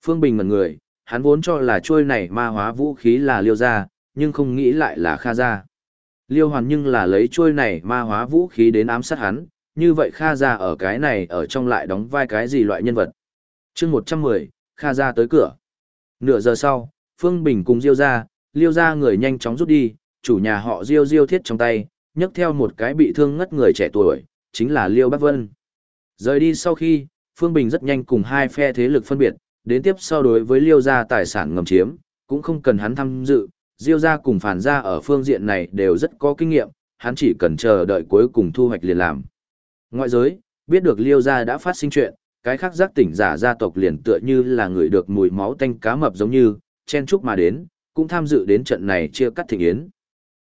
Phương Bình mật người, hắn vốn cho là trôi này ma hóa vũ khí là liêu gia, nhưng không nghĩ lại là Kha gia. Liêu hoàn nhưng là lấy trôi này ma hóa vũ khí đến ám sát hắn, như vậy Kha gia ở cái này ở trong lại đóng vai cái gì loại nhân vật. chương 110, Kha gia tới cửa. Nửa giờ sau, Phương Bình cùng Diêu gia, Liêu gia người nhanh chóng rút đi, chủ nhà họ Diêu Diêu thiết trong tay, nhấc theo một cái bị thương ngất người trẻ tuổi, chính là Liêu Bắc Vân. Rời đi sau khi, Phương Bình rất nhanh cùng hai phe thế lực phân biệt, đến tiếp sau đối với Liêu gia tài sản ngầm chiếm, cũng không cần hắn tham dự, Diêu gia cùng phản gia ở phương diện này đều rất có kinh nghiệm, hắn chỉ cần chờ đợi cuối cùng thu hoạch liền làm. Ngoại giới, biết được Liêu gia đã phát sinh chuyện, cái khác giác tỉnh giả gia tộc liền tựa như là người được mùi máu tanh cá mập giống như, chen chúc mà đến, cũng tham dự đến trận này chia cắt thịnh yến.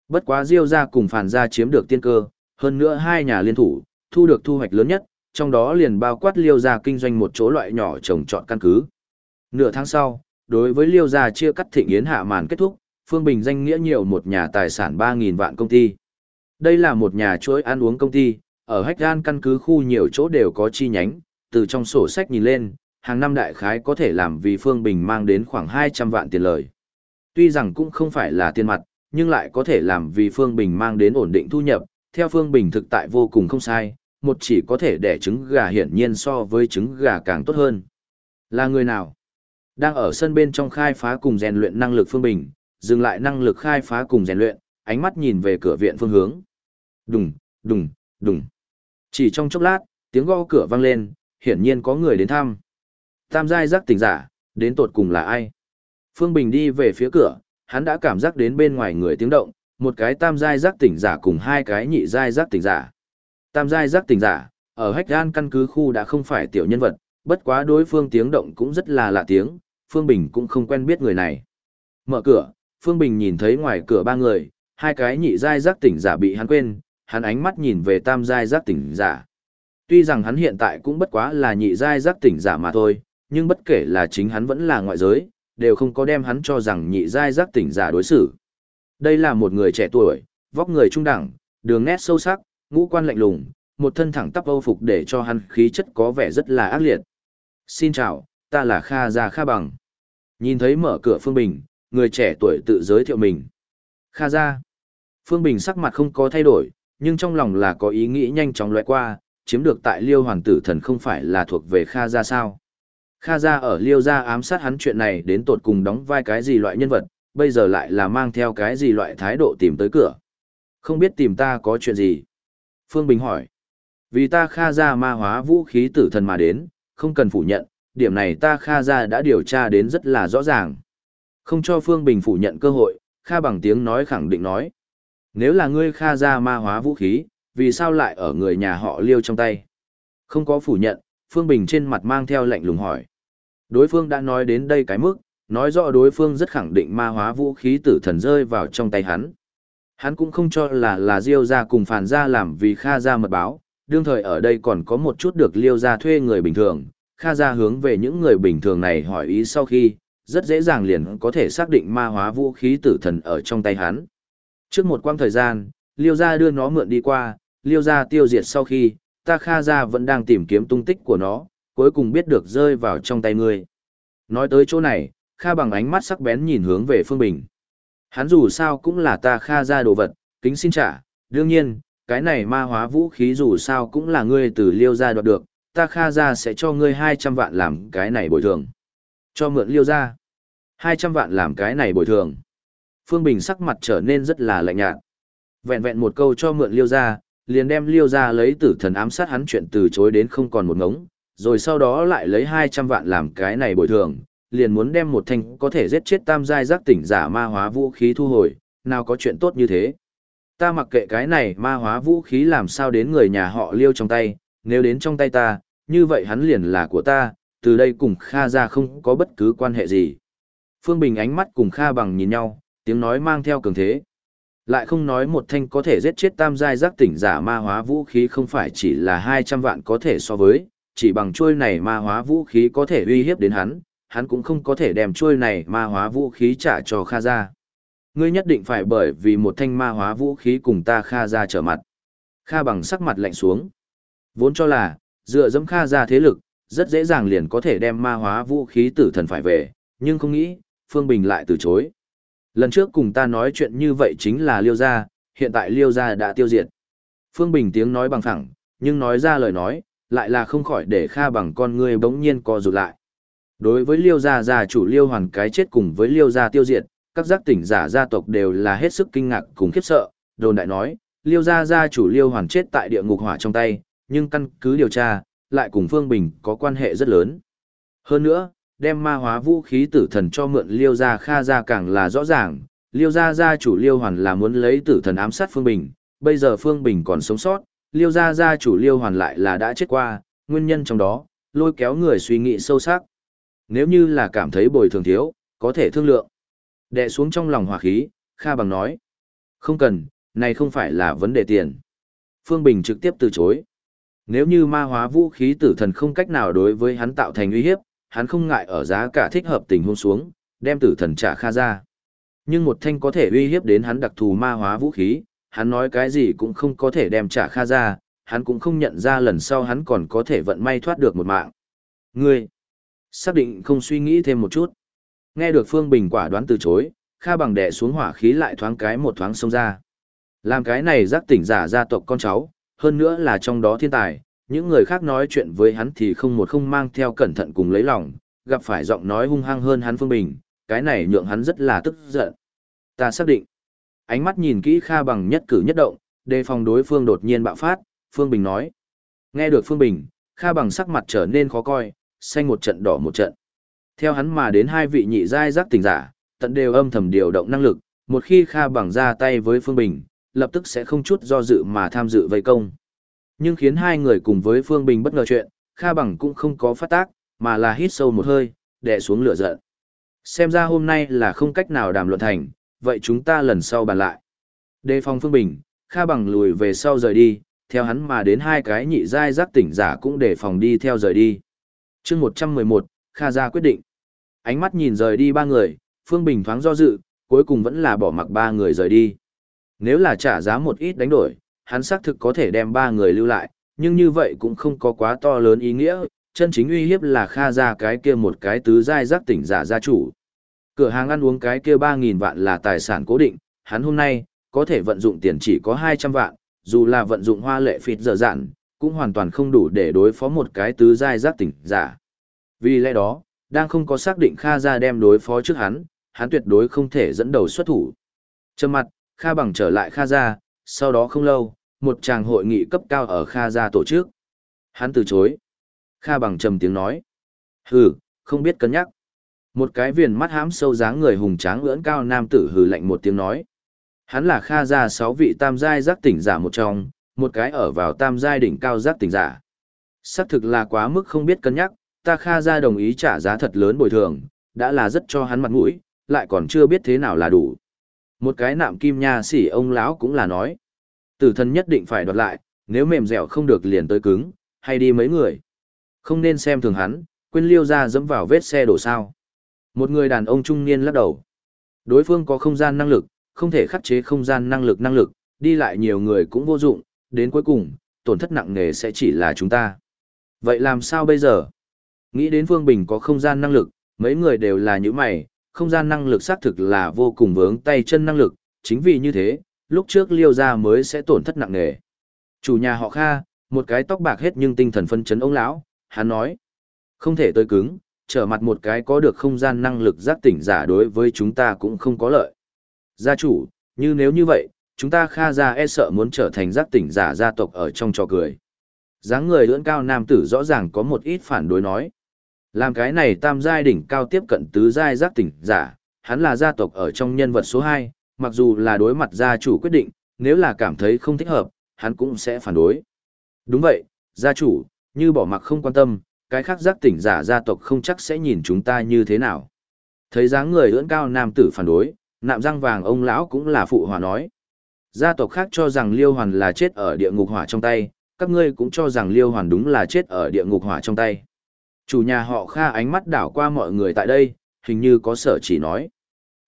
Bất quá Diêu gia cùng Phàn gia chiếm được tiên cơ, hơn nữa hai nhà liên thủ, thu được thu hoạch lớn nhất, trong đó liền bao quát Liêu gia kinh doanh một chỗ loại nhỏ trồng trọt căn cứ. Nửa tháng sau, đối với Liêu gia chia cắt thịnh yến hạ màn kết thúc, Phương Bình danh nghĩa nhiều một nhà tài sản 3.000 vạn công ty. Đây là một nhà chuỗi ăn uống công ty, ở Hách Gan căn cứ khu nhiều chỗ đều có chi nhánh, từ trong sổ sách nhìn lên, hàng năm đại khái có thể làm vì Phương Bình mang đến khoảng 200 vạn tiền lời. Tuy rằng cũng không phải là tiền mặt, nhưng lại có thể làm vì Phương Bình mang đến ổn định thu nhập, theo Phương Bình thực tại vô cùng không sai, một chỉ có thể đẻ trứng gà hiển nhiên so với trứng gà càng tốt hơn. Là người nào? Đang ở sân bên trong khai phá cùng rèn luyện năng lực Phương Bình, dừng lại năng lực khai phá cùng rèn luyện, ánh mắt nhìn về cửa viện phương hướng. Đùng, đùng, đùng. Chỉ trong chốc lát, tiếng gõ cửa vang lên, hiển nhiên có người đến thăm. Tam giai giác tỉnh giả, đến tột cùng là ai? Phương Bình đi về phía cửa, hắn đã cảm giác đến bên ngoài người tiếng động, một cái tam giai giác tỉnh giả cùng hai cái nhị giai giác tỉnh giả. Tam giai giác tỉnh giả, ở Hách Gan căn cứ khu đã không phải tiểu nhân vật, bất quá đối phương tiếng động cũng rất là lạ tiếng, Phương Bình cũng không quen biết người này. Mở cửa, Phương Bình nhìn thấy ngoài cửa ba người, hai cái nhị giai giác tỉnh giả bị hắn quên, hắn ánh mắt nhìn về tam giai giác tỉnh giả. Tuy rằng hắn hiện tại cũng bất quá là nhị giai giác tỉnh giả mà thôi, nhưng bất kể là chính hắn vẫn là ngoại giới, đều không có đem hắn cho rằng nhị giai giác tỉnh giả đối xử. Đây là một người trẻ tuổi, vóc người trung đẳng, đường nét sâu sắc, ngũ quan lạnh lùng, một thân thẳng tắp âu phục để cho hắn khí chất có vẻ rất là ác liệt. Xin chào, ta là Kha Gia Kha Bằng. Nhìn thấy mở cửa Phương Bình, người trẻ tuổi tự giới thiệu mình. Kha Ra. Phương Bình sắc mặt không có thay đổi, nhưng trong lòng là có ý nghĩ nhanh chóng loại qua, chiếm được tại Liêu Hoàng tử thần không phải là thuộc về Kha Ra sao. Kha Ra ở Liêu Gia ám sát hắn chuyện này đến tột cùng đóng vai cái gì loại nhân vật, bây giờ lại là mang theo cái gì loại thái độ tìm tới cửa. Không biết tìm ta có chuyện gì? Phương Bình hỏi. Vì ta Kha Ra ma hóa vũ khí tử thần mà đến, không cần phủ nhận, điểm này ta Kha Ra đã điều tra đến rất là rõ ràng. Không cho Phương Bình phủ nhận cơ hội, Kha bằng tiếng nói khẳng định nói. Nếu là ngươi Kha Ra ma hóa vũ khí, vì sao lại ở người nhà họ Liêu trong tay? Không có phủ nhận, Phương Bình trên mặt mang theo lạnh lùng hỏi. Đối phương đã nói đến đây cái mức, nói rõ đối phương rất khẳng định ma hóa vũ khí tử thần rơi vào trong tay hắn. Hắn cũng không cho là là Diêu gia cùng phản gia làm vì Kha Ra mật báo, đương thời ở đây còn có một chút được Liêu gia thuê người bình thường, Kha Ra hướng về những người bình thường này hỏi ý sau khi, rất dễ dàng liền có thể xác định ma hóa vũ khí tử thần ở trong tay hắn. Trước một quãng thời gian, Liêu gia đưa nó mượn đi qua, Liêu gia tiêu diệt sau khi, ta Kha gia vẫn đang tìm kiếm tung tích của nó, cuối cùng biết được rơi vào trong tay ngươi. Nói tới chỗ này, Kha bằng ánh mắt sắc bén nhìn hướng về Phương Bình. Hắn dù sao cũng là ta Kha gia đồ vật, kính xin trả, đương nhiên, cái này ma hóa vũ khí dù sao cũng là ngươi từ liêu gia đoạt được, ta Kha gia sẽ cho ngươi 200 vạn làm cái này bồi thường. Cho mượn liêu gia. Hai 200 vạn làm cái này bồi thường. Phương Bình sắc mặt trở nên rất là lạnh nhạt. Vẹn vẹn một câu cho mượn liêu ra, liền đem liêu ra lấy tử thần ám sát hắn chuyện từ chối đến không còn một ngống, rồi sau đó lại lấy 200 vạn làm cái này bồi thường, liền muốn đem một thanh có thể giết chết tam giai giác tỉnh giả ma hóa vũ khí thu hồi, nào có chuyện tốt như thế. Ta mặc kệ cái này ma hóa vũ khí làm sao đến người nhà họ liêu trong tay, nếu đến trong tay ta, như vậy hắn liền là của ta, từ đây cùng Kha ra không có bất cứ quan hệ gì. Phương Bình ánh mắt cùng Kha bằng nhìn nhau, tiếng nói mang theo cường thế. Lại không nói một thanh có thể giết chết tam giai giác tỉnh giả ma hóa vũ khí không phải chỉ là 200 vạn có thể so với, chỉ bằng chuôi này ma hóa vũ khí có thể uy hiếp đến hắn, hắn cũng không có thể đem chuôi này ma hóa vũ khí trả cho Kha ra. Ngươi nhất định phải bởi vì một thanh ma hóa vũ khí cùng ta Kha ra trở mặt. Kha bằng sắc mặt lạnh xuống. Vốn cho là, dựa dẫm Kha ra thế lực, rất dễ dàng liền có thể đem ma hóa vũ khí tử thần phải về, nhưng không nghĩ, Phương Bình lại từ chối. Lần trước cùng ta nói chuyện như vậy chính là Liêu Gia, hiện tại Liêu Gia đã tiêu diệt. Phương Bình tiếng nói bằng thẳng, nhưng nói ra lời nói, lại là không khỏi để Kha bằng con người bỗng nhiên co rụt lại. Đối với Liêu Gia gia chủ Liêu Hoàn cái chết cùng với Liêu Gia tiêu diệt, các giác tỉnh giả gia tộc đều là hết sức kinh ngạc cùng khiếp sợ, đồn đại nói, Liêu Gia gia chủ Liêu Hoàn chết tại địa ngục hỏa trong tay, nhưng căn cứ điều tra, lại cùng Phương Bình có quan hệ rất lớn. Hơn nữa, đem ma hóa vũ khí tử thần cho mượn liêu gia kha gia càng là rõ ràng, liêu gia gia chủ liêu hoàn là muốn lấy tử thần ám sát Phương Bình, bây giờ Phương Bình còn sống sót, liêu gia gia chủ liêu hoàn lại là đã chết qua, nguyên nhân trong đó, lôi kéo người suy nghĩ sâu sắc. Nếu như là cảm thấy bồi thường thiếu, có thể thương lượng. Đệ xuống trong lòng hỏa khí, Kha bằng nói. Không cần, này không phải là vấn đề tiền. Phương Bình trực tiếp từ chối. Nếu như ma hóa vũ khí tử thần không cách nào đối với hắn tạo thành uy hiếp, hắn không ngại ở giá cả thích hợp tình huống xuống, đem tử thần trả kha ra. Nhưng một thanh có thể uy hiếp đến hắn đặc thù ma hóa vũ khí, hắn nói cái gì cũng không có thể đem trả kha ra, hắn cũng không nhận ra lần sau hắn còn có thể vận may thoát được một mạng. Ngươi, xác định không suy nghĩ thêm một chút. Nghe được Phương Bình quả đoán từ chối, Kha bằng đè xuống hỏa khí lại thoáng cái một thoáng xông ra. Làm cái này giác tỉnh giả gia tộc con cháu, hơn nữa là trong đó thiên tài, những người khác nói chuyện với hắn thì không một không mang theo cẩn thận cùng lấy lòng, gặp phải giọng nói hung hăng hơn hắn Phương Bình, cái này nhượng hắn rất là tức giận. Ta xác định. Ánh mắt nhìn kỹ Kha bằng nhất cử nhất động, đề phòng đối phương đột nhiên bạo phát, Phương Bình nói. Nghe được Phương Bình, Kha bằng sắc mặt trở nên khó coi, xanh một trận đỏ một trận. Theo hắn mà đến hai vị nhị giai giác tình giả, tận đều âm thầm điều động năng lực, một khi Kha bằng ra tay với Phương Bình, lập tức sẽ không chút do dự mà tham dự vây công. Nhưng khiến hai người cùng với Phương Bình bất ngờ chuyện, Kha Bằng cũng không có phát tác, mà là hít sâu một hơi, đè xuống lửa giận. Xem ra hôm nay là không cách nào đàm luận thành, vậy chúng ta lần sau bàn lại. Đề phòng Phương Bình, Kha Bằng lùi về sau rời đi, theo hắn mà đến hai cái nhị giai giác tỉnh giả cũng đề phòng đi theo rời đi. chương 111, Kha ra quyết định. Ánh mắt nhìn rời đi ba người, Phương Bình thoáng do dự, cuối cùng vẫn là bỏ mặc ba người rời đi. Nếu là trả giá một ít đánh đổi, hắn xác thực có thể đem ba người lưu lại, nhưng như vậy cũng không có quá to lớn ý nghĩa, chân chính uy hiếp là Kha ra cái kia một cái tứ giai giác tỉnh giả gia chủ. Cửa hàng ăn uống cái kia 3.000 vạn là tài sản cố định, hắn hôm nay, có thể vận dụng tiền chỉ có 200 vạn, dù là vận dụng hoa lệ phịt dở dạn, cũng hoàn toàn không đủ để đối phó một cái tứ giai giác tỉnh giả. Vì lẽ đó, đang không có xác định Kha ra đem đối phó trước hắn, hắn tuyệt đối không thể dẫn đầu xuất thủ. Trầm mặt, Kha bằng trở lại Kha ra, sau đó không lâu, một tràng hội nghị cấp cao ở Kha gia tổ chức. Hắn từ chối. Kha bằng trầm tiếng nói. Hừ, không biết cân nhắc. Một cái viền mắt hãm sâu dáng người hùng tráng ưỡn cao nam tử hừ lạnh một tiếng nói. Hắn là Kha gia sáu vị tam giai giác tỉnh giả một trong, một cái ở vào tam giai đỉnh cao giác tỉnh giả. Xác thực là quá mức không biết cân nhắc, ta Kha gia đồng ý trả giá thật lớn bồi thường, đã là rất cho hắn mặt mũi, lại còn chưa biết thế nào là đủ. Một cái nạm kim nha sỉ ông lão cũng là nói. Tử thần nhất định phải đoạt lại, nếu mềm dẻo không được liền tới cứng, hay đi mấy người. Không nên xem thường hắn, quên liêu ra dẫm vào vết xe đổ sao. Một người đàn ông trung niên lắc đầu. Đối phương có không gian năng lực, không thể khắc chế không gian năng lực năng lực, đi lại nhiều người cũng vô dụng, đến cuối cùng, tổn thất nặng nề sẽ chỉ là chúng ta. Vậy làm sao bây giờ? Nghĩ đến Phương Bình có không gian năng lực, Mấy người đều là những mày, không gian năng lực xác thực là vô cùng vướng tay chân năng lực, chính vì như thế, lúc trước liêu ra mới sẽ tổn thất nặng nề. Chủ nhà họ Kha, một cái tóc bạc hết nhưng tinh thần phân chấn ông lão, hắn nói, không thể tới cứng, trở mặt một cái có được không gian năng lực giác tỉnh giả đối với chúng ta cũng không có lợi. Gia chủ, như nếu như vậy, chúng ta Kha ra e sợ muốn trở thành giác tỉnh giả gia tộc ở trong trò cười. dáng người lưỡn cao nam tử rõ ràng có một ít phản đối nói. Làm cái này tam giai đỉnh cao tiếp cận tứ giai giác tỉnh giả, hắn là gia tộc ở trong nhân vật số 2, mặc dù là đối mặt gia chủ quyết định, nếu là cảm thấy không thích hợp, hắn cũng sẽ phản đối. Đúng vậy, gia chủ, như bỏ mặc không quan tâm, cái khác giác tỉnh giả gia tộc không chắc sẽ nhìn chúng ta như thế nào. Thấy dáng người ưỡn cao nam tử phản đối, nạm răng vàng ông lão cũng là phụ hòa nói. Gia tộc khác cho rằng Liêu Hoàn là chết ở địa ngục hỏa trong tay, các ngươi cũng cho rằng Liêu Hoàn đúng là chết ở địa ngục hỏa trong tay. Chủ nhà họ Kha ánh mắt đảo qua mọi người tại đây, hình như có sở chỉ nói.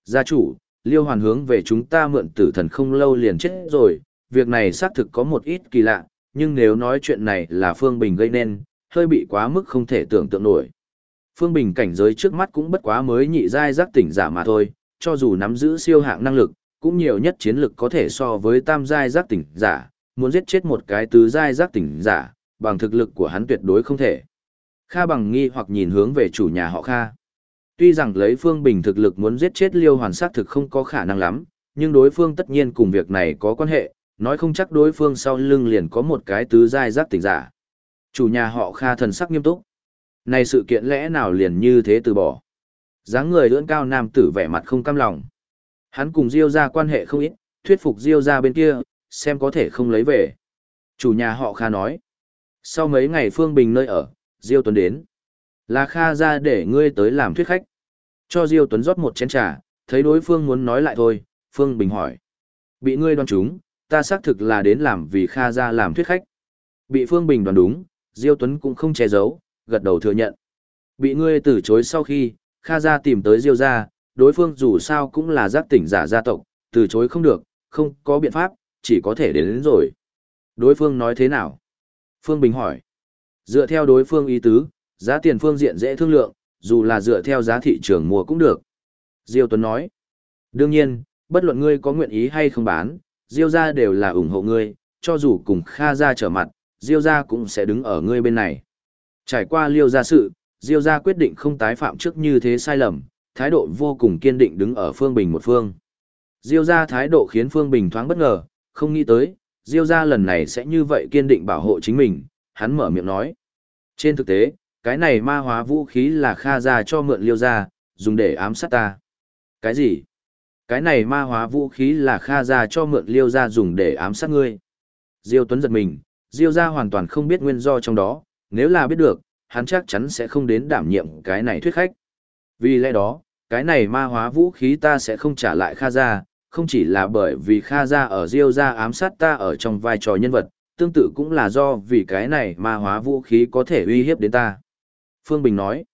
Gia chủ, Liêu Hoàn hướng về chúng ta mượn tử thần không lâu liền chết rồi, việc này xác thực có một ít kỳ lạ, nhưng nếu nói chuyện này là Phương Bình gây nên, hơi bị quá mức không thể tưởng tượng nổi. Phương Bình cảnh giới trước mắt cũng bất quá mới nhị giai giác tỉnh giả mà thôi, cho dù nắm giữ siêu hạng năng lực, cũng nhiều nhất chiến lực có thể so với tam giai giác tỉnh giả, muốn giết chết một cái tứ giai giác tỉnh giả, bằng thực lực của hắn tuyệt đối không thể. Kha bằng nghi hoặc nhìn hướng về chủ nhà họ Kha. Tuy rằng lấy Phương Bình thực lực muốn giết chết Liêu Hoàn sát thực không có khả năng lắm, nhưng đối phương tất nhiên cùng việc này có quan hệ, nói không chắc đối phương sau lưng liền có một cái tứ giai giác tỉnh giả. Chủ nhà họ Kha thần sắc nghiêm túc. Này sự kiện lẽ nào liền như thế từ bỏ? dáng người lưỡn cao nam tử vẻ mặt không cam lòng. Hắn cùng Diêu ra quan hệ không ít, thuyết phục Diêu ra bên kia, xem có thể không lấy về. Chủ nhà họ Kha nói. Sau mấy ngày Phương Bình nơi ở, Diêu Tuấn đến. Là Kha ra để ngươi tới làm thuyết khách. Cho Diêu Tuấn rót một chén trà, thấy đối phương muốn nói lại thôi, Phương Bình hỏi. Bị ngươi đoán trúng, ta xác thực là đến làm vì Kha ra làm thuyết khách. Bị Phương Bình đoán đúng, Diêu Tuấn cũng không che giấu, gật đầu thừa nhận. Bị ngươi từ chối sau khi, Kha ra tìm tới Diêu ra, đối phương dù sao cũng là giác tỉnh giả gia tộc, từ chối không được, không có biện pháp, chỉ có thể đến, đến rồi. Đối phương nói thế nào? Phương Bình hỏi. Dựa theo đối phương ý tứ, giá tiền phương diện dễ thương lượng, dù là dựa theo giá thị trường mua cũng được. Diêu Tuấn nói. Đương nhiên, bất luận ngươi có nguyện ý hay không bán, Diêu gia đều là ủng hộ ngươi, cho dù cùng Kha gia trở mặt, Diêu gia cũng sẽ đứng ở ngươi bên này. Trải qua Liêu gia sự, Diêu gia quyết định không tái phạm trước như thế sai lầm, thái độ vô cùng kiên định đứng ở Phương Bình một phương. Diêu gia thái độ khiến Phương Bình thoáng bất ngờ, không nghĩ tới, Diêu gia lần này sẽ như vậy kiên định bảo hộ chính mình, hắn mở miệng nói. Trên thực tế, cái này ma hóa vũ khí là Kha ra cho mượn Liêu ra dùng để ám sát ta. Cái gì? Cái này ma hóa vũ khí là Kha ra cho mượn Liêu ra dùng để ám sát ngươi. Diêu Tuấn giật mình, Diêu gia hoàn toàn không biết nguyên do trong đó, nếu là biết được, hắn chắc chắn sẽ không đến đảm nhiệm cái này thuyết khách. Vì lẽ đó, cái này ma hóa vũ khí ta sẽ không trả lại Kha ra không chỉ là bởi vì Kha ra ở Diêu gia ám sát ta ở trong vai trò nhân vật, tương tự cũng là do vì cái này ma hóa vũ khí có thể uy hiếp đến ta. Phương Bình nói,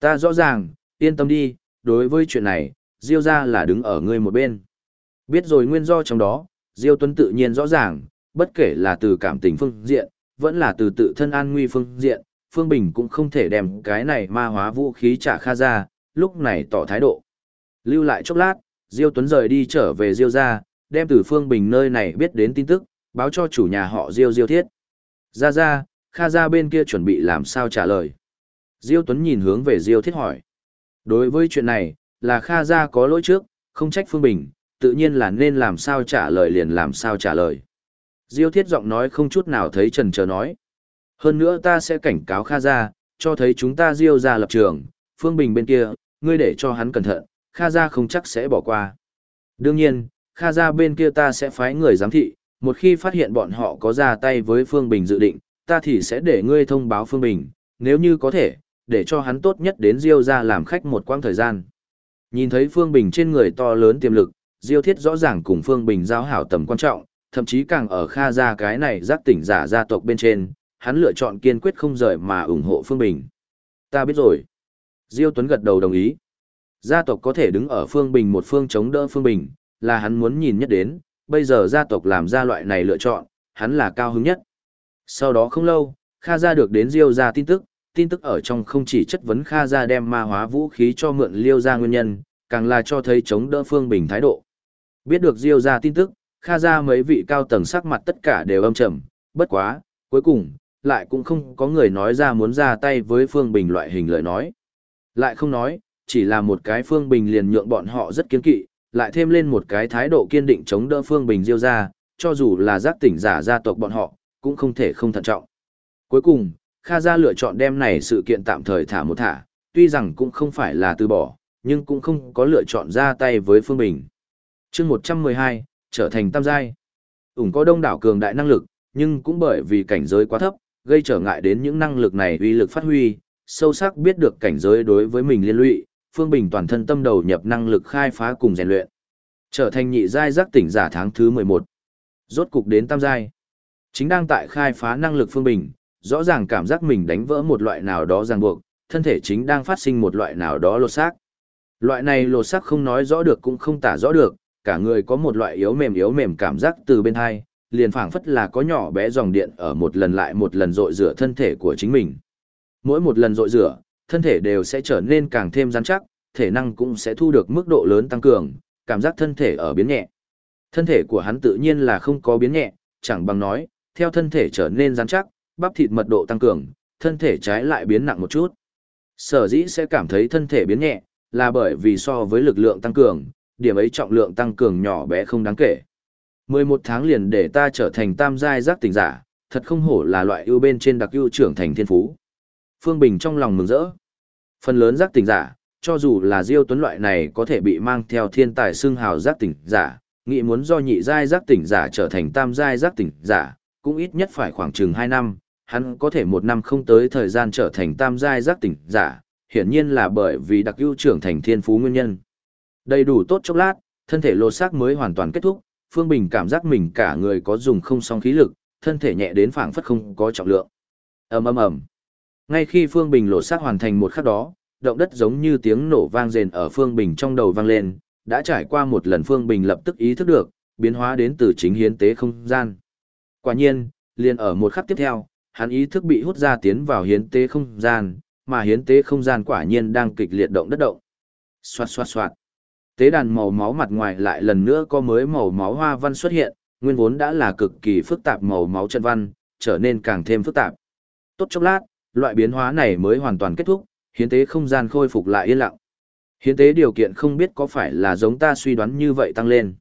ta rõ ràng, yên tâm đi, đối với chuyện này, Diêu gia là đứng ở ngươi một bên. Biết rồi nguyên do trong đó, Diêu Tuấn tự nhiên rõ ràng, bất kể là từ cảm tình phương diện, vẫn là từ tự thân an nguy phương diện, Phương Bình cũng không thể đem cái này ma hóa vũ khí trả Kha ra, lúc này tỏ thái độ. Lưu lại chốc lát, Diêu Tuấn rời đi trở về Diêu ra, đem từ Phương Bình nơi này biết đến tin tức, báo cho chủ nhà họ Diêu Diêu Thiết. Ra ra, Kha ra bên kia chuẩn bị làm sao trả lời. Diêu Tuấn nhìn hướng về Diêu Thiết hỏi. Đối với chuyện này, là Kha Gia có lỗi trước, không trách Phương Bình, tự nhiên là nên làm sao trả lời liền làm sao trả lời. Diêu Thiết giọng nói không chút nào thấy trần chờ nói. Hơn nữa ta sẽ cảnh cáo Kha Gia, cho thấy chúng ta Diêu ra lập trường, Phương Bình bên kia, ngươi để cho hắn cẩn thận, Kha Gia không chắc sẽ bỏ qua. Đương nhiên, Kha Gia bên kia ta sẽ phái người giám thị, một khi phát hiện bọn họ có ra tay với Phương Bình dự định, ta thì sẽ để ngươi thông báo Phương Bình, nếu như có thể, để cho hắn tốt nhất đến Diêu ra làm khách một quãng thời gian. Nhìn thấy Phương Bình trên người to lớn tiềm lực, Diêu Thiết rõ ràng cùng Phương Bình giao hảo tầm quan trọng, thậm chí càng ở Kha gia cái này giác tỉnh giả gia tộc bên trên, hắn lựa chọn kiên quyết không rời mà ủng hộ Phương Bình. Ta biết rồi. Diêu Tuấn gật đầu đồng ý. Gia tộc có thể đứng ở Phương Bình một phương chống đỡ Phương Bình, là hắn muốn nhìn nhất đến, bây giờ gia tộc làm ra loại này lựa chọn, hắn là cao hứng nhất. Sau đó không lâu, Kha gia được đến Diêu gia tin tức, tin tức ở trong không chỉ chất vấn Kha Ra đem ma hóa vũ khí cho mượn Liêu gia nguyên nhân, càng là cho thấy chống đỡ Phương Bình thái độ. Biết được Diêu gia tin tức, Kha Ra mấy vị cao tầng sắc mặt tất cả đều âm trầm, bất quá, cuối cùng, lại cũng không có người nói ra muốn ra tay với Phương Bình loại hình lời nói. Lại không nói, chỉ là một cái Phương Bình liền nhượng bọn họ rất kiên kỵ, lại thêm lên một cái thái độ kiên định chống đỡ Phương Bình Diêu gia, cho dù là giác tỉnh giả gia tộc bọn họ, cũng không thể không thận trọng. Cuối cùng, Kha gia lựa chọn đem này sự kiện tạm thời thả một thả, tuy rằng cũng không phải là từ bỏ, nhưng cũng không có lựa chọn ra tay với Phương Bình. chương 112, trở thành tam giai. Ủng có đông đảo cường đại năng lực, nhưng cũng bởi vì cảnh giới quá thấp, gây trở ngại đến những năng lực này uy lực phát huy, sâu sắc biết được cảnh giới đối với mình liên lụy, Phương Bình toàn thân tâm đầu nhập năng lực khai phá cùng rèn luyện. Trở thành nhị giai giác tỉnh giả tháng thứ 11. Rốt cục đến tam giai. Chính đang tại khai phá năng lực Phương Bình, rõ ràng cảm giác mình đánh vỡ một loại nào đó ràng buộc, thân thể chính đang phát sinh một loại nào đó lột xác. Loại này lột xác không nói rõ được cũng không tả rõ được, cả người có một loại yếu mềm yếu mềm cảm giác từ bên hai, liền phảng phất là có nhỏ bé dòng điện ở một lần lại một lần rội rửa thân thể của chính mình. Mỗi một lần rội rửa, thân thể đều sẽ trở nên càng thêm rắn chắc, thể năng cũng sẽ thu được mức độ lớn tăng cường, cảm giác thân thể ở biến nhẹ. Thân thể của hắn tự nhiên là không có biến nhẹ, chẳng bằng nói, theo thân thể trở nên rắn chắc, bắp thịt mật độ tăng cường, thân thể trái lại biến nặng một chút. Sở dĩ sẽ cảm thấy thân thể biến nhẹ, là bởi vì so với lực lượng tăng cường, điểm ấy trọng lượng tăng cường nhỏ bé không đáng kể. 11 tháng liền để ta trở thành tam giai giác tỉnh giả, thật không hổ là loại ưu bên trên đặc ưu trưởng thành thiên phú. Phương Bình trong lòng mừng rỡ. Phần lớn giác tỉnh giả, cho dù là Diêu Tuấn loại này có thể bị mang theo thiên tài xưng hào giác tỉnh giả, nghĩ muốn do nhị giai giác tỉnh giả trở thành tam giai giác tỉnh giả, cũng ít nhất phải khoảng chừng 2 năm, hắn có thể một năm không tới thời gian trở thành tam giai giác tỉnh giả, hiển nhiên là bởi vì đặc ưu trưởng thành thiên phú nguyên nhân. Đầy đủ tốt chốc lát, thân thể lột xác mới hoàn toàn kết thúc, Phương Bình cảm giác mình cả người có dùng không song khí lực, thân thể nhẹ đến phảng phất không có trọng lượng. Ầm ầm ầm. Ngay khi Phương Bình lột xác hoàn thành một khắc đó, động đất giống như tiếng nổ vang rền ở Phương Bình trong đầu vang lên, đã trải qua một lần Phương Bình lập tức ý thức được, biến hóa đến từ chính hiến tế không gian. Quả nhiên, liền ở một khắc tiếp theo, hắn ý thức bị hút ra tiến vào hiến tế không gian, mà hiến tế không gian quả nhiên đang kịch liệt động đất động. Xoạt xoạt xoạt. Tế đàn màu máu mặt ngoài lại lần nữa có mới màu máu hoa văn xuất hiện, nguyên vốn đã là cực kỳ phức tạp màu máu trận văn, trở nên càng thêm phức tạp. Tốt chốc lát, loại biến hóa này mới hoàn toàn kết thúc, hiến tế không gian khôi phục lại yên lặng. Hiến tế điều kiện không biết có phải là giống ta suy đoán như vậy tăng lên.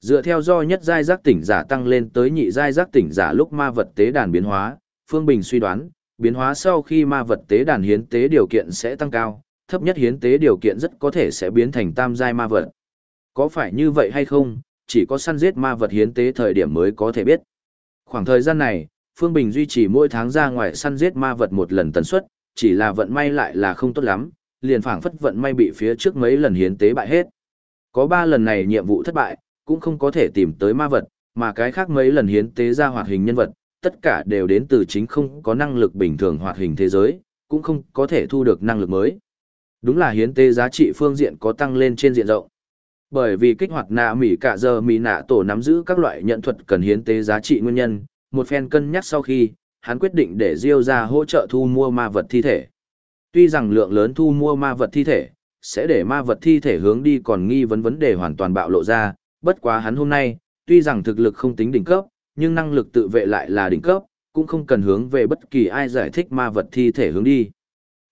Dựa theo do nhất giai giác tỉnh giả tăng lên tới nhị giai giác tỉnh giả lúc ma vật tế đàn biến hóa, Phương Bình suy đoán, biến hóa sau khi ma vật tế đàn hiến tế điều kiện sẽ tăng cao, thấp nhất hiến tế điều kiện rất có thể sẽ biến thành tam giai ma vật. Có phải như vậy hay không, chỉ có săn giết ma vật hiến tế thời điểm mới có thể biết. Khoảng thời gian này, Phương Bình duy trì mỗi tháng ra ngoài săn giết ma vật một lần tần suất, chỉ là vận may lại là không tốt lắm, liền phảng phất vận may bị phía trước mấy lần hiến tế bại hết. Có 3 lần này nhiệm vụ thất bại, cũng không có thể tìm tới ma vật, mà cái khác mấy lần hiến tế ra hoạt hình nhân vật, tất cả đều đến từ chính không có năng lực bình thường hoạt hình thế giới, cũng không có thể thu được năng lực mới. Đúng là hiến tế giá trị phương diện có tăng lên trên diện rộng. Bởi vì kích hoạt nạ mỉ cả giờ mỉ nạ tổ nắm giữ các loại nhận thuật cần hiến tế giá trị nguyên nhân, một phen cân nhắc sau khi, hắn quyết định để Diêu ra hỗ trợ thu mua ma vật thi thể. Tuy rằng lượng lớn thu mua ma vật thi thể, sẽ để ma vật thi thể hướng đi còn nghi vấn vấn đề hoàn toàn bạo lộ ra, bất quá hắn hôm nay, tuy rằng thực lực không tính đỉnh cấp, nhưng năng lực tự vệ lại là đỉnh cấp, cũng không cần hướng về bất kỳ ai giải thích ma vật thi thể hướng đi.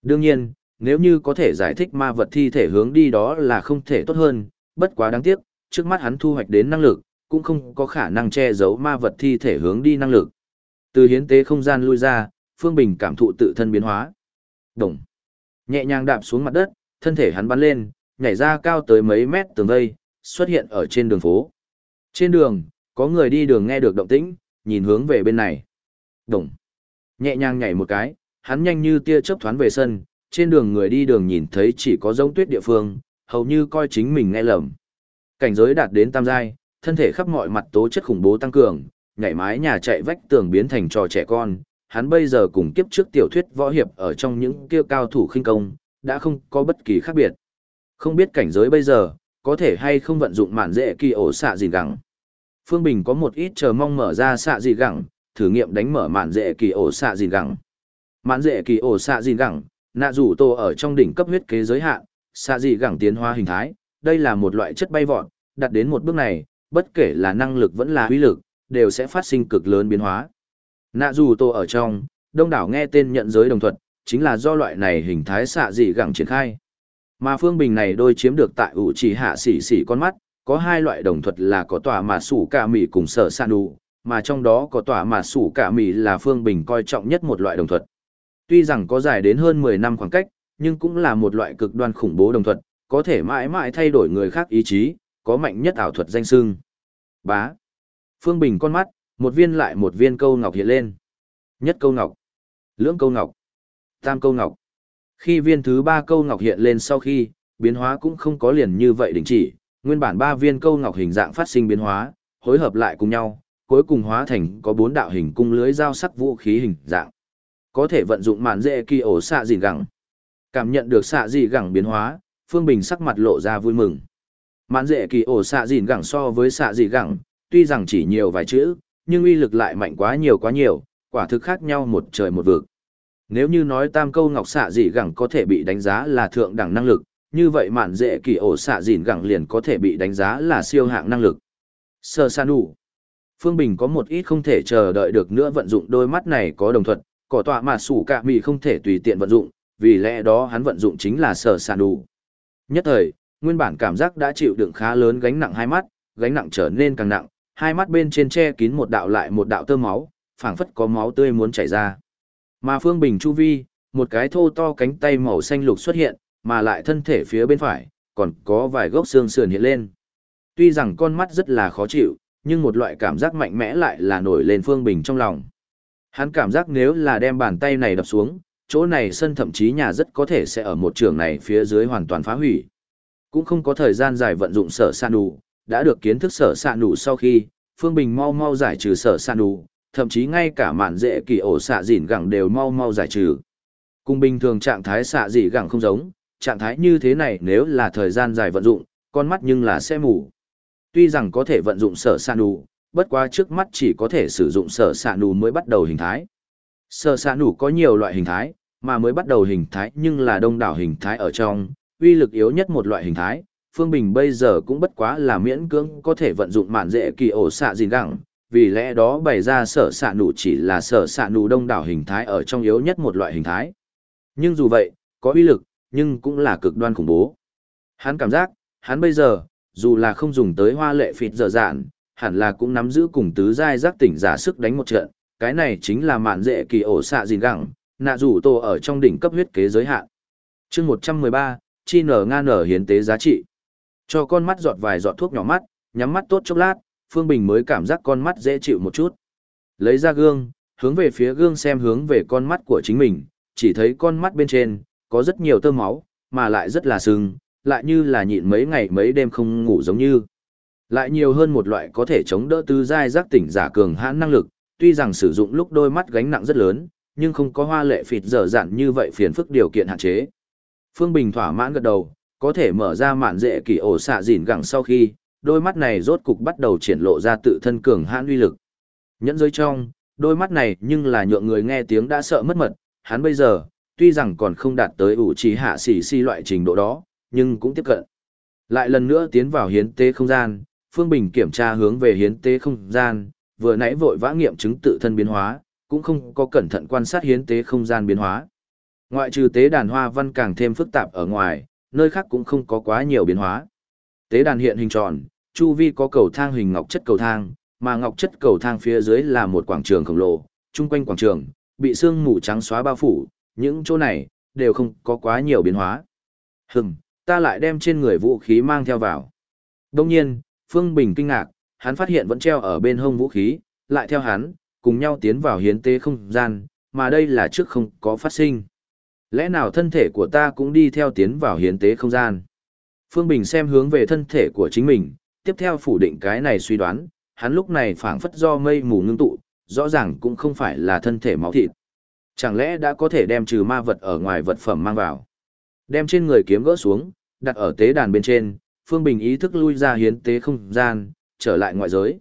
Đương nhiên, nếu như có thể giải thích ma vật thi thể hướng đi đó là không thể tốt hơn, bất quá đáng tiếc, trước mắt hắn thu hoạch đến năng lực, cũng không có khả năng che giấu ma vật thi thể hướng đi năng lực. Từ hiến tế không gian lui ra, Phương Bình cảm thụ tự thân biến hóa. Đồng. Nhẹ nhàng đạp xuống mặt đất, thân thể hắn bắn lên, nhảy ra cao tới mấy mét tường vây, xuất hiện ở trên đường phố. Trên đường, có người đi đường nghe được động tĩnh, nhìn hướng về bên này. Đồng. Nhẹ nhàng nhảy một cái, hắn nhanh như tia chớp thoán về sân, trên đường người đi đường nhìn thấy chỉ có giống tuyết địa phương, hầu như coi chính mình nghe lầm. Cảnh giới đạt đến tam giai, thân thể khắp mọi mặt tố chất khủng bố tăng cường, nhảy mái nhà chạy vách tường biến thành trò trẻ con, hắn bây giờ cùng kiếp trước tiểu thuyết võ hiệp ở trong những kia cao thủ khinh công, đã không có bất kỳ khác biệt. Không biết cảnh giới bây giờ, có thể hay không vận dụng mạn dễ kỳ ổ xạ gì gẳng. Phương Bình có một ít chờ mong mở ra xạ gì gẳng, thử nghiệm đánh mở mạn dễ kỳ ổ xạ gì gẳng. Mạn dễ kỳ ổ xạ gì gẳng, nạ rủ tô ở trong đỉnh cấp huyết kế giới hạn, xạ gì gẳng tiến hóa hình thái, đây là một loại chất bay vọt, đặt đến một bước này, bất kể là năng lực vẫn là uy lực, đều sẽ phát sinh cực lớn biến hóa. Nạ dù tô ở trong, đông đảo nghe tên nhận giới đồng thuật, chính là do loại này hình thái xạ dị gẳng triển khai. Mà phương bình này đôi chiếm được tại ủ chỉ hạ xỉ xỉ con mắt, có hai loại đồng thuật là có tòa mà sủ cả mì cùng sở sạn đủ, mà trong đó có tòa mà sủ cả mì là phương bình coi trọng nhất một loại đồng thuật. Tuy rằng có dài đến hơn 10 năm khoảng cách, nhưng cũng là một loại cực đoan khủng bố đồng thuật, có thể mãi mãi thay đổi người khác ý chí, có mạnh nhất ảo thuật danh sưng. Bá. Phương Bình con mắt, một viên lại một viên câu ngọc hiện lên. Nhất câu ngọc. Lưỡng câu ngọc. Tam câu ngọc. Khi viên thứ ba câu ngọc hiện lên sau khi, biến hóa cũng không có liền như vậy đình chỉ, nguyên bản ba viên câu ngọc hình dạng phát sinh biến hóa, hối hợp lại cùng nhau, cuối cùng hóa thành có bốn đạo hình cung lưới giao sắc vũ khí hình dạng. Có thể vận dụng màn dễ kỳ ổ xạ dị gẳng. Cảm nhận được xạ dị gẳng biến hóa, Phương Bình sắc mặt lộ ra vui mừng. Màn dễ kỳ ổ xạ dị gẳng so với xạ dị gẳng, tuy rằng chỉ nhiều vài chữ, nhưng uy lực lại mạnh quá nhiều quá nhiều, quả thực khác nhau một trời một vực. Nếu như nói tam câu ngọc xạ dị gẳng có thể bị đánh giá là thượng đẳng năng lực, như vậy mạn dễ kỳ ổ xạ dìn gẳng liền có thể bị đánh giá là siêu hạng năng lực. Sơ san đủ. Phương Bình có một ít không thể chờ đợi được nữa vận dụng đôi mắt này có đồng thuận, cỏ tọa mà sủ cả mì không thể tùy tiện vận dụng, vì lẽ đó hắn vận dụng chính là sơ san đủ. Nhất thời, nguyên bản cảm giác đã chịu đựng khá lớn gánh nặng hai mắt, gánh nặng trở nên càng nặng, hai mắt bên trên che kín một đạo lại một đạo tơ máu, phảng phất có máu tươi muốn chảy ra. Mà Phương Bình chu vi, một cái thô to cánh tay màu xanh lục xuất hiện, mà lại thân thể phía bên phải, còn có vài gốc xương sườn hiện lên. Tuy rằng con mắt rất là khó chịu, nhưng một loại cảm giác mạnh mẽ lại là nổi lên Phương Bình trong lòng. Hắn cảm giác nếu là đem bàn tay này đập xuống, chỗ này sân thậm chí nhà rất có thể sẽ ở một trường này phía dưới hoàn toàn phá hủy. Cũng không có thời gian dài vận dụng sở san đủ, đã được kiến thức sở san đủ sau khi, Phương Bình mau mau giải trừ sở san đủ, thậm chí ngay cả mạn dễ kỳ ổ xạ dỉn gẳng đều mau mau giải trừ. Cùng bình thường trạng thái xạ dị gẳng không giống, trạng thái như thế này nếu là thời gian dài vận dụng, con mắt nhưng là sẽ mù. Tuy rằng có thể vận dụng sở sạn đủ, bất quá trước mắt chỉ có thể sử dụng sở sạn đủ mới bắt đầu hình thái. Sở sạn đủ có nhiều loại hình thái, mà mới bắt đầu hình thái nhưng là đông đảo hình thái ở trong, uy lực yếu nhất một loại hình thái. Phương Bình bây giờ cũng bất quá là miễn cưỡng có thể vận dụng mạn dễ kỳ ổ xạ gìn gẳng, vì lẽ đó bày ra sở xạ nụ chỉ là sở xạ nụ đông đảo hình thái ở trong yếu nhất một loại hình thái. Nhưng dù vậy, có uy lực, nhưng cũng là cực đoan khủng bố. Hắn cảm giác, hắn bây giờ, dù là không dùng tới hoa lệ phịt dở dạn, hẳn là cũng nắm giữ cùng tứ giai giác tỉnh giả sức đánh một trận, cái này chính là mạn dễ kỳ ổ xạ gìn gẳng, nạ rủ tổ ở trong đỉnh cấp huyết kế giới hạn. chương 113, chi nở nga nở hiến tế giá trị. Cho con mắt giọt vài giọt thuốc nhỏ mắt, nhắm mắt tốt chốc lát, Phương Bình mới cảm giác con mắt dễ chịu một chút. Lấy ra gương, hướng về phía gương xem hướng về con mắt của chính mình, chỉ thấy con mắt bên trên, có rất nhiều tơ máu, mà lại rất là sưng, lại như là nhịn mấy ngày mấy đêm không ngủ giống như. Lại nhiều hơn một loại có thể chống đỡ tư giai giác tỉnh giả cường hãn năng lực, tuy rằng sử dụng lúc đôi mắt gánh nặng rất lớn, nhưng không có hoa lệ phịt dở dặn như vậy phiền phức điều kiện hạn chế. Phương Bình thỏa mãn gật đầu, có thể mở ra mạn dễ kỳ ổ xạ dỉn gẳng sau khi, đôi mắt này rốt cục bắt đầu triển lộ ra tự thân cường hãn uy lực. Nhẫn giới trong, đôi mắt này nhưng là nhượng người nghe tiếng đã sợ mất mật, hắn bây giờ, tuy rằng còn không đạt tới ủ trí hạ xỉ si loại trình độ đó, nhưng cũng tiếp cận. Lại lần nữa tiến vào hiến tế không gian, Phương Bình kiểm tra hướng về hiến tế không gian, vừa nãy vội vã nghiệm chứng tự thân biến hóa, cũng không có cẩn thận quan sát hiến tế không gian biến hóa. Ngoại trừ tế đàn hoa văn càng thêm phức tạp ở ngoài, nơi khác cũng không có quá nhiều biến hóa. Tế đàn hiện hình tròn, chu vi có cầu thang hình ngọc chất cầu thang, mà ngọc chất cầu thang phía dưới là một quảng trường khổng lồ, chung quanh quảng trường, bị sương mù trắng xóa bao phủ, những chỗ này, đều không có quá nhiều biến hóa. Hừm, ta lại đem trên người vũ khí mang theo vào. Đông nhiên, Phương Bình kinh ngạc, hắn phát hiện vẫn treo ở bên hông vũ khí, lại theo hắn, cùng nhau tiến vào hiến tế không gian, mà đây là trước không có phát sinh. Lẽ nào thân thể của ta cũng đi theo tiến vào hiến tế không gian? Phương Bình xem hướng về thân thể của chính mình, tiếp theo phủ định cái này suy đoán, hắn lúc này phảng phất do mây mù ngưng tụ, rõ ràng cũng không phải là thân thể máu thịt. Chẳng lẽ đã có thể đem trừ ma vật ở ngoài vật phẩm mang vào? Đem trên người kiếm gỡ xuống, đặt ở tế đàn bên trên, Phương Bình ý thức lui ra hiến tế không gian, trở lại ngoại giới.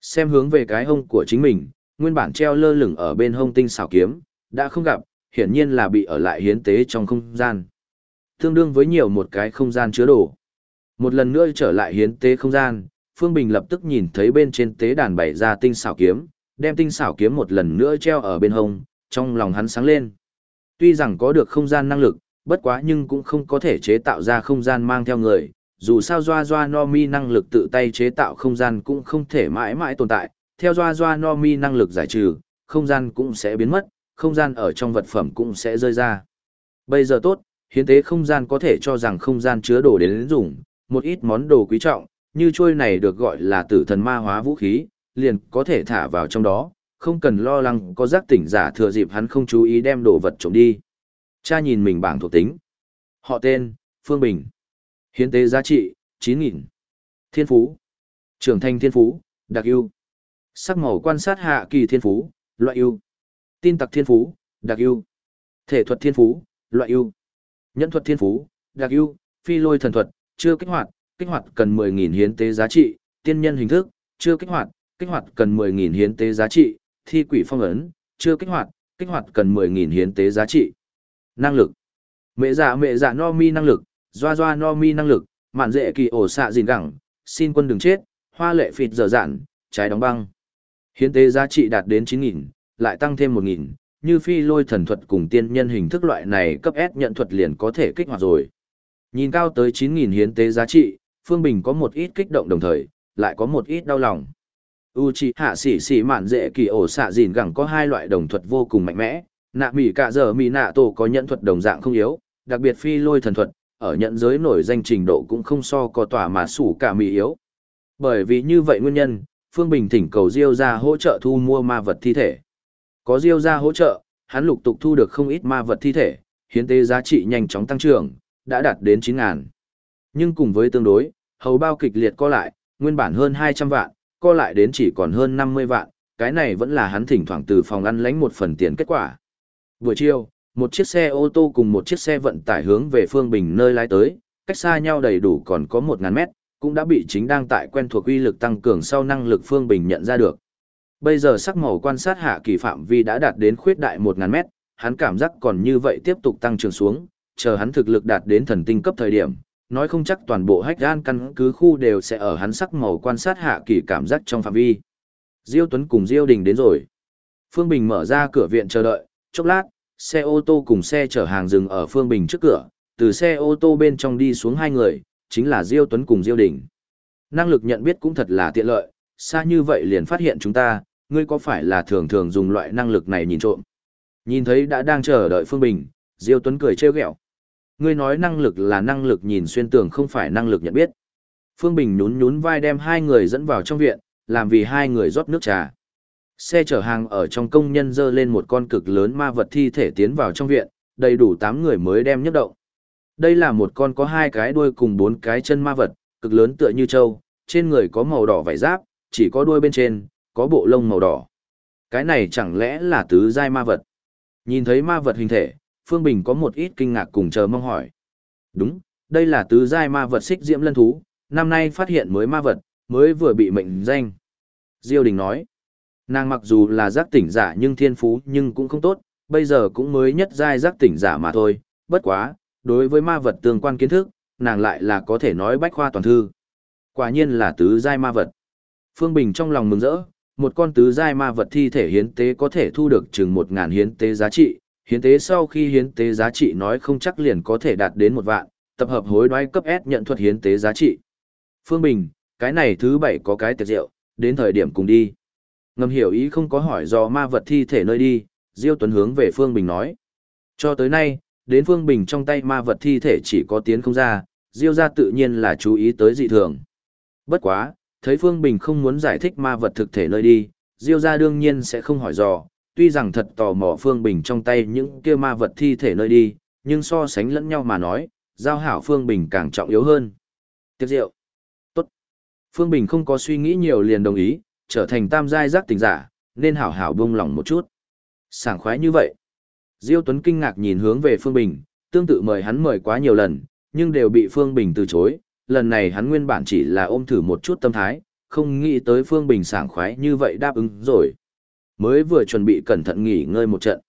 Xem hướng về cái hông của chính mình, nguyên bản treo lơ lửng ở bên hông tinh xảo kiếm, đã không gặp, hiển nhiên là bị ở lại hiến tế trong không gian. Tương đương với nhiều một cái không gian chứa đồ. Một lần nữa trở lại hiến tế không gian, Phương Bình lập tức nhìn thấy bên trên tế đàn bày ra tinh xảo kiếm, đem tinh xảo kiếm một lần nữa treo ở bên hông, trong lòng hắn sáng lên. Tuy rằng có được không gian năng lực, bất quá nhưng cũng không có thể chế tạo ra không gian mang theo người, dù sao Doa Doa No Mi năng lực tự tay chế tạo không gian cũng không thể mãi mãi tồn tại, theo Doa Doa No Mi năng lực giải trừ, không gian cũng sẽ biến mất, không gian ở trong vật phẩm cũng sẽ rơi ra. Bây giờ tốt, hiến tế không gian có thể cho rằng không gian chứa đồ đến dùng, một ít món đồ quý trọng, như chuôi này được gọi là tử thần ma hóa vũ khí, liền có thể thả vào trong đó, không cần lo lắng có giác tỉnh giả thừa dịp hắn không chú ý đem đồ vật trộm đi. Cha nhìn mình bảng thuộc tính. Họ tên, Phương Bình. Hiến tế giá trị, 9.000. Thiên Phú. Trưởng thành Thiên Phú, đặc ưu. Sắc màu quan sát hạ kỳ Thiên Phú, loại ưu. Tin tặc Thiên Phú, đặc ưu. Thể thuật Thiên Phú, loại ưu. Nhẫn thuật Thiên Phú, đặc ưu. Phi lôi thần thuật, chưa kích hoạt, kích hoạt cần 10.000 hiến tế giá trị, tiên nhân hình thức, chưa kích hoạt, kích hoạt cần 10.000 hiến tế giá trị, thi quỷ phong ấn, chưa kích hoạt, kích hoạt cần 10.000 hiến tế giá trị. Năng lực. Mẹ dạ mẹ dạ no mi năng lực, doa doa no mi năng lực, mạn dễ kỳ ổ xạ gìn gẳng, xin quân đừng chết, hoa lệ phịt dở dạn, trái đóng băng. Hiến tế giá trị đạt đến 9.000, lại tăng thêm 1.000, như phi lôi thần thuật cùng tiên nhân hình thức loại này cấp S nhận thuật liền có thể kích hoạt rồi. Nhìn cao tới 9.000 hiến tế giá trị, Phương Bình có một ít kích động đồng thời, lại có một ít đau lòng. Uchiha sĩ sĩ mạn dễ kỳ ổ xạ dìn gẳng có hai loại đồng thuật vô cùng mạnh mẽ, nạ mỉ cả giờ mỉ nạ tổ có nhận thuật đồng dạng không yếu, đặc biệt phi lôi thần thuật, ở nhận giới nổi danh trình độ cũng không so có tỏa mà sủ cả mỉ yếu. Bởi vì như vậy nguyên nhân, Phương Bình thỉnh cầu Diêu ra hỗ trợ thu mua ma vật thi thể. Có Diêu ra hỗ trợ, hắn lục tục thu được không ít ma vật thi thể, hiến tế giá trị nhanh chóng tăng trưởng, đã đạt đến 9.000. Nhưng cùng với tương đối, hầu bao kịch liệt co lại, nguyên bản hơn 200 vạn, co lại đến chỉ còn hơn 50 vạn, cái này vẫn là hắn thỉnh thoảng từ phòng ăn lánh một phần tiền kết quả. Buổi chiều, một chiếc xe ô tô cùng một chiếc xe vận tải hướng về Phương Bình nơi lái tới, cách xa nhau đầy đủ còn có 1.000 mét, cũng đã bị chính đang tại quen thuộc uy lực tăng cường sau năng lực Phương Bình nhận ra được. Bây giờ sắc màu quan sát hạ kỳ phạm vi đã đạt đến khuyết đại 1.000 mét, hắn cảm giác còn như vậy tiếp tục tăng trưởng xuống, chờ hắn thực lực đạt đến thần tinh cấp thời điểm, nói không chắc toàn bộ hách gan căn cứ khu đều sẽ ở hắn sắc màu quan sát hạ kỳ cảm giác trong phạm vi. Diêu Tuấn cùng Diêu Đình đến rồi. Phương Bình mở ra cửa viện chờ đợi, chốc lát, xe ô tô cùng xe chở hàng dừng ở Phương Bình trước cửa, từ xe ô tô bên trong đi xuống hai người, chính là Diêu Tuấn cùng Diêu Đình. Năng lực nhận biết cũng thật là tiện lợi, xa như vậy liền phát hiện chúng ta, ngươi có phải là thường thường dùng loại năng lực này nhìn trộm. Nhìn thấy đã đang chờ đợi Phương Bình, Diêu Tuấn cười trêu ghẹo ngươi nói năng lực là năng lực nhìn xuyên tường không phải năng lực nhận biết. Phương Bình nhún nhún vai đem hai người dẫn vào trong viện, làm vì hai người rót nước trà. Xe chở hàng ở trong công nhân dơ lên một con cực lớn ma vật thi thể tiến vào trong viện, đầy đủ 8 người mới đem nhấc động. Đây là một con có hai cái đuôi cùng bốn cái chân ma vật, cực lớn tựa như trâu, trên người có màu đỏ vảy giáp, chỉ có đuôi bên trên, có bộ lông màu đỏ. Cái này chẳng lẽ là tứ giai ma vật? Nhìn thấy ma vật hình thể, Phương Bình có một ít kinh ngạc cùng chờ mong hỏi. Đúng, đây là tứ giai ma vật xích diễm lân thú, năm nay phát hiện mới ma vật, mới vừa bị mệnh danh. Diêu Đình nói, nàng mặc dù là giác tỉnh giả nhưng thiên phú nhưng cũng không tốt, bây giờ cũng mới nhất giai giác tỉnh giả mà thôi, bất quá, đối với ma vật tương quan kiến thức, nàng lại là có thể nói bách khoa toàn thư. Quả nhiên là tứ giai ma vật. Phương Bình trong lòng mừng rỡ, một con tứ giai ma vật thi thể hiến tế có thể thu được chừng một ngàn hiến tế giá trị, Hiến tế sau khi hiến tế giá trị nói không chắc liền có thể đạt đến một vạn, tập hợp hối đoái cấp S nhận thuật hiến tế giá trị. Phương Bình, cái này thứ bảy có cái tiệc rượu, đến thời điểm cùng đi. Ngầm hiểu ý không có hỏi do ma vật thi thể nơi đi, Diêu Tuấn hướng về Phương Bình nói. Cho tới nay, đến Phương Bình trong tay ma vật thi thể chỉ có tiến không ra, Diêu ra tự nhiên là chú ý tới dị thường. Bất quá, thấy Phương Bình không muốn giải thích ma vật thực thể nơi đi, Diêu ra đương nhiên sẽ không hỏi dò, tuy rằng thật tò mò Phương Bình trong tay những kia ma vật thi thể nơi đi, nhưng so sánh lẫn nhau mà nói, giao hảo Phương Bình càng trọng yếu hơn. Tiệc rượu. Tốt. Phương Bình không có suy nghĩ nhiều liền đồng ý, trở thành tam giai giác tình giả, nên hảo hảo buông lòng một chút. Sảng khoái như vậy. Diêu Tuấn kinh ngạc nhìn hướng về Phương Bình, tương tự mời hắn mời quá nhiều lần, nhưng đều bị Phương Bình từ chối. Lần này hắn nguyên bản chỉ là ôm thử một chút tâm thái, không nghĩ tới Phương Bình sảng khoái như vậy đáp ứng rồi mới vừa chuẩn bị cẩn thận nghỉ ngơi một trận.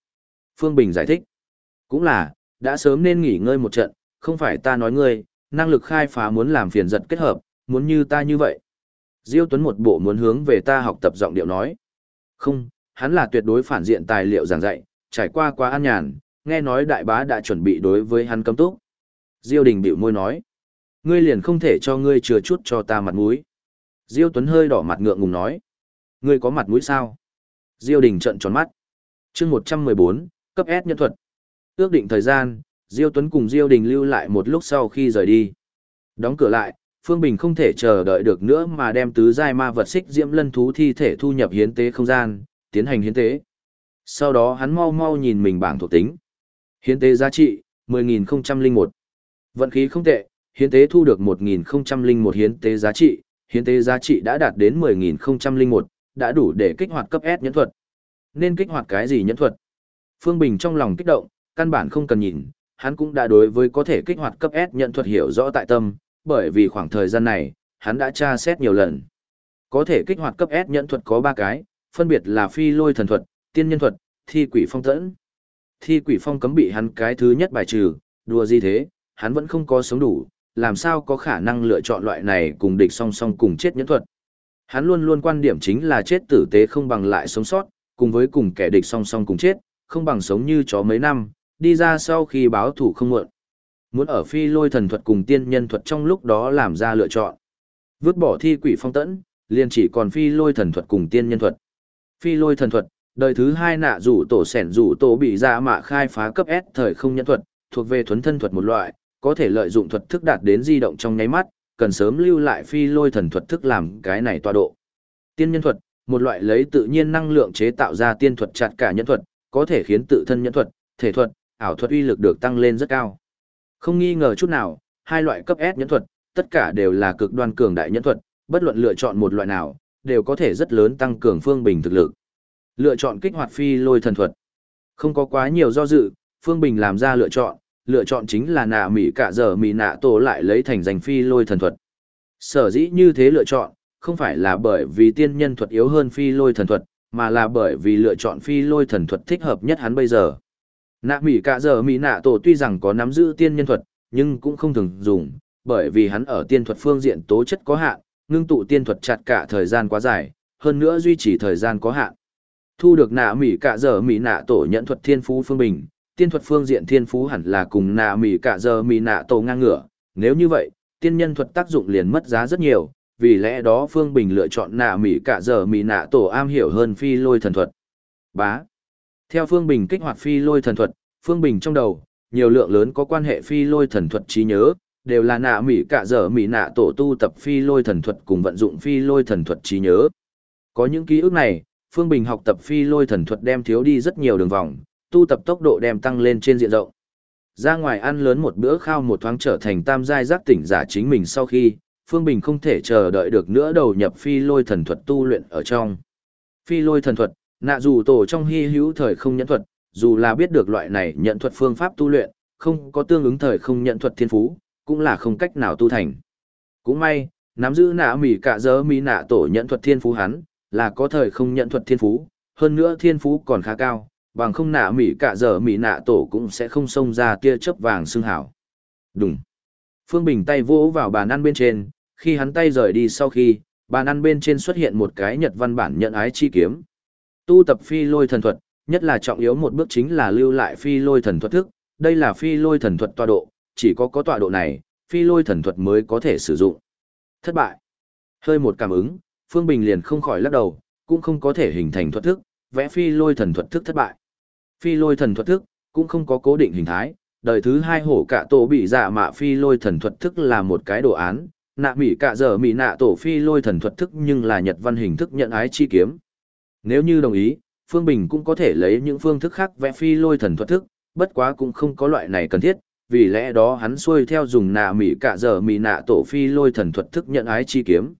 Phương Bình giải thích. Cũng là, đã sớm nên nghỉ ngơi một trận, không phải ta nói ngươi, năng lực khai phá muốn làm phiền giật kết hợp, muốn như ta như vậy. Diêu Tuấn một bộ muốn hướng về ta học tập giọng điệu nói. Không, hắn là tuyệt đối phản diện tài liệu giảng dạy, trải qua quá an nhàn, nghe nói đại bá đã chuẩn bị đối với hắn cấm túc. Diêu Đình bĩu môi nói. Ngươi liền không thể cho ngươi chừa chút cho ta mặt mũi. Diêu Tuấn hơi đỏ mặt ngượng ngùng nói. Ngươi có mặt mũi sao? Diêu Đình trợn tròn mắt. chương 114, cấp S nhân thuật. Ước định thời gian, Diêu Tuấn cùng Diêu Đình lưu lại một lúc sau khi rời đi. Đóng cửa lại, Phương Bình không thể chờ đợi được nữa mà đem tứ giai ma vật xích diễm lân thú thi thể thu nhập hiến tế không gian, tiến hành hiến tế. Sau đó hắn mau mau nhìn mình bảng thuộc tính. Hiến tế giá trị, 10.001. Vận khí không tệ, hiến tế thu được 1001 hiến tế giá trị, hiến tế giá trị đã đạt đến 10001, đã đủ để kích hoạt cấp S nhẫn thuật. Nên kích hoạt cái gì nhẫn thuật? Phương Bình trong lòng kích động, căn bản không cần nhìn, hắn cũng đã đối với có thể kích hoạt cấp S nhẫn thuật hiểu rõ tại tâm, bởi vì khoảng thời gian này, hắn đã tra xét nhiều lần. Có thể kích hoạt cấp S nhẫn thuật có 3 cái, phân biệt là phi lôi thần thuật, tiên nhân thuật, thi quỷ phong tẫn. Thi quỷ phong cấm bị hắn cái thứ nhất bài trừ, đùa gì thế, hắn vẫn không có sống đủ, làm sao có khả năng lựa chọn loại này cùng địch song song cùng chết nhẫn thuật. Hắn luôn luôn quan điểm chính là chết tử tế không bằng lại sống sót, cùng với cùng kẻ địch song song cùng chết, không bằng sống như chó mấy năm, đi ra sau khi báo thủ không muộn. Muốn ở phi lôi thần thuật cùng tiên nhân thuật trong lúc đó làm ra lựa chọn. Vứt bỏ thi quỷ phong tẫn, liền chỉ còn phi lôi thần thuật cùng tiên nhân thuật. Phi lôi thần thuật, đời thứ hai nạ rủ tổ sẻn rủ tổ bị ra mạ khai phá cấp S thời không nhân thuật, thuộc về thuấn thân thuật một loại, có thể lợi dụng thuật thức đạt đến di động trong nháy mắt, cần sớm lưu lại phi lôi thần thuật thức làm cái này tọa độ. Tiên nhân thuật, một loại lấy tự nhiên năng lượng chế tạo ra tiên thuật chặt cả nhân thuật, có thể khiến tự thân nhân thuật, thể thuật, ảo thuật uy lực được tăng lên rất cao. Không nghi ngờ chút nào, hai loại cấp S nhân thuật, tất cả đều là cực đoan cường đại nhân thuật, bất luận lựa chọn một loại nào, đều có thể rất lớn tăng cường phương bình thực lực. Lựa chọn kích hoạt phi lôi thần thuật. Không có quá nhiều do dự, Phương Bình làm ra lựa chọn, lựa chọn chính là nạ mỹ cả giờ mỹ nạ tổ lại lấy thành danh phi lôi thần thuật. Sở dĩ như thế lựa chọn, không phải là bởi vì tiên nhân thuật yếu hơn phi lôi thần thuật, mà là bởi vì lựa chọn phi lôi thần thuật thích hợp nhất hắn bây giờ. Nạ mỹ cả giờ mỹ nạ tổ tuy rằng có nắm giữ tiên nhân thuật, nhưng cũng không thường dùng, bởi vì hắn ở tiên thuật phương diện tố chất có hạn, ngưng tụ tiên thuật chặt cả thời gian quá dài, hơn nữa duy trì thời gian có hạn. Thu được nạ mỹ cả giờ mỹ nạ tổ nhận thuật thiên phú phương bình, tiên thuật phương diện thiên phú hẳn là cùng nạ mỉ cả giờ mỉ nạ tổ ngang ngửa. Nếu như vậy, tiên nhân thuật tác dụng liền mất giá rất nhiều, vì lẽ đó Phương Bình lựa chọn nạ mỉ cả giờ mỉ nạ tổ am hiểu hơn phi lôi thần thuật. Bá. Theo Phương Bình kích hoạt phi lôi thần thuật, Phương Bình trong đầu, nhiều lượng lớn có quan hệ phi lôi thần thuật trí nhớ, đều là nạ mỉ cả giờ mỉ nạ tổ tu tập phi lôi thần thuật cùng vận dụng phi lôi thần thuật trí nhớ. Có những ký ức này, Phương Bình học tập phi lôi thần thuật đem thiếu đi rất nhiều đường vòng, tu tập tốc độ đem tăng lên trên diện rộng. Ra ngoài ăn lớn một bữa khao một thoáng trở thành tam giai giác tỉnh giả chính mình sau khi, Phương Bình không thể chờ đợi được nữa đầu nhập phi lôi thần thuật tu luyện ở trong. Phi lôi thần thuật, nạ dù tổ trong hy hữu thời không nhẫn thuật, dù là biết được loại này nhận thuật phương pháp tu luyện, không có tương ứng thời không nhận thuật thiên phú, cũng là không cách nào tu thành. Cũng may, nắm giữ nạ mỉ cả giờ mỉ nạ tổ nhận thuật thiên phú hắn, là có thời không nhận thuật thiên phú, hơn nữa thiên phú còn khá cao, bằng không nạ mỉ cả giờ mỉ nạ tổ cũng sẽ không xông ra tia chớp vàng xương hảo. Đúng. Phương Bình tay vỗ vào bàn ăn bên trên, khi hắn tay rời đi sau khi, bàn ăn bên trên xuất hiện một cái nhật văn bản nhận ái chi kiếm. Tu tập phi lôi thần thuật, nhất là trọng yếu một bước chính là lưu lại phi lôi thần thuật thức, đây là phi lôi thần thuật tọa độ, chỉ có có tọa độ này, phi lôi thần thuật mới có thể sử dụng. Thất bại. Hơi một cảm ứng, Phương Bình liền không khỏi lắc đầu, cũng không có thể hình thành thuật thức, vẽ phi lôi thần thuật thức thất bại. Phi lôi thần thuật thức, cũng không có cố định hình thái, đời thứ hai hổ cả tổ bị dạ mạ phi lôi thần thuật thức là một cái đồ án, nạ mỹ cả giờ mỹ nạ tổ phi lôi thần thuật thức nhưng là nhật văn hình thức nhận ái chi kiếm. Nếu như đồng ý, Phương Bình cũng có thể lấy những phương thức khác vẽ phi lôi thần thuật thức, bất quá cũng không có loại này cần thiết, vì lẽ đó hắn xuôi theo dùng nạ mỹ cả giờ mỹ nạ tổ phi lôi thần thuật thức nhận ái chi kiếm.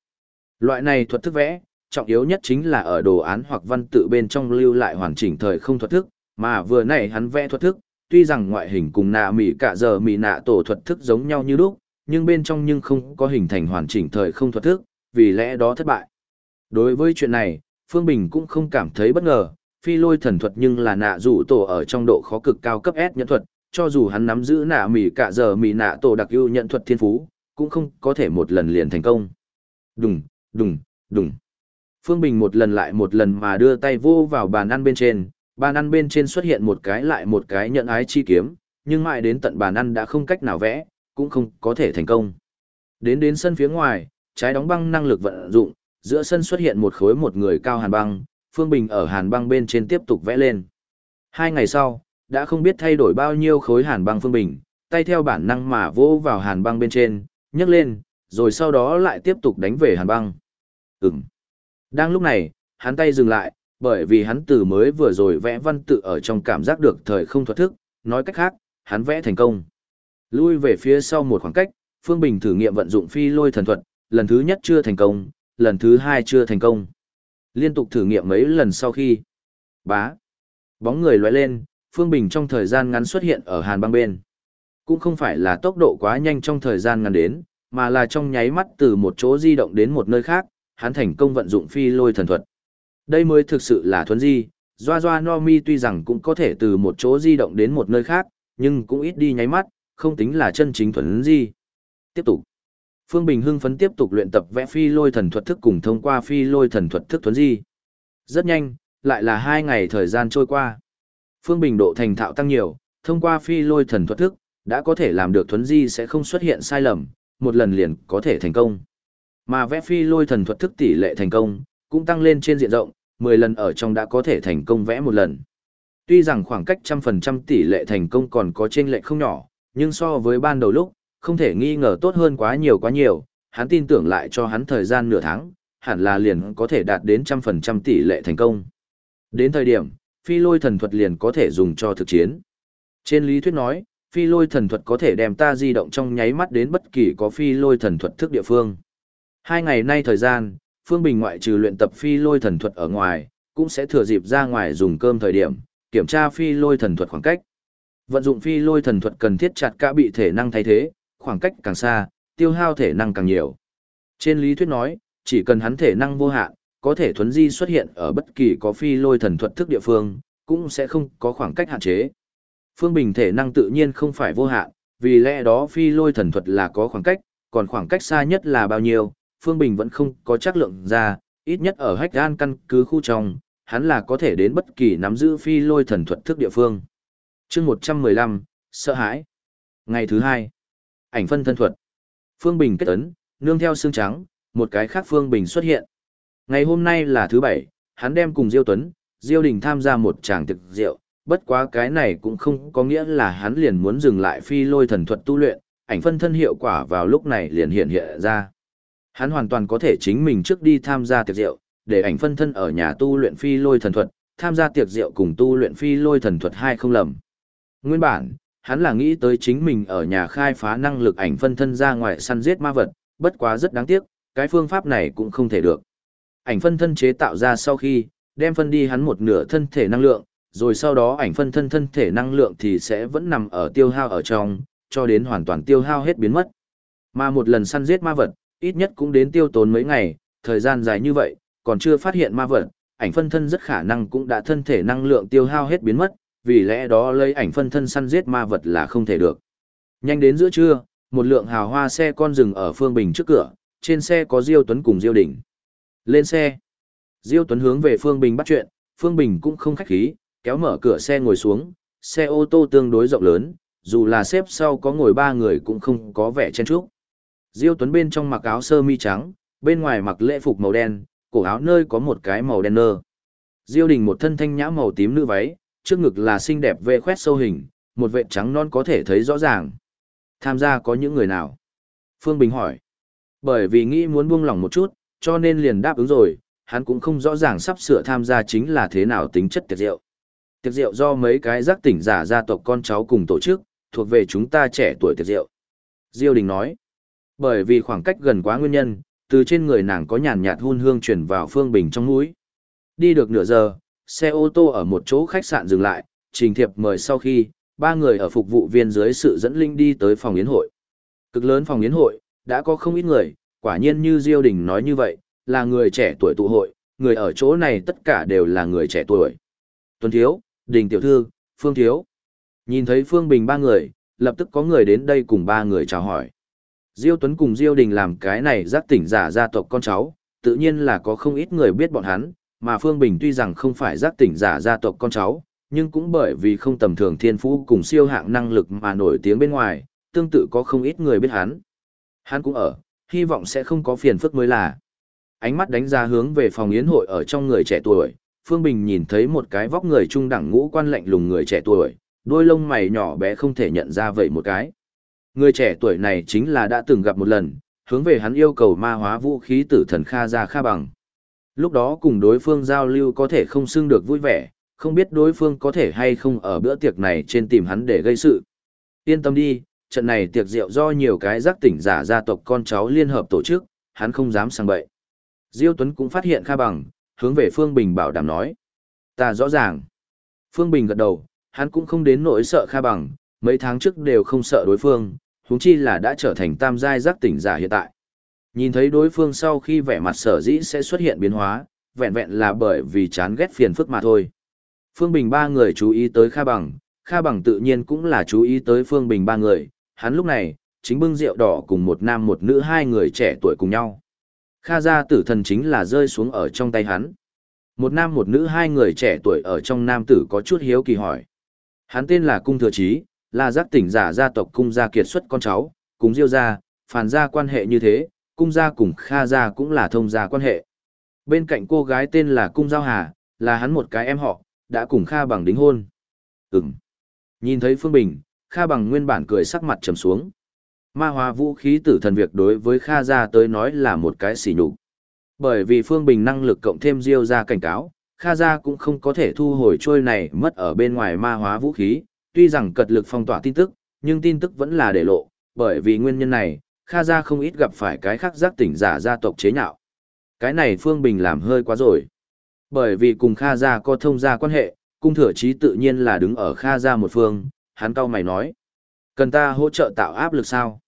Loại này thuật thức vẽ, trọng yếu nhất chính là ở đồ án hoặc văn tự bên trong lưu lại hoàn chỉnh thời không thuật thức, mà vừa nãy hắn vẽ thuật thức, tuy rằng ngoại hình cùng nạ mỉ cả giờ mỉ nạ tổ thuật thức giống nhau như lúc, nhưng bên trong nhưng không có hình thành hoàn chỉnh thời không thuật thức, vì lẽ đó thất bại. Đối với chuyện này, Phương Bình cũng không cảm thấy bất ngờ, phi lôi thần thuật nhưng là nạ rủ tổ ở trong độ khó cực cao cấp S nhận thuật, cho dù hắn nắm giữ nạ mỉ cả giờ mỉ nạ tổ đặc ưu nhận thuật thiên phú, cũng không có thể một lần liền thành công. Đùng, đùng, đùng. Phương Bình một lần lại một lần mà đưa tay vô vào bàn ăn bên trên, bàn ăn bên trên xuất hiện một cái lại một cái nhận ái chi kiếm, nhưng mãi đến tận bàn ăn đã không cách nào vẽ, cũng không có thể thành công. Đến đến sân phía ngoài, trái đóng băng năng lực vận dụng, giữa sân xuất hiện một khối một người cao hàn băng, Phương Bình ở hàn băng bên trên tiếp tục vẽ lên. Hai ngày sau, đã không biết thay đổi bao nhiêu khối hàn băng Phương Bình, tay theo bản năng mà vô vào hàn băng bên trên, nhấc lên, rồi sau đó lại tiếp tục đánh về hàn băng. Ừm. Đang lúc này, hắn tay dừng lại, bởi vì hắn từ mới vừa rồi vẽ văn tự ở trong cảm giác được thời không thuật thức, nói cách khác, hắn vẽ thành công. Lui về phía sau một khoảng cách, Phương Bình thử nghiệm vận dụng phi lôi thần thuật, lần thứ nhất chưa thành công, lần thứ hai chưa thành công. Liên tục thử nghiệm mấy lần sau khi bá, bóng người lóe lên, Phương Bình trong thời gian ngắn xuất hiện ở hàn băng bên. Cũng không phải là tốc độ quá nhanh trong thời gian ngắn đến, mà là trong nháy mắt từ một chỗ di động đến một nơi khác, hắn thành công vận dụng phi lôi thần thuật. Đây mới thực sự là thuấn di, Doa Doa No Mi tuy rằng cũng có thể từ một chỗ di động đến một nơi khác, nhưng cũng ít đi nháy mắt, không tính là chân chính thuấn di. Tiếp tục. Phương Bình hưng phấn tiếp tục luyện tập vẽ phi lôi thần thuật thức cùng thông qua phi lôi thần thuật thức thuấn di. Rất nhanh, lại là hai ngày thời gian trôi qua. Phương Bình độ thành thạo tăng nhiều, thông qua phi lôi thần thuật thức, đã có thể làm được thuấn di sẽ không xuất hiện sai lầm, một lần liền có thể thành công. Mà vẽ phi lôi thần thuật thức tỷ lệ thành công, cũng tăng lên trên diện rộng, 10 lần ở trong đã có thể thành công vẽ một lần. Tuy rằng khoảng cách trăm phần trăm tỷ lệ thành công còn có trên lệ không nhỏ, nhưng so với ban đầu lúc, không thể nghi ngờ tốt hơn quá nhiều quá nhiều, hắn tin tưởng lại cho hắn thời gian nửa tháng, hẳn là liền có thể đạt đến trăm phần trăm tỷ lệ thành công. Đến thời điểm, phi lôi thần thuật liền có thể dùng cho thực chiến. Trên lý thuyết nói, phi lôi thần thuật có thể đem ta di động trong nháy mắt đến bất kỳ có phi lôi thần thuật thức địa phương. Hai ngày nay thời gian, Phương Bình ngoại trừ luyện tập phi lôi thần thuật ở ngoài, cũng sẽ thừa dịp ra ngoài dùng cơm thời điểm, kiểm tra phi lôi thần thuật khoảng cách. Vận dụng phi lôi thần thuật cần thiết chặt cả bị thể năng thay thế, khoảng cách càng xa, tiêu hao thể năng càng nhiều. Trên lý thuyết nói, chỉ cần hắn thể năng vô hạn, có thể thuấn di xuất hiện ở bất kỳ có phi lôi thần thuật thức địa phương, cũng sẽ không có khoảng cách hạn chế. Phương Bình thể năng tự nhiên không phải vô hạn, vì lẽ đó phi lôi thần thuật là có khoảng cách, còn khoảng cách xa nhất là bao nhiêu, Phương Bình vẫn không có chắc lượng ra, ít nhất ở hách gan căn cứ khu trong, hắn là có thể đến bất kỳ nắm giữ phi lôi thần thuật thức địa phương. chương 115, sợ hãi. Ngày thứ hai, ảnh phân thân thuật. Phương Bình kết ấn, nương theo xương trắng, một cái khác Phương Bình xuất hiện. Ngày hôm nay là thứ bảy, hắn đem cùng Diêu Tuấn, Diêu Đình tham gia một tràng thực rượu, bất quá cái này cũng không có nghĩa là hắn liền muốn dừng lại phi lôi thần thuật tu luyện, ảnh phân thân hiệu quả vào lúc này liền hiện hiện ra. Hắn hoàn toàn có thể chính mình trước đi tham gia tiệc rượu, để ảnh phân thân ở nhà tu luyện phi lôi thần thuật, tham gia tiệc rượu cùng tu luyện phi lôi thần thuật hai không lầm. Nguyên bản, hắn là nghĩ tới chính mình ở nhà khai phá năng lực ảnh phân thân ra ngoài săn giết ma vật, bất quá rất đáng tiếc, cái phương pháp này cũng không thể được. Ảnh phân thân chế tạo ra sau khi, đem phân đi hắn một nửa thân thể năng lượng, rồi sau đó ảnh phân thân thân thể năng lượng thì sẽ vẫn nằm ở tiêu hao ở trong, cho đến hoàn toàn tiêu hao hết biến mất. Mà một lần săn giết ma vật, ít nhất cũng đến tiêu tốn mấy ngày, thời gian dài như vậy, còn chưa phát hiện ma vật, ảnh phân thân rất khả năng cũng đã thân thể năng lượng tiêu hao hết biến mất, vì lẽ đó lấy ảnh phân thân săn giết ma vật là không thể được. Nhanh đến giữa trưa, một lượng hào hoa xe con dừng ở phương bình trước cửa, trên xe có Diêu Tuấn cùng Diêu Đỉnh. Lên xe. Diêu Tuấn hướng về Phương Bình bắt chuyện, Phương Bình cũng không khách khí, kéo mở cửa xe ngồi xuống, xe ô tô tương đối rộng lớn, dù là xếp sau có ngồi ba người cũng không có vẻ chen chúc. Diêu Tuấn bên trong mặc áo sơ mi trắng, bên ngoài mặc lễ phục màu đen, cổ áo nơi có một cái màu đen nơ. Diêu Đình một thân thanh nhã màu tím nữ váy, trước ngực là xinh đẹp vệ khoét sâu hình, một vệ trắng non có thể thấy rõ ràng. Tham gia có những người nào? Phương Bình hỏi. Bởi vì nghĩ muốn buông lỏng một chút, cho nên liền đáp ứng rồi, hắn cũng không rõ ràng sắp sửa tham gia chính là thế nào tính chất tiệc rượu. Tiệc rượu do mấy cái giác tỉnh giả gia tộc con cháu cùng tổ chức, thuộc về chúng ta trẻ tuổi tiệc rượu. Diêu Đình nói. Bởi vì khoảng cách gần quá nguyên nhân, từ trên người nàng có nhàn nhạt hun hương chuyển vào Phương Bình trong mũi. Đi được nửa giờ, xe ô tô ở một chỗ khách sạn dừng lại, trình thiệp mời sau khi, ba người ở phục vụ viên dưới sự dẫn linh đi tới phòng yến hội. Cực lớn phòng yến hội, đã có không ít người, quả nhiên như Diêu Đình nói như vậy, là người trẻ tuổi tụ hội, người ở chỗ này tất cả đều là người trẻ tuổi. Tuấn Thiếu, Đình Tiểu Thư, Phương Thiếu. Nhìn thấy Phương Bình ba người, lập tức có người đến đây cùng ba người chào hỏi. Diêu Tuấn cùng Diêu Đình làm cái này giác tỉnh giả gia tộc con cháu, tự nhiên là có không ít người biết bọn hắn, mà Phương Bình tuy rằng không phải giác tỉnh giả gia tộc con cháu, nhưng cũng bởi vì không tầm thường thiên phú cùng siêu hạng năng lực mà nổi tiếng bên ngoài, tương tự có không ít người biết hắn. Hắn cũng ở, hy vọng sẽ không có phiền phức mới là. Ánh mắt đánh ra hướng về phòng yến hội ở trong người trẻ tuổi, Phương Bình nhìn thấy một cái vóc người trung đẳng ngũ quan lạnh lùng người trẻ tuổi, đôi lông mày nhỏ bé không thể nhận ra vậy một cái. Người trẻ tuổi này chính là đã từng gặp một lần, hướng về hắn yêu cầu ma hóa vũ khí tử thần Kha ra Kha bằng. Lúc đó cùng đối phương giao lưu có thể không xưng được vui vẻ, không biết đối phương có thể hay không ở bữa tiệc này trên tìm hắn để gây sự. Yên tâm đi, trận này tiệc rượu do nhiều cái giác tỉnh giả gia tộc con cháu liên hợp tổ chức, hắn không dám sang bậy. Diêu Tuấn cũng phát hiện Kha bằng, hướng về Phương Bình bảo đảm nói. Ta rõ ràng. Phương Bình gật đầu, hắn cũng không đến nỗi sợ Kha bằng, mấy tháng trước đều không sợ đối phương, huống chi là đã trở thành tam giai giác tỉnh giả hiện tại. Nhìn thấy đối phương sau khi vẻ mặt sở dĩ sẽ xuất hiện biến hóa, vẹn vẹn là bởi vì chán ghét phiền phức mà thôi. Phương Bình ba người chú ý tới Kha Bằng, Kha Bằng tự nhiên cũng là chú ý tới Phương Bình ba người, hắn lúc này, chính bưng rượu đỏ cùng một nam một nữ hai người trẻ tuổi cùng nhau. Kha gia tử thần chính là rơi xuống ở trong tay hắn. Một nam một nữ hai người trẻ tuổi ở trong nam tử có chút hiếu kỳ hỏi. Hắn tên là Cung Thừa Chí, là giác tỉnh giả gia tộc Cung gia kiệt xuất con cháu, cùng Diêu gia, phản gia quan hệ như thế, Cung gia cùng Kha gia cũng là thông gia quan hệ. Bên cạnh cô gái tên là Cung Giao Hà, là hắn một cái em họ, đã cùng Kha bằng đính hôn. Ừm. Nhìn thấy Phương Bình, Kha bằng nguyên bản cười sắc mặt trầm xuống. Ma hóa vũ khí tử thần việc đối với Kha gia tới nói là một cái xỉ nhục. Bởi vì Phương Bình năng lực cộng thêm Diêu gia cảnh cáo, Kha gia cũng không có thể thu hồi trôi này mất ở bên ngoài ma hóa vũ khí, tuy rằng cật lực phong tỏa tin tức, nhưng tin tức vẫn là để lộ, bởi vì nguyên nhân này, Kha gia không ít gặp phải cái khác giác tỉnh giả gia tộc chế nhạo. Cái này Phương Bình làm hơi quá rồi. Bởi vì cùng Kha gia có thông gia quan hệ, cung thừa chí tự nhiên là đứng ở Kha gia một phương, hắn cau mày nói. Cần ta hỗ trợ tạo áp lực sao?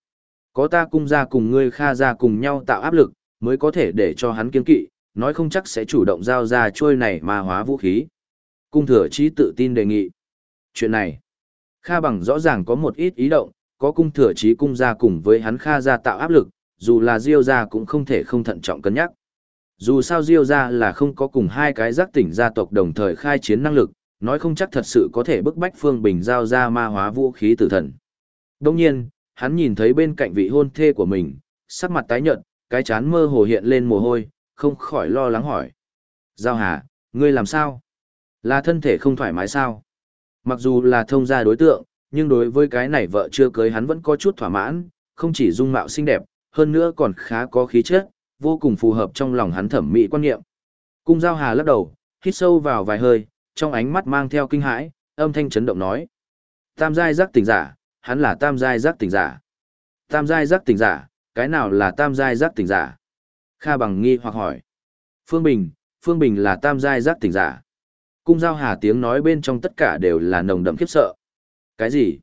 Có ta cung gia cùng ngươi Kha gia cùng nhau tạo áp lực, mới có thể để cho hắn kiên kỵ, nói không chắc sẽ chủ động giao ra trôi này mà hóa vũ khí. Cung thừa chí tự tin đề nghị. Chuyện này, Kha bằng rõ ràng có một ít ý động, có cung thừa chí cung gia cùng với hắn Kha ra tạo áp lực, dù là Diêu gia cũng không thể không thận trọng cân nhắc. Dù sao Diêu gia là không có cùng hai cái giác tỉnh gia tộc đồng thời khai chiến năng lực, nói không chắc thật sự có thể bức bách Phương Bình giao ra ma hóa vũ khí tử thần. Đồng nhiên, hắn nhìn thấy bên cạnh vị hôn thê của mình, sắc mặt tái nhợt, cái chán mơ hồ hiện lên mồ hôi, không khỏi lo lắng hỏi. Giao Hà, ngươi làm sao? Là thân thể không thoải mái sao? Mặc dù là thông gia đối tượng, nhưng đối với cái này vợ chưa cưới hắn vẫn có chút thỏa mãn, không chỉ dung mạo xinh đẹp, hơn nữa còn khá có khí chất, vô cùng phù hợp trong lòng hắn thẩm mỹ quan niệm. Cung Giao Hà lắc đầu, hít sâu vào vài hơi, trong ánh mắt mang theo kinh hãi, âm thanh chấn động nói. Tam giai giác tỉnh giả, hắn là tam giai giác tỉnh giả. Tam giai giác tỉnh giả, cái nào là tam giai giác tỉnh giả? Kha bằng nghi hoặc hỏi. Phương Bình, Phương Bình là tam giai giác tỉnh giả. Cung giao hà tiếng nói bên trong tất cả đều là nồng đậm khiếp sợ. Cái gì?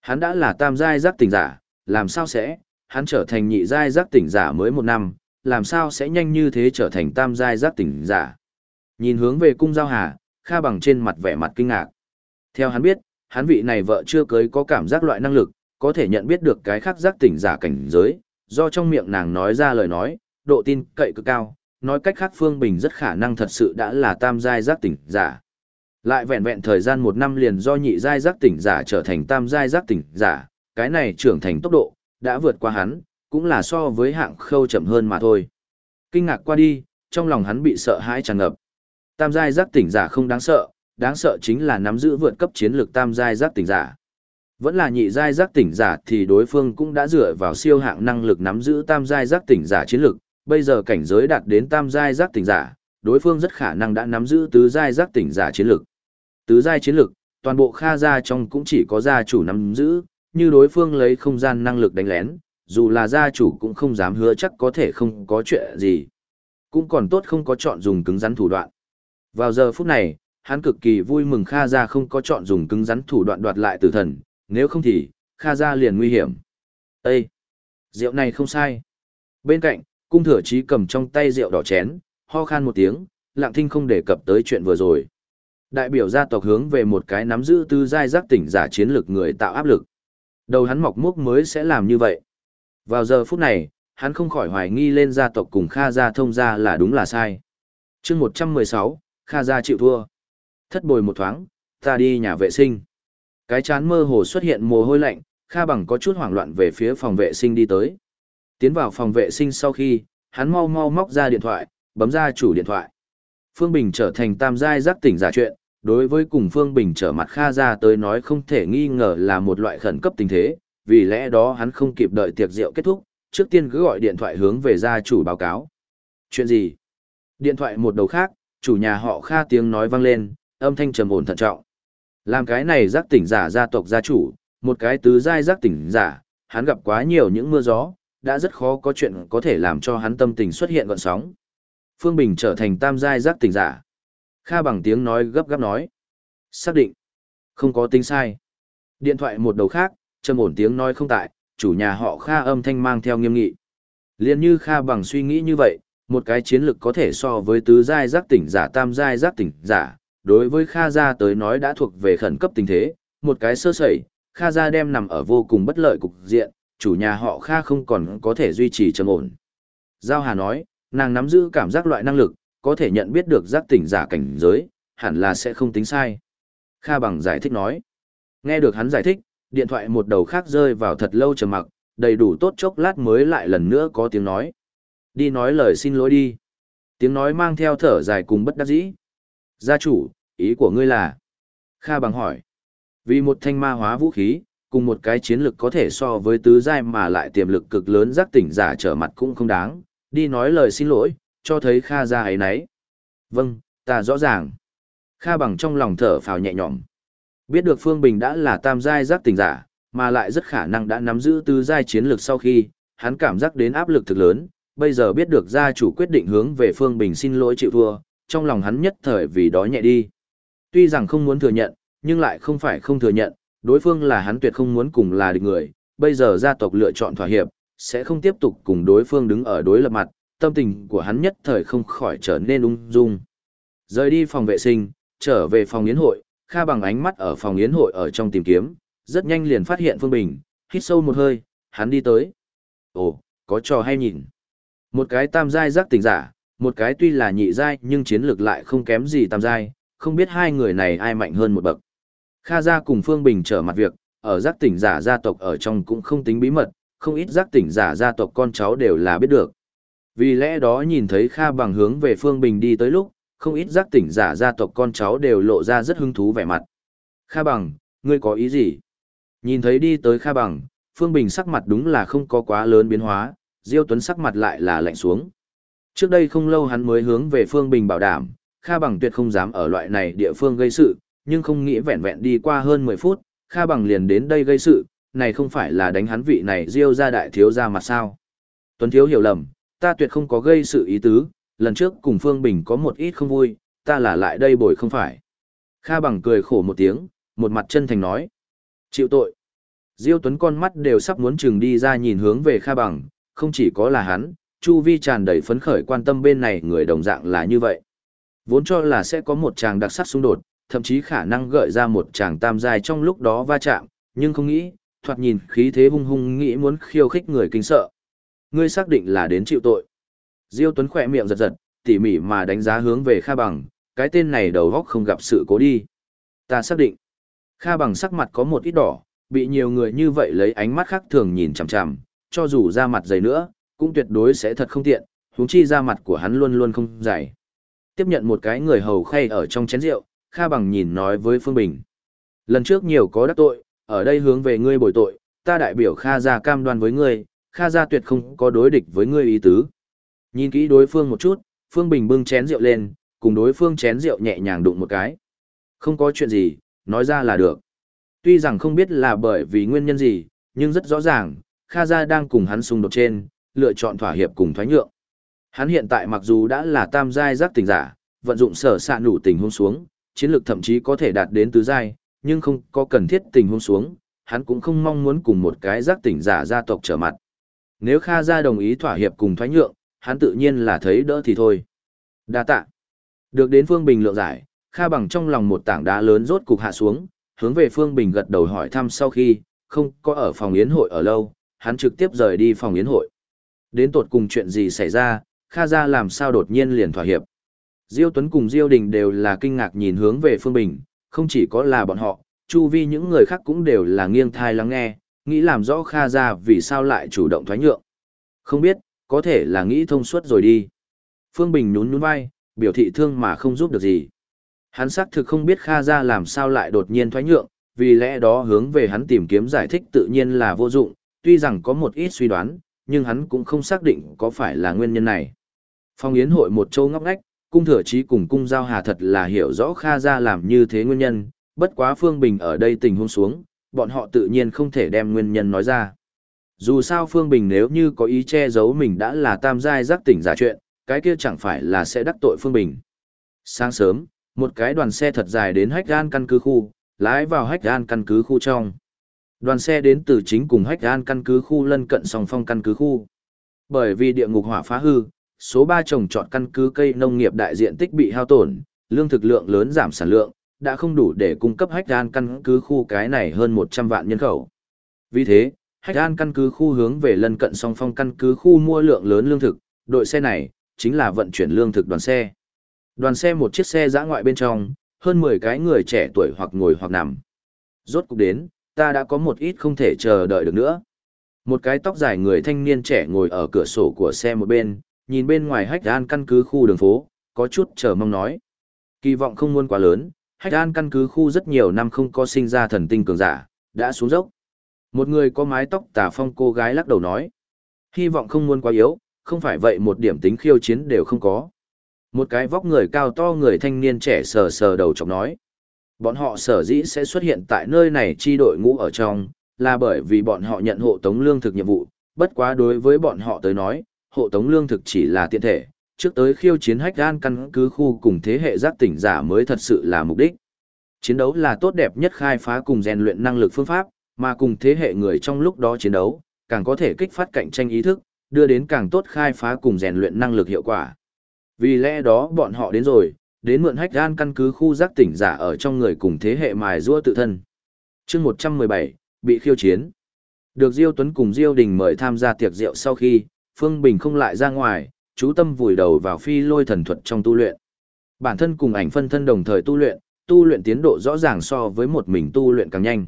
Hắn đã là tam giai giác tỉnh giả, làm sao sẽ? Hắn trở thành nhị giai giác tỉnh giả mới một năm, làm sao sẽ nhanh như thế trở thành tam giai giác tỉnh giả? Nhìn hướng về cung giao hà, Kha bằng trên mặt vẻ mặt kinh ngạc. Theo hắn biết, hắn vị này vợ chưa cưới có cảm giác loại năng lực, có thể nhận biết được cái khác giác tỉnh giả cảnh giới, do trong miệng nàng nói ra lời nói, độ tin cậy cực cao, nói cách khác Phương Bình rất khả năng thật sự đã là tam giai giác tỉnh giả. Lại vẹn vẹn thời gian một năm liền do nhị giai giác tỉnh giả trở thành tam giai giác tỉnh giả, cái này trưởng thành tốc độ, đã vượt qua hắn, cũng là so với hạng khâu chậm hơn mà thôi. Kinh ngạc qua đi, trong lòng hắn bị sợ hãi tràn ngập. Tam giai giác tỉnh giả không đáng sợ, đáng sợ chính là nắm giữ vượt cấp chiến lược tam giai giác tỉnh giả. Vẫn là nhị giai giác tỉnh giả thì đối phương cũng đã dựa vào siêu hạng năng lực nắm giữ tam giai giác tỉnh giả chiến lược, bây giờ cảnh giới đạt đến tam giai giác tỉnh giả, đối phương rất khả năng đã nắm giữ tứ giai giác tỉnh giả chiến lược. Tứ giai chiến lược, toàn bộ Kha gia trong cũng chỉ có gia chủ nắm giữ, như đối phương lấy không gian năng lực đánh lén, dù là gia chủ cũng không dám hứa chắc có thể không có chuyện gì. Cũng còn tốt không có chọn dùng cứng rắn thủ đoạn. Vào giờ phút này, hắn cực kỳ vui mừng Kha gia không có chọn dùng cứng rắn thủ đoạn đoạt lại tử thần, nếu không thì, Kha gia liền nguy hiểm. Ê! Rượu này không sai. Bên cạnh, cung thừa trí cầm trong tay rượu đỏ chén, ho khan một tiếng, Lạng thinh không đề cập tới chuyện vừa rồi. Đại biểu gia tộc hướng về một cái nắm giữ tư giai giác tỉnh giả chiến lược người tạo áp lực. Đầu hắn mọc múc mới sẽ làm như vậy. Vào giờ phút này, hắn không khỏi hoài nghi lên gia tộc cùng Kha gia thông gia là đúng là sai. chương 116, Kha gia chịu thua. Thất bồi một thoáng, ta đi nhà vệ sinh. Cái chán mơ hồ xuất hiện mồ hôi lạnh, Kha bằng có chút hoảng loạn về phía phòng vệ sinh đi tới. Tiến vào phòng vệ sinh sau khi, hắn mau mau móc ra điện thoại, bấm ra chủ điện thoại. Phương Bình trở thành tam giai giác tỉnh giả chuyện, đối với cùng Phương Bình trở mặt Kha ra tới nói không thể nghi ngờ là một loại khẩn cấp tình thế, vì lẽ đó hắn không kịp đợi tiệc rượu kết thúc, trước tiên cứ gọi điện thoại hướng về gia chủ báo cáo. Chuyện gì? Điện thoại một đầu khác, chủ nhà họ Kha tiếng nói vang lên, âm thanh trầm ổn thận trọng. Làm cái này giác tỉnh giả gia tộc gia chủ, một cái tứ giai giác tỉnh giả, hắn gặp quá nhiều những mưa gió, đã rất khó có chuyện có thể làm cho hắn tâm tình xuất hiện gọn sóng. Phương Bình trở thành tam giai giác tỉnh giả. Kha bằng tiếng nói gấp gáp nói. Xác định. Không có tính sai. Điện thoại một đầu khác, trầm ổn tiếng nói không tại, chủ nhà họ Kha âm thanh mang theo nghiêm nghị. Liên như Kha bằng suy nghĩ như vậy, một cái chiến lực có thể so với tứ giai giác tỉnh giả tam giai giác tỉnh giả, đối với Kha gia tới nói đã thuộc về khẩn cấp tình thế, một cái sơ sẩy, Kha gia đem nằm ở vô cùng bất lợi cục diện, chủ nhà họ Kha không còn có thể duy trì trầm ổn. Giao Hà nói, nàng nắm giữ cảm giác loại năng lực, có thể nhận biết được giác tỉnh giả cảnh giới, hẳn là sẽ không tính sai. Kha bằng giải thích nói. Nghe được hắn giải thích, điện thoại một đầu khác rơi vào thật lâu trầm mặc, đầy đủ tốt chốc lát mới lại lần nữa có tiếng nói. Đi nói lời xin lỗi đi. Tiếng nói mang theo thở dài cùng bất đắc dĩ. Gia chủ, ý của ngươi là? Kha bằng hỏi. Vì một thanh ma hóa vũ khí, cùng một cái chiến lực có thể so với tứ giai mà lại tiềm lực cực lớn giác tỉnh giả trở mặt cũng không đáng, đi nói lời xin lỗi, cho thấy Kha ra ấy nấy. Vâng, ta rõ ràng. Kha bằng trong lòng thở phào nhẹ nhõm. Biết được Phương Bình đã là tam giai giác tỉnh giả, mà lại rất khả năng đã nắm giữ tứ giai chiến lược sau khi, hắn cảm giác đến áp lực thực lớn, bây giờ biết được gia chủ quyết định hướng về Phương Bình xin lỗi chịu thua, trong lòng hắn nhất thời vì đó nhẹ đi. Tuy rằng không muốn thừa nhận, nhưng lại không phải không thừa nhận, đối phương là hắn tuyệt không muốn cùng là địch người, bây giờ gia tộc lựa chọn thỏa hiệp, sẽ không tiếp tục cùng đối phương đứng ở đối lập mặt, tâm tình của hắn nhất thời không khỏi trở nên ung dung. Rời đi phòng vệ sinh, trở về phòng yến hội, Kha bằng ánh mắt ở phòng yến hội ở trong tìm kiếm, rất nhanh liền phát hiện Phương Bình, hít sâu một hơi, hắn đi tới. Ồ, có trò hay nhìn. Một cái tam giai giác tỉnh giả, một cái tuy là nhị giai nhưng chiến lược lại không kém gì tam giai, không biết hai người này ai mạnh hơn một bậc. Kha gia cùng Phương Bình trở mặt việc, ở giác tỉnh giả gia tộc ở trong cũng không tính bí mật, không ít giác tỉnh giả gia tộc con cháu đều là biết được. Vì lẽ đó nhìn thấy Kha bằng hướng về Phương Bình đi tới lúc, không ít giác tỉnh giả gia tộc con cháu đều lộ ra rất hứng thú vẻ mặt. Kha bằng, ngươi có ý gì? Nhìn thấy đi tới Kha bằng, Phương Bình sắc mặt đúng là không có quá lớn biến hóa, Diêu Tuấn sắc mặt lại là lạnh xuống. Trước đây không lâu hắn mới hướng về Phương Bình bảo đảm, Kha bằng tuyệt không dám ở loại này địa phương gây sự, nhưng không nghĩ vẹn vẹn đi qua hơn 10 phút, Kha bằng liền đến đây gây sự, này không phải là đánh hắn vị này Diêu gia đại thiếu gia mà sao. Tuấn thiếu hiểu lầm, ta tuyệt không có gây sự ý tứ, lần trước cùng Phương Bình có một ít không vui, ta là lại đây bồi không phải. Kha bằng cười khổ một tiếng, một mặt chân thành nói. Chịu tội. Diêu Tuấn con mắt đều sắp muốn chừng đi ra nhìn hướng về Kha bằng, không chỉ có là hắn, Chu Vi tràn đầy phấn khởi quan tâm bên này người đồng dạng là như vậy. Vốn cho là sẽ có một chàng đặc sắc xung đột, thậm chí khả năng gợi ra một chàng tam giai trong lúc đó va chạm, nhưng không nghĩ, thoạt nhìn khí thế hung hung nghĩ muốn khiêu khích người kinh sợ. Ngươi xác định là đến chịu tội. Diêu Tuấn khỏe miệng giật giật, tỉ mỉ mà đánh giá hướng về Kha Bằng, cái tên này đầu góc không gặp sự cố đi. Ta xác định. Kha Bằng sắc mặt có một ít đỏ, bị nhiều người như vậy lấy ánh mắt khác thường nhìn chằm chằm, cho dù ra mặt dày nữa, cũng tuyệt đối sẽ thật không tiện, huống chi ra mặt của hắn luôn luôn không dày. Tiếp nhận một cái người hầu khay ở trong chén rượu, Kha Bằng nhìn nói với Phương Bình. Lần trước nhiều có đắc tội, ở đây hướng về ngươi bồi tội, ta đại biểu Kha gia cam đoan với ngươi, Kha gia tuyệt không có đối địch với ngươi ý tứ. Nhìn kỹ đối phương một chút, Phương Bình bưng chén rượu lên, cùng đối phương chén rượu nhẹ nhàng đụng một cái. Không có chuyện gì, nói ra là được. Tuy rằng không biết là bởi vì nguyên nhân gì, nhưng rất rõ ràng, Kha gia đang cùng hắn xung đột trên, lựa chọn thỏa hiệp cùng thoái nhượng. Hắn hiện tại mặc dù đã là tam giai giác tỉnh giả, vận dụng sở sạ nủ tình huống xuống, chiến lược thậm chí có thể đạt đến tứ giai, nhưng không có cần thiết tình huống xuống, hắn cũng không mong muốn cùng một cái giác tỉnh giả gia tộc trở mặt. Nếu Kha gia đồng ý thỏa hiệp cùng thoái nhượng, hắn tự nhiên là thấy đỡ thì thôi. Đa tạ. Được đến Phương Bình lượng giải, Kha bằng trong lòng một tảng đá lớn rốt cục hạ xuống, hướng về Phương Bình gật đầu hỏi thăm sau khi, không có ở phòng yến hội ở lâu, hắn trực tiếp rời đi phòng yến hội. Đến tột cùng chuyện gì xảy ra, Kha Gia làm sao đột nhiên liền thỏa hiệp. Diêu Tuấn cùng Diêu Đình đều là kinh ngạc nhìn hướng về Phương Bình, không chỉ có là bọn họ, chu vi những người khác cũng đều là nghiêng thai lắng nghe, nghĩ làm rõ Kha ra vì sao lại chủ động thoái nhượng. Không biết, có thể là nghĩ thông suốt rồi đi. Phương Bình nhún nhún vai, biểu thị thương mà không giúp được gì. Hắn xác thực không biết Kha ra làm sao lại đột nhiên thoái nhượng, vì lẽ đó hướng về hắn tìm kiếm giải thích tự nhiên là vô dụng, tuy rằng có một ít suy đoán, nhưng hắn cũng không xác định có phải là nguyên nhân này. Phong yến hội một châu ngóc ngách, cung thừa trí cùng cung giao hà thật là hiểu rõ Kha ra làm như thế nguyên nhân, bất quá Phương Bình ở đây tình huống xuống, bọn họ tự nhiên không thể đem nguyên nhân nói ra. Dù sao Phương Bình nếu như có ý che giấu mình đã là tam giai giác tỉnh giả chuyện, cái kia chẳng phải là sẽ đắc tội Phương Bình. Sáng sớm, một cái đoàn xe thật dài đến hách gan căn cứ khu, lái vào hách gan căn cứ khu trong. Đoàn xe đến từ chính cùng hách gan căn cứ khu lân cận song phong căn cứ khu. Bởi vì địa ngục hỏa phá hư, số 3 trồng trọt căn cứ cây nông nghiệp đại diện tích bị hao tổn, lương thực lượng lớn giảm sản lượng, đã không đủ để cung cấp hách gan căn cứ khu cái này hơn 100 vạn nhân khẩu. Vì thế, hách gan căn cứ khu hướng về lân cận song phong căn cứ khu mua lượng lớn lương thực, đội xe này, chính là vận chuyển lương thực đoàn xe. Đoàn xe một chiếc xe dã ngoại bên trong, hơn 10 cái người trẻ tuổi hoặc ngồi hoặc nằm. Rốt cục đến, ta đã có một ít không thể chờ đợi được nữa. Một cái tóc dài người thanh niên trẻ ngồi ở cửa sổ của xe một bên, nhìn bên ngoài hách an căn cứ khu đường phố, có chút chờ mong nói. Kỳ vọng không muốn quá lớn, hách an căn cứ khu rất nhiều năm không có sinh ra thần tinh cường giả, đã xuống dốc. Một người có mái tóc tà phong cô gái lắc đầu nói. Hy vọng không muốn quá yếu, không phải vậy một điểm tính khiêu chiến đều không có. Một cái vóc người cao to người thanh niên trẻ sờ sờ đầu chọc nói. Bọn họ sở dĩ sẽ xuất hiện tại nơi này chi đội ngũ ở trong, là bởi vì bọn họ nhận hộ tống lương thực nhiệm vụ, bất quá đối với bọn họ tới nói, hộ tống lương thực chỉ là tiện thể, trước tới khiêu chiến hách gan căn cứ khu cùng thế hệ giác tỉnh giả mới thật sự là mục đích. Chiến đấu là tốt đẹp nhất khai phá cùng rèn luyện năng lực phương pháp, mà cùng thế hệ người trong lúc đó chiến đấu, càng có thể kích phát cạnh tranh ý thức, đưa đến càng tốt khai phá cùng rèn luyện năng lực hiệu quả. Vì lẽ đó bọn họ đến rồi, đến mượn hách gan căn cứ khu giác tỉnh giả ở trong người cùng thế hệ mài rua tự thân. chương 117, bị khiêu chiến. Được Diêu Tuấn cùng Diêu Đình mời tham gia tiệc rượu sau khi, Phương Bình không lại ra ngoài, chú tâm vùi đầu vào phi lôi thần thuật trong tu luyện. Bản thân cùng ảnh phân thân đồng thời tu luyện, tu luyện tiến độ rõ ràng so với một mình tu luyện càng nhanh.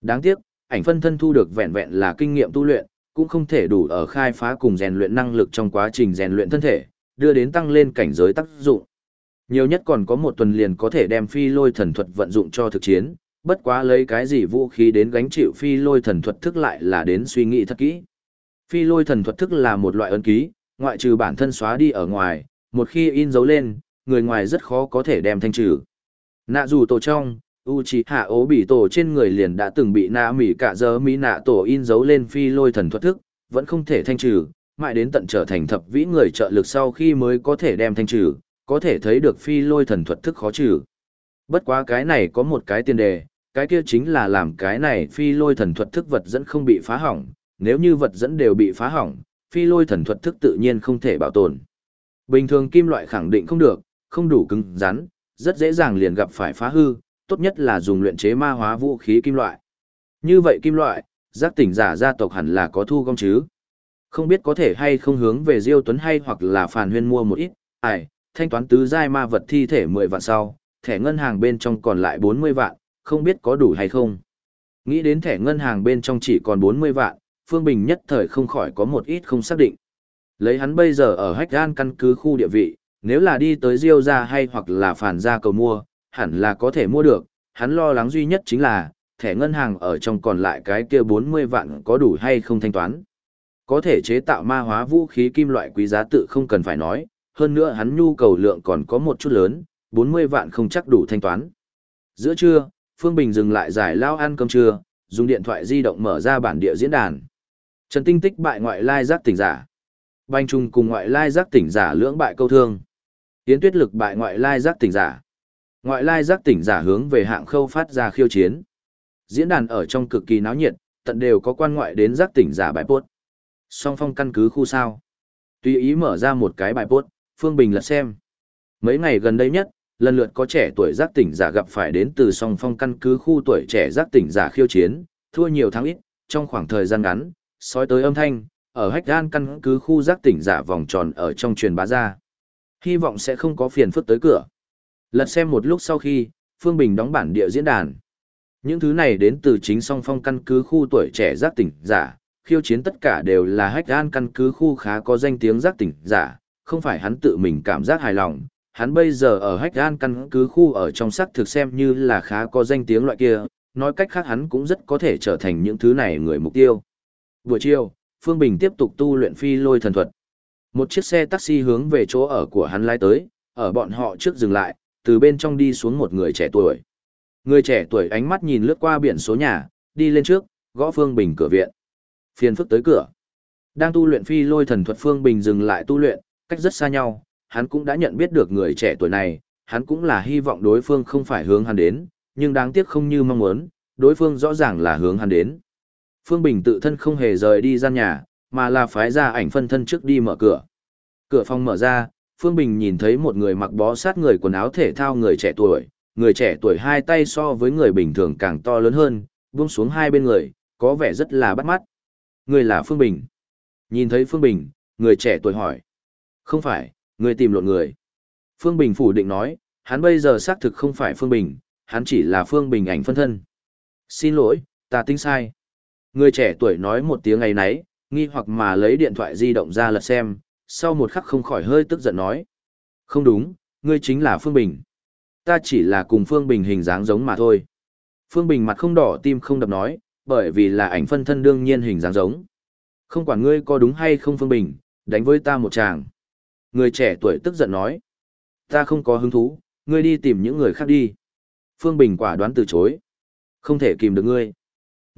Đáng tiếc, ảnh phân thân thu được vẹn vẹn là kinh nghiệm tu luyện, cũng không thể đủ ở khai phá cùng rèn luyện năng lực trong quá trình rèn luyện thân thể, đưa đến tăng lên cảnh giới tác dụng. Nhiều nhất còn có một tuần liền có thể đem phi lôi thần thuật vận dụng cho thực chiến, bất quá lấy cái gì vũ khí đến gánh chịu phi lôi thần thuật thức lại là đến suy nghĩ thật kỹ. Phi lôi thần thuật thức là một loại ấn ký, ngoại trừ bản thân xóa đi ở ngoài, một khi in dấu lên, người ngoài rất khó có thể đem thanh trừ. Nạ dù tổ trong, u chỉ hạ ố bị tổ trên người liền đã từng bị nạ mỉ cả giờ mỹ nạ tổ in dấu lên phi lôi thần thuật thức, vẫn không thể thanh trừ, mãi đến tận trở thành thập vĩ người trợ lực sau khi mới có thể đem thanh trừ, có thể thấy được phi lôi thần thuật thức khó trừ. Bất quá cái này có một cái tiền đề, cái kia chính là làm cái này phi lôi thần thuật thức vật dẫn không bị phá hỏng, nếu như vật dẫn đều bị phá hỏng, phi lôi thần thuật thức tự nhiên không thể bảo tồn. Bình thường kim loại khẳng định không được, không đủ cứng rắn, rất dễ dàng liền gặp phải phá hư, tốt nhất là dùng luyện chế ma hóa vũ khí kim loại. Như vậy kim loại, giác tỉnh giả gia tộc hẳn là có thu gom chứ. Không biết có thể hay không hướng về Diêu Tuấn hay hoặc là Phàn Huyên mua một ít, ai, thanh toán tứ giai ma vật thi thể 10 vạn sau, thẻ ngân hàng bên trong còn lại 40 vạn, không biết có đủ hay không. Nghĩ đến thẻ ngân hàng bên trong chỉ còn 40 vạn, Phương Bình nhất thời không khỏi có một ít không xác định. Lấy hắn bây giờ ở Hách Gan căn cứ khu địa vị, nếu là đi tới Diêu ra hay hoặc là phản ra cầu mua, hẳn là có thể mua được, hắn lo lắng duy nhất chính là, thẻ ngân hàng ở trong còn lại cái kia 40 vạn có đủ hay không thanh toán. Có thể chế tạo ma hóa vũ khí kim loại quý giá tự không cần phải nói, hơn nữa hắn nhu cầu lượng còn có một chút lớn, 40 vạn không chắc đủ thanh toán. Giữa trưa, Phương Bình dừng lại giải lao ăn cơm trưa, dùng điện thoại di động mở ra bản địa diễn đàn. Trần Tinh Tích bại ngoại lai giác tỉnh giả. Banh Trung cùng ngoại lai giác tỉnh giả lưỡng bại câu thương. Yến Tuyết Lực bại ngoại lai giác tỉnh giả. Ngoại lai giác tỉnh giả hướng về hạng khâu phát ra khiêu chiến. Diễn đàn ở trong cực kỳ náo nhiệt, tận đều có quan ngoại đến giác tỉnh giả bài post. Song phong căn cứ khu sao. Tùy ý mở ra một cái bài post, Phương Bình lật xem. Mấy ngày gần đây nhất, lần lượt có trẻ tuổi giác tỉnh giả gặp phải đến từ song phong căn cứ khu tuổi trẻ giác tỉnh giả khiêu chiến, thua nhiều thắng ít, trong khoảng thời gian ngắn, sói tới âm thanh, ở hách gan căn cứ khu giác tỉnh giả vòng tròn ở trong truyền bá ra. Hy vọng sẽ không có phiền phức tới cửa. Lật xem một lúc sau khi, Phương Bình đóng bản địa diễn đàn. Những thứ này đến từ chính song phong căn cứ khu tuổi trẻ giác tỉnh giả, khiêu chiến tất cả đều là hách gan căn cứ khu khá có danh tiếng giác tỉnh giả, không phải hắn tự mình cảm giác hài lòng. Hắn bây giờ ở hách gan căn cứ khu ở trong sắc thực xem như là khá có danh tiếng loại kia, nói cách khác hắn cũng rất có thể trở thành những thứ này người mục tiêu. Buổi chiều, Phương Bình tiếp tục tu luyện phi lôi thần thuật. Một chiếc xe taxi hướng về chỗ ở của hắn lái tới, ở bọn họ trước dừng lại, từ bên trong đi xuống một người trẻ tuổi. Người trẻ tuổi ánh mắt nhìn lướt qua biển số nhà, đi lên trước, gõ Phương Bình cửa viện. Phiền phức tới cửa. Đang tu luyện phi lôi thần thuật Phương Bình dừng lại tu luyện, cách rất xa nhau, hắn cũng đã nhận biết được người trẻ tuổi này, hắn cũng là hy vọng đối phương không phải hướng hắn đến, nhưng đáng tiếc không như mong muốn, đối phương rõ ràng là hướng hắn đến. Phương Bình tự thân không hề rời đi gian nhà, mà là phái ra ảnh phân thân trước đi mở cửa. Cửa phòng mở ra, Phương Bình nhìn thấy một người mặc bó sát người quần áo thể thao người trẻ tuổi, người trẻ tuổi hai tay so với người bình thường càng to lớn hơn, buông xuống hai bên người, có vẻ rất là bắt mắt. Người là Phương Bình. Nhìn thấy Phương Bình, người trẻ tuổi hỏi. Không phải, người tìm lộn người. Phương Bình phủ định nói, hắn bây giờ xác thực không phải Phương Bình, hắn chỉ là Phương Bình ảnh phân thân. Xin lỗi, ta tính sai. Người trẻ tuổi nói một tiếng ngày nấy, nghi hoặc mà lấy điện thoại di động ra lật xem, sau một khắc không khỏi hơi tức giận nói. Không đúng, ngươi chính là Phương Bình. Ta chỉ là cùng Phương Bình hình dáng giống mà thôi. Phương Bình mặt không đỏ tim không đập nói, bởi vì là ảnh phân thân đương nhiên hình dáng giống. Không quản ngươi có đúng hay không Phương Bình, đánh với ta một chàng. Người trẻ tuổi tức giận nói. Ta không có hứng thú, ngươi đi tìm những người khác đi. Phương Bình quả đoán từ chối. Không thể kìm được ngươi.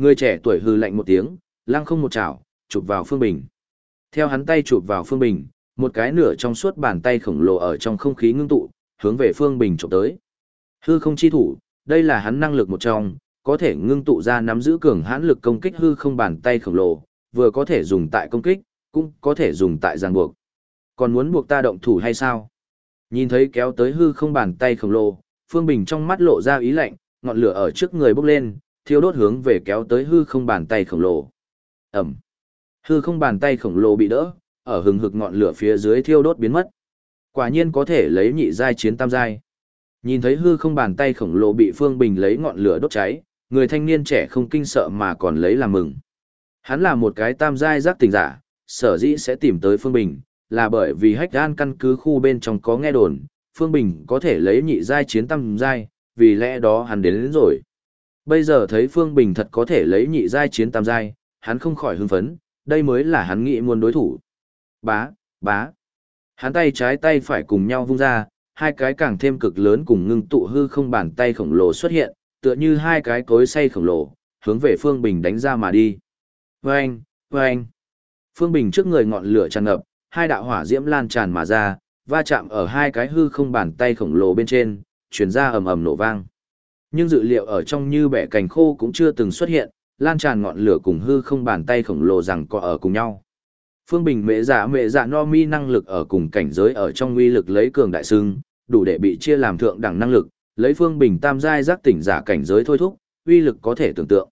Người trẻ tuổi hư lạnh một tiếng, lăng không một chảo, chụp vào Phương Bình. Theo hắn tay chụp vào Phương Bình, một cái nửa trong suốt bàn tay khổng lồ ở trong không khí ngưng tụ, hướng về Phương Bình chụp tới. Hư không chi thủ, đây là hắn năng lực một trong, có thể ngưng tụ ra nắm giữ cường hãn lực công kích hư không bàn tay khổng lồ, vừa có thể dùng tại công kích, cũng có thể dùng tại giằng buộc. Còn muốn buộc ta động thủ hay sao? Nhìn thấy kéo tới hư không bàn tay khổng lồ, Phương Bình trong mắt lộ ra ý lạnh, ngọn lửa ở trước người bốc lên, thiêu đốt hướng về kéo tới hư không bàn tay khổng lồ. Ẩm. Hư không bàn tay khổng lồ bị đỡ, ở hừng hực ngọn lửa phía dưới thiêu đốt biến mất. Quả nhiên có thể lấy nhị giai chiến tam giai. Nhìn thấy hư không bàn tay khổng lồ bị Phương Bình lấy ngọn lửa đốt cháy, người thanh niên trẻ không kinh sợ mà còn lấy làm mừng. Hắn là một cái tam giai giác tình giả, sở dĩ sẽ tìm tới Phương Bình, là bởi vì hách gan căn cứ khu bên trong có nghe đồn, Phương Bình có thể lấy nhị giai chiến tam giai, vì lẽ đó hắn đến, đến rồi. Bây giờ thấy Phương Bình thật có thể lấy nhị giai chiến tam giai, hắn không khỏi hưng phấn, đây mới là hắn nghĩ muốn đối thủ. Bá, bá. Hắn tay trái tay phải cùng nhau vung ra, hai cái càng thêm cực lớn cùng ngưng tụ hư không bàn tay khổng lồ xuất hiện, tựa như hai cái cối xay khổng lồ, hướng về Phương Bình đánh ra mà đi. Vâng, vâng. Phương Bình trước người ngọn lửa tràn ngập, hai đạo hỏa diễm lan tràn mà ra, va chạm ở hai cái hư không bàn tay khổng lồ bên trên, chuyển ra ầm ầm nổ vang. Nhưng dự liệu ở trong như bẻ cành khô cũng chưa từng xuất hiện, lan tràn ngọn lửa cùng hư không bàn tay khổng lồ rằng có ở cùng nhau. Phương Bình mẹ giả mẹ giả no mi năng lực ở cùng cảnh giới ở trong uy lực lấy cường đại sưng, đủ để bị chia làm thượng đẳng năng lực, lấy Phương Bình tam giai giác tỉnh giả cảnh giới thôi thúc, uy lực có thể tưởng tượng.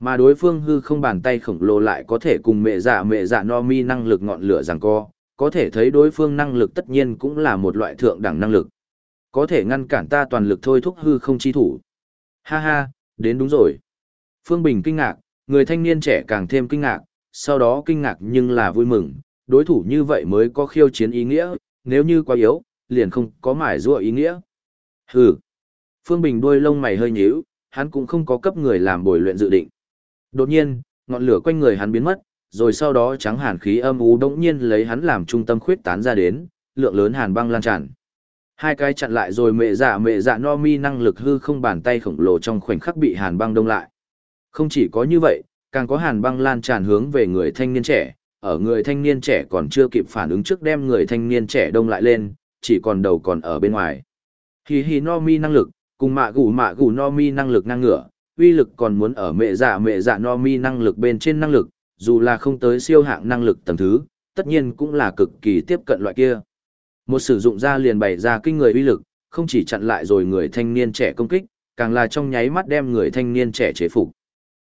Mà đối phương hư không bàn tay khổng lồ lại có thể cùng mẹ giả mẹ giả no mi năng lực ngọn lửa rằng co, có thể thấy đối phương năng lực tất nhiên cũng là một loại thượng đẳng năng lực. Có thể ngăn cản ta toàn lực thôi thúc hư không chi thủ. Ha ha, đến đúng rồi. Phương Bình kinh ngạc, người thanh niên trẻ càng thêm kinh ngạc, sau đó kinh ngạc nhưng là vui mừng, đối thủ như vậy mới có khiêu chiến ý nghĩa, nếu như quá yếu, liền không có mải rua ý nghĩa. Hừ. Phương Bình đuôi lông mày hơi nhíu, hắn cũng không có cấp người làm bồi luyện dự định. Đột nhiên, ngọn lửa quanh người hắn biến mất, rồi sau đó trắng hàn khí âm u đống nhiên lấy hắn làm trung tâm khuyết tán ra đến, lượng lớn hàn băng lan tràn. Hai cái chặn lại rồi mẹ dạ mẹ dạ no mi năng lực hư không bàn tay khổng lồ trong khoảnh khắc bị hàn băng đông lại. Không chỉ có như vậy, càng có hàn băng lan tràn hướng về người thanh niên trẻ, ở người thanh niên trẻ còn chưa kịp phản ứng trước đem người thanh niên trẻ đông lại lên, chỉ còn đầu còn ở bên ngoài. Hì hì no mi năng lực, cùng mạ gù mạ gù no mi năng lực ngang ngửa, uy lực còn muốn ở mẹ dạ mẹ dạ no mi năng lực bên trên năng lực, dù là không tới siêu hạng năng lực tầng thứ, tất nhiên cũng là cực kỳ tiếp cận loại kia. Một sử dụng ra liền bày ra kinh người uy lực, không chỉ chặn lại rồi người thanh niên trẻ công kích, càng là trong nháy mắt đem người thanh niên trẻ chế phục.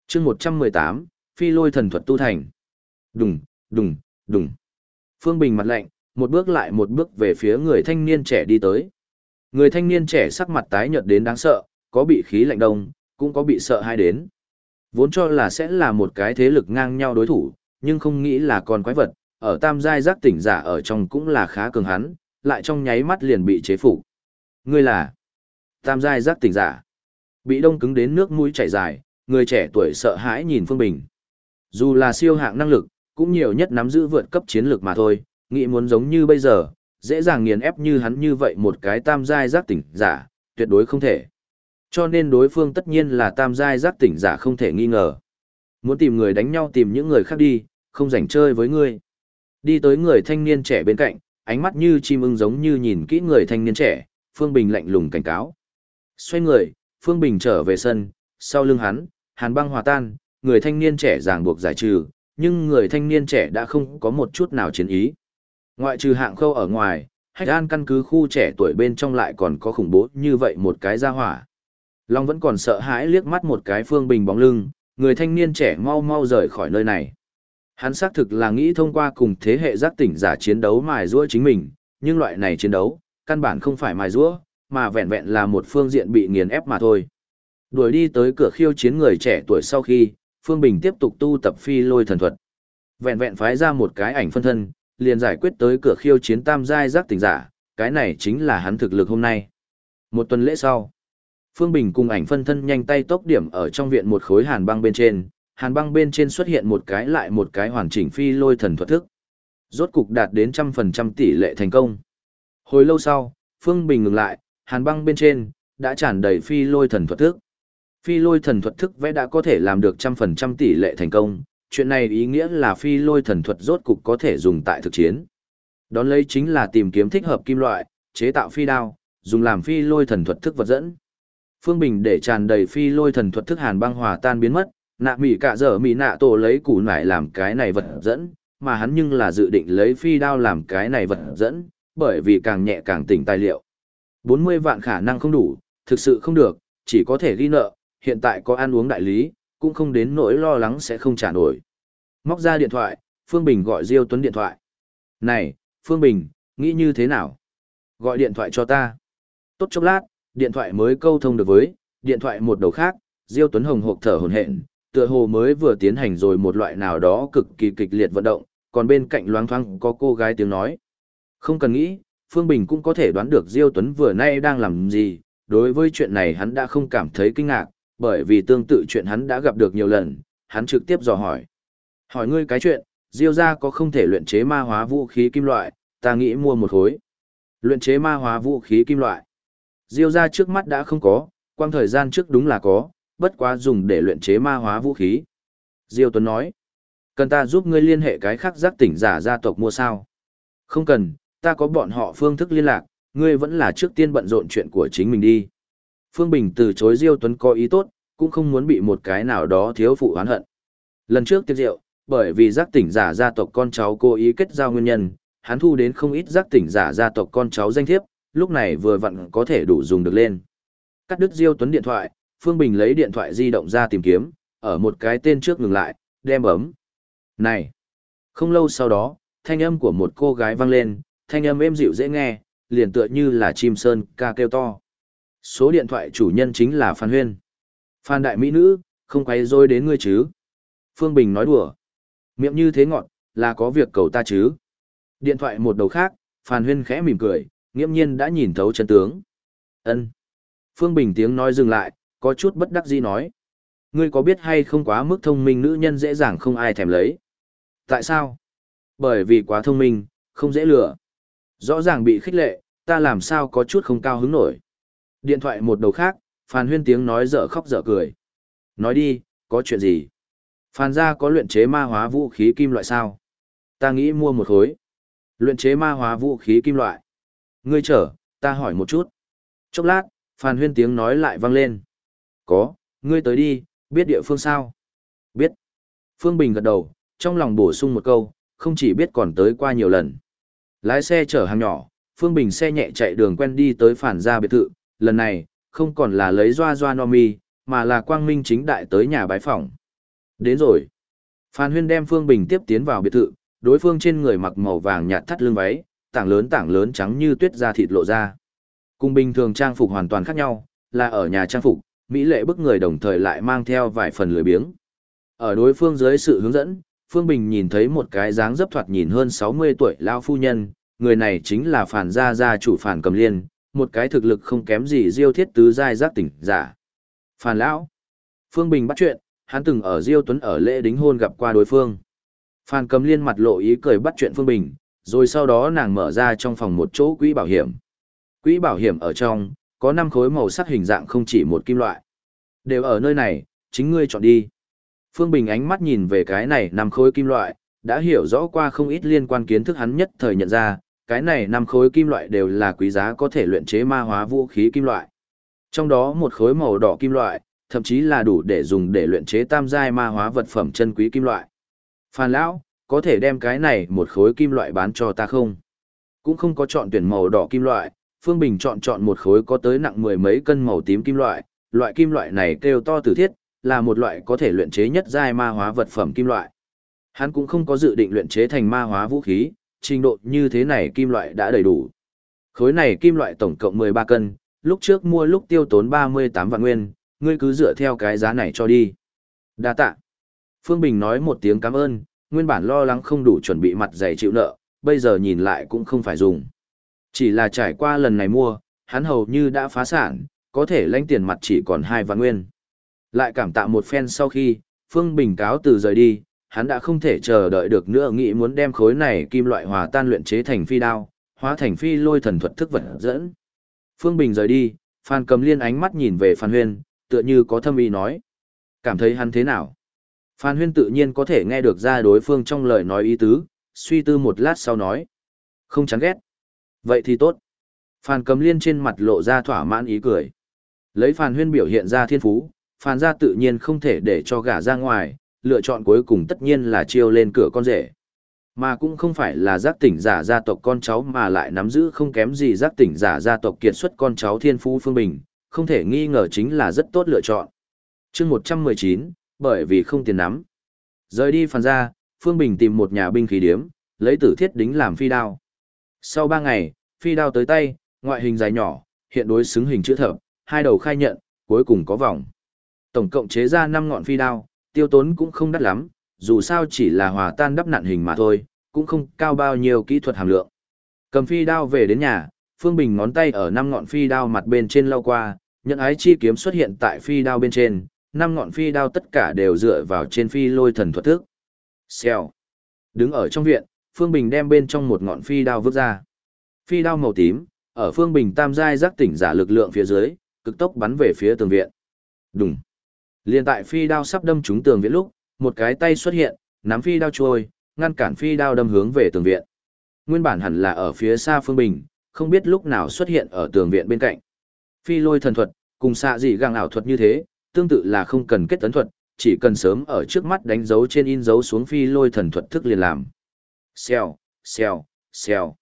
chương 118, phi lôi thần thuật tu thành. Đùng, đùng, đùng. Phương Bình mặt lạnh, một bước lại một bước về phía người thanh niên trẻ đi tới. Người thanh niên trẻ sắc mặt tái nhợt đến đáng sợ, có bị khí lạnh đông, cũng có bị sợ hai đến. Vốn cho là sẽ là một cái thế lực ngang nhau đối thủ, nhưng không nghĩ là con quái vật, ở tam giai giác tỉnh giả ở trong cũng là khá cường hắn, lại trong nháy mắt liền bị chế phục. Ngươi là tam giai giác tỉnh giả. Bị đông cứng đến nước mũi chảy dài, người trẻ tuổi sợ hãi nhìn Phương Bình. Dù là siêu hạng năng lực, cũng nhiều nhất nắm giữ vượt cấp chiến lược mà thôi, nghĩ muốn giống như bây giờ, dễ dàng nghiền ép như hắn như vậy một cái tam giai giác tỉnh giả, tuyệt đối không thể. Cho nên đối phương tất nhiên là tam giai giác tỉnh giả không thể nghi ngờ. Muốn tìm người đánh nhau tìm những người khác đi, không rảnh chơi với ngươi. Đi tới người thanh niên trẻ bên cạnh, ánh mắt như chim ưng giống như nhìn kỹ người thanh niên trẻ, Phương Bình lạnh lùng cảnh cáo. Xoay người, Phương Bình trở về sân, sau lưng hắn, hàn băng hòa tan, người thanh niên trẻ ràng buộc giải trừ, nhưng người thanh niên trẻ đã không có một chút nào chiến ý. Ngoại trừ hạng khâu ở ngoài, hách an căn cứ khu trẻ tuổi bên trong lại còn có khủng bố như vậy một cái gia hỏa. Long vẫn còn sợ hãi liếc mắt một cái Phương Bình bóng lưng, người thanh niên trẻ mau mau rời khỏi nơi này. Hắn xác thực là nghĩ thông qua cùng thế hệ giác tỉnh giả chiến đấu mài giũa chính mình, nhưng loại này chiến đấu, căn bản không phải mài giũa, mà vẹn vẹn là một phương diện bị nghiền ép mà thôi. Đuổi đi tới cửa khiêu chiến người trẻ tuổi sau khi, Phương Bình tiếp tục tu tập phi lôi thần thuật. Vẹn vẹn phái ra một cái ảnh phân thân, liền giải quyết tới cửa khiêu chiến tam giai giác tỉnh giả, cái này chính là hắn thực lực hôm nay. Một tuần lễ sau, Phương Bình cùng ảnh phân thân nhanh tay tốc điểm ở trong viện một khối hàn băng bên trên, hàn băng bên trên xuất hiện một cái lại một cái hoàn chỉnh phi lôi thần thuật thức. Rốt cục đạt đến trăm phần trăm tỷ lệ thành công. Hồi lâu sau, Phương Bình ngừng lại, hàn băng bên trên, đã tràn đầy phi lôi thần thuật thức. Phi lôi thần thuật thức vẽ đã có thể làm được trăm phần trăm tỷ lệ thành công, chuyện này ý nghĩa là phi lôi thần thuật rốt cục có thể dùng tại thực chiến. Đón lấy chính là tìm kiếm thích hợp kim loại, chế tạo phi đao, dùng làm phi lôi thần thuật thức vật dẫn. Phương Bình để tràn đầy phi lôi thần thuật thức hàn băng hòa tan biến mất, nạ mỉ cả giờ mỉ nạ tổ lấy củ nải làm cái này vật dẫn, mà hắn nhưng là dự định lấy phi đao làm cái này vật dẫn, bởi vì càng nhẹ càng tỉnh tài liệu. 40 vạn khả năng không đủ, thực sự không được, chỉ có thể ghi nợ, hiện tại có ăn uống đại lý, cũng không đến nỗi lo lắng sẽ không trả nổi. Móc ra điện thoại, Phương Bình gọi Diêu Tuấn điện thoại. Này, Phương Bình, nghĩ như thế nào? Gọi điện thoại cho ta. Tốt chốc lát, điện thoại mới câu thông được với, điện thoại một đầu khác, Diêu Tuấn Hồng hộp thở hồn hện, tựa hồ mới vừa tiến hành rồi một loại nào đó cực kỳ kịch liệt vận động, còn bên cạnh loáng thoáng có cô gái tiếng nói. Không cần nghĩ, Phương Bình cũng có thể đoán được Diêu Tuấn vừa nay đang làm gì, đối với chuyện này hắn đã không cảm thấy kinh ngạc, bởi vì tương tự chuyện hắn đã gặp được nhiều lần, hắn trực tiếp dò hỏi. Hỏi ngươi cái chuyện, Diêu gia có không thể luyện chế ma hóa vũ khí kim loại, ta nghĩ mua một khối. Luyện chế ma hóa vũ khí kim loại. Diêu gia trước mắt đã không có, quang thời gian trước đúng là có, bất quá dùng để luyện chế ma hóa vũ khí. Diêu Tuấn nói, cần ta giúp ngươi liên hệ cái khác giác tỉnh giả gia tộc mua sao? Không cần, ta có bọn họ phương thức liên lạc, ngươi vẫn là trước tiên bận rộn chuyện của chính mình đi. Phương Bình từ chối Diêu Tuấn có ý tốt, cũng không muốn bị một cái nào đó thiếu phụ oán hận. Lần trước tiệc rượu, bởi vì giác tỉnh giả gia tộc con cháu cố ý kết giao nguyên nhân, hắn thu đến không ít giác tỉnh giả gia tộc con cháu danh thiếp, lúc này vừa vặn có thể đủ dùng được lên. Cắt đứt Diêu Tuấn điện thoại, Phương Bình lấy điện thoại di động ra tìm kiếm, ở một cái tên trước ngừng lại, đem bấm. Này! Không lâu sau đó, thanh âm của một cô gái vang lên, thanh âm êm dịu dễ nghe, liền tựa như là chim sơn ca kêu to. Số điện thoại chủ nhân chính là Phan Huyên. Phan đại mỹ nữ, không quay rối đến ngươi chứ. Phương Bình nói đùa. Miệng như thế ngọn, là có việc cầu ta chứ. Điện thoại một đầu khác, Phan Huyên khẽ mỉm cười, nghiễm nhiên đã nhìn thấu chân tướng. ân Phương Bình tiếng nói dừng lại, có chút bất đắc dĩ nói. Ngươi có biết hay không quá mức thông minh nữ nhân dễ dàng không ai thèm lấy. Tại sao? Bởi vì quá thông minh, không dễ lừa. Rõ ràng bị khích lệ, ta làm sao có chút không cao hứng nổi. Điện thoại một đầu khác, Phan Huyên tiếng nói dở khóc dở cười. Nói đi, có chuyện gì? Phan gia có luyện chế ma hóa vũ khí kim loại sao? Ta nghĩ mua một khối. Luyện chế ma hóa vũ khí kim loại. Ngươi chở, ta hỏi một chút. Chốc lát, Phan Huyên tiếng nói lại vang lên. Có, ngươi tới đi, biết địa phương sao? Biết. Phương Bình gật đầu, trong lòng bổ sung một câu, không chỉ biết còn tới qua nhiều lần. Lái xe chở hàng nhỏ, Phương Bình xe nhẹ chạy đường quen đi tới phản gia biệt thự, lần này, không còn là lấy doa doa no mi, mà là quang minh chính đại tới nhà bái phỏng. Đến rồi. Phan Huyên đem Phương Bình tiếp tiến vào biệt thự, đối phương trên người mặc màu vàng nhạt thắt lưng váy, tảng lớn tảng lớn trắng như tuyết da thịt lộ ra. Cùng bình thường trang phục hoàn toàn khác nhau, là ở nhà trang phục, mỹ lệ bức người đồng thời lại mang theo vài phần lười biếng. Ở đối phương dưới sự hướng dẫn, Phương Bình nhìn thấy một cái dáng dấp thoạt nhìn hơn 60 tuổi lao phu nhân, người này chính là phản gia gia chủ phản cầm liên, một cái thực lực không kém gì diêu thiết tứ giai giác tỉnh giả. Phản lão. Phương Bình bắt chuyện, hắn từng ở diêu tuấn ở lễ đính hôn gặp qua đối phương. Phan cầm liên mặt lộ ý cười bắt chuyện Phương Bình, rồi sau đó nàng mở ra trong phòng một chỗ quỹ bảo hiểm. Quỹ bảo hiểm ở trong, có 5 khối màu sắc hình dạng không chỉ một kim loại. Đều ở nơi này, chính ngươi chọn đi. Phương Bình ánh mắt nhìn về cái này 5 khối kim loại, đã hiểu rõ qua không ít liên quan kiến thức hắn nhất thời nhận ra, cái này 5 khối kim loại đều là quý giá có thể luyện chế ma hóa vũ khí kim loại. Trong đó một khối màu đỏ kim loại, thậm chí là đủ để dùng để luyện chế tam giai ma hóa vật phẩm chân quý kim loại. Phan lão, có thể đem cái này một khối kim loại bán cho ta không? Cũng không có chọn tuyển màu đỏ kim loại, Phương Bình chọn chọn một khối có tới nặng mười mấy cân màu tím kim loại, loại kim loại này kêu to tử thiết, là một loại có thể luyện chế nhất giai ma hóa vật phẩm kim loại. Hắn cũng không có dự định luyện chế thành ma hóa vũ khí, trình độ như thế này kim loại đã đầy đủ. Khối này kim loại tổng cộng 13 cân, lúc trước mua lúc tiêu tốn 38 vạn nguyên, ngươi cứ dựa theo cái giá này cho đi. Đa tạ. Phương Bình nói một tiếng cảm ơn, nguyên bản lo lắng không đủ chuẩn bị mặt dày chịu nợ, bây giờ nhìn lại cũng không phải dùng. Chỉ là trải qua lần này mua, hắn hầu như đã phá sản, có thể lãnh tiền mặt chỉ còn hai vạn nguyên. Lại cảm tạ một phen sau khi, Phương Bình cáo từ rời đi, hắn đã không thể chờ đợi được nữa nghĩ muốn đem khối này kim loại hòa tan luyện chế thành phi đao, hóa thành phi lôi thần thuật thức vật dẫn. Phương Bình rời đi, Phan Cầm Liên ánh mắt nhìn về Phan Huyên, tựa như có thâm ý nói. Cảm thấy hắn thế nào? Phan Huyên tự nhiên có thể nghe được ra đối phương trong lời nói ý tứ, suy tư một lát sau nói. Không chán ghét. Vậy thì tốt. Phan Cầm Liên trên mặt lộ ra thỏa mãn ý cười. Lấy Phan Huyên biểu hiện ra thiên phú, Phan gia tự nhiên không thể để cho gả ra ngoài, lựa chọn cuối cùng tất nhiên là chiêu lên cửa con rể. Mà cũng không phải là giác tỉnh giả gia tộc con cháu mà lại nắm giữ không kém gì giác tỉnh giả gia tộc kiệt xuất con cháu thiên phú phương bình, không thể nghi ngờ chính là rất tốt lựa chọn. chương 119, bởi vì không tiền nắm. Rời đi phàn gia, Phương Bình tìm một nhà binh khí điếm, lấy tử thiết đính làm phi đao. Sau 3 ngày, phi đao tới tay, ngoại hình dài nhỏ, hiện đối xứng hình chữ thập, hai đầu khai nhận, cuối cùng có vòng. Tổng cộng chế ra 5 ngọn phi đao, tiêu tốn cũng không đắt lắm, dù sao chỉ là hòa tan đắp nặn hình mà thôi, cũng không cao bao nhiêu kỹ thuật hàm lượng. Cầm phi đao về đến nhà, Phương Bình ngón tay ở năm ngọn phi đao mặt bên trên lau qua, nhận ái chi kiếm xuất hiện tại phi đao bên trên, năm ngọn phi đao tất cả đều dựa vào trên phi lôi thần thuật thức. Xèo. Đứng ở trong viện, Phương Bình đem bên trong một ngọn phi đao vứt ra. Phi đao màu tím, ở Phương Bình tam giai giác tỉnh giả lực lượng phía dưới, cực tốc bắn về phía tường viện. Đùng. Liên tại phi đao sắp đâm trúng tường viện lúc, một cái tay xuất hiện, nắm phi đao trôi, ngăn cản phi đao đâm hướng về tường viện. Nguyên bản hẳn là ở phía xa Phương Bình, không biết lúc nào xuất hiện ở tường viện bên cạnh. Phi lôi thần thuật, cùng xạ dị găng ảo thuật như thế, tương tự là không cần kết tấn thuật, chỉ cần sớm ở trước mắt đánh dấu trên in dấu xuống phi lôi thần thuật thức liền làm. Xèo, xèo, xèo.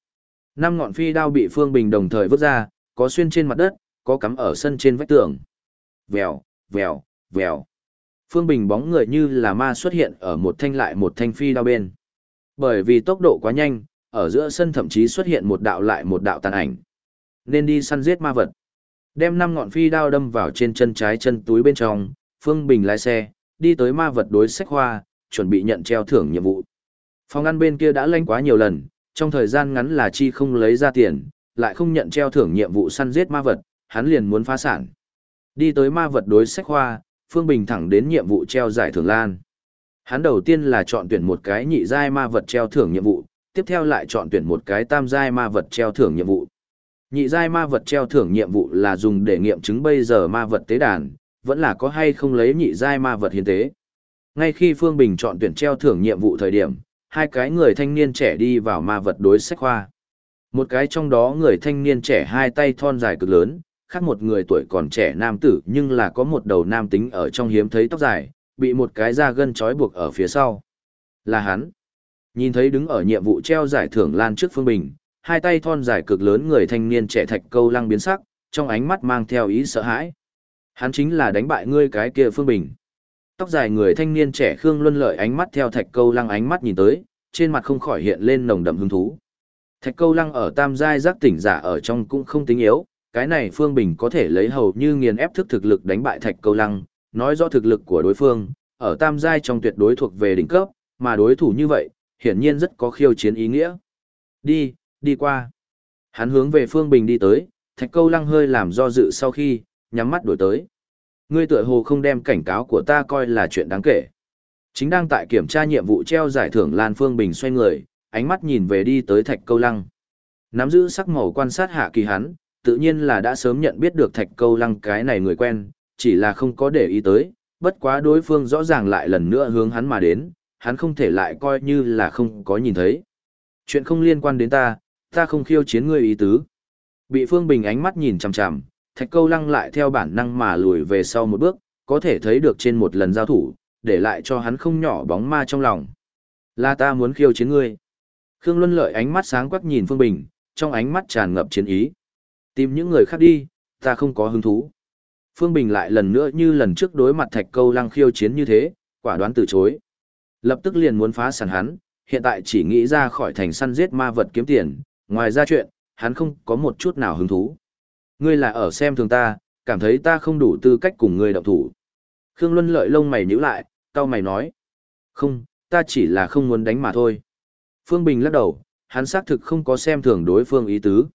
Năm ngọn phi đao bị Phương Bình đồng thời vứt ra, có xuyên trên mặt đất, có cắm ở sân trên vách tường. Vèo, vèo, vèo. Phương Bình bóng người như là ma xuất hiện ở một thanh lại một thanh phi đao bên. Bởi vì tốc độ quá nhanh, ở giữa sân thậm chí xuất hiện một đạo lại một đạo tàn ảnh. Nên đi săn giết ma vật. Đem năm ngọn phi đao đâm vào trên chân trái chân túi bên trong, Phương Bình lái xe, đi tới ma vật đối sách hoa, chuẩn bị nhận treo thưởng nhiệm vụ. Phòng ăn bên kia đã lanh quá nhiều lần, trong thời gian ngắn là chi không lấy ra tiền, lại không nhận treo thưởng nhiệm vụ săn giết ma vật, hắn liền muốn phá sản. Đi tới ma vật đối sách hoa, Phương Bình thẳng đến nhiệm vụ treo giải thưởng lan. Hắn đầu tiên là chọn tuyển một cái nhị giai ma vật treo thưởng nhiệm vụ, tiếp theo lại chọn tuyển một cái tam giai ma vật treo thưởng nhiệm vụ. Nhị giai ma vật treo thưởng nhiệm vụ là dùng để nghiệm chứng bây giờ ma vật tế đàn, vẫn là có hay không lấy nhị giai ma vật hiến tế. Ngay khi Phương Bình chọn tuyển treo thưởng nhiệm vụ thời điểm, hai cái người thanh niên trẻ đi vào ma vật đối sách khoa. Một cái trong đó người thanh niên trẻ hai tay thon dài cực lớn, khác một người tuổi còn trẻ nam tử nhưng là có một đầu nam tính ở trong hiếm thấy tóc dài, bị một cái da gân trói buộc ở phía sau. Là hắn. Nhìn thấy đứng ở nhiệm vụ treo giải thưởng lan trước Phương Bình, hai tay thon dài cực lớn người thanh niên trẻ thạch câu lăng biến sắc, trong ánh mắt mang theo ý sợ hãi. Hắn chính là đánh bại ngươi cái kia Phương Bình. Tóc dài người thanh niên trẻ Khương Luân Lợi ánh mắt theo thạch câu lăng ánh mắt nhìn tới, trên mặt không khỏi hiện lên nồng đậm hứng thú. Thạch câu lăng ở tam giai giác tỉnh giả ở trong cũng không tính yếu, cái này Phương Bình có thể lấy hầu như nghiền ép thức thực lực đánh bại thạch câu lăng, nói rõ thực lực của đối phương, ở tam giai trong tuyệt đối thuộc về đỉnh cấp, mà đối thủ như vậy, hiển nhiên rất có khiêu chiến ý nghĩa. Đi, đi qua. Hắn hướng về Phương Bình đi tới, thạch câu lăng hơi làm do dự sau khi, nhắm mắt đổi tới. Ngươi tựa hồ không đem cảnh cáo của ta coi là chuyện đáng kể. Chính đang tại kiểm tra nhiệm vụ treo giải thưởng Lan Phương Bình xoay người, ánh mắt nhìn về đi tới thạch câu lăng. Nắm giữ sắc màu quan sát hạ kỳ hắn, tự nhiên là đã sớm nhận biết được thạch câu lăng cái này người quen, chỉ là không có để ý tới, bất quá đối phương rõ ràng lại lần nữa hướng hắn mà đến, hắn không thể lại coi như là không có nhìn thấy. Chuyện không liên quan đến ta, ta không khiêu chiến ngươi ý tứ. Bị Phương Bình ánh mắt nhìn chằm chằm, thạch câu lăng lại theo bản năng mà lùi về sau một bước, có thể thấy được trên một lần giao thủ, để lại cho hắn không nhỏ bóng ma trong lòng. Là ta muốn khiêu chiến ngươi. Khương Luân lợi ánh mắt sáng quắc nhìn Phương Bình, trong ánh mắt tràn ngập chiến ý. Tìm những người khác đi, ta không có hứng thú. Phương Bình lại lần nữa như lần trước đối mặt thạch câu lăng khiêu chiến như thế, quả đoán từ chối. Lập tức liền muốn phá sản hắn, hiện tại chỉ nghĩ ra khỏi thành săn giết ma vật kiếm tiền, ngoài ra chuyện, hắn không có một chút nào hứng thú. Ngươi là ở xem thường ta, cảm thấy ta không đủ tư cách cùng ngươi động thủ. Khương Luân lợi lông mày nhíu lại, cao mày nói. Không, ta chỉ là không muốn đánh mà thôi. Phương Bình lắc đầu, hắn xác thực không có xem thường đối phương ý tứ.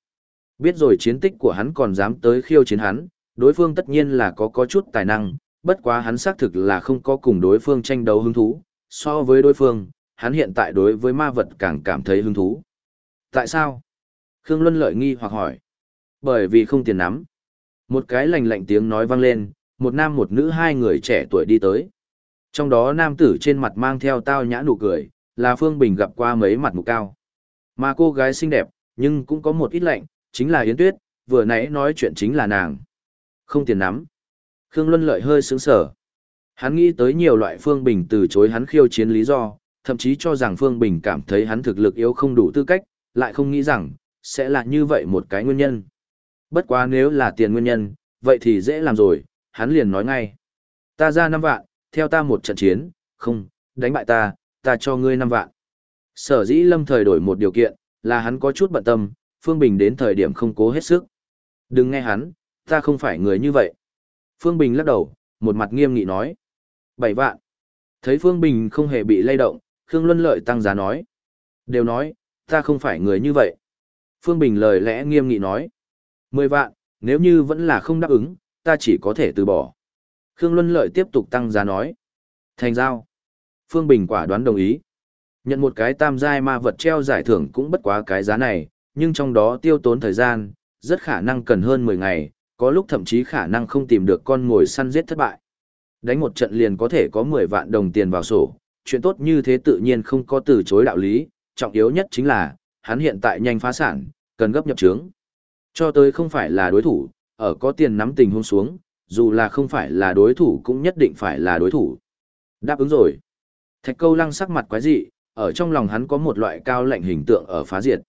Biết rồi chiến tích của hắn còn dám tới khiêu chiến hắn, đối phương tất nhiên là có có chút tài năng, bất quá hắn xác thực là không có cùng đối phương tranh đấu hứng thú. So với đối phương, hắn hiện tại đối với ma vật càng cảm thấy hứng thú. Tại sao? Khương Luân lợi nghi hoặc hỏi. Bởi vì không tiền nắm. Một cái lành lạnh tiếng nói vang lên, một nam một nữ hai người trẻ tuổi đi tới. Trong đó nam tử trên mặt mang theo tao nhã nụ cười, là Phương Bình gặp qua mấy mặt mục cao. Mà cô gái xinh đẹp, nhưng cũng có một ít lạnh, chính là Yến Tuyết, vừa nãy nói chuyện chính là nàng. Không tiền nắm. Khương Luân lợi hơi sướng sở. Hắn nghĩ tới nhiều loại Phương Bình từ chối hắn khiêu chiến lý do, thậm chí cho rằng Phương Bình cảm thấy hắn thực lực yếu không đủ tư cách, lại không nghĩ rằng, sẽ là như vậy một cái nguyên nhân. Bất quá nếu là tiền nguyên nhân, vậy thì dễ làm rồi, hắn liền nói ngay. Ta ra 5 vạn, theo ta một trận chiến, không, đánh bại ta, ta cho ngươi 5 vạn. Sở dĩ lâm thời đổi một điều kiện, là hắn có chút bận tâm, Phương Bình đến thời điểm không cố hết sức. Đừng nghe hắn, ta không phải người như vậy. Phương Bình lắc đầu, một mặt nghiêm nghị nói. 7 vạn. Thấy Phương Bình không hề bị lay động, Khương Luân Lợi tăng giá nói. Đều nói, ta không phải người như vậy. Phương Bình lời lẽ nghiêm nghị nói. Mười vạn, nếu như vẫn là không đáp ứng, ta chỉ có thể từ bỏ. Khương Luân Lợi tiếp tục tăng giá nói. Thành giao. Phương Bình quả đoán đồng ý. Nhận một cái tam giai ma vật treo giải thưởng cũng bất quá cái giá này, nhưng trong đó tiêu tốn thời gian, rất khả năng cần hơn 10 ngày, có lúc thậm chí khả năng không tìm được con ngồi săn giết thất bại. Đánh một trận liền có thể có 10 vạn đồng tiền vào sổ, chuyện tốt như thế tự nhiên không có từ chối đạo lý, trọng yếu nhất chính là, hắn hiện tại nhanh phá sản, cần gấp nhập trướng. Cho tới không phải là đối thủ, ở có tiền nắm tình huống xuống, dù là không phải là đối thủ cũng nhất định phải là đối thủ. Đáp ứng rồi. Thạch câu lăng sắc mặt quái dị, ở trong lòng hắn có một loại cao lạnh hình tượng ở phá diệt.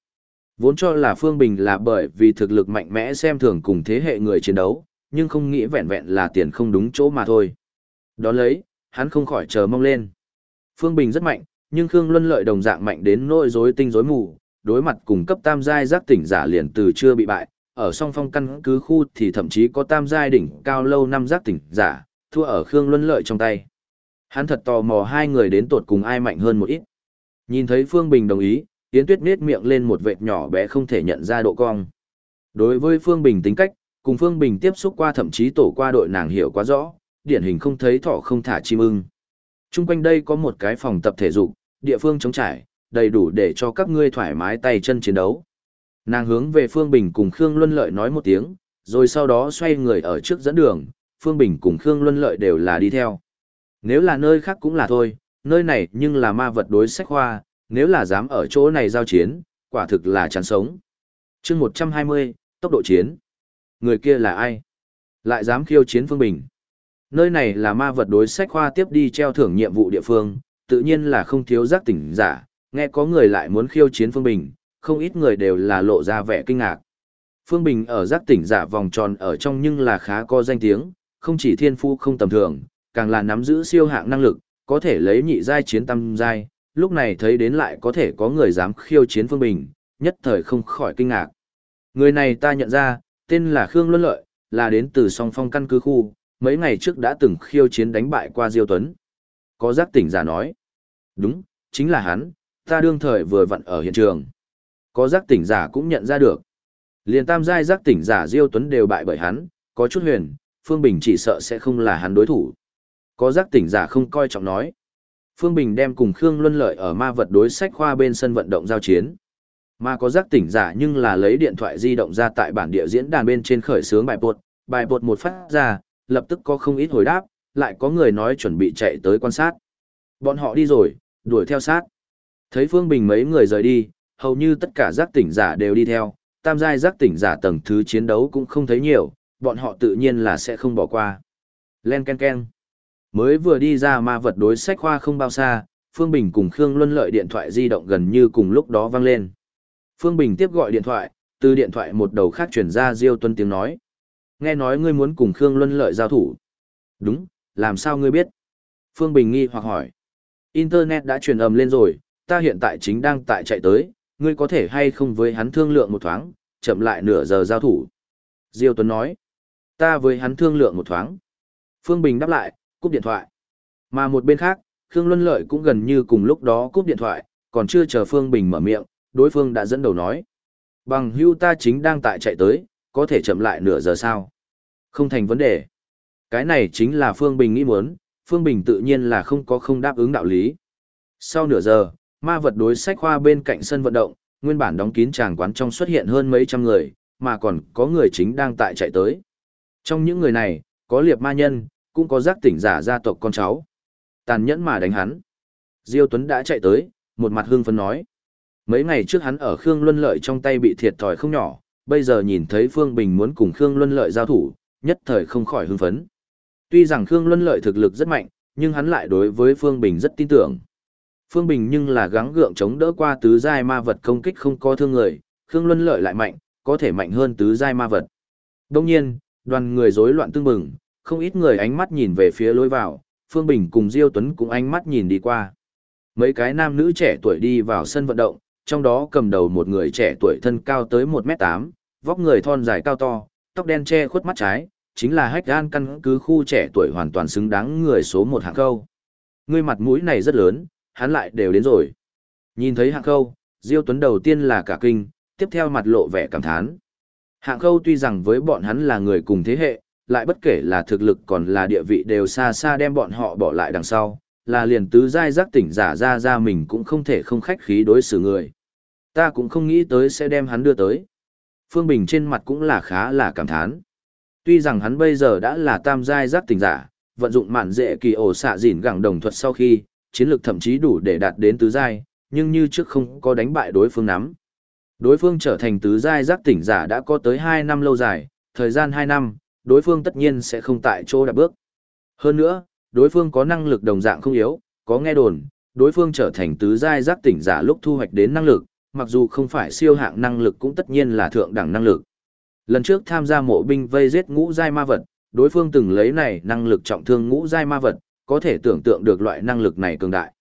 Vốn cho là Phương Bình là bởi vì thực lực mạnh mẽ xem thường cùng thế hệ người chiến đấu, nhưng không nghĩ vẹn vẹn là tiền không đúng chỗ mà thôi. Đó lấy, hắn không khỏi chờ mong lên. Phương Bình rất mạnh, nhưng Khương Luân Lợi đồng dạng mạnh đến nỗi rối tinh rối mù, đối mặt cùng cấp tam giai giác tỉnh giả liền từ chưa bị bại, ở song phong căn cứ khu thì thậm chí có tam giai đỉnh cao lâu năm giác tỉnh giả, thua ở Khương Luân Lợi trong tay. Hắn thật tò mò hai người đến tột cùng ai mạnh hơn một ít. Nhìn thấy Phương Bình đồng ý, Yến Tuyết nết miệng lên một vệt nhỏ bé không thể nhận ra độ cong. Đối với Phương Bình tính cách, cùng Phương Bình tiếp xúc qua thậm chí tổ qua đội nàng hiểu quá rõ, điển hình không thấy thỏ không thả chim ưng. Trung quanh đây có một cái phòng tập thể dục, địa phương chống trải, đầy đủ để cho các ngươi thoải mái tay chân chiến đấu. Nàng hướng về Phương Bình cùng Khương Luân Lợi nói một tiếng, rồi sau đó xoay người ở trước dẫn đường, Phương Bình cùng Khương Luân Lợi đều là đi theo. Nếu là nơi khác cũng là thôi, nơi này nhưng là ma vật đối sách hoa, nếu là dám ở chỗ này giao chiến, quả thực là chán sống. chương 120, tốc độ chiến. Người kia là ai? Lại dám khiêu chiến Phương Bình. Nơi này là ma vật đối sách khoa tiếp đi treo thưởng nhiệm vụ địa phương, tự nhiên là không thiếu giác tỉnh giả, nghe có người lại muốn khiêu chiến Phương Bình, không ít người đều là lộ ra vẻ kinh ngạc. Phương Bình ở giác tỉnh giả vòng tròn ở trong nhưng là khá có danh tiếng, không chỉ thiên phu không tầm thường, càng là nắm giữ siêu hạng năng lực, có thể lấy nhị giai chiến tam giai, lúc này thấy đến lại có thể có người dám khiêu chiến Phương Bình, nhất thời không khỏi kinh ngạc. Người này ta nhận ra, tên là Khương Luân Lợi, là đến từ song phong căn cứ khu, mấy ngày trước đã từng khiêu chiến đánh bại qua Diêu Tuấn. Có giác tỉnh giả nói. Đúng, chính là hắn, ta đương thời vừa vặn ở hiện trường. Có giác tỉnh giả cũng nhận ra được. Liền tam giai giác tỉnh giả Diêu Tuấn đều bại bởi hắn, có chút huyền, Phương Bình chỉ sợ sẽ không là hắn đối thủ. Có giác tỉnh giả không coi trọng nói. Phương Bình đem cùng Khương Luân Lợi ở ma vật đối sách khoa bên sân vận động giao chiến. Mà có giác tỉnh giả nhưng là lấy điện thoại di động ra tại bản địa diễn đàn bên trên khởi sướng bài bột, bài bột một phát ra, lập tức có không ít hồi đáp, lại có người nói chuẩn bị chạy tới quan sát. Bọn họ đi rồi, đuổi theo sát. Thấy Phương Bình mấy người rời đi, hầu như tất cả giác tỉnh giả đều đi theo, tam giai giác tỉnh giả tầng thứ chiến đấu cũng không thấy nhiều, bọn họ tự nhiên là sẽ không bỏ qua. Len ken ken. Mới vừa đi ra ma vật đối sách khoa không bao xa, Phương Bình cùng Khương Luân Lợi điện thoại di động gần như cùng lúc đó vang lên. Phương Bình tiếp gọi điện thoại, từ điện thoại một đầu khác chuyển ra Diêu Tuân tiếng nói. Nghe nói ngươi muốn cùng Khương Luân Lợi giao thủ. Đúng, làm sao ngươi biết? Phương Bình nghi hoặc hỏi. Internet đã truyền ầm lên rồi, ta hiện tại chính đang tại chạy tới, ngươi có thể hay không với hắn thương lượng một thoáng, chậm lại nửa giờ giao thủ. Diêu Tuấn nói. Ta với hắn thương lượng một thoáng. Phương Bình đáp lại, cúp điện thoại. Mà một bên khác, Khương Luân Lợi cũng gần như cùng lúc đó cúp điện thoại, còn chưa chờ Phương Bình mở miệng, đối phương đã dẫn đầu nói. Bằng hưu ta chính đang tại chạy tới, có thể chậm lại nửa giờ sao? Không thành vấn đề. Cái này chính là Phương Bình nghĩ muốn, Phương Bình tự nhiên là không có không đáp ứng đạo lý. Sau nửa giờ, ma vật đối sách khoa bên cạnh sân vận động, nguyên bản đóng kín tràng quán trong xuất hiện hơn mấy trăm người, mà còn có người chính đang tại chạy tới. Trong những người này, có liệp ma nhân, cũng có giác tỉnh giả gia tộc con cháu. Tàn nhẫn mà đánh hắn. Diêu Tuấn đã chạy tới, một mặt hương phấn nói. Mấy ngày trước hắn ở Khương Luân Lợi trong tay bị thiệt thòi không nhỏ, bây giờ nhìn thấy Phương Bình muốn cùng Khương Luân Lợi giao thủ, nhất thời không khỏi hưng phấn. Tuy rằng Khương Luân Lợi thực lực rất mạnh, nhưng hắn lại đối với Phương Bình rất tin tưởng. Phương Bình nhưng là gắng gượng chống đỡ qua tứ giai ma vật công kích không có thương người, Khương Luân Lợi lại mạnh, có thể mạnh hơn tứ giai ma vật. Đồng nhiên, đoàn người rối loạn tương bừng, không ít người ánh mắt nhìn về phía lối vào, Phương Bình cùng Diêu Tuấn cũng ánh mắt nhìn đi qua. Mấy cái nam nữ trẻ tuổi đi vào sân vận động, trong đó cầm đầu một người trẻ tuổi thân cao tới 1m8, vóc người thon dài cao to, tóc đen che khuất mắt trái, chính là hách gan căn cứ khu trẻ tuổi hoàn toàn xứng đáng người số một hạng câu, Người mặt mũi này rất lớn, hắn lại đều đến rồi. Nhìn thấy hạng khâu, Diêu Tuấn đầu tiên là cả kinh, tiếp theo mặt lộ vẻ cảm thán. Hạng khâu tuy rằng với bọn hắn là người cùng thế hệ, lại bất kể là thực lực còn là địa vị đều xa xa đem bọn họ bỏ lại đằng sau, là liền tứ giai giác tỉnh giả ra ra mình cũng không thể không khách khí đối xử người. Ta cũng không nghĩ tới sẽ đem hắn đưa tới. Phương Bình trên mặt cũng là khá là cảm thán. Tuy rằng hắn bây giờ đã là tam giai giác tỉnh giả, vận dụng mạn dễ kỳ ổ xạ dỉn gẳng đồng thuật sau khi, chiến lược thậm chí đủ để đạt đến tứ giai, nhưng như trước không có đánh bại đối phương nắm. Đối phương trở thành tứ giai giác tỉnh giả đã có tới 2 năm lâu dài, thời gian 2 năm, đối phương tất nhiên sẽ không tại chỗ đạp bước. Hơn nữa, đối phương có năng lực đồng dạng không yếu, có nghe đồn, đối phương trở thành tứ giai giác tỉnh giả lúc thu hoạch đến năng lực, mặc dù không phải siêu hạng năng lực cũng tất nhiên là thượng đẳng năng lực. Lần trước tham gia mộ binh vây giết ngũ giai ma vật, đối phương từng lấy này năng lực trọng thương ngũ giai ma vật, có thể tưởng tượng được loại năng lực này cường đại.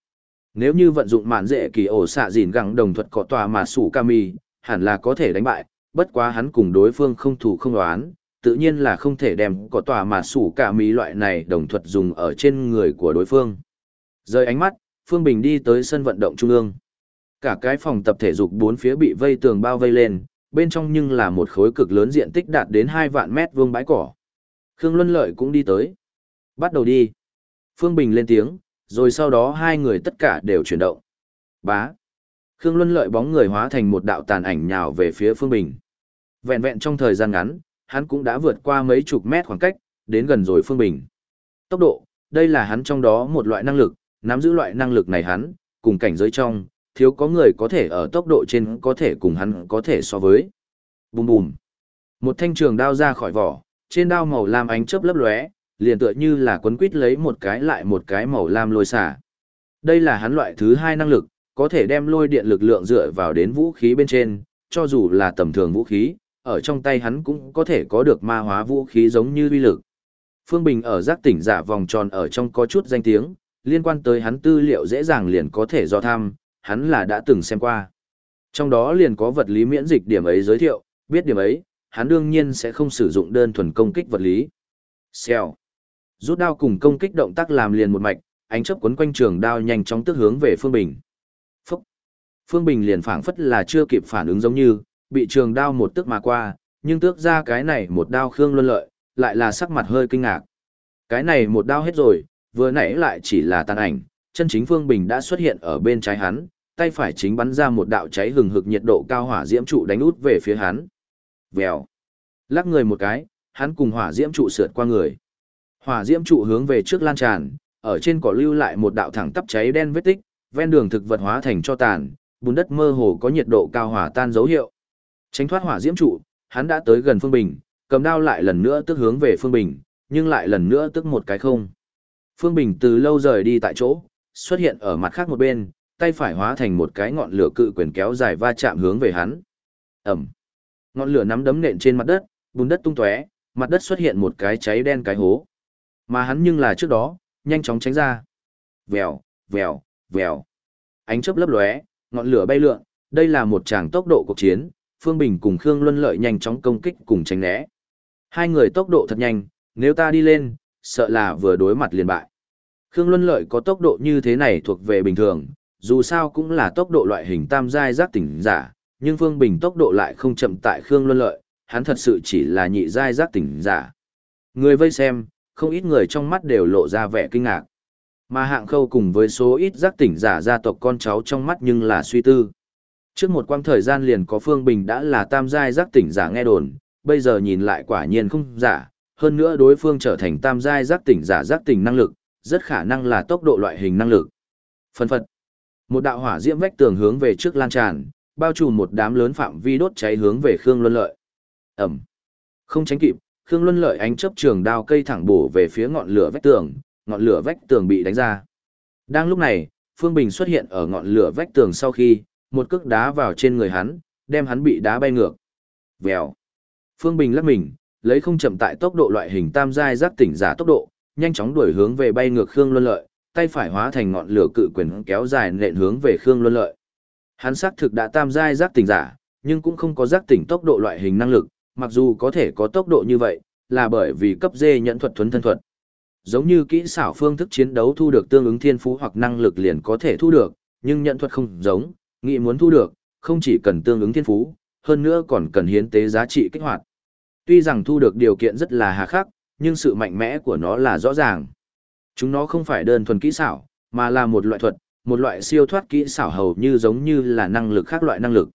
Nếu như vận dụng mạn dễ kỳ ổ xạ dìn gẳng đồng thuật có tòa mà sủ kami, hẳn là có thể đánh bại, bất quá hắn cùng đối phương không thủ không đoán, tự nhiên là không thể đem có tòa mà sủ kami loại này đồng thuật dùng ở trên người của đối phương. Rời ánh mắt, Phương Bình đi tới sân vận động trung ương. Cả cái phòng tập thể dục bốn phía bị vây tường bao vây lên, bên trong nhưng là một khối cực lớn diện tích đạt đến 2 vạn mét vuông bãi cỏ. Khương Luân Lợi cũng đi tới. Bắt đầu đi. Phương Bình lên tiếng, rồi sau đó hai người tất cả đều chuyển động. Bá. Khương Luân Lợi bóng người hóa thành một đạo tàn ảnh nhào về phía Phương Bình. Vẹn vẹn trong thời gian ngắn, hắn cũng đã vượt qua mấy chục mét khoảng cách, đến gần rồi Phương Bình. Tốc độ, đây là hắn trong đó một loại năng lực, nắm giữ loại năng lực này hắn, cùng cảnh giới trong, thiếu có người có thể ở tốc độ trên có thể cùng hắn có thể so với. Bùm bùm. Một thanh trường đao ra khỏi vỏ, trên đao màu lam ánh chớp lấp lóe, liền tựa như là quấn quít lấy một cái lại một cái màu lam lôi xả. Đây là hắn loại thứ hai năng lực, có thể đem lôi điện lực lượng dựa vào đến vũ khí bên trên, cho dù là tầm thường vũ khí, ở trong tay hắn cũng có thể có được ma hóa vũ khí giống như uy lực. Phương Bình ở giác tỉnh giả vòng tròn ở trong có chút danh tiếng, liên quan tới hắn tư liệu dễ dàng liền có thể do tham, hắn là đã từng xem qua. Trong đó liền có vật lý miễn dịch điểm ấy giới thiệu, biết điểm ấy, hắn đương nhiên sẽ không sử dụng đơn thuần công kích vật lý. Xèo. Rút đao cùng công kích động tác làm liền một mạch, ánh chớp quấn quanh trường đao nhanh chóng tức hướng về Phương Bình. Phúc. Phương Bình liền phảng phất là chưa kịp phản ứng giống như, bị trường đao một tức mà qua, nhưng tước ra cái này một đao khương luân lợi, lại là sắc mặt hơi kinh ngạc. Cái này một đao hết rồi, vừa nãy lại chỉ là tàn ảnh, chân chính Phương Bình đã xuất hiện ở bên trái hắn, tay phải chính bắn ra một đạo cháy hừng hực nhiệt độ cao hỏa diễm trụ đánh út về phía hắn. Vèo. Lắc người một cái, hắn cùng hỏa diễm trụ sượt qua người. Hỏa diễm trụ hướng về trước lan tràn, ở trên cỏ lưu lại một đạo thẳng tắp cháy đen vết tích, ven đường thực vật hóa thành cho tàn, bùn đất mơ hồ có nhiệt độ cao hỏa tan dấu hiệu. Tránh thoát hỏa diễm trụ, hắn đã tới gần Phương Bình, cầm đao lại lần nữa tức hướng về Phương Bình, nhưng lại lần nữa tức một cái không. Phương Bình từ lâu rời đi tại chỗ, xuất hiện ở mặt khác một bên, tay phải hóa thành một cái ngọn lửa cự quyền kéo dài va chạm hướng về hắn. Ẩm. Ngọn lửa nắm đấm nện trên mặt đất, bùn đất tung tóe, mặt đất xuất hiện một cái cháy đen cái hố. Mà hắn nhưng là trước đó, nhanh chóng tránh ra. Vèo, vèo, vèo. Ánh chớp lấp lóe, ngọn lửa bay lượn, đây là một tràng tốc độ cuộc chiến, Phương Bình cùng Khương Luân Lợi nhanh chóng công kích cùng tránh né. Hai người tốc độ thật nhanh, nếu ta đi lên, sợ là vừa đối mặt liền bại. Khương Luân Lợi có tốc độ như thế này thuộc về bình thường, dù sao cũng là tốc độ loại hình tam giai giác tỉnh giả, nhưng Phương Bình tốc độ lại không chậm tại Khương Luân Lợi, hắn thật sự chỉ là nhị giai giác tỉnh giả. Người vây xem, không ít người trong mắt đều lộ ra vẻ kinh ngạc. Mà hạng khâu cùng với số ít giác tỉnh giả gia tộc con cháu trong mắt nhưng là suy tư. Trước một quãng thời gian liền có Phương Bình đã là tam giai giác tỉnh giả nghe đồn, bây giờ nhìn lại quả nhiên không giả, hơn nữa đối phương trở thành tam giai giác tỉnh giả giác tỉnh năng lực, rất khả năng là tốc độ loại hình năng lực. Phân phật. Một đạo hỏa diễm vách tường hướng về trước lan tràn, bao trùm một đám lớn phạm vi đốt cháy hướng về Khương Luân Lợi. Ẩm. Không tránh kịp, Khương Luân Lợi ánh chớp trường đao cây thẳng bổ về phía ngọn lửa vách tường, ngọn lửa vách tường bị đánh ra. Đang lúc này, Phương Bình xuất hiện ở ngọn lửa vách tường sau khi, một cước đá vào trên người hắn, đem hắn bị đá bay ngược. Vèo. Phương Bình lắc mình, lấy không chậm tại tốc độ loại hình tam giai giác tỉnh giả tốc độ, nhanh chóng đuổi hướng về bay ngược Khương Luân Lợi, tay phải hóa thành ngọn lửa cự quyền kéo dài nện hướng về Khương Luân Lợi. Hắn xác thực đã tam giai giác tỉnh giả, nhưng cũng không có giác tỉnh tốc độ loại hình năng lực, mặc dù có thể có tốc độ như vậy, là bởi vì cấp D nhận thuật thuấn thân thuật. Giống như kỹ xảo phương thức chiến đấu thu được tương ứng thiên phú hoặc năng lực liền có thể thu được, nhưng nhận thuật không giống, nghĩ muốn thu được, không chỉ cần tương ứng thiên phú, hơn nữa còn cần hiến tế giá trị kích hoạt. Tuy rằng thu được điều kiện rất là hà khắc, nhưng sự mạnh mẽ của nó là rõ ràng. Chúng nó không phải đơn thuần kỹ xảo, mà là một loại thuật, một loại siêu thoát kỹ xảo hầu như giống như là năng lực khác loại năng lực.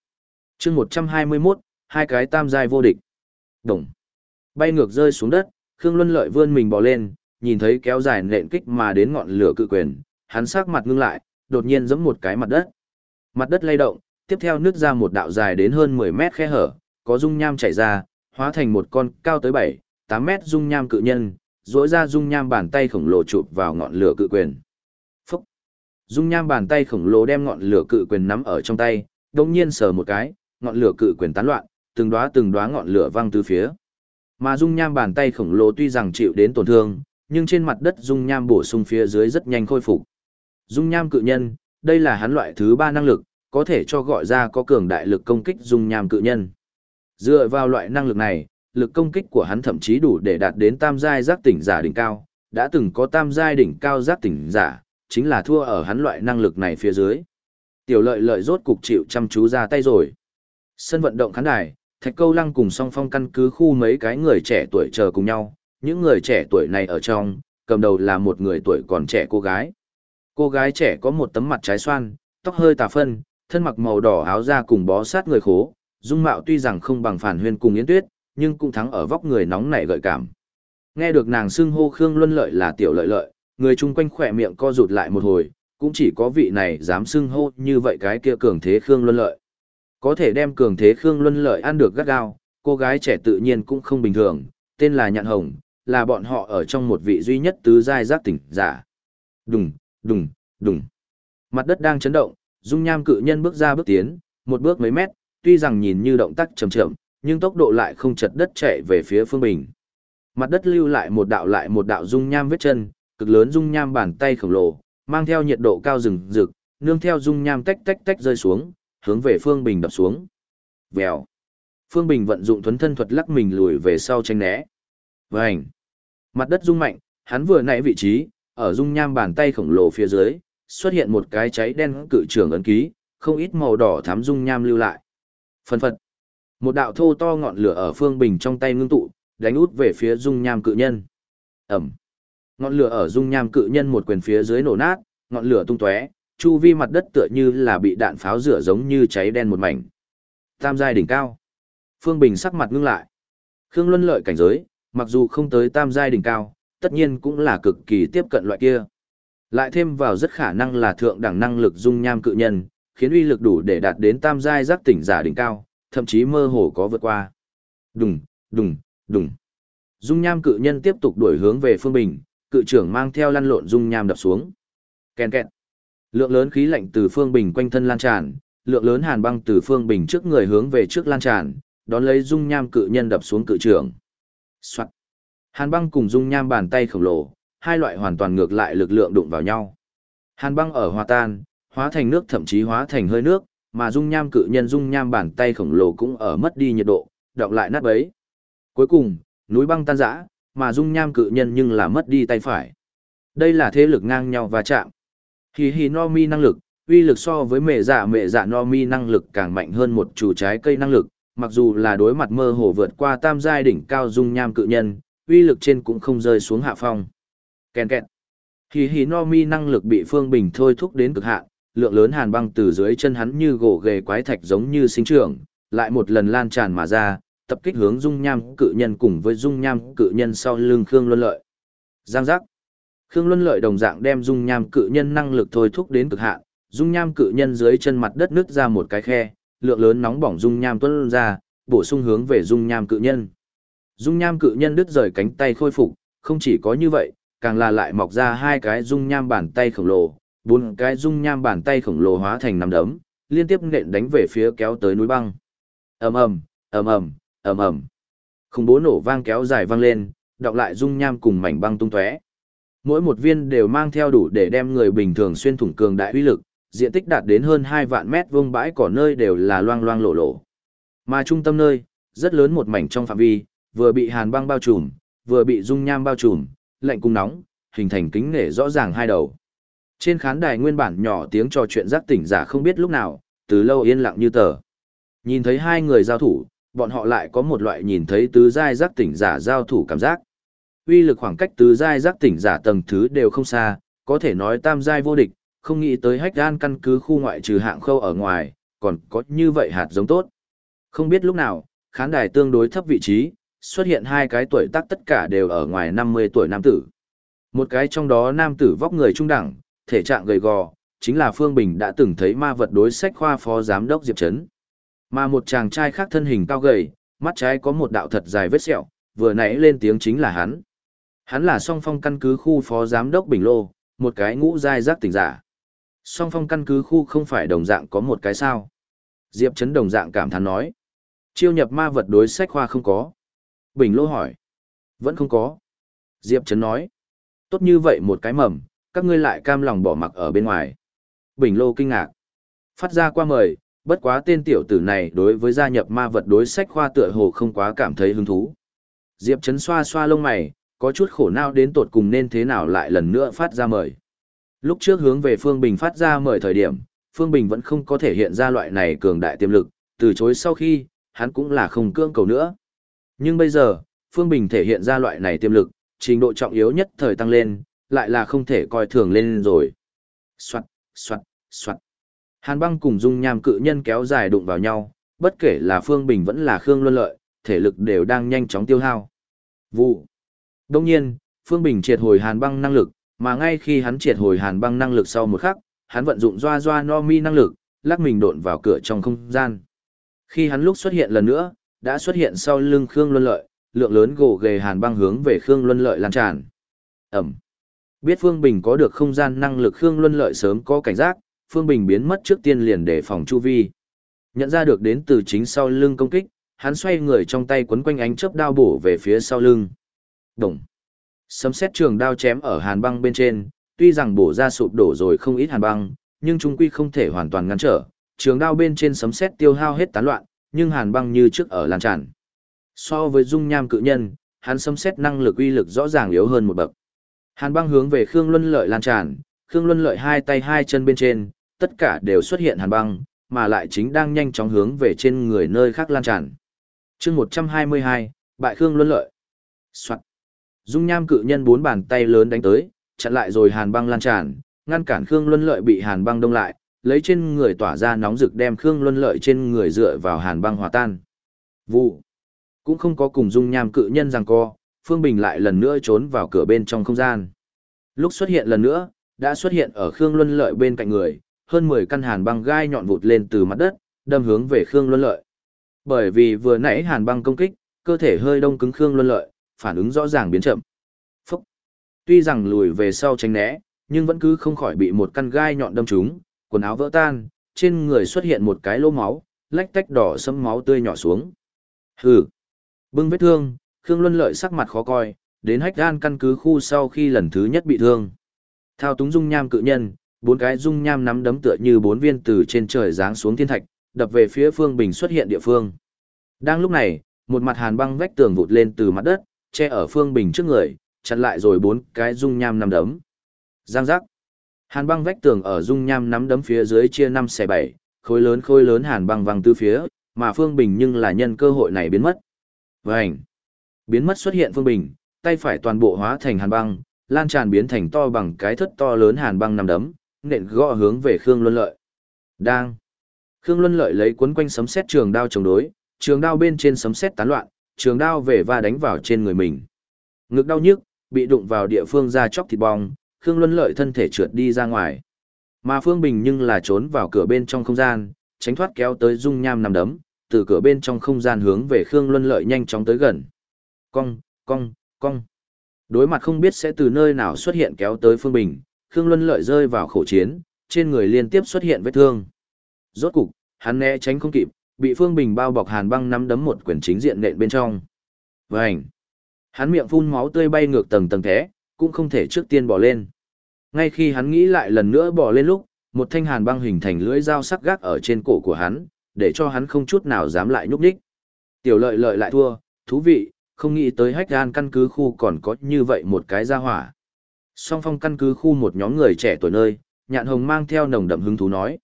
chương 121, hai cái tam giai vô địch. Đồng. Bay ngược rơi xuống đất, Khương Luân Lợi vươn mình bò lên, nhìn thấy kéo dài nện kích mà đến ngọn lửa cự quyền, hắn sắc mặt ngưng lại, đột nhiên giẫm một cái mặt đất. Mặt đất lay động, tiếp theo nứt ra một đạo dài đến hơn 10 mét khe hở, có dung nham chảy ra, hóa thành một con cao tới 7, 8 mét dung nham cự nhân, rỗi ra dung nham bàn tay khổng lồ chụp vào ngọn lửa cự quyền. Phúc! Dung nham bàn tay khổng lồ đem ngọn lửa cự quyền nắm ở trong tay, đồng nhiên sờ một cái, ngọn lửa cự quyền tán loạn, từng đóa từng đóa ngọn lửa văng từ phía. Mà dung nham bàn tay khổng lồ tuy rằng chịu đến tổn thương, nhưng trên mặt đất dung nham bổ sung phía dưới rất nhanh khôi phục. Dung nham cự nhân, đây là hắn loại thứ ba năng lực, có thể cho gọi ra có cường đại lực công kích dung nham cự nhân. Dựa vào loại năng lực này, lực công kích của hắn thậm chí đủ để đạt đến tam giai giác tỉnh giả đỉnh cao, đã từng có tam giai đỉnh cao giác tỉnh giả, chính là thua ở hắn loại năng lực này phía dưới. Tiểu lợi lợi rốt cục chịu chăm chú ra tay rồi. Sân vận động khán đài, Thạch Câu Lăng cùng song phong căn cứ khu mấy cái người trẻ tuổi chờ cùng nhau, những người trẻ tuổi này ở trong, cầm đầu là một người tuổi còn trẻ cô gái. Cô gái trẻ có một tấm mặt trái xoan, tóc hơi tà phân, thân mặc màu đỏ áo da cùng bó sát người khố, dung mạo tuy rằng không bằng phản huyên cùng yến tuyết, nhưng cũng thắng ở vóc người nóng nảy gợi cảm. Nghe được nàng xưng hô Khương Luân Lợi là tiểu lợi lợi, người chung quanh khỏe miệng co rụt lại một hồi, cũng chỉ có vị này dám xưng hô như vậy cái kia cường thế Khương Luân Lợi. Có thể đem cường thế Khương Luân Lợi ăn được gắt gao, cô gái trẻ tự nhiên cũng không bình thường, tên là Nhạn Hồng, là bọn họ ở trong một vị duy nhất tứ giai giác tỉnh giả. Đùng, đùng, đùng. Mặt đất đang chấn động, dung nham cự nhân bước ra bước tiến, một bước mấy mét, tuy rằng nhìn như động tác chậm chậm, nhưng tốc độ lại không chật đất chạy về phía Phương Bình. Mặt đất lưu lại một đạo lại một đạo dung nham vết chân, cực lớn dung nham bàn tay khổng lồ, mang theo nhiệt độ cao rừng rực, nương theo dung nham tách tách tách rơi xuống, hướng về Phương Bình đập xuống. Vèo. Phương Bình vận dụng thuấn thân thuật lắc mình lùi về sau tranh né. Vành. Mặt đất rung mạnh, hắn vừa nãy vị trí, ở dung nham bàn tay khổng lồ phía dưới, xuất hiện một cái cháy đen cự trường ấn ký, không ít màu đỏ thắm dung nham lưu lại. Phân phật. Một đạo thô to ngọn lửa ở Phương Bình trong tay ngưng tụ, đánh út về phía dung nham cự nhân. Ẩm. Ngọn lửa ở dung nham cự nhân một quyền phía dưới nổ nát, ngọn lửa tung tóe, chu vi mặt đất tựa như là bị đạn pháo rửa giống như cháy đen một mảnh. Tam giai đỉnh cao. Phương Bình sắc mặt ngưng lại. Khương Luân lợi cảnh giới, mặc dù không tới tam giai đỉnh cao, tất nhiên cũng là cực kỳ tiếp cận loại kia. Lại thêm vào rất khả năng là thượng đẳng năng lực dung nham cự nhân, khiến uy lực đủ để đạt đến tam giai giác tỉnh giả đỉnh cao, thậm chí mơ hồ có vượt qua. Đùng, đùng, đùng. Dung nham cự nhân tiếp tục đuổi hướng về Phương Bình, cự trưởng mang theo lăn lộn dung nham đập xuống. Ken kẹt. Lượng lớn khí lạnh từ Phương Bình quanh thân lan tràn, lượng lớn hàn băng từ Phương Bình trước người hướng về trước lan tràn, đón lấy dung nham cự nhân đập xuống cự trưởng. Soạt. Hàn băng cùng dung nham bàn tay khổng lồ, hai loại hoàn toàn ngược lại lực lượng đụng vào nhau. Hàn băng ở hòa tan, hóa thành nước thậm chí hóa thành hơi nước, mà dung nham cự nhân dung nham bàn tay khổng lồ cũng ở mất đi nhiệt độ, đọng lại nát bấy. Cuối cùng, núi băng tan rã, mà dung nham cự nhân nhưng là mất đi tay phải. Đây là thế lực ngang nhau và chạm. Hì hì no mi năng lực, uy lực so với mẹ dạ mẹ dạ no mi năng lực càng mạnh hơn một chủ trái cây năng lực, mặc dù là đối mặt mơ hồ vượt qua tam giai đỉnh cao dung nham cự nhân, uy lực trên cũng không rơi xuống hạ phong. Kèn kẹt. Hì hì no mi năng lực bị Phương Bình thôi thúc đến cực hạn, lượng lớn hàn băng từ dưới chân hắn như gỗ ghề quái thạch giống như sinh trưởng, lại một lần lan tràn mà ra, tập kích hướng dung nham cự nhân cùng với dung nham cự nhân sau lưng Khương Luân Lợi. Giang giác. Khương Luân Lợi đồng dạng đem dung nham cự nhân năng lực thôi thúc đến cực hạn, dung nham cự nhân dưới chân mặt đất nứt ra một cái khe, lượng lớn nóng bỏng dung nham tuôn ra, bổ sung hướng về dung nham cự nhân. Dung nham cự nhân đứt rời cánh tay khôi phục, không chỉ có như vậy, càng là lại mọc ra hai cái dung nham bàn tay khổng lồ, bốn cái dung nham bàn tay khổng lồ hóa thành nắm đấm, liên tiếp nện đánh về phía kéo tới núi băng. Ầm ầm, ầm ầm, ầm ầm. Khủng bố nổ vang kéo dài vang lên, đọc lại dung nham cùng mảnh băng tung tóe. Mỗi một viên đều mang theo đủ để đem người bình thường xuyên thủng cường đại uy lực, diện tích đạt đến hơn 2 vạn mét vuông bãi cỏ nơi đều là loang loang lộ lộ. Mà trung tâm nơi, rất lớn một mảnh trong phạm vi, vừa bị hàn băng bao trùm, vừa bị dung nham bao trùm, lạnh cung nóng, hình thành kính nể rõ ràng hai đầu. Trên khán đài nguyên bản nhỏ tiếng trò chuyện giác tỉnh giả không biết lúc nào, từ lâu yên lặng như tờ. Nhìn thấy hai người giao thủ, bọn họ lại có một loại nhìn thấy tứ giai giác tỉnh giả giao thủ cảm giác. Uy lực khoảng cách tứ giai giác tỉnh giả tầng thứ đều không xa, có thể nói tam giai vô địch, không nghĩ tới hách gan căn cứ khu ngoại trừ hạng khâu ở ngoài, còn có như vậy hạt giống tốt. Không biết lúc nào, khán đài tương đối thấp vị trí, xuất hiện hai cái tuổi tác tất cả đều ở ngoài 50 tuổi nam tử. Một cái trong đó nam tử vóc người trung đẳng, thể trạng gầy gò, chính là Phương Bình đã từng thấy ma vật đối sách khoa phó giám đốc Diệp Trấn. Mà một chàng trai khác thân hình cao gầy, mắt trái có một đạo thật dài vết sẹo, vừa nãy lên tiếng chính là hắn. Hắn là song phong căn cứ khu phó giám đốc Bình Lô, một cái ngũ giai giác tỉnh giả. Song phong căn cứ khu không phải đồng dạng có một cái sao. Diệp Trấn đồng dạng cảm thán nói. Chiêu nhập ma vật đối sách khoa không có. Bình Lô hỏi. Vẫn không có. Diệp Trấn nói. Tốt như vậy một cái mầm, các ngươi lại cam lòng bỏ mặc ở bên ngoài. Bình Lô kinh ngạc. Phát ra qua mời, bất quá tên tiểu tử này đối với gia nhập ma vật đối sách khoa tựa hồ không quá cảm thấy hứng thú. Diệp Trấn xoa xoa lông mày, có chút khổ não đến tột cùng nên thế nào lại lần nữa phát ra mời. Lúc trước hướng về Phương Bình phát ra mời thời điểm, Phương Bình vẫn không có thể hiện ra loại này cường đại tiềm lực, từ chối sau khi, hắn cũng là không cưỡng cầu nữa. Nhưng bây giờ, Phương Bình thể hiện ra loại này tiềm lực, trình độ trọng yếu nhất thời tăng lên, lại là không thể coi thường lên rồi. Soạt, soạt, soạt. Hàn băng cùng dung nham cự nhân kéo dài đụng vào nhau, bất kể là Phương Bình vẫn là Khương Luân Lợi, thể lực đều đang nhanh chóng tiêu hao. Vụ. Đông nhiên, Phương Bình triệt hồi hàn băng năng lực, mà ngay khi hắn triệt hồi hàn băng năng lực sau một khắc, hắn vận dụng doa doa no mi năng lực, lắc mình độn vào cửa trong không gian. Khi hắn lúc xuất hiện lần nữa, đã xuất hiện sau lưng Khương Luân Lợi, lượng lớn gỗ ghề hàn băng hướng về Khương Luân Lợi lan tràn. Ẩm. Biết Phương Bình có được không gian năng lực Khương Luân Lợi sớm có cảnh giác, Phương Bình biến mất trước tiên liền để phòng chu vi. Nhận ra được đến từ chính sau lưng công kích, hắn xoay người trong tay quấn quanh ánh chớp đao bổ về phía sau lưng. Đồng. Sấm xét trường đao chém ở hàn băng bên trên, tuy rằng bổ ra sụp đổ rồi không ít hàn băng, nhưng trung quy không thể hoàn toàn ngăn trở. Trường đao bên trên sấm xét tiêu hao hết tán loạn, nhưng hàn băng như trước ở lan tràn. So với dung nham cự nhân, hắn sấm xét năng lực uy lực rõ ràng yếu hơn một bậc. Hàn băng hướng về Khương Luân Lợi lan tràn, Khương Luân Lợi hai tay hai chân bên trên, tất cả đều xuất hiện hàn băng, mà lại chính đang nhanh chóng hướng về trên người nơi khác lan tràn. chương 122, bại Khương Luân Lợi. Soạn. Dung nham cự nhân bốn bàn tay lớn đánh tới, chặn lại rồi hàn băng lan tràn, ngăn cản Khương Luân Lợi bị hàn băng đông lại, lấy trên người tỏa ra nóng rực đem Khương Luân Lợi trên người dựa vào hàn băng hòa tan. Vụ. Cũng không có cùng dung nham cự nhân rằng co, Phương Bình lại lần nữa trốn vào cửa bên trong không gian. Lúc xuất hiện lần nữa, đã xuất hiện ở Khương Luân Lợi bên cạnh người, hơn 10 căn hàn băng gai nhọn vụt lên từ mặt đất, đâm hướng về Khương Luân Lợi. Bởi vì vừa nãy hàn băng công kích, cơ thể hơi đông cứng Khương Luân Lợi, phản ứng rõ ràng biến chậm. Phúc! Tuy rằng lùi về sau tránh né, nhưng vẫn cứ không khỏi bị một căn gai nhọn đâm trúng, quần áo vỡ tan, trên người xuất hiện một cái lỗ máu, lách tách đỏ sẫm máu tươi nhỏ xuống. Hừ! Bưng vết thương, Khương Luân Lợi sắc mặt khó coi, đến hách gan căn cứ khu sau khi lần thứ nhất bị thương. Thao túng dung nham cự nhân, bốn cái dung nham nắm đấm tựa như bốn viên từ trên trời giáng xuống thiên thạch, đập về phía Phương Bình xuất hiện địa phương. Đang lúc này, một mặt hàn băng vách tường vụt lên từ mặt đất, che ở Phương Bình trước người, chặn lại rồi bốn cái dung nham nắm đấm. Giang giác. Hàn băng vách tường ở dung nham nắm đấm phía dưới chia năm xẻ bảy, khối lớn khối lớn hàn băng văng từ phía, mà Phương Bình nhưng là nhân cơ hội này biến mất. Vành. Biến mất xuất hiện Phương Bình, tay phải toàn bộ hóa thành hàn băng, lan tràn biến thành to bằng cái thất to lớn hàn băng nằm đấm, nện gõ hướng về Khương Luân Lợi. Đang. Khương Luân Lợi lấy cuốn quanh sấm sét trường đao chống đối, trường đao bên trên sấm sét tán loạn, trường đao về và đánh vào trên người mình. Ngực đau nhức, bị đụng vào địa phương ra chóc thịt bong, Khương Luân Lợi thân thể trượt đi ra ngoài. Mà Phương Bình nhưng là trốn vào cửa bên trong không gian, tránh thoát kéo tới dung nham nằm đấm, từ cửa bên trong không gian hướng về Khương Luân Lợi nhanh chóng tới gần. Cong, cong, cong. Đối mặt không biết sẽ từ nơi nào xuất hiện kéo tới Phương Bình, Khương Luân lợi rơi vào khổ chiến, trên người liên tiếp xuất hiện vết thương. Rốt cục, hắn né tránh không kịp, bị Phương Bình bao bọc hàn băng nắm đấm một quyền chính diện nện bên trong. Vành! Hắn miệng phun máu tươi bay ngược tầng tầng thế, cũng không thể trước tiên bỏ lên. Ngay khi hắn nghĩ lại lần nữa bỏ lên lúc, một thanh hàn băng hình thành lưỡi dao sắc gác ở trên cổ của hắn, để cho hắn không chút nào dám lại nhúc nhích. Tiểu lợi lợi lại thua, thú vị, không nghĩ tới hách gan căn cứ khu còn có như vậy một cái gia hỏa. Song phong căn cứ khu một nhóm người trẻ tuổi nơi, nhạn hồng mang theo nồng đậm hứng thú nói.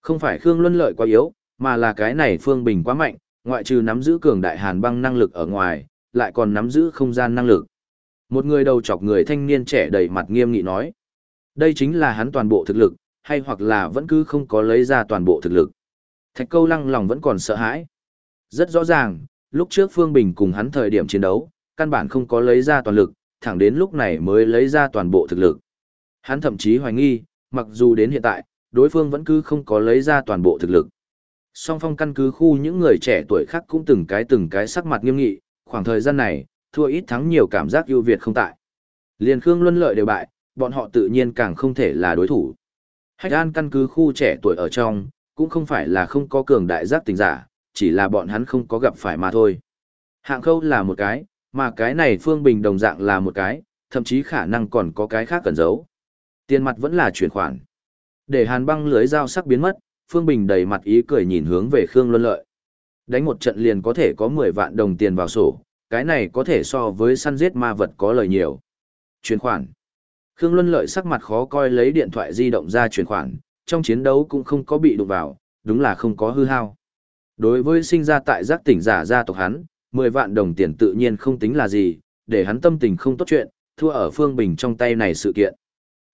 Không phải Khương Luân Lợi quá yếu, mà là cái này Phương Bình quá mạnh, ngoại trừ nắm giữ cường đại hàn băng năng lực ở ngoài, lại còn nắm giữ không gian năng lực. Một người đầu chọc người thanh niên trẻ đầy mặt nghiêm nghị nói. Đây chính là hắn toàn bộ thực lực, hay hoặc là vẫn cứ không có lấy ra toàn bộ thực lực. Thạch câu lăng lòng vẫn còn sợ hãi. Rất rõ ràng, lúc trước Phương Bình cùng hắn thời điểm chiến đấu, căn bản không có lấy ra toàn lực, thẳng đến lúc này mới lấy ra toàn bộ thực lực. Hắn thậm chí hoài nghi, mặc dù đến hiện tại, đối phương vẫn cứ không có lấy ra toàn bộ thực lực. Song phong căn cứ khu những người trẻ tuổi khác cũng từng cái từng cái sắc mặt nghiêm nghị, khoảng thời gian này, thua ít thắng nhiều cảm giác ưu việt không tại. Liên Khương Luân Lợi đều bại, bọn họ tự nhiên càng không thể là đối thủ. Hách An căn cứ khu trẻ tuổi ở trong, cũng không phải là không có cường đại giác tình giả, chỉ là bọn hắn không có gặp phải mà thôi. Hạng khâu là một cái, mà cái này Phương Bình đồng dạng là một cái, thậm chí khả năng còn có cái khác cần giấu. Tiền mặt vẫn là chuyển khoản. Để hàn băng lưới dao sắc biến mất, Phương Bình đầy mặt ý cười nhìn hướng về Khương Luân Lợi. Đánh một trận liền có thể có 10 vạn đồng tiền vào sổ, cái này có thể so với săn giết ma vật có lời nhiều. Chuyển khoản. Khương Luân Lợi sắc mặt khó coi lấy điện thoại di động ra chuyển khoản, trong chiến đấu cũng không có bị đụng vào, đúng là không có hư hao. Đối với sinh ra tại giác tỉnh giả gia tộc hắn, 10 vạn đồng tiền tự nhiên không tính là gì, để hắn tâm tình không tốt chuyện, thua ở Phương Bình trong tay này sự kiện.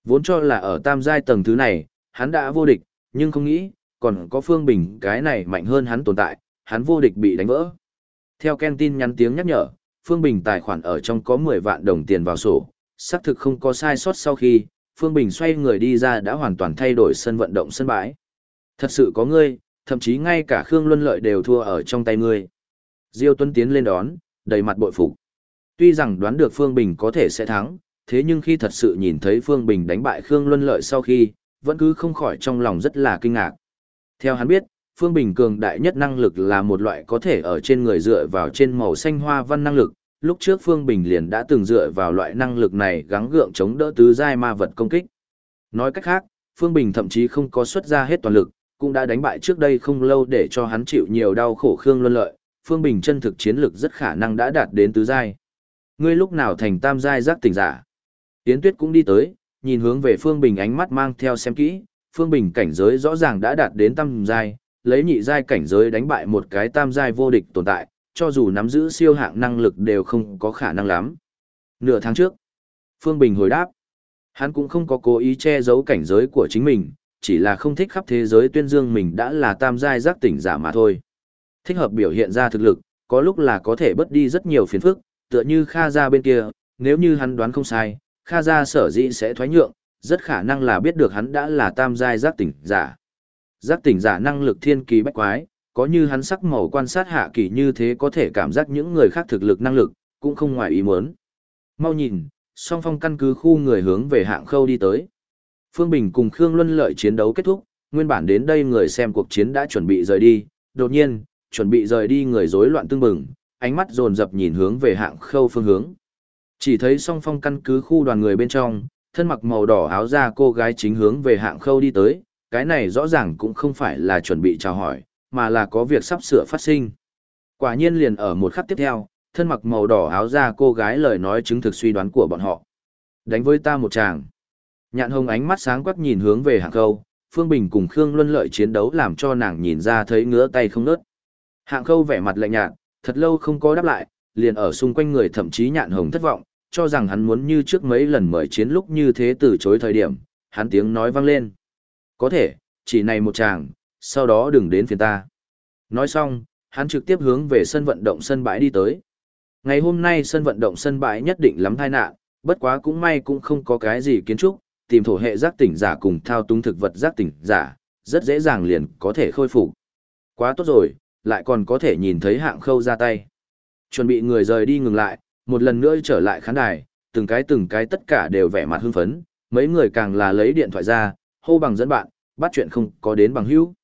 Vốn cho là ở tam giai tầng thứ này, hắn đã vô địch, nhưng không nghĩ, còn có Phương Bình cái này mạnh hơn hắn tồn tại, hắn vô địch bị đánh vỡ. Theo Ken tin nhắn tiếng nhắc nhở, Phương Bình tài khoản ở trong có 10 vạn đồng tiền vào sổ, xác thực không có sai sót sau khi, Phương Bình xoay người đi ra đã hoàn toàn thay đổi sân vận động sân bãi. Thật sự có ngươi, thậm chí ngay cả Khương Luân Lợi đều thua ở trong tay ngươi. Diêu Tuấn tiến lên đón, đầy mặt bội phục. Tuy rằng đoán được Phương Bình có thể sẽ thắng, thế nhưng khi thật sự nhìn thấy Phương Bình đánh bại Khương Luân Lợi sau khi, vẫn cứ không khỏi trong lòng rất là kinh ngạc. Theo hắn biết, Phương Bình cường đại nhất năng lực là một loại có thể ở trên người dựa vào trên màu xanh hoa văn năng lực, lúc trước Phương Bình liền đã từng dựa vào loại năng lực này gắng gượng chống đỡ tứ giai ma vật công kích. Nói cách khác, Phương Bình thậm chí không có xuất ra hết toàn lực, cũng đã đánh bại trước đây không lâu để cho hắn chịu nhiều đau khổ Khương Luân Lợi, Phương Bình chân thực chiến lực rất khả năng đã đạt đến tứ giai. Ngươi lúc nào thành tam giai giác tỉnh giả? Yến Tuyết cũng đi tới, nhìn hướng về Phương Bình ánh mắt mang theo xem kỹ, Phương Bình cảnh giới rõ ràng đã đạt đến tam giai, lấy nhị giai cảnh giới đánh bại một cái tam giai vô địch tồn tại, cho dù nắm giữ siêu hạng năng lực đều không có khả năng lắm. Nửa tháng trước, Phương Bình hồi đáp, hắn cũng không có cố ý che giấu cảnh giới của chính mình, chỉ là không thích khắp thế giới tuyên dương mình đã là tam giai giác tỉnh giả mà thôi. Thích hợp biểu hiện ra thực lực, có lúc là có thể bớt đi rất nhiều phiền phức, tựa như Kha gia bên kia, nếu như hắn đoán không sai, Kha gia sở dĩ sẽ thoái nhượng, rất khả năng là biết được hắn đã là tam giai giác tỉnh giả. Giác tỉnh giả năng lực thiên kỳ bách quái, có như hắn sắc màu quan sát hạ kỳ như thế có thể cảm giác những người khác thực lực năng lực, cũng không ngoài ý muốn. Mau nhìn, song phong căn cứ khu người hướng về hạng khâu đi tới. Phương Bình cùng Khương Luân lợi chiến đấu kết thúc, nguyên bản đến đây người xem cuộc chiến đã chuẩn bị rời đi, đột nhiên, chuẩn bị rời đi người rối loạn tương bừng, ánh mắt dồn dập nhìn hướng về hạng khâu phương hướng. Chỉ thấy song phong căn cứ khu đoàn người bên trong, thân mặc màu đỏ áo da cô gái chính hướng về hạng khâu đi tới, cái này rõ ràng cũng không phải là chuẩn bị chào hỏi, mà là có việc sắp sửa phát sinh. Quả nhiên liền ở một khắc tiếp theo, thân mặc màu đỏ áo da cô gái lời nói chứng thực suy đoán của bọn họ. Đánh với ta một chàng. Nhạn hồng ánh mắt sáng quắc nhìn hướng về hạng khâu, Phương Bình cùng Khương Luân lợi chiến đấu làm cho nàng nhìn ra thấy ngứa tay không nớt. Hạng khâu vẻ mặt lạnh nhạt, thật lâu không có đáp lại, liền ở xung quanh người thậm chí nhạn hồng thất vọng, cho rằng hắn muốn như trước mấy lần mời chiến lúc như thế từ chối thời điểm, hắn tiếng nói vang lên. Có thể, chỉ này một chàng, sau đó đừng đến phiền ta. Nói xong, hắn trực tiếp hướng về sân vận động sân bãi đi tới. Ngày hôm nay sân vận động sân bãi nhất định lắm tai nạn, bất quá cũng may cũng không có cái gì kiến trúc, tìm thổ hệ giác tỉnh giả cùng thao túng thực vật giác tỉnh giả, rất dễ dàng liền có thể khôi phục. Quá tốt rồi, lại còn có thể nhìn thấy hạng khâu ra tay. Chuẩn bị người rời đi ngừng lại, một lần nữa trở lại khán đài, từng cái từng cái tất cả đều vẻ mặt hưng phấn, mấy người càng là lấy điện thoại ra, hô bằng dẫn bạn, bắt chuyện không có đến bằng hữu.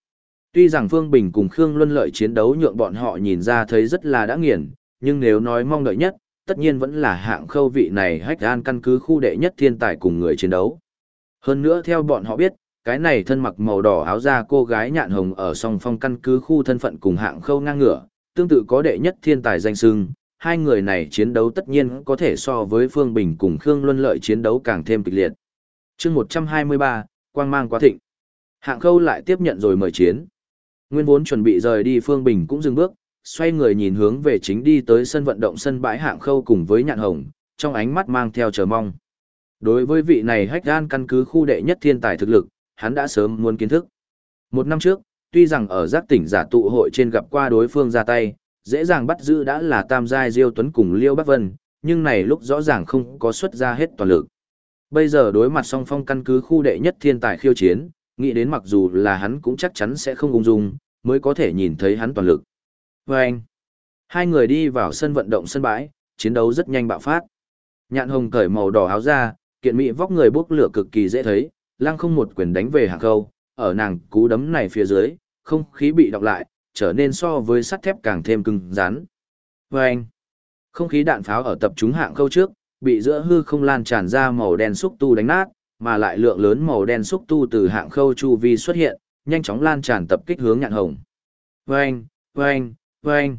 Tuy rằng Phương Bình cùng Khương Luân lợi chiến đấu nhượng bọn họ nhìn ra thấy rất là đã nghiền, nhưng nếu nói mong đợi nhất, tất nhiên vẫn là hạng khâu vị này hách an căn cứ khu đệ nhất thiên tài cùng người chiến đấu. Hơn nữa theo bọn họ biết, cái này thân mặc màu đỏ áo da cô gái nhạn hồng ở song phong căn cứ khu thân phận cùng hạng khâu ngang ngửa, tương tự có đệ nhất thiên tài danh sưng, hai người này chiến đấu tất nhiên có thể so với Phương Bình cùng Khương Luân Lợi chiến đấu càng thêm kịch liệt. chương 123, Quang mang quá thịnh. Hạng khâu lại tiếp nhận rồi mời chiến. Nguyên vốn chuẩn bị rời đi Phương Bình cũng dừng bước, xoay người nhìn hướng về chính đi tới sân vận động sân bãi hạng khâu cùng với nhạn hồng, trong ánh mắt mang theo chờ mong. Đối với vị này hách gan căn cứ khu đệ nhất thiên tài thực lực, hắn đã sớm muốn kiến thức. Một năm trước, tuy rằng ở giác tỉnh giả tụ hội trên gặp qua đối phương ra tay, dễ dàng bắt giữ đã là tam giai Diêu Tuấn cùng Liêu Bắc Vân, nhưng này lúc rõ ràng không có xuất ra hết toàn lực. Bây giờ đối mặt song phong căn cứ khu đệ nhất thiên tài khiêu chiến, nghĩ đến mặc dù là hắn cũng chắc chắn sẽ không ung dung, mới có thể nhìn thấy hắn toàn lực. Và anh, hai người đi vào sân vận động sân bãi, chiến đấu rất nhanh bạo phát. Nhạn hồng cởi màu đỏ áo ra, kiện mỹ vóc người bốc lửa cực kỳ dễ thấy, lăng không một quyền đánh về hàng khâu, ở nàng cú đấm này phía dưới, không khí bị đọc lại, trở nên so với sắt thép càng thêm cứng rắn. Vâng! không khí đạn pháo ở tập trung hạng khâu trước, bị giữa hư không lan tràn ra màu đen xúc tu đánh nát, mà lại lượng lớn màu đen xúc tu từ hạng khâu chu vi xuất hiện, nhanh chóng lan tràn tập kích hướng nhạn hồng. Vâng, vâng, vâng.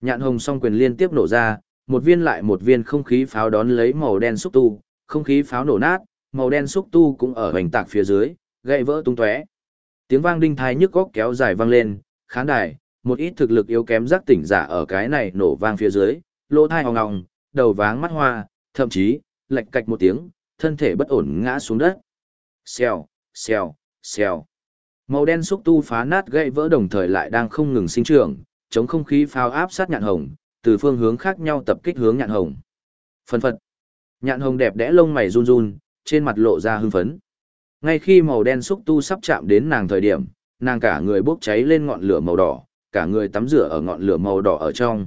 Nhạn hồng song quyền liên tiếp nổ ra, một viên lại một viên không khí pháo đón lấy màu đen xúc tu, không khí pháo nổ nát, màu đen xúc tu cũng ở hành tạc phía dưới, gãy vỡ tung tóe. Tiếng vang đinh thai nhức góc kéo dài vang lên, khán đài, một ít thực lực yếu kém giác tỉnh giả ở cái này nổ vang phía dưới, lỗ thai hòng ngọng, đầu váng mắt hoa, thậm chí, lạch cạch một tiếng, thân thể bất ổn ngã xuống đất. Xèo, xèo, xèo. Màu đen xúc tu phá nát gãy vỡ đồng thời lại đang không ngừng sinh trưởng, chống không khí pháo áp sát nhạn hồng, từ phương hướng khác nhau tập kích hướng nhạn hồng. Phân phật. Nhạn hồng đẹp đẽ lông mày run run, trên mặt lộ ra hưng phấn. Ngay khi màu đen xúc tu sắp chạm đến nàng thời điểm, nàng cả người bốc cháy lên ngọn lửa màu đỏ, cả người tắm rửa ở ngọn lửa màu đỏ ở trong.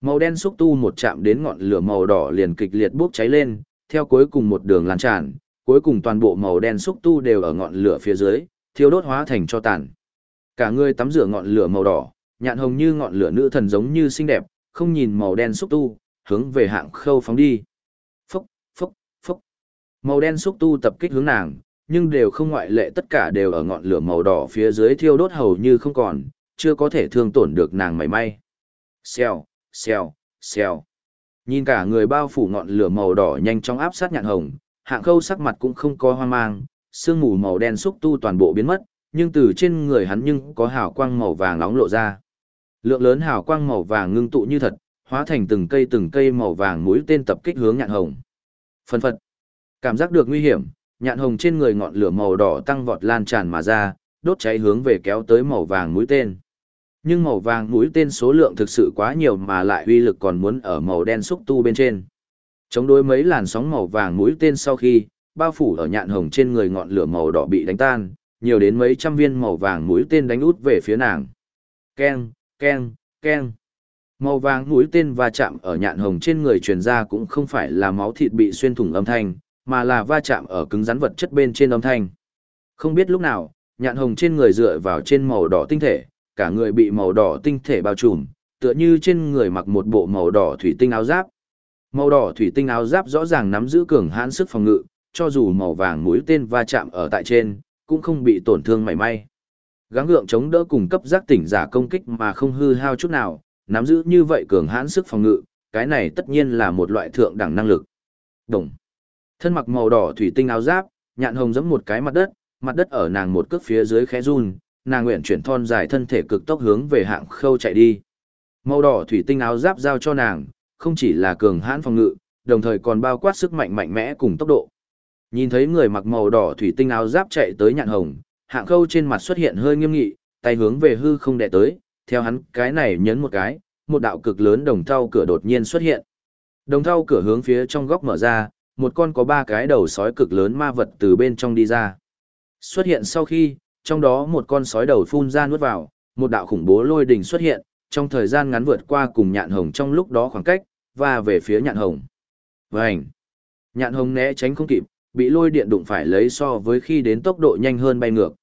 Màu đen xúc tu một chạm đến ngọn lửa màu đỏ liền kịch liệt bốc cháy lên, theo cuối cùng một đường lan tràn, cuối cùng toàn bộ màu đen xúc tu đều ở ngọn lửa phía dưới, thiêu đốt hóa thành cho tàn. Cả người tắm rửa ngọn lửa màu đỏ, nhạn hồng như ngọn lửa nữ thần giống như xinh đẹp, không nhìn màu đen xúc tu, hướng về hạng khâu phóng đi. Phốc, phốc, phốc. Màu đen xúc tu tập kích hướng nàng, nhưng đều không ngoại lệ tất cả đều ở ngọn lửa màu đỏ phía dưới thiêu đốt hầu như không còn, chưa có thể thương tổn được nàng mảy may. Xèo, xèo, xèo. Nhìn cả người bao phủ ngọn lửa màu đỏ nhanh chóng áp sát nhạn hồng, hạng khâu sắc mặt cũng không có hoang mang, sương mù màu đen xúc tu toàn bộ biến mất, nhưng từ trên người hắn nhưng có hào quang màu vàng nóng lộ ra. Lượng lớn hào quang màu vàng ngưng tụ như thật, hóa thành từng cây từng cây màu vàng mũi tên tập kích hướng nhạn hồng. Phân phật. Cảm giác được nguy hiểm, nhạn hồng trên người ngọn lửa màu đỏ tăng vọt lan tràn mà ra, đốt cháy hướng về kéo tới màu vàng mũi tên. Nhưng màu vàng mũi tên số lượng thực sự quá nhiều mà lại uy lực còn muốn ở màu đen xúc tu bên trên. Chống đối mấy làn sóng màu vàng mũi tên sau khi, bao phủ ở nhạn hồng trên người ngọn lửa màu đỏ bị đánh tan, nhiều đến mấy trăm viên màu vàng mũi tên đánh út về phía nàng. Keng, keng, keng. Màu vàng mũi tên va chạm ở nhạn hồng trên người truyền ra cũng không phải là máu thịt bị xuyên thủng âm thanh, mà là va chạm ở cứng rắn vật chất bên trên âm thanh. Không biết lúc nào, nhạn hồng trên người dựa vào trên màu đỏ tinh thể, cả người bị màu đỏ tinh thể bao trùm, tựa như trên người mặc một bộ màu đỏ thủy tinh áo giáp. Màu đỏ thủy tinh áo giáp rõ ràng nắm giữ cường hãn sức phòng ngự, cho dù màu vàng mũi tên va chạm ở tại trên, cũng không bị tổn thương mảy may. Gắng gượng chống đỡ cùng cấp giác tỉnh giả công kích mà không hư hao chút nào, nắm giữ như vậy cường hãn sức phòng ngự, cái này tất nhiên là một loại thượng đẳng năng lực. Đồng. Thân mặc màu đỏ thủy tinh áo giáp, nhạn hồng giẫm một cái mặt đất, mặt đất ở nàng một cước phía dưới khẽ run, nàng nguyện chuyển thon dài thân thể cực tốc hướng về hạng khâu chạy đi. Màu đỏ thủy tinh áo giáp giao cho nàng, không chỉ là cường hãn phòng ngự, đồng thời còn bao quát sức mạnh mạnh mẽ cùng tốc độ. Nhìn thấy người mặc màu đỏ thủy tinh áo giáp chạy tới nhạn hồng, hạng khâu trên mặt xuất hiện hơi nghiêm nghị, tay hướng về hư không đè tới, theo hắn cái này nhấn một cái, một đạo cực lớn đồng thau cửa đột nhiên xuất hiện. Đồng thau cửa hướng phía trong góc mở ra, một con có ba cái đầu sói cực lớn ma vật từ bên trong đi ra. Xuất hiện sau khi, trong đó một con sói đầu phun ra nuốt vào, một đạo khủng bố lôi đình xuất hiện, trong thời gian ngắn vượt qua cùng nhạn hồng trong lúc đó khoảng cách, và về phía nhạn hồng. Vành! Nhạn hồng né tránh không kịp, bị lôi điện đụng phải lấy so với khi đến tốc độ nhanh hơn bay ngược.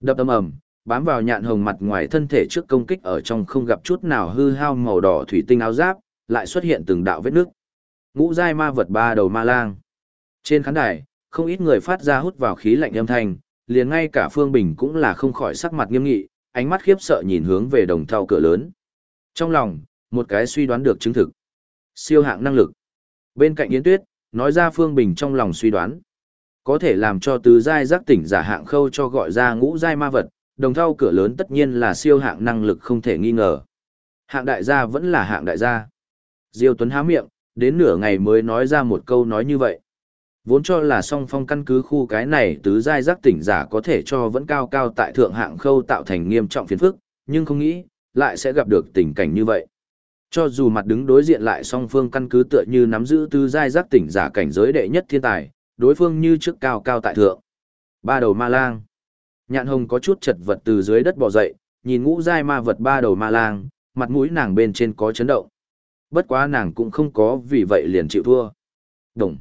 Đập âm ầm, bám vào nhạn hồng mặt ngoài thân thể trước công kích ở trong không gặp chút nào hư hao màu đỏ thủy tinh áo giáp, lại xuất hiện từng đạo vết nước. Ngũ giai ma vật ba đầu ma lang. Trên khán đài, không ít người phát ra hút vào khí lạnh âm thanh, liền ngay cả Phương Bình cũng là không khỏi sắc mặt nghiêm nghị, ánh mắt khiếp sợ nhìn hướng về đồng thau cửa lớn. Trong lòng, một cái suy đoán được chứng thực. Siêu hạng năng lực. Bên cạnh Yến Tuyết, nói ra Phương Bình trong lòng suy đoán. Có thể làm cho tứ giai giác tỉnh giả hạng khâu cho gọi ra ngũ giai ma vật, đồng thau cửa lớn tất nhiên là siêu hạng năng lực không thể nghi ngờ. Hạng đại gia vẫn là hạng đại gia. Diêu Tuấn há miệng, đến nửa ngày mới nói ra một câu nói như vậy. Vốn cho là song phong căn cứ khu cái này tứ giai giác tỉnh giả có thể cho vẫn cao cao tại thượng hạng khâu tạo thành nghiêm trọng phiền phức, nhưng không nghĩ, lại sẽ gặp được tình cảnh như vậy. Cho dù mặt đứng đối diện lại song phương căn cứ tựa như nắm giữ tứ giai giác tỉnh giả cảnh giới đệ nhất thiên tài, đối phương như trước cao cao tại thượng. Ba đầu ma lang. Nhạn hồng có chút chật vật từ dưới đất bò dậy, nhìn ngũ giai ma vật ba đầu ma lang, mặt mũi nàng bên trên có chấn động. Bất quá nàng cũng không có vì vậy liền chịu thua. Đồng.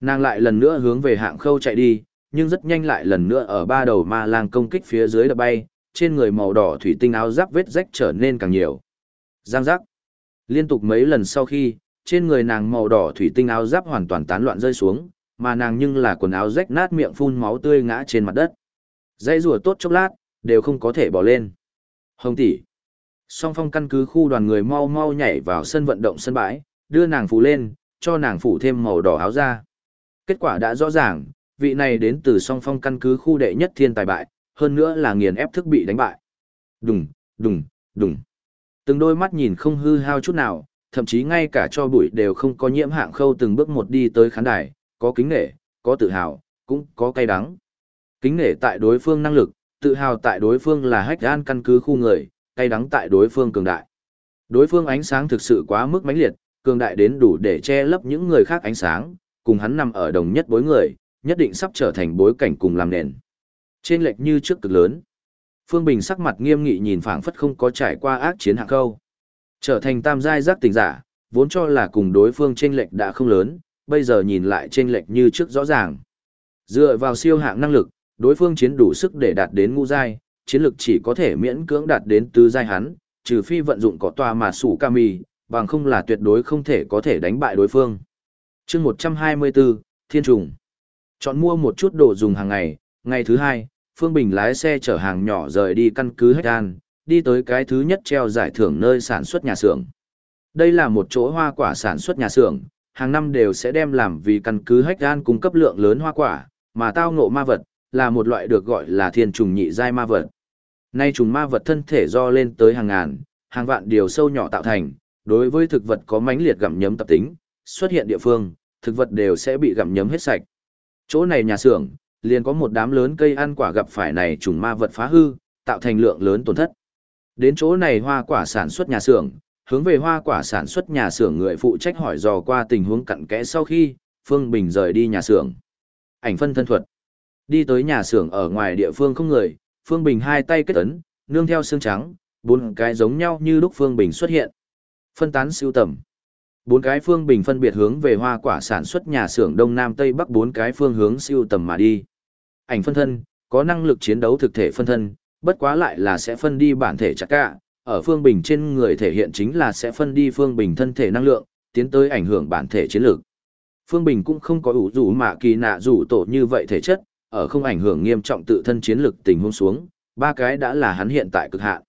Nàng lại lần nữa hướng về hạng khâu chạy đi, nhưng rất nhanh lại lần nữa ở ba đầu ma lang công kích phía dưới đập bay, trên người màu đỏ thủy tinh áo giáp vết rách trở nên càng nhiều. Giang giác. Liên tục mấy lần sau khi, trên người nàng màu đỏ thủy tinh áo giáp hoàn toàn tán loạn rơi xuống, mà nàng nhưng là quần áo rách nát miệng phun máu tươi ngã trên mặt đất. Dây rùa tốt chốc lát, đều không có thể bỏ lên. Hồng tỷ. Song phong căn cứ khu đoàn người mau mau nhảy vào sân vận động sân bãi, đưa nàng phủ lên, cho nàng phủ thêm màu đỏ áo ra. Kết quả đã rõ ràng, vị này đến từ song phong căn cứ khu đệ nhất thiên tài bại, hơn nữa là nghiền ép thức bị đánh bại. Đùng, đùng, đùng. Từng đôi mắt nhìn không hư hao chút nào, thậm chí ngay cả cho bụi đều không có nhiễm hạng khâu từng bước một đi tới khán đài, có kính nể, có tự hào, cũng có cay đắng. Kính nể tại đối phương năng lực, tự hào tại đối phương là hách gan căn cứ khu người, cay đắng tại đối phương cường đại. Đối phương ánh sáng thực sự quá mức mãnh liệt, cường đại đến đủ để che lấp những người khác ánh sáng, cùng hắn nằm ở đồng nhất bối người, nhất định sắp trở thành bối cảnh cùng làm nền. Trên lệch như trước cực lớn. Phương Bình sắc mặt nghiêm nghị nhìn phảng phất không có trải qua ác chiến hạng câu. Trở thành tam giai giác tỉnh giả, vốn cho là cùng đối phương trên lệch đã không lớn, bây giờ nhìn lại trên lệch như trước rõ ràng. Dựa vào siêu hạng năng lực, đối phương chiến đủ sức để đạt đến ngũ giai, chiến lực chỉ có thể miễn cưỡng đạt đến tứ giai hắn, trừ phi vận dụng có tòa mà sủ kami, bằng không là tuyệt đối không thể có thể đánh bại đối phương. chương 124, Thiên Trùng. Chọn mua một chút đồ dùng hàng ngày, ngày thứ hai, Phương Bình lái xe chở hàng nhỏ rời đi căn cứ Hết An, đi tới cái thứ nhất treo giải thưởng nơi sản xuất nhà xưởng. Đây là một chỗ hoa quả sản xuất nhà xưởng, hàng năm đều sẽ đem làm vì căn cứ Hách An cung cấp lượng lớn hoa quả, mà tao ngộ ma vật, là một loại được gọi là thiên trùng nhị giai ma vật. Nay trùng ma vật thân thể do lên tới hàng ngàn, hàng vạn điều sâu nhỏ tạo thành, đối với thực vật có mãnh liệt gặm nhấm tập tính, xuất hiện địa phương, thực vật đều sẽ bị gặm nhấm hết sạch. Chỗ này nhà xưởng, liền có một đám lớn cây ăn quả gặp phải này trùng ma vật phá hư, tạo thành lượng lớn tổn thất. Đến chỗ này hoa quả sản xuất nhà xưởng, hướng về hoa quả sản xuất nhà xưởng người phụ trách hỏi dò qua tình huống cặn kẽ sau khi, Phương Bình rời đi nhà xưởng. Ảnh phân thân thuật. Đi tới nhà xưởng ở ngoài địa phương không người, Phương Bình hai tay kết ấn, nương theo xương trắng, bốn cái giống nhau như lúc Phương Bình xuất hiện. Phân tán siêu tầm. Bốn cái phương bình phân biệt hướng về hoa quả sản xuất nhà xưởng đông nam tây bắc bốn cái phương hướng siêu tầm mà đi. Ảnh phân thân, có năng lực chiến đấu thực thể phân thân, bất quá lại là sẽ phân đi bản thể chặt cả, ở phương bình trên người thể hiện chính là sẽ phân đi phương bình thân thể năng lượng, tiến tới ảnh hưởng bản thể chiến lược. Phương Bình cũng không có ủ rủ mà kỳ nạ rủ tổ như vậy thể chất, ở không ảnh hưởng nghiêm trọng tự thân chiến lực tình huống xuống, ba cái đã là hắn hiện tại cực hạn.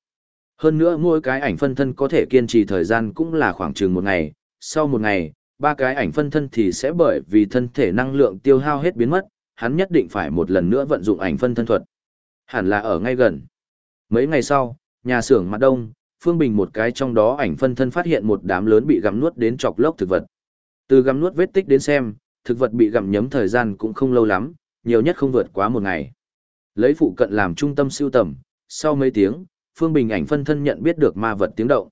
Hơn nữa mỗi cái ảnh phân thân có thể kiên trì thời gian cũng là khoảng chừng một ngày, sau một ngày, ba cái ảnh phân thân thì sẽ bởi vì thân thể năng lượng tiêu hao hết biến mất, hắn nhất định phải một lần nữa vận dụng ảnh phân thân thuật. Hẳn là ở ngay gần. Mấy ngày sau, nhà xưởng mặt đông, Phương Bình một cái trong đó ảnh phân thân phát hiện một đám lớn bị gặm nuốt đến chọc lốc thực vật. Từ gặm nuốt vết tích đến xem, thực vật bị gặm nhấm thời gian cũng không lâu lắm, nhiều nhất không vượt quá một ngày. Lấy phụ cận làm trung tâm siêu tầm, sau mấy tiếng, Phương Bình ảnh phân thân nhận biết được ma vật tiếng động.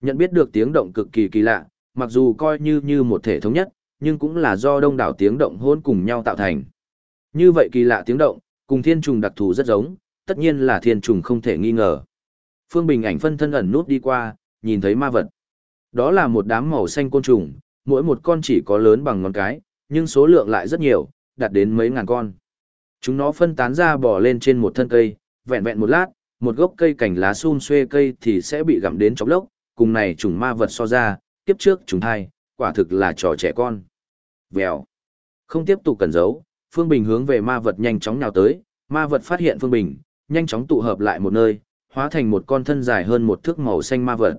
Nhận biết được tiếng động cực kỳ kỳ lạ, mặc dù coi như như một thể thống nhất, nhưng cũng là do đông đảo tiếng động hôn cùng nhau tạo thành. Như vậy kỳ lạ tiếng động, cùng thiên trùng đặc thù rất giống, tất nhiên là thiên trùng không thể nghi ngờ. Phương Bình ảnh phân thân ẩn nút đi qua, nhìn thấy ma vật. Đó là một đám màu xanh côn trùng, mỗi một con chỉ có lớn bằng ngón cái, nhưng số lượng lại rất nhiều, đạt đến mấy ngàn con. Chúng nó phân tán ra bò lên trên một thân cây, vẹn vẹn một lát, một gốc cây cành lá xun xuê cây thì sẽ bị gặm đến chóng lốc, cùng này trùng ma vật so ra, tiếp trước chúng thai, quả thực là trò trẻ con. Vèo. Không tiếp tục cần giấu, Phương Bình hướng về ma vật nhanh chóng nhào tới, ma vật phát hiện Phương Bình, nhanh chóng tụ hợp lại một nơi, hóa thành một con thân dài hơn một thước màu xanh ma vật.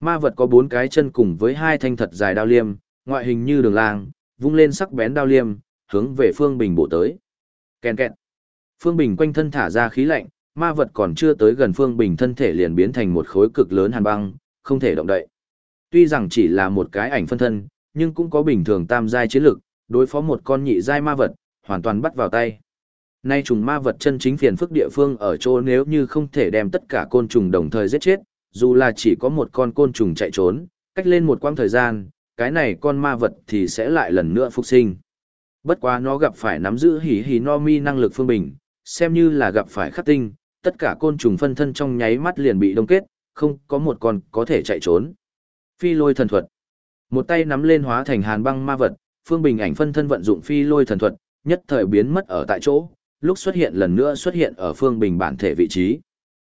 Ma vật có bốn cái chân cùng với hai thanh thật dài đao liêm, ngoại hình như đường lang, vung lên sắc bén đao liêm, hướng về Phương Bình bổ tới. Kèn kẹt. Phương Bình quanh thân thả ra khí lạnh, ma vật còn chưa tới gần Phương Bình thân thể liền biến thành một khối cực lớn hàn băng, không thể động đậy. Tuy rằng chỉ là một cái ảnh phân thân, nhưng cũng có bình thường tam giai chiến lực, đối phó một con nhị giai ma vật, hoàn toàn bắt vào tay. Nay trùng ma vật chân chính phiền phức địa phương ở chỗ nếu như không thể đem tất cả côn trùng đồng thời giết chết, dù là chỉ có một con côn trùng chạy trốn, cách lên một quãng thời gian, cái này con ma vật thì sẽ lại lần nữa phục sinh. Bất quá nó gặp phải nắm giữ hỉ hỉ no mi năng lực phương bình, xem như là gặp phải khắc tinh, tất cả côn trùng phân thân trong nháy mắt liền bị đông kết, không có một con có thể chạy trốn. Phi lôi thần thuật. Một tay nắm lên hóa thành hàn băng ma vật, Phương Bình ảnh phân thân vận dụng phi lôi thần thuật, nhất thời biến mất ở tại chỗ, lúc xuất hiện lần nữa xuất hiện ở Phương Bình bản thể vị trí.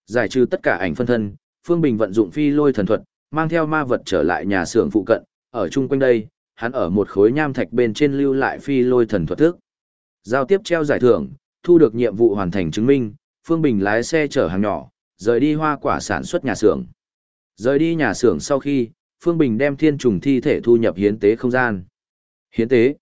Giải trừ tất cả ảnh phân thân, Phương Bình vận dụng phi lôi thần thuật, mang theo ma vật trở lại nhà xưởng phụ cận, ở chung quanh đây, hắn ở một khối nham thạch bên trên lưu lại phi lôi thần thuật thức. Giao tiếp treo giải thưởng, thu được nhiệm vụ hoàn thành chứng minh, Phương Bình lái xe chở hàng nhỏ, rời đi hoa quả sản xuất nhà xưởng. Rời đi nhà xưởng sau khi, Phương Bình đem thiên trùng thi thể thu nhập hiến tế không gian. Hiến tế,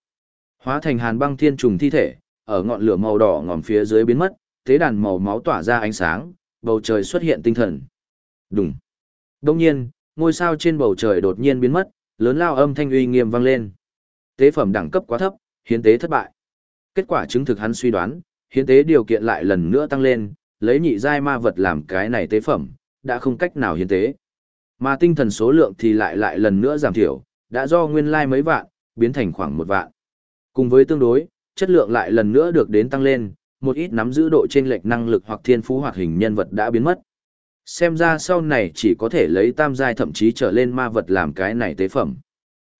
hóa thành hàn băng thiên trùng thi thể, ở ngọn lửa màu đỏ ngòm phía dưới biến mất, tế đàn màu máu tỏa ra ánh sáng, bầu trời xuất hiện tinh thần. Đùng. Đông nhiên, ngôi sao trên bầu trời đột nhiên biến mất, lớn lao âm thanh uy nghiêm vang lên. Tế phẩm đẳng cấp quá thấp, hiến tế thất bại. Kết quả chứng thực hắn suy đoán, hiến tế điều kiện lại lần nữa tăng lên, lấy nhị giai ma vật làm cái này tế phẩm, đã không cách nào hiến tế. Mà tinh thần số lượng thì lại lại lần nữa giảm thiểu, đã do nguyên lai mấy vạn, biến thành khoảng một vạn. Cùng với tương đối, chất lượng lại lần nữa được đến tăng lên, một ít nắm giữ độ trên lệch năng lực hoặc thiên phú hoặc hình nhân vật đã biến mất. Xem ra sau này chỉ có thể lấy tam giai thậm chí trở lên ma vật làm cái này tế phẩm.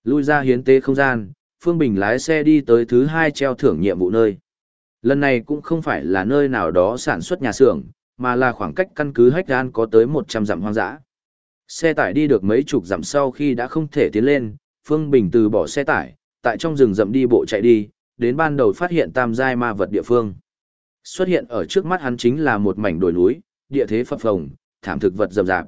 Lui ra hiến tế không gian, Phương Bình lái xe đi tới thứ hai treo thưởng nhiệm vụ nơi. Lần này cũng không phải là nơi nào đó sản xuất nhà xưởng, mà là khoảng cách căn cứ Hách Gan có tới 100 dặm hoang dã. Xe tải đi được mấy chục dặm sau khi đã không thể tiến lên, Phương Bình từ bỏ xe tải, tại trong rừng rậm đi bộ chạy đi, đến ban đầu phát hiện tam giai ma vật địa phương. Xuất hiện ở trước mắt hắn chính là một mảnh đồi núi, địa thế phập phồng, thảm thực vật rậm rạp.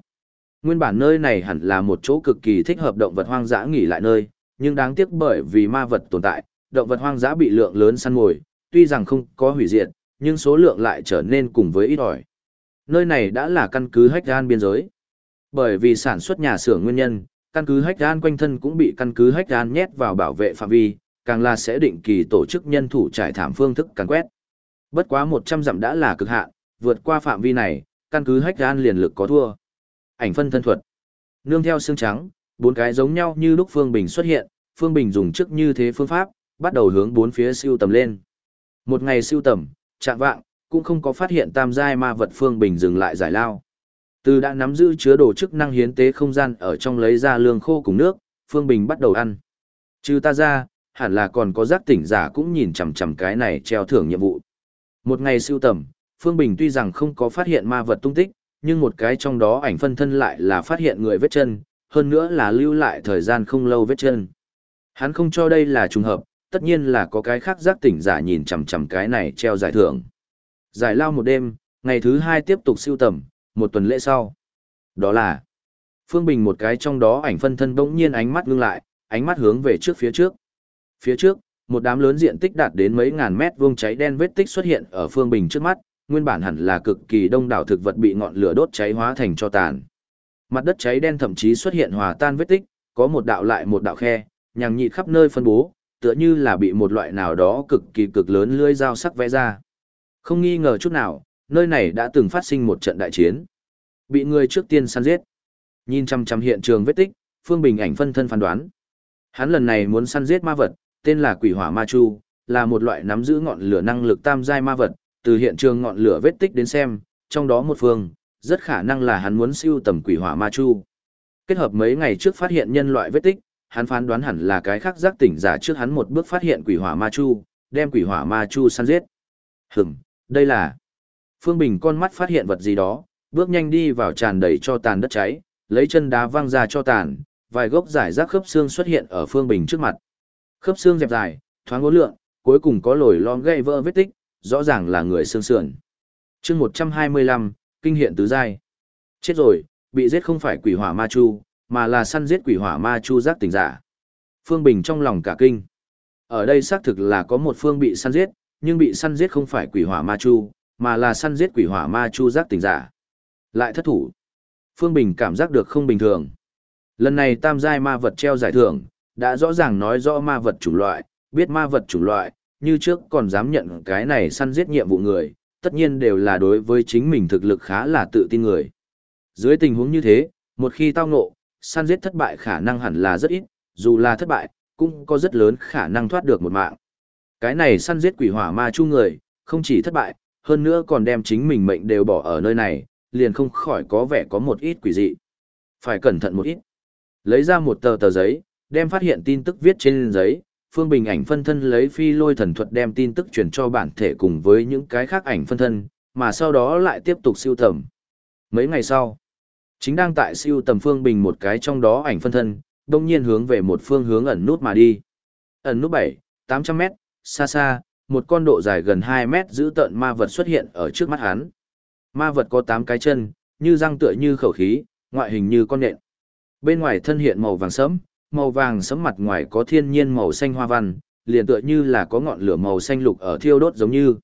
Nguyên bản nơi này hẳn là một chỗ cực kỳ thích hợp động vật hoang dã nghỉ lại nơi, nhưng đáng tiếc bởi vì ma vật tồn tại, động vật hoang dã bị lượng lớn săn mồi, tuy rằng không có hủy diệt, nhưng số lượng lại trở nên cùng với ít ỏi. Nơi này đã là căn cứ hách gan biên giới. Bởi vì sản xuất nhà xưởng nguyên nhân, căn cứ hách gan quanh thân cũng bị căn cứ hách gan nhét vào bảo vệ phạm vi, càng là sẽ định kỳ tổ chức nhân thủ trải thảm phương thức càn quét. Bất quá 100 dặm đã là cực hạn, vượt qua phạm vi này, căn cứ hách gan liền lực có thua. Ảnh phân thân thuật. Nương theo xương trắng, bốn cái giống nhau như lúc Phương Bình xuất hiện, Phương Bình dùng trước như thế phương pháp, bắt đầu hướng bốn phía siêu tầm lên. Một ngày siêu tầm, chạm vạng, cũng không có phát hiện tam giai ma vật Phương Bình dừng lại giải lao. Từ đã nắm giữ chứa đồ chức năng hiến tế không gian ở trong lấy ra lương khô cùng nước, Phương Bình bắt đầu ăn. Trừ ta ra, hẳn là còn có giác tỉnh giả cũng nhìn chằm chằm cái này treo thưởng nhiệm vụ. Một ngày siêu tầm, Phương Bình tuy rằng không có phát hiện ma vật tung tích, nhưng một cái trong đó ảnh phân thân lại là phát hiện người vết chân, hơn nữa là lưu lại thời gian không lâu vết chân. Hắn không cho đây là trùng hợp, tất nhiên là có cái khác giác tỉnh giả nhìn chằm chằm cái này treo giải thưởng. Giải lao một đêm, ngày thứ hai tiếp tục siêu tầm, một tuần lễ sau. Đó là Phương Bình một cái trong đó ảnh phân thân bỗng nhiên ánh mắt ngưng lại, ánh mắt hướng về trước phía trước. Phía trước, một đám lớn diện tích đạt đến mấy ngàn mét vuông cháy đen vết tích xuất hiện ở Phương Bình trước mắt, nguyên bản hẳn là cực kỳ đông đảo thực vật bị ngọn lửa đốt cháy hóa thành cho tàn. Mặt đất cháy đen thậm chí xuất hiện hòa tan vết tích, có một đạo lại một đạo khe, nhằng nhịt khắp nơi phân bố, tựa như là bị một loại nào đó cực kỳ cực lớn lưỡi dao sắc vẽ ra. Không nghi ngờ chút nào, nơi này đã từng phát sinh một trận đại chiến. Bị người trước tiên săn giết. Nhìn chăm chăm hiện trường vết tích, Phương Bình ảnh phân thân phán đoán. Hắn lần này muốn săn giết ma vật, tên là Quỷ Hỏa Ma Chu, là một loại nắm giữ ngọn lửa năng lực tam giai ma vật, từ hiện trường ngọn lửa vết tích đến xem, trong đó một phương, rất khả năng là hắn muốn siêu tầm Quỷ Hỏa Ma Chu. Kết hợp mấy ngày trước phát hiện nhân loại vết tích, hắn phán đoán hẳn là cái khác giác tỉnh giả trước hắn một bước phát hiện Quỷ Hỏa Ma Chu, đem Quỷ Hỏa Ma Chu săn giết. Hừm, đây là Phương Bình con mắt phát hiện vật gì đó, bước nhanh đi vào tràn đầy cho tàn đất cháy, lấy chân đá văng ra cho tàn, vài gốc giải rác khớp xương xuất hiện ở Phương Bình trước mặt. Khớp xương dẹp dài, thoáng ngố lượng, cuối cùng có lồi lon gây vỡ vết tích, rõ ràng là người xương sườn. chương 125, kinh hiện tứ giai. Chết rồi, bị giết không phải quỷ hỏa ma chu, mà là săn giết quỷ hỏa ma chu giác tỉnh giả. Phương Bình trong lòng cả kinh. Ở đây xác thực là có một phương bị săn giết, nhưng bị săn giết không phải quỷ hỏa ma chu, mà là săn giết quỷ hỏa ma chu giác tỉnh giả. Lại thất thủ. Phương Bình cảm giác được không bình thường. Lần này tam giai ma vật treo giải thưởng, đã rõ ràng nói rõ ma vật chủng loại, biết ma vật chủng loại, như trước còn dám nhận cái này săn giết nhiệm vụ người, tất nhiên đều là đối với chính mình thực lực khá là tự tin người. Dưới tình huống như thế, một khi tao ngộ, săn giết thất bại khả năng hẳn là rất ít, dù là thất bại, cũng có rất lớn khả năng thoát được một mạng. Cái này săn giết quỷ hỏa ma chu người, không chỉ thất bại, hơn nữa còn đem chính mình mệnh đều bỏ ở nơi này, liền không khỏi có vẻ có một ít quỷ dị. Phải cẩn thận một ít. Lấy ra một tờ tờ giấy, đem phát hiện tin tức viết trên giấy, Phương Bình ảnh phân thân lấy phi lôi thần thuật đem tin tức truyền cho bản thể cùng với những cái khác ảnh phân thân, mà sau đó lại tiếp tục siêu tầm. Mấy ngày sau, chính đang tại siêu tầm Phương Bình một cái trong đó ảnh phân thân, đông nhiên hướng về một phương hướng ẩn nút mà đi. Ẩn nút 7, 800 mét, xa xa, một con độ dài gần 2 mét giữ tợn ma vật xuất hiện ở trước mắt hắn. Ma vật có 8 cái chân, như răng tựa như khẩu khí, ngoại hình như con nện. Bên ngoài thân hiện màu vàng sẫm, màu vàng sẫm mặt ngoài có thiên nhiên màu xanh hoa văn, liền tựa như là có ngọn lửa màu xanh lục ở thiêu đốt giống như.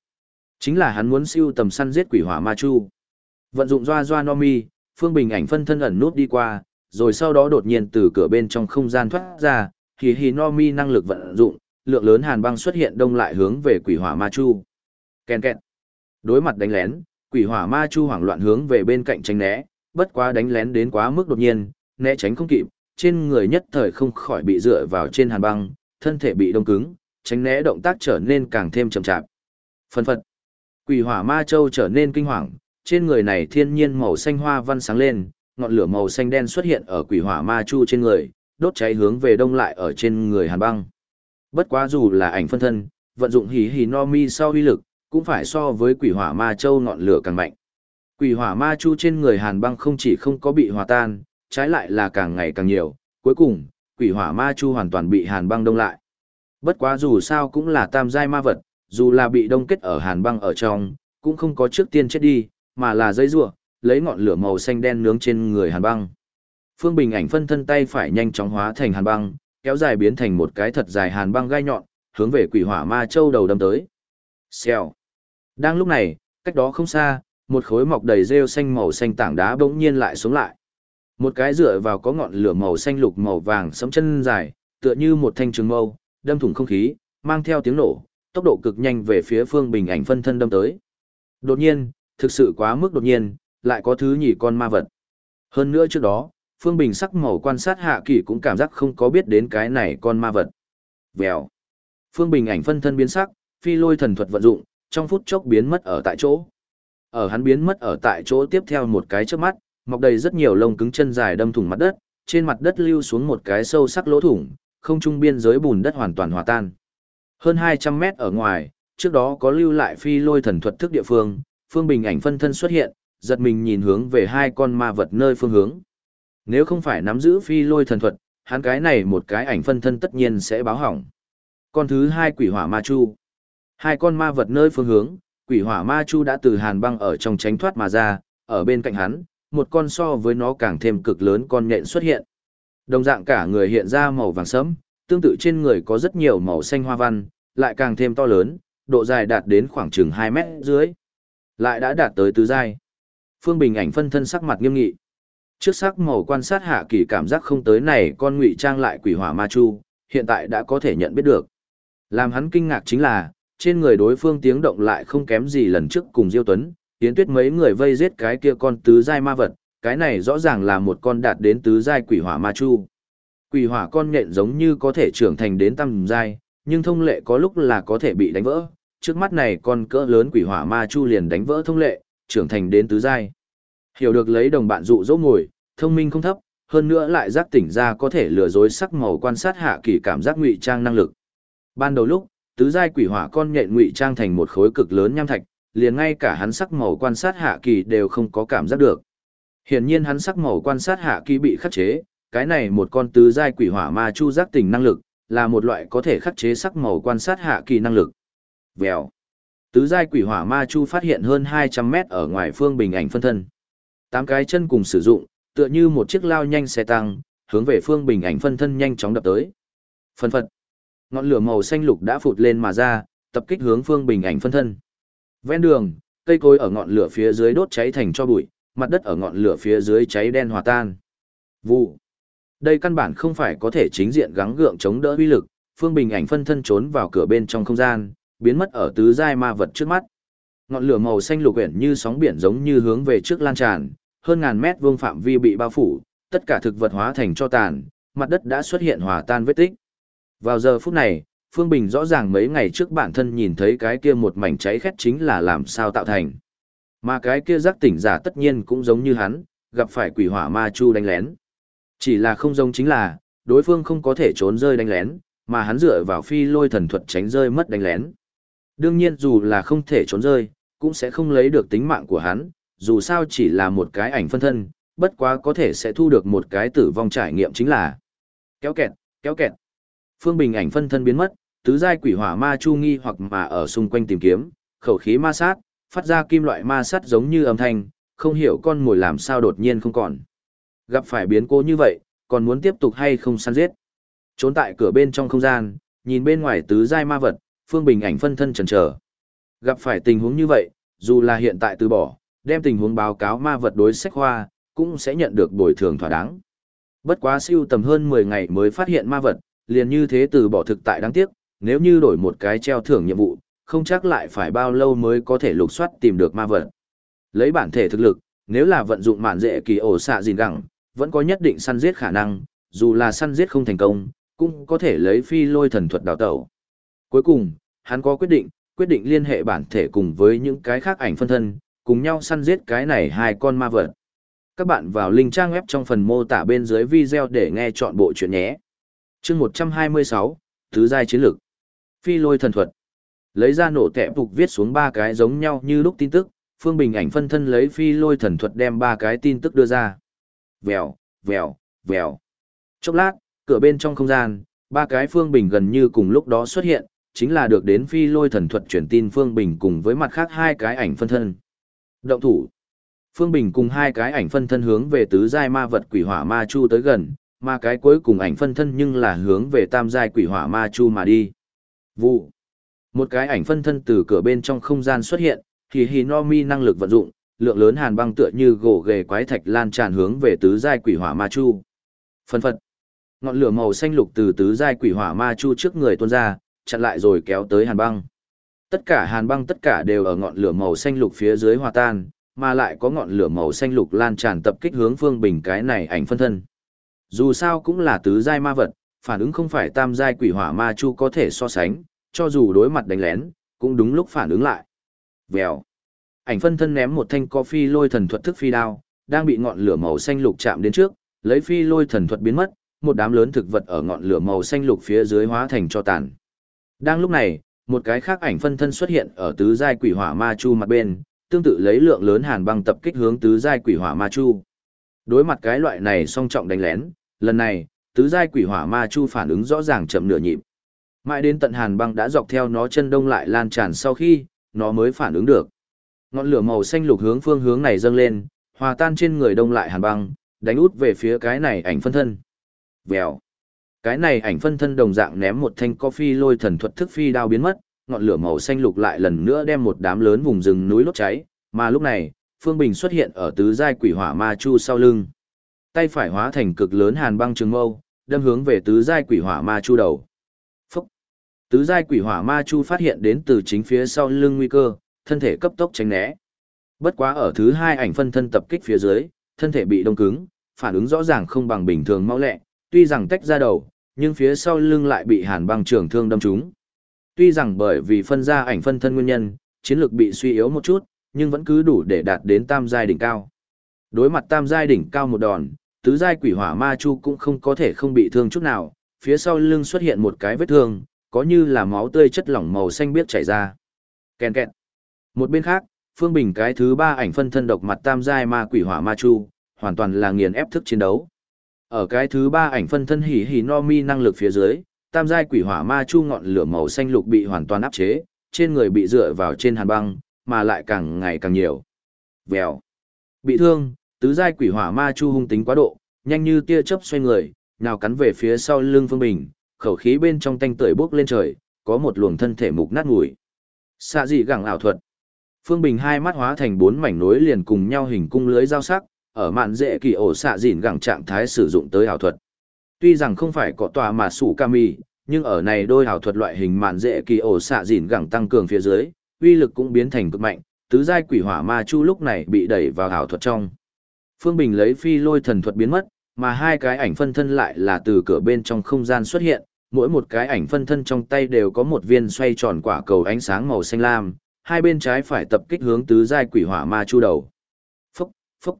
Chính là hắn muốn siêu tầm săn giết quỷ hỏa ma chu. Vận dụng doa doa no mi, Phương Bình ảnh phân thân ẩn nút đi qua, rồi sau đó đột nhiên từ cửa bên trong không gian thoát ra, hì hì no mi năng lực vận dụng, lượng lớn hàn băng xuất hiện đông lại hướng về quỷ hỏa ma chu. Ken kẹt. Đối mặt đánh lén, quỷ hỏa ma chu hoảng loạn hướng về bên cạnh tránh né, bất quá đánh lén đến quá mức đột nhiên, né tránh không kịp, trên người nhất thời không khỏi bị dựa vào trên hàn băng, thân thể bị đông cứng, tránh né động tác trở nên càng thêm chậm chạp. Phân phật. Quỷ hỏa ma châu trở nên kinh hoàng, trên người này thiên nhiên màu xanh hoa văn sáng lên, ngọn lửa màu xanh đen xuất hiện ở quỷ hỏa ma chu trên người, đốt cháy hướng về đông lại ở trên người hàn băng. Bất quá dù là ảnh phân thân, vận dụng hí hí no mi sau uy lực, cũng phải so với quỷ hỏa ma châu ngọn lửa càng mạnh. Quỷ hỏa ma chu trên người hàn băng không chỉ không có bị hòa tan, trái lại là càng ngày càng nhiều, cuối cùng, quỷ hỏa ma chu hoàn toàn bị hàn băng đông lại. Bất quá dù sao cũng là tam giai ma vật, dù là bị đông kết ở hàn băng ở trong, cũng không có trước tiên chết đi, mà là dây rùa lấy ngọn lửa màu xanh đen nướng trên người hàn băng. Phương Bình ảnh phân thân tay phải nhanh chóng hóa thành hàn băng, kéo dài biến thành một cái thật dài hàn băng gai nhọn, hướng về quỷ hỏa ma châu đầu đâm tới. Xèo. Đang lúc này, cách đó không xa, một khối mọc đầy rêu xanh màu xanh tảng đá bỗng nhiên lại xuống lại. Một cái dựa vào có ngọn lửa màu xanh lục màu vàng sẫm chân dài, tựa như một thanh trường mâu, đâm thủng không khí, mang theo tiếng nổ, tốc độ cực nhanh về phía Phương Bình ảnh phân thân đâm tới. Đột nhiên, thực sự quá mức đột nhiên, lại có thứ nhỉ con ma vật. Hơn nữa trước đó, Phương Bình sắc màu quan sát hạ kỳ cũng cảm giác không có biết đến cái này con ma vật. Vèo. Phương Bình ảnh phân thân biến sắc, phi lôi thần thuật vận dụng, trong phút chốc biến mất ở tại chỗ. Ở hắn biến mất ở tại chỗ tiếp theo một cái trước mắt, mọc đầy rất nhiều lông cứng chân dài đâm thủng mặt đất, trên mặt đất lưu xuống một cái sâu sắc lỗ thủng, không trung biên giới bùn đất hoàn toàn hòa tan. Hơn 200 mét ở ngoài, trước đó có lưu lại phi lôi thần thuật thức địa phương, Phương Bình ảnh phân thân xuất hiện, giật mình nhìn hướng về hai con ma vật nơi phương hướng. Nếu không phải nắm giữ phi lôi thần thuật, hắn cái này một cái ảnh phân thân tất nhiên sẽ báo hỏng. Con thứ hai quỷ hỏa ma chu. Hai con ma vật nơi phương hướng, quỷ hỏa ma chu đã từ hàn băng ở trong tránh thoát mà ra, ở bên cạnh hắn, một con so với nó càng thêm cực lớn con nhện xuất hiện. Đồng dạng cả người hiện ra màu vàng sẫm, tương tự trên người có rất nhiều màu xanh hoa văn, lại càng thêm to lớn, độ dài đạt đến khoảng chừng 2 mét dưới. Lại đã đạt tới tứ giai. Phương Bình ảnh phân thân sắc mặt nghiêm nghị. Trước sắc màu quan sát hạ kỳ cảm giác không tới này con ngụy trang lại quỷ hỏa ma chu, hiện tại đã có thể nhận biết được. Làm hắn kinh ngạc chính là, trên người đối phương tiếng động lại không kém gì lần trước cùng Diêu Tuấn, Yến Tuyết mấy người vây giết cái kia con tứ giai ma vật, cái này rõ ràng là một con đạt đến tứ giai quỷ hỏa ma chu. Quỷ hỏa con nhện giống như có thể trưởng thành đến tam giai, nhưng thông lệ có lúc là có thể bị đánh vỡ. Trước mắt này con cỡ lớn quỷ hỏa ma chu liền đánh vỡ thông lệ, trưởng thành đến tứ giai. Hiểu được lấy đồng bạn dụ dỗ ngồi, thông minh không thấp, hơn nữa lại giác tỉnh ra có thể lừa dối sắc màu quan sát hạ kỳ cảm giác ngụy trang năng lực. Ban đầu lúc, tứ giai quỷ hỏa con nhện ngụy trang thành một khối cực lớn nham thạch, liền ngay cả hắn sắc màu quan sát hạ kỳ đều không có cảm giác được. Hiển nhiên hắn sắc màu quan sát hạ kỳ bị khắc chế, cái này một con tứ giai quỷ hỏa ma chu giác tỉnh năng lực, là một loại có thể khắc chế sắc màu quan sát hạ kỳ năng lực. Vèo. Tứ giai quỷ hỏa ma chu phát hiện hơn 200 mét ở ngoài phương bình ảnh phân thân. Tám cái chân cùng sử dụng, tựa như một chiếc lao nhanh xe tăng, hướng về phương bình ảnh phân thân nhanh chóng đập tới. Phân phật. Ngọn lửa màu xanh lục đã phụt lên mà ra, tập kích hướng phương bình ảnh phân thân. Ven đường, cây cối ở ngọn lửa phía dưới đốt cháy thành cho bụi, mặt đất ở ngọn lửa phía dưới cháy đen hòa tan. Vụ. Đây căn bản không phải có thể chính diện gắng gượng chống đỡ uy lực, Phương Bình ảnh phân thân trốn vào cửa bên trong không gian, biến mất ở tứ giai ma vật trước mắt. Ngọn lửa màu xanh lục quyển như sóng biển giống như hướng về trước lan tràn, hơn ngàn mét vuông phạm vi bị bao phủ, tất cả thực vật hóa thành cho tàn, mặt đất đã xuất hiện hòa tan vết tích. Vào giờ phút này, Phương Bình rõ ràng mấy ngày trước bản thân nhìn thấy cái kia một mảnh cháy khét chính là làm sao tạo thành. Mà cái kia giác tỉnh giả tất nhiên cũng giống như hắn, gặp phải quỷ hỏa ma chu đánh lén. Chỉ là không giống chính là, đối phương không có thể trốn rơi đánh lén, mà hắn dựa vào phi lôi thần thuật tránh rơi mất đánh lén. Đương nhiên dù là không thể trốn rơi, cũng sẽ không lấy được tính mạng của hắn, dù sao chỉ là một cái ảnh phân thân, bất quá có thể sẽ thu được một cái tử vong trải nghiệm chính là kéo kẹt, kéo kẹt. Phương Bình ảnh phân thân biến mất, tứ giai quỷ hỏa ma chu nghi hoặc mà ở xung quanh tìm kiếm, khẩu khí ma sát, phát ra kim loại ma sát giống như âm thanh, không hiểu con mồi làm sao đột nhiên không còn. Gặp phải biến cố như vậy, còn muốn tiếp tục hay không săn giết. Trốn tại cửa bên trong không gian, nhìn bên ngoài tứ giai ma vật, Phương Bình ảnh phân thân chần chờ. Gặp phải tình huống như vậy, dù là hiện tại từ bỏ, đem tình huống báo cáo ma vật đối sách hoa, cũng sẽ nhận được bồi thường thỏa đáng. Bất quá siêu tầm hơn 10 ngày mới phát hiện ma vật, liền như thế từ bỏ thực tại đáng tiếc, nếu như đổi một cái treo thưởng nhiệm vụ, không chắc lại phải bao lâu mới có thể lục soát tìm được ma vật. Lấy bản thể thực lực, nếu là vận dụng mạn dễ kỳ ổ xạ gìn gẳng, vẫn có nhất định săn giết khả năng, dù là săn giết không thành công, cũng có thể lấy phi lôi thần thuật đào tẩu. Cuối cùng, hắn có quyết định, quyết định liên hệ bản thể cùng với những cái khác ảnh phân thân, cùng nhau săn giết cái này hai con ma vật. Các bạn vào link trang web trong phần mô tả bên dưới video để nghe chọn bộ chuyện nhé chương 126, Thứ giai chiến lược. Phi lôi thần thuật. lấy ra nổ tẹp phục viết xuống ba cái giống nhau như lúc tin tức, Phương Bình ảnh phân thân lấy phi lôi thần thuật đem ba cái tin tức đưa ra. Vèo, vèo, vèo. Chốc lát, cửa bên trong không gian, ba cái Phương Bình gần như cùng lúc đó xuất hiện, chính là được đến phi lôi thần thuật truyền tin Phương Bình cùng với mặt khác hai cái ảnh phân thân. Động thủ. Phương Bình cùng hai cái ảnh phân thân hướng về tứ giai ma vật quỷ hỏa ma chu tới gần, mà cái cuối cùng ảnh phân thân nhưng là hướng về tam giai quỷ hỏa ma chu mà đi. Vụ. Một cái ảnh phân thân từ cửa bên trong không gian xuất hiện, thì Hinomi năng lực vận dụng, lượng lớn hàn băng tựa như gỗ ghề quái thạch lan tràn hướng về tứ giai quỷ hỏa ma chu. Phân phật. Ngọn lửa màu xanh lục từ tứ giai quỷ hỏa ma chu trước người tuôn ra, chặn lại rồi kéo tới hàn băng. Tất cả hàn băng tất cả đều ở ngọn lửa màu xanh lục phía dưới hòa tan, mà lại có ngọn lửa màu xanh lục lan tràn tập kích hướng Phương Bình cái này ảnh phân thân. Dù sao cũng là tứ giai ma vật, phản ứng không phải tam giai quỷ hỏa ma chu có thể so sánh, cho dù đối mặt đánh lén, cũng đúng lúc phản ứng lại. Vèo. Ảnh phân thân ném một thanh co phi lôi thần thuật thức phi đao, đang bị ngọn lửa màu xanh lục chạm đến trước, lấy phi lôi thần thuật biến mất, một đám lớn thực vật ở ngọn lửa màu xanh lục phía dưới hóa thành cho tàn. Đang lúc này, một cái khác ảnh phân thân xuất hiện ở tứ giai quỷ hỏa ma chu mặt bên, tương tự lấy lượng lớn hàn băng tập kích hướng tứ giai quỷ hỏa ma chu. Đối mặt cái loại này song trọng đánh lén, lần này, tứ giai quỷ hỏa ma chu phản ứng rõ ràng chậm nửa nhịp. Mãi đến tận hàn băng đã dọc theo nó chân đông lại lan tràn sau khi, nó mới phản ứng được. Ngọn lửa màu xanh lục hướng phương hướng này dâng lên, hòa tan trên người đông lại hàn băng, đánh út về phía cái này ảnh phân thân. Vèo. Cái này ảnh phân thân đồng dạng ném một thanh coffee lôi thần thuật thức phi đao biến mất, ngọn lửa màu xanh lục lại lần nữa đem một đám lớn vùng rừng núi đốt cháy, mà lúc này, Phương Bình xuất hiện ở tứ giai quỷ hỏa ma chu sau lưng. Tay phải hóa thành cực lớn hàn băng trường mâu, đâm hướng về tứ giai quỷ hỏa ma chu đầu. Phúc! Tứ giai quỷ hỏa ma chu phát hiện đến từ chính phía sau lưng nguy cơ, thân thể cấp tốc tránh né. Bất quá ở thứ hai ảnh phân thân tập kích phía dưới, thân thể bị đông cứng, phản ứng rõ ràng không bằng bình thường mau lẹ, tuy rằng tách ra đầu, nhưng phía sau lưng lại bị hàn băng trường thương đâm trúng. Tuy rằng bởi vì phân ra ảnh phân thân nguyên nhân, chiến lược bị suy yếu một chút, nhưng vẫn cứ đủ để đạt đến tam giai đỉnh cao. Đối mặt tam giai đỉnh cao một đòn, tứ giai quỷ hỏa ma chu cũng không có thể không bị thương chút nào, phía sau lưng xuất hiện một cái vết thương, có như là máu tươi chất lỏng màu xanh biếc chảy ra. Kèn kẹt. Một bên khác, Phương Bình cái thứ ba ảnh phân thân độc mặt tam giai ma quỷ hỏa ma chu, hoàn toàn là nghiền ép thức chiến đấu. Ở cái thứ ba ảnh phân thân hỉ hỉ no mi năng lực phía dưới, tam giai quỷ hỏa ma chu ngọn lửa màu xanh lục bị hoàn toàn áp chế, trên người bị dựa vào trên hàn băng, mà lại càng ngày càng nhiều. Vèo. Bị thương, tứ giai quỷ hỏa ma chu hung tính quá độ, nhanh như tia chớp xoay người, nào cắn về phía sau lưng Phương Bình, khẩu khí bên trong tanh tưởi bốc lên trời, có một luồng thân thể mục nát ngủi. Xạ dị gẳng ảo thuật. Phương Bình hai mắt hóa thành bốn mảnh nối liền cùng nhau hình cung lưới giao sắc, ở mạn dễ kỳ ổ xạ dịn gẳng trạng thái sử dụng tới ảo thuật. Tuy rằng không phải có tòa mà sủ kami, nhưng ở này đôi ảo thuật loại hình mạn dễ kỳ ổ xạ dịn gẳng tăng cường phía dưới, uy lực cũng biến thành cực mạnh, tứ giai quỷ hỏa ma chu lúc này bị đẩy vào ảo thuật trong. Phương Bình lấy phi lôi thần thuật biến mất, mà hai cái ảnh phân thân lại là từ cửa bên trong không gian xuất hiện, mỗi một cái ảnh phân thân trong tay đều có một viên xoay tròn quả cầu ánh sáng màu xanh lam, hai bên trái phải tập kích hướng tứ giai quỷ hỏa ma chu đầu. Phúc, phúc.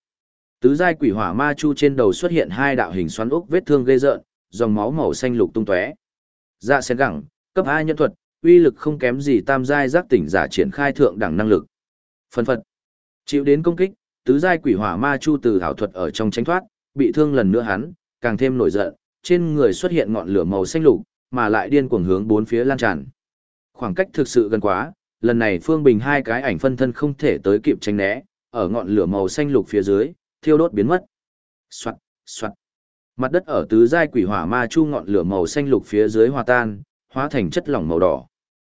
Tứ giai quỷ hỏa ma chu trên đầu xuất hiện hai đạo hình xoắn ốc vết thương gây rợn, dòng máu màu xanh lục tung tóe. Dạ sen gẳng, cấp hai nhân thuật, uy lực không kém gì tam giai giác tỉnh giả triển khai thượng đẳng năng lực. Phân phật. Chịu đến công kích, tứ giai quỷ hỏa ma chu từ thảo thuật ở trong tránh thoát, bị thương lần nữa hắn, càng thêm nổi giận, trên người xuất hiện ngọn lửa màu xanh lục, mà lại điên cuồng hướng bốn phía lan tràn. Khoảng cách thực sự gần quá, lần này Phương Bình hai cái ảnh phân thân không thể tới kịp tránh né, ở ngọn lửa màu xanh lục phía dưới, thiêu đốt biến mất. Soạt, soạt. Mặt đất ở tứ giai quỷ hỏa ma chu ngọn lửa màu xanh lục phía dưới hòa tan, hóa thành chất lỏng màu đỏ.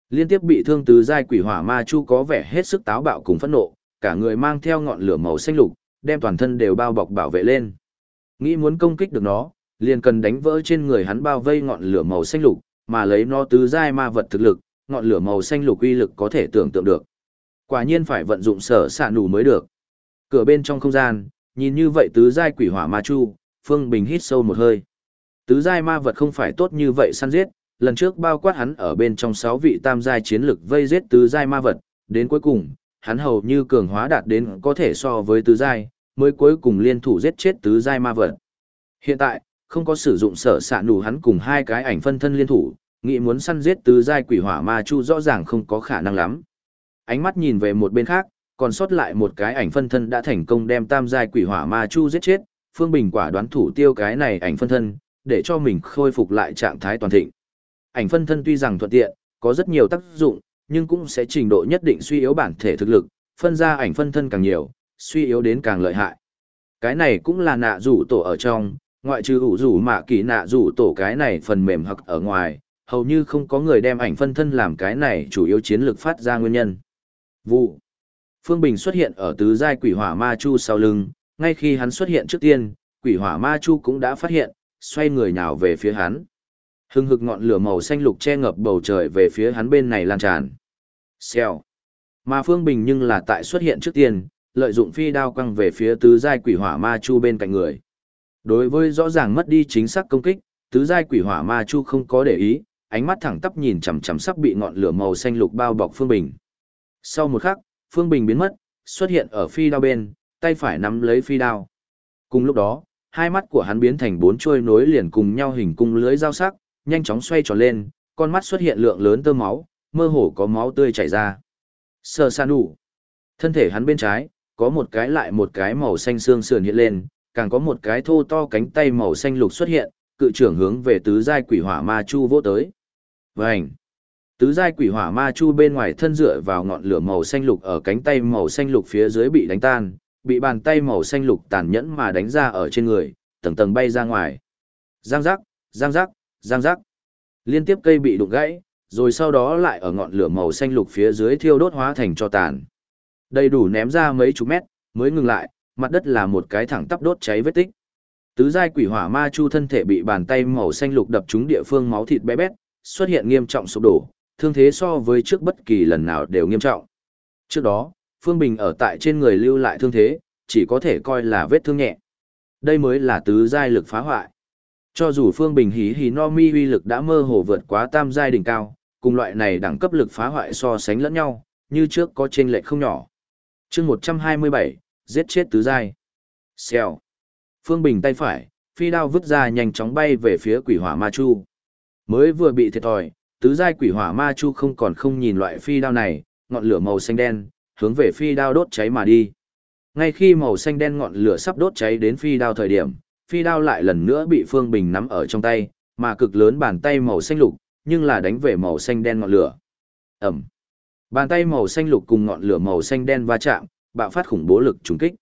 Liên tiếp bị thương tứ giai quỷ hỏa ma chu có vẻ hết sức táo bạo cùng phẫn nộ, cả người mang theo ngọn lửa màu xanh lục, đem toàn thân đều bao bọc bảo vệ lên. Nghĩ muốn công kích được nó, liền cần đánh vỡ trên người hắn bao vây ngọn lửa màu xanh lục, mà lấy nó tứ giai ma vật thực lực, ngọn lửa màu xanh lục uy lực có thể tưởng tượng được. Quả nhiên phải vận dụng sở xạ nủ mới được. Cửa bên trong không gian, nhìn như vậy tứ giai quỷ hỏa ma chu, Phương Bình hít sâu một hơi. Tứ giai ma vật không phải tốt như vậy săn giết, lần trước bao quát hắn ở bên trong 6 vị tam giai chiến lực vây giết tứ giai ma vật, đến cuối cùng, hắn hầu như cường hóa đạt đến có thể so với tứ giai, mới cuối cùng liên thủ giết chết tứ giai ma vật. Hiện tại, không có sử dụng sở sạ nủ hắn cùng hai cái ảnh phân thân liên thủ, nghĩ muốn săn giết tứ giai quỷ hỏa ma chu rõ ràng không có khả năng lắm. Ánh mắt nhìn về một bên khác, còn sót lại một cái ảnh phân thân đã thành công đem tam giai quỷ hỏa ma chu giết chết, Phương Bình quả đoán thủ tiêu cái này ảnh phân thân, để cho mình khôi phục lại trạng thái toàn thịnh. Ảnh phân thân tuy rằng thuận tiện, có rất nhiều tác dụng, nhưng cũng sẽ trình độ nhất định suy yếu bản thể thực lực, phân ra ảnh phân thân càng nhiều, suy yếu đến càng lợi hại. Cái này cũng là nạ rủ tổ ở trong, ngoại trừ ủ rủ mạ kỳ nạ rủ tổ cái này phần mềm hoặc ở ngoài, hầu như không có người đem ảnh phân thân làm cái này chủ yếu chiến lược phát ra nguyên nhân. Vụ. Phương Bình xuất hiện ở tứ giai quỷ hỏa ma chu sau lưng, ngay khi hắn xuất hiện trước tiên, quỷ hỏa ma chu cũng đã phát hiện, xoay người nhào về phía hắn. Hưng hực ngọn lửa màu xanh lục che ngập bầu trời về phía hắn bên này lan tràn. Xèo. Mà Phương Bình nhưng là tại xuất hiện trước tiên, lợi dụng phi đao quăng về phía tứ giai quỷ hỏa ma chu bên cạnh người. Đối với rõ ràng mất đi chính xác công kích, tứ giai quỷ hỏa ma chu không có để ý, ánh mắt thẳng tắp nhìn chằm chằm sắp bị ngọn lửa màu xanh lục bao bọc Phương Bình. Sau một khắc, Phương Bình biến mất, xuất hiện ở phi đao bên, tay phải nắm lấy phi đao. Cùng lúc đó, hai mắt của hắn biến thành bốn chuôi nối liền cùng nhau hình cung lưới dao sắc, nhanh chóng xoay tròn lên, con mắt xuất hiện lượng lớn tơ máu, mơ hồ có máu tươi chảy ra. Sơ san đủ. Thân thể hắn bên trái, có một cái lại một cái màu xanh xương sườn hiện lên, càng có một cái thô to cánh tay màu xanh lục xuất hiện, cự trưởng hướng về tứ giai quỷ hỏa ma chu vô tới. Vành. Tứ giai quỷ hỏa ma chu bên ngoài thân dựa vào ngọn lửa màu xanh lục ở cánh tay màu xanh lục phía dưới bị đánh tan, bị bàn tay màu xanh lục tàn nhẫn mà đánh ra ở trên người, tầng tầng bay ra ngoài. Giang giác, giang giác, giang rắc. Liên tiếp cây bị đụng gãy, rồi sau đó lại ở ngọn lửa màu xanh lục phía dưới thiêu đốt hóa thành cho tàn. Đầy đủ ném ra mấy chục mét, mới ngừng lại, mặt đất là một cái thẳng tắp đốt cháy vết tích. Tứ giai quỷ hỏa ma chu thân thể bị bàn tay màu xanh lục đập trúng địa phương máu thịt bé bét, xuất hiện nghiêm trọng sụp đổ, thương thế so với trước bất kỳ lần nào đều nghiêm trọng. Trước đó, Phương Bình ở tại trên người lưu lại thương thế, chỉ có thể coi là vết thương nhẹ. Đây mới là tứ giai lực phá hoại. Cho dù Phương Bình hí hí no mi uy lực đã mơ hồ vượt quá tam giai đỉnh cao, cùng loại này đẳng cấp lực phá hoại so sánh lẫn nhau, như trước có chênh lệch không nhỏ. Chương 127, giết chết tứ giai. Xèo. Phương Bình tay phải, phi đao vứt ra nhanh chóng bay về phía quỷ hỏa ma chu. Mới vừa bị thiệt thòi, tứ giai quỷ hỏa ma chu không còn không nhìn loại phi đao này, ngọn lửa màu xanh đen, hướng về phi đao đốt cháy mà đi. Ngay khi màu xanh đen ngọn lửa sắp đốt cháy đến phi đao thời điểm, phi đao lại lần nữa bị Phương Bình nắm ở trong tay, mà cực lớn bàn tay màu xanh lục, nhưng là đánh về màu xanh đen ngọn lửa. Ẩm. Bàn tay màu xanh lục cùng ngọn lửa màu xanh đen va chạm, bạo phát khủng bố lực trùng kích.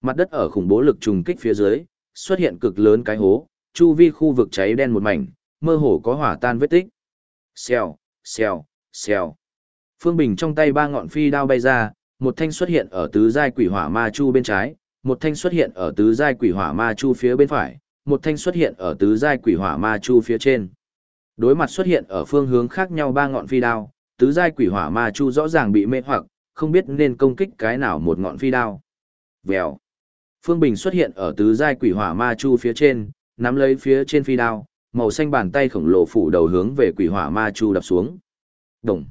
Mặt đất ở khủng bố lực trùng kích phía dưới, xuất hiện cực lớn cái hố, chu vi khu vực cháy đen một mảnh, mơ hồ có hỏa tan vết tích. Xèo, xèo, xèo. Phương Bình trong tay ba ngọn phi đao bay ra, một thanh xuất hiện ở tứ giai quỷ hỏa ma chu bên trái, một thanh xuất hiện ở tứ giai quỷ hỏa ma chu phía bên phải, một thanh xuất hiện ở tứ giai quỷ hỏa ma chu phía trên. Đối mặt xuất hiện ở phương hướng khác nhau ba ngọn phi đao, tứ giai quỷ hỏa ma chu rõ ràng bị mê hoặc, không biết nên công kích cái nào một ngọn phi đao. Vèo. Phương Bình xuất hiện ở tứ giai quỷ hỏa ma chu phía trên, nắm lấy phía trên phi đao, màu xanh bàn tay khổng lồ phủ đầu hướng về quỷ hỏa ma chu đập xuống. Đồng.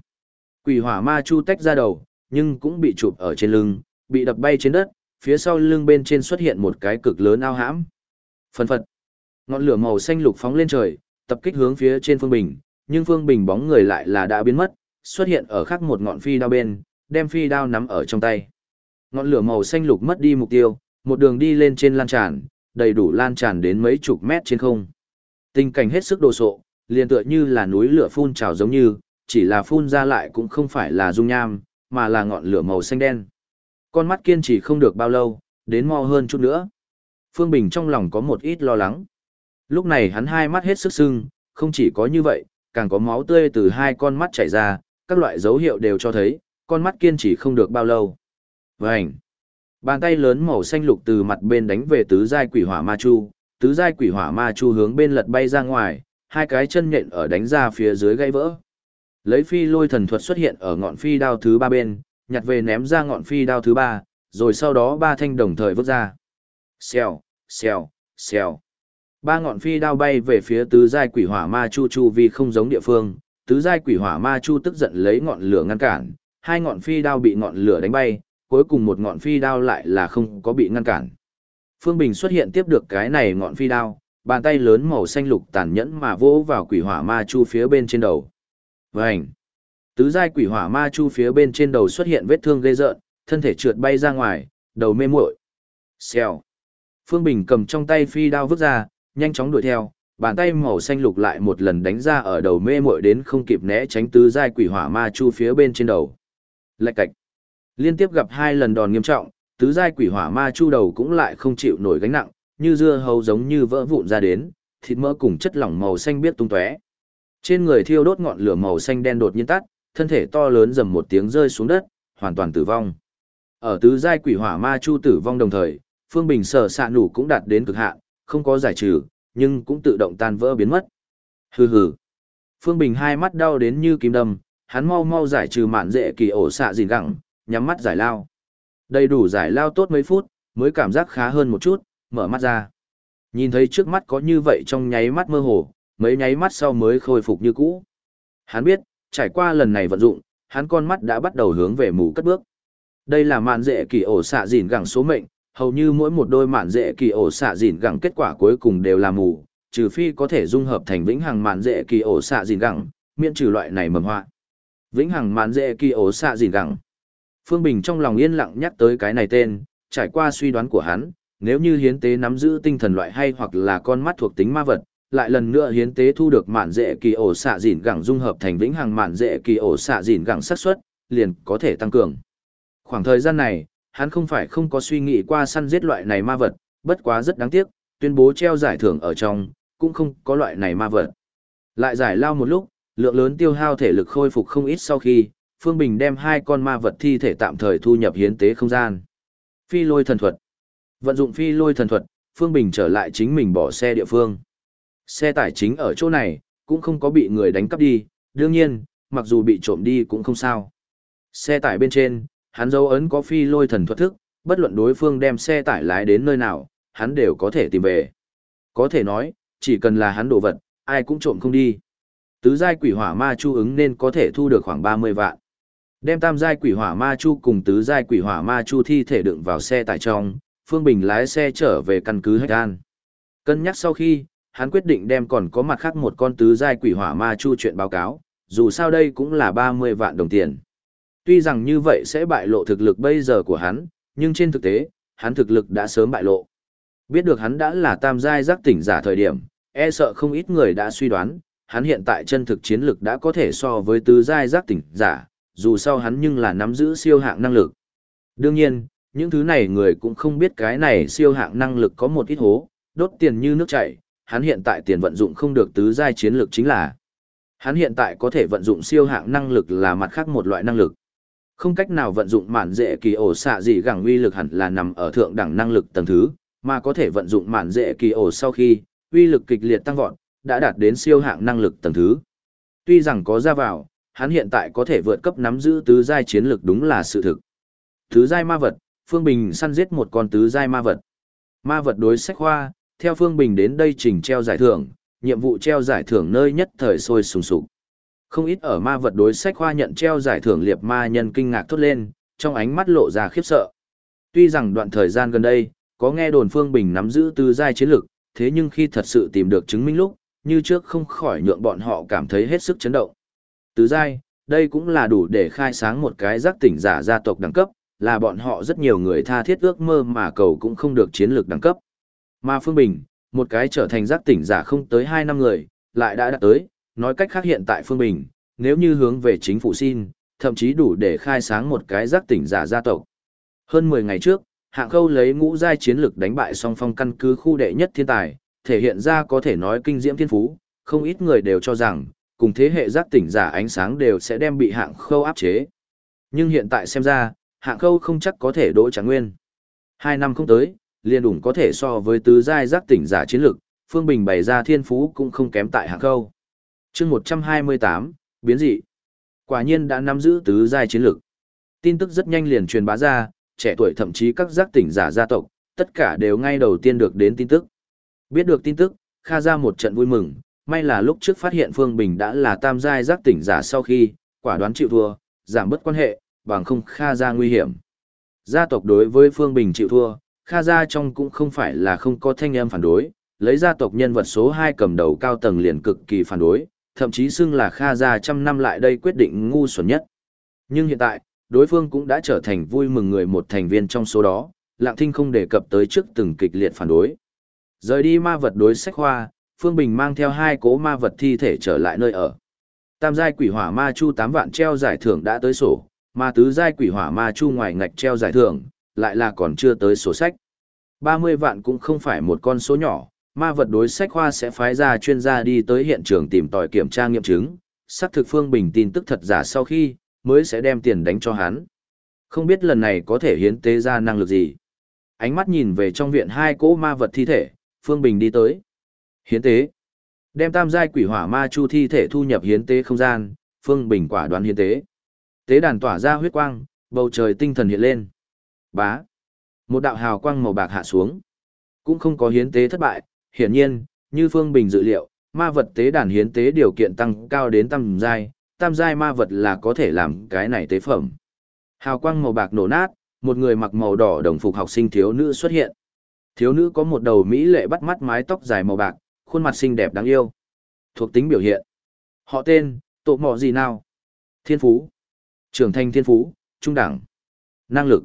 Quỷ hỏa ma chu tách ra đầu, nhưng cũng bị chụp ở trên lưng, bị đập bay trên đất, phía sau lưng bên trên xuất hiện một cái cực lớn ao hãm. phần phật. Ngọn lửa màu xanh lục phóng lên trời, tập kích hướng phía trên Phương Bình, nhưng Phương Bình bóng người lại là đã biến mất, xuất hiện ở khác một ngọn phi đao bên, đem phi đao nắm ở trong tay. Ngọn lửa màu xanh lục mất đi mục tiêu, một đường đi lên trên lan tràn, đầy đủ lan tràn đến mấy chục mét trên không. Tình cảnh hết sức đồ sộ, liền tựa như là núi lửa phun trào giống như, chỉ là phun ra lại cũng không phải là dung nham, mà là ngọn lửa màu xanh đen. Con mắt kiên trì không được bao lâu, đến mo hơn chút nữa. Phương Bình trong lòng có một ít lo lắng. Lúc này hắn hai mắt hết sức sưng, không chỉ có như vậy, càng có máu tươi từ hai con mắt chảy ra, các loại dấu hiệu đều cho thấy, con mắt kiên trì không được bao lâu. Vành! Bàn tay lớn màu xanh lục từ mặt bên đánh về tứ giai quỷ hỏa ma chu, tứ giai quỷ hỏa ma chu hướng bên lật bay ra ngoài, hai cái chân nhện ở đánh ra phía dưới gãy vỡ. Lấy phi lôi thần thuật xuất hiện ở ngọn phi đao thứ ba bên, nhặt về ném ra ngọn phi đao thứ ba, rồi sau đó ba thanh đồng thời vứt ra. Xèo, xèo, xèo. Ba ngọn phi đao bay về phía tứ giai quỷ hỏa ma chu chu vì không giống địa phương, tứ giai quỷ hỏa ma chu tức giận lấy ngọn lửa ngăn cản, hai ngọn phi đao bị ngọn lửa đánh bay, cuối cùng một ngọn phi đao lại là không có bị ngăn cản. Phương Bình xuất hiện tiếp được cái này ngọn phi đao, bàn tay lớn màu xanh lục tàn nhẫn mà vỗ vào quỷ hỏa ma chu phía bên trên đầu. Vành! Tứ giai quỷ hỏa ma chu phía bên trên đầu xuất hiện vết thương gây rợn, thân thể trượt bay ra ngoài, đầu mê muội. Xèo! Phương Bình cầm trong tay phi đao vứt ra, nhanh chóng đuổi theo, bàn tay màu xanh lục lại một lần đánh ra ở đầu mê muội đến không kịp né tránh tứ giai quỷ hỏa ma chu phía bên trên đầu. Lạch cạch. Liên tiếp gặp hai lần đòn nghiêm trọng, tứ giai quỷ hỏa ma chu đầu cũng lại không chịu nổi gánh nặng, như dưa hấu giống như vỡ vụn ra đến, thịt mỡ cùng chất lỏng màu xanh biết tung tóe. Trên người thiêu đốt ngọn lửa màu xanh đen đột nhiên tắt, thân thể to lớn dầm một tiếng rơi xuống đất, hoàn toàn tử vong. Ở tứ giai quỷ hỏa ma chu tử vong đồng thời, Phương Bình sở xạ nủ cũng đạt đến cực hạn, không có giải trừ, nhưng cũng tự động tan vỡ biến mất. Hừ hừ. Phương Bình hai mắt đau đến như kim đâm, hắn mau mau giải trừ mạn dễ kỳ ổ xạ gìn gẳng, nhắm mắt giải lao. Đầy đủ giải lao tốt mấy phút, mới cảm giác khá hơn một chút, mở mắt ra. Nhìn thấy trước mắt có như vậy trong nháy mắt mơ hồ, mấy nháy mắt sau mới khôi phục như cũ. Hắn biết, trải qua lần này vận dụng, hắn con mắt đã bắt đầu hướng về mù cất bước. Đây là mạn dễ kỳ ổ xạ dìn gẳng số mệnh, hầu như mỗi một đôi mạn dễ kỳ ổ xạ dìn gẳng kết quả cuối cùng đều là mù trừ phi có thể dung hợp thành vĩnh hằng mạn dễ kỳ ổ xạ dìn gẳng miễn trừ loại này mầm họa vĩnh hằng mạn dễ kỳ ổ xạ dìn gẳng phương bình trong lòng yên lặng nhắc tới cái này tên trải qua suy đoán của hắn nếu như hiến tế nắm giữ tinh thần loại hay hoặc là con mắt thuộc tính ma vật lại lần nữa hiến tế thu được mạn dễ kỳ ổ xạ dìn gẳng dung hợp thành vĩnh hằng mạn dễ kỳ ổ xạ dìn gẳng xác suất liền có thể tăng cường khoảng thời gian này hắn không phải không có suy nghĩ qua săn giết loại này ma vật, bất quá rất đáng tiếc, tuyên bố treo giải thưởng ở trong, cũng không có loại này ma vật. Lại giải lao một lúc, lượng lớn tiêu hao thể lực khôi phục không ít sau khi, Phương Bình đem hai con ma vật thi thể tạm thời thu nhập hiến tế không gian. Phi lôi thần thuật. Vận dụng phi lôi thần thuật, Phương Bình trở lại chính mình bỏ xe địa phương. Xe tải chính ở chỗ này, cũng không có bị người đánh cắp đi, đương nhiên, mặc dù bị trộm đi cũng không sao. Xe tải bên trên, hắn dấu ấn có phi lôi thần thuật thức, bất luận đối phương đem xe tải lái đến nơi nào, hắn đều có thể tìm về. Có thể nói, chỉ cần là hắn đồ vật, ai cũng trộm không đi. Tứ giai quỷ hỏa ma chu ứng nên có thể thu được khoảng 30 vạn. Đem tam giai quỷ hỏa ma chu cùng tứ giai quỷ hỏa ma chu thi thể đựng vào xe tải trong, Phương Bình lái xe trở về căn cứ Hách An. Cân nhắc sau khi, hắn quyết định đem còn có mặt khác một con tứ giai quỷ hỏa ma chu chuyện báo cáo, dù sao đây cũng là 30 vạn đồng tiền. Tuy rằng như vậy sẽ bại lộ thực lực bây giờ của hắn, nhưng trên thực tế, hắn thực lực đã sớm bại lộ. Biết được hắn đã là tam giai giác tỉnh giả thời điểm, e sợ không ít người đã suy đoán, hắn hiện tại chân thực chiến lực đã có thể so với tứ giai giác tỉnh giả, dù sao hắn nhưng là nắm giữ siêu hạng năng lực. Đương nhiên, những thứ này người cũng không biết cái này siêu hạng năng lực có một ít hố, đốt tiền như nước chảy, hắn hiện tại tiền vận dụng không được tứ giai chiến lược chính là. Hắn hiện tại có thể vận dụng siêu hạng năng lực là mặt khác một loại năng lực. Không cách nào vận dụng mạn dễ kỳ ổ xạ gì gẳng uy lực hẳn là nằm ở thượng đẳng năng lực tầng thứ, mà có thể vận dụng mạn dễ kỳ ổ sau khi, uy lực kịch liệt tăng vọt, đã đạt đến siêu hạng năng lực tầng thứ. Tuy rằng có ra vào, hắn hiện tại có thể vượt cấp nắm giữ tứ giai chiến lực đúng là sự thực. Tứ giai ma vật, Phương Bình săn giết một con tứ giai ma vật. Ma vật đối sách khoa, theo Phương Bình đến đây trình treo giải thưởng, nhiệm vụ treo giải thưởng nơi nhất thời sôi sùng sục. Không ít ở ma vật đối sách khoa nhận treo giải thưởng liệp ma nhân kinh ngạc thốt lên, trong ánh mắt lộ ra khiếp sợ. Tuy rằng đoạn thời gian gần đây, có nghe đồn Phương Bình nắm giữ tư giai chiến lực, thế nhưng khi thật sự tìm được chứng minh lúc, như trước không khỏi nhượng bọn họ cảm thấy hết sức chấn động. Tứ giai, đây cũng là đủ để khai sáng một cái giác tỉnh giả gia tộc đẳng cấp, là bọn họ rất nhiều người tha thiết ước mơ mà cầu cũng không được chiến lược đẳng cấp. Mà Phương Bình, một cái trở thành giác tỉnh giả không tới 2 năm người, lại đã đạt tới, nói cách khác hiện tại Phương Bình, nếu như hướng về chính phủ xin, thậm chí đủ để khai sáng một cái giác tỉnh giả gia tộc. Hơn 10 ngày trước, hạng khâu lấy ngũ giai chiến lực đánh bại song phong căn cứ khu đệ nhất thiên tài, thể hiện ra có thể nói kinh diễm thiên phú, không ít người đều cho rằng, cùng thế hệ giác tỉnh giả ánh sáng đều sẽ đem bị hạng khâu áp chế. Nhưng hiện tại xem ra, hạng khâu không chắc có thể đỗ trả nguyên. Hai năm không tới, liền đủ có thể so với tứ giai giác tỉnh giả chiến lực, Phương Bình bày ra thiên phú cũng không kém tại hạng câu chương một trăm hai mươi tám biến dị. Quả nhiên đã nắm giữ tứ giai chiến lược. Tin tức rất nhanh liền truyền bá ra trẻ tuổi thậm chí các giác tỉnh giả gia tộc tất cả đều ngay đầu tiên được đến tin tức. Biết được tin tức kha ra một trận vui mừng may là lúc trước phát hiện phương bình đã là tam giai giác tỉnh giả sau khi quả đoán chịu thua giảm bất quan hệ bằng không kha ra nguy hiểm. Gia tộc đối với phương bình chịu thua kha ra trong cũng không phải là không có thanh em phản đối lấy gia tộc nhân vật số 2 cầm đầu cao tầng liền cực kỳ phản đối, thậm chí xưng là Kha gia trăm năm lại đây quyết định ngu xuẩn nhất. Nhưng hiện tại, đối phương cũng đã trở thành vui mừng người một thành viên trong số đó, Lạng Thinh không đề cập tới trước từng kịch liệt phản đối. Rời đi ma vật đối sách khoa, Phương Bình mang theo hai cố ma vật thi thể trở lại nơi ở. Tam giai quỷ hỏa ma chu 8 vạn treo giải thưởng đã tới sổ, mà tứ giai quỷ hỏa ma chu ngoài ngạch treo giải thưởng, lại là còn chưa tới sổ sách. 30 vạn cũng không phải một con số nhỏ, ma vật đối sách khoa sẽ phái ra chuyên gia đi tới hiện trường tìm tòi kiểm tra nghiệm chứng, xác thực Phương Bình tin tức thật giả sau khi, mới sẽ đem tiền đánh cho hắn. Không biết lần này có thể hiến tế ra năng lực gì. Ánh mắt nhìn về trong viện hai cỗ ma vật thi thể, Phương Bình đi tới. Hiến tế. Đem tam giai quỷ hỏa ma chu thi thể thu nhập hiến tế không gian, Phương Bình quả đoán hiến tế. Tế đàn tỏa ra huyết quang, bầu trời tinh thần hiện lên. Bá. Một đạo hào quang màu bạc hạ xuống. Cũng không có hiến tế thất bại, hiển nhiên, như Phương Bình dự liệu, ma vật tế đàn hiến tế điều kiện tăng cao đến tam giai, tam giai ma vật là có thể làm cái này tế phẩm. Hào quang màu bạc nổ nát, một người mặc màu đỏ đồng phục học sinh thiếu nữ xuất hiện. Thiếu nữ có một đầu mỹ lệ bắt mắt mái tóc dài màu bạc, khuôn mặt xinh đẹp đáng yêu. Thuộc tính biểu hiện. Họ tên, tổ mọ gì nào? Thiên phú. Trưởng thành thiên phú, trung đẳng. Năng lực.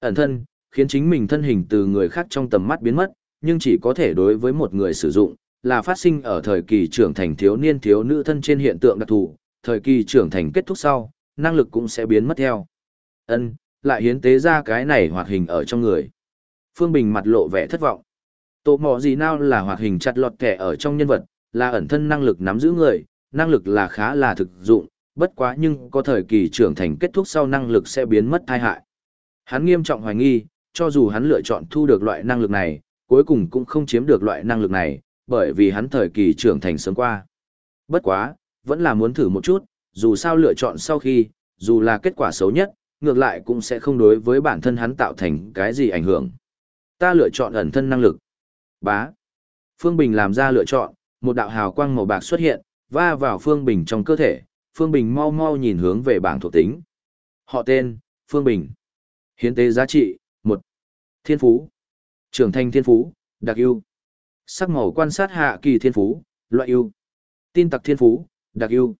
Ẩn thân, khiến chính mình thân hình từ người khác trong tầm mắt biến mất, nhưng chỉ có thể đối với một người sử dụng, là phát sinh ở thời kỳ trưởng thành thiếu niên thiếu nữ thân trên hiện tượng đặc thù, thời kỳ trưởng thành kết thúc sau, năng lực cũng sẽ biến mất theo. Ân, lại hiến tế ra cái này hoạt hình ở trong người. Phương Bình mặt lộ vẻ thất vọng. Tổ mỏ gì nào là hoạt hình chặt lọt kẻ ở trong nhân vật, là ẩn thân năng lực nắm giữ người, năng lực là khá là thực dụng, bất quá nhưng có thời kỳ trưởng thành kết thúc sau năng lực sẽ biến mất thai hại. Hắn nghiêm trọng hoài nghi, cho dù hắn lựa chọn thu được loại năng lực này, cuối cùng cũng không chiếm được loại năng lực này, bởi vì hắn thời kỳ trưởng thành sớm qua. Bất quá, vẫn là muốn thử một chút, dù sao lựa chọn sau khi, dù là kết quả xấu nhất, ngược lại cũng sẽ không đối với bản thân hắn tạo thành cái gì ảnh hưởng. Ta lựa chọn ẩn thân năng lực. Bá. Phương Bình làm ra lựa chọn, một đạo hào quang màu bạc xuất hiện, va vào Phương Bình trong cơ thể, Phương Bình mau mau nhìn hướng về bảng thuộc tính. Họ tên, Phương Bình. Hiến tế giá trị, một Thiên phú. Trưởng thành thiên phú, đặc ưu. Sắc màu quan sát hạ kỳ thiên phú, loại ưu. Tin tặc thiên phú, đặc ưu.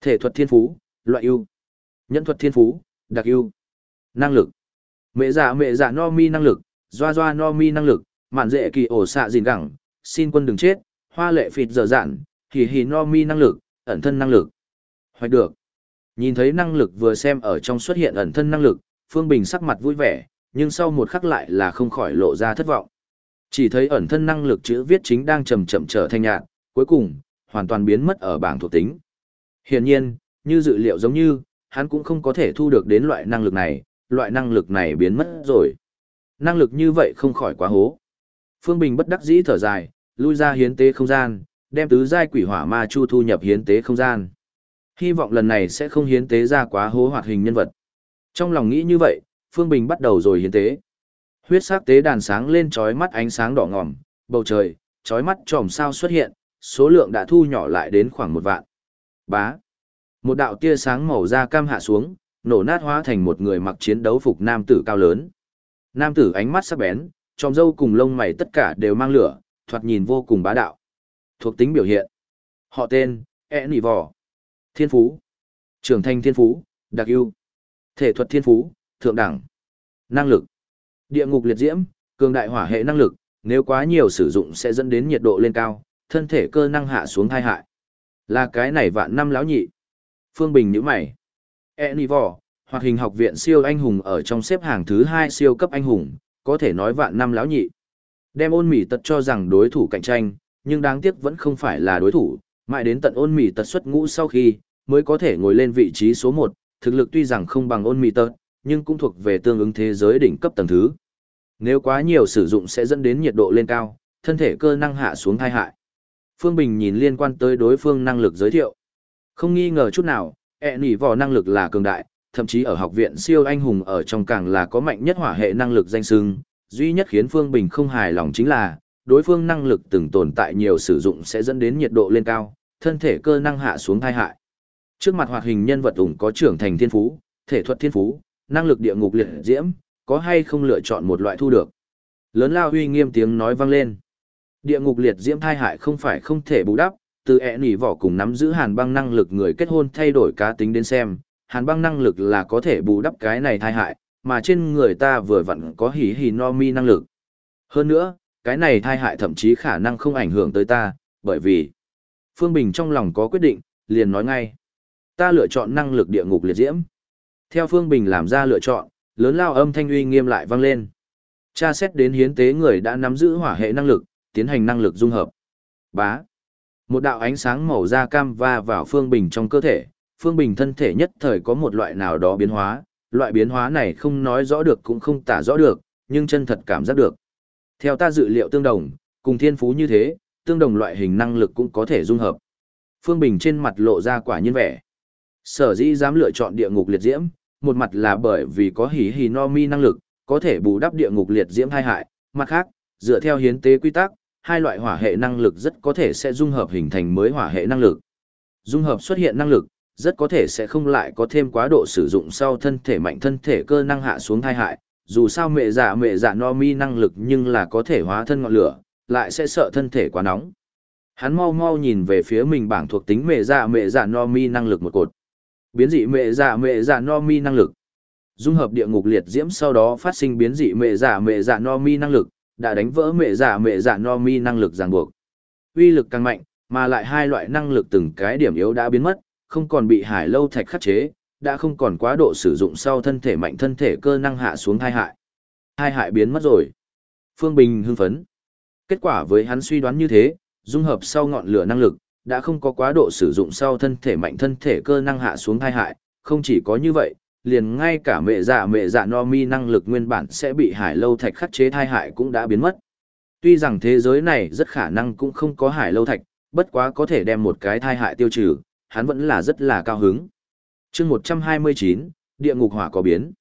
Thể thuật thiên phú, loại ưu. Nhân thuật thiên phú, đặc ưu. Năng lực. Mẹ giả mẹ giả no mi năng lực, doa doa no mi năng lực, mạn dễ kỳ ổ xạ gìn gẳng, xin quân đừng chết, hoa lệ phịt dở dạn, hì hì no mi năng lực, ẩn thân năng lực. Hoạch được. Nhìn thấy năng lực vừa xem ở trong xuất hiện ẩn thân năng lực, Phương Bình sắc mặt vui vẻ, nhưng sau một khắc lại là không khỏi lộ ra thất vọng. Chỉ thấy ẩn thân năng lực chữ viết chính đang chậm chậm trở thành nhạt, cuối cùng, hoàn toàn biến mất ở bảng thuộc tính. Hiển nhiên, như dự liệu giống như, hắn cũng không có thể thu được đến loại năng lực này, loại năng lực này biến mất rồi. Năng lực như vậy không khỏi quá hố. Phương Bình bất đắc dĩ thở dài, lui ra hiến tế không gian, đem tứ giai quỷ hỏa ma chu thu nhập hiến tế không gian. Hy vọng lần này sẽ không hiến tế ra quá hố hoạt hình nhân vật. Trong lòng nghĩ như vậy, Phương Bình bắt đầu rồi hiến tế. Huyết sắc tế đàn sáng lên trói mắt ánh sáng đỏ ngòm, bầu trời, trói mắt tròm sao xuất hiện, số lượng đã thu nhỏ lại đến khoảng một vạn. Bá. Một đạo tia sáng màu da cam hạ xuống, nổ nát hóa thành một người mặc chiến đấu phục nam tử cao lớn. Nam tử ánh mắt sắc bén, tròm râu cùng lông mày tất cả đều mang lửa, thoạt nhìn vô cùng bá đạo. Thuộc tính biểu hiện. Họ tên, E Nỉ Vò. Thiên Phú. Trưởng thành Thiên Phú, đặc ưu. Thể thuật Thiên Phú, thượng đẳng. Năng lực. Địa ngục liệt diễm, cường đại hỏa hệ năng lực, nếu quá nhiều sử dụng sẽ dẫn đến nhiệt độ lên cao, thân thể cơ năng hạ xuống thai hại. Là cái này vạn năm lão nhị. Phương Bình nhíu mày. Enivor, hoạt hình học viện siêu anh hùng ở trong xếp hàng thứ hai siêu cấp anh hùng, có thể nói vạn năm lão nhị. Đem ôn mỉ tật cho rằng đối thủ cạnh tranh, nhưng đáng tiếc vẫn không phải là đối thủ, mãi đến tận ôn mỉ tật xuất ngũ sau khi, mới có thể ngồi lên vị trí số một thực lực tuy rằng không bằng ôn mì tật, nhưng cũng thuộc về tương ứng thế giới đỉnh cấp tầng thứ. Nếu quá nhiều sử dụng sẽ dẫn đến nhiệt độ lên cao, thân thể cơ năng hạ xuống thai hại. Phương Bình nhìn liên quan tới đối phương năng lực giới thiệu. Không nghi ngờ chút nào, ẹ nỉ vò năng lực là cường đại, thậm chí ở học viện siêu anh hùng ở trong càng là có mạnh nhất hỏa hệ năng lực danh sưng. Duy nhất khiến Phương Bình không hài lòng chính là, đối phương năng lực từng tồn tại nhiều sử dụng sẽ dẫn đến nhiệt độ lên cao, thân thể cơ năng hạ xuống thai hại. Trước mặt hoạt hình nhân vật ủng có trưởng thành thiên phú, thể thuật thiên phú, năng lực địa ngục liệt diễm, có hay không lựa chọn một loại thu được. Lớn lao huy nghiêm tiếng nói vang lên. Địa ngục liệt diễm thai hại không phải không thể bù đắp, từ ẹ nỉ vỏ cùng nắm giữ hàn băng năng lực người kết hôn thay đổi cá tính đến xem, hàn băng năng lực là có thể bù đắp cái này thai hại, mà trên người ta vừa vặn có hỉ hỉ no mi năng lực. Hơn nữa, cái này thai hại thậm chí khả năng không ảnh hưởng tới ta, bởi vì Phương Bình trong lòng có quyết định, liền nói ngay. Ta lựa chọn năng lực địa ngục liệt diễm. Theo Phương Bình làm ra lựa chọn, lớn lao âm thanh uy nghiêm lại vang lên. Cha xét đến hiến tế người đã nắm giữ hỏa hệ năng lực, tiến hành năng lực dung hợp. Bá. Một đạo ánh sáng màu da cam va vào Phương Bình trong cơ thể, Phương Bình thân thể nhất thời có một loại nào đó biến hóa, loại biến hóa này không nói rõ được cũng không tả rõ được, nhưng chân thật cảm giác được. Theo ta dự liệu tương đồng, cùng thiên phú như thế, tương đồng loại hình năng lực cũng có thể dung hợp. Phương Bình trên mặt lộ ra quả nhiên vẻ. Sở dĩ dám lựa chọn địa ngục liệt diễm, một mặt là bởi vì có hỉ hỉ no mi năng lực, có thể bù đắp địa ngục liệt diễm hai hại, mặt khác, dựa theo hiến tế quy tắc, hai loại hỏa hệ năng lực rất có thể sẽ dung hợp hình thành mới hỏa hệ năng lực. Dung hợp xuất hiện năng lực, rất có thể sẽ không lại có thêm quá độ sử dụng sau thân thể mạnh thân thể cơ năng hạ xuống thai hại, dù sao mẹ giả mẹ giả no mi năng lực nhưng là có thể hóa thân ngọn lửa, lại sẽ sợ thân thể quá nóng. Hắn mau mau nhìn về phía mình bảng thuộc tính mẹ giả mẹ giả no mi năng lực một cột. Biến dị mẹ giả mẹ giả no mi năng lực. Dung hợp địa ngục liệt diễm sau đó phát sinh biến dị mẹ giả mẹ giả no mi năng lực, đã đánh vỡ mẹ giả mẹ giả no mi năng lực ràng buộc. Uy lực càng mạnh, mà lại hai loại năng lực từng cái điểm yếu đã biến mất, không còn bị hải lâu thạch khắc chế, đã không còn quá độ sử dụng sau thân thể mạnh thân thể cơ năng hạ xuống hai hại. Hai hại biến mất rồi. Phương Bình hưng phấn. Kết quả với hắn suy đoán như thế, dung hợp sau ngọn lửa năng lực, đã không có quá độ sử dụng sau thân thể mạnh thân thể cơ năng hạ xuống thai hại, không chỉ có như vậy, liền ngay cả mẹ dạ mẹ dạ no mi năng lực nguyên bản sẽ bị hải lâu thạch khắc chế thai hại cũng đã biến mất. Tuy rằng thế giới này rất khả năng cũng không có hải lâu thạch, bất quá có thể đem một cái thai hại tiêu trừ, hắn vẫn là rất là cao hứng. chương 129, địa ngục hỏa có biến.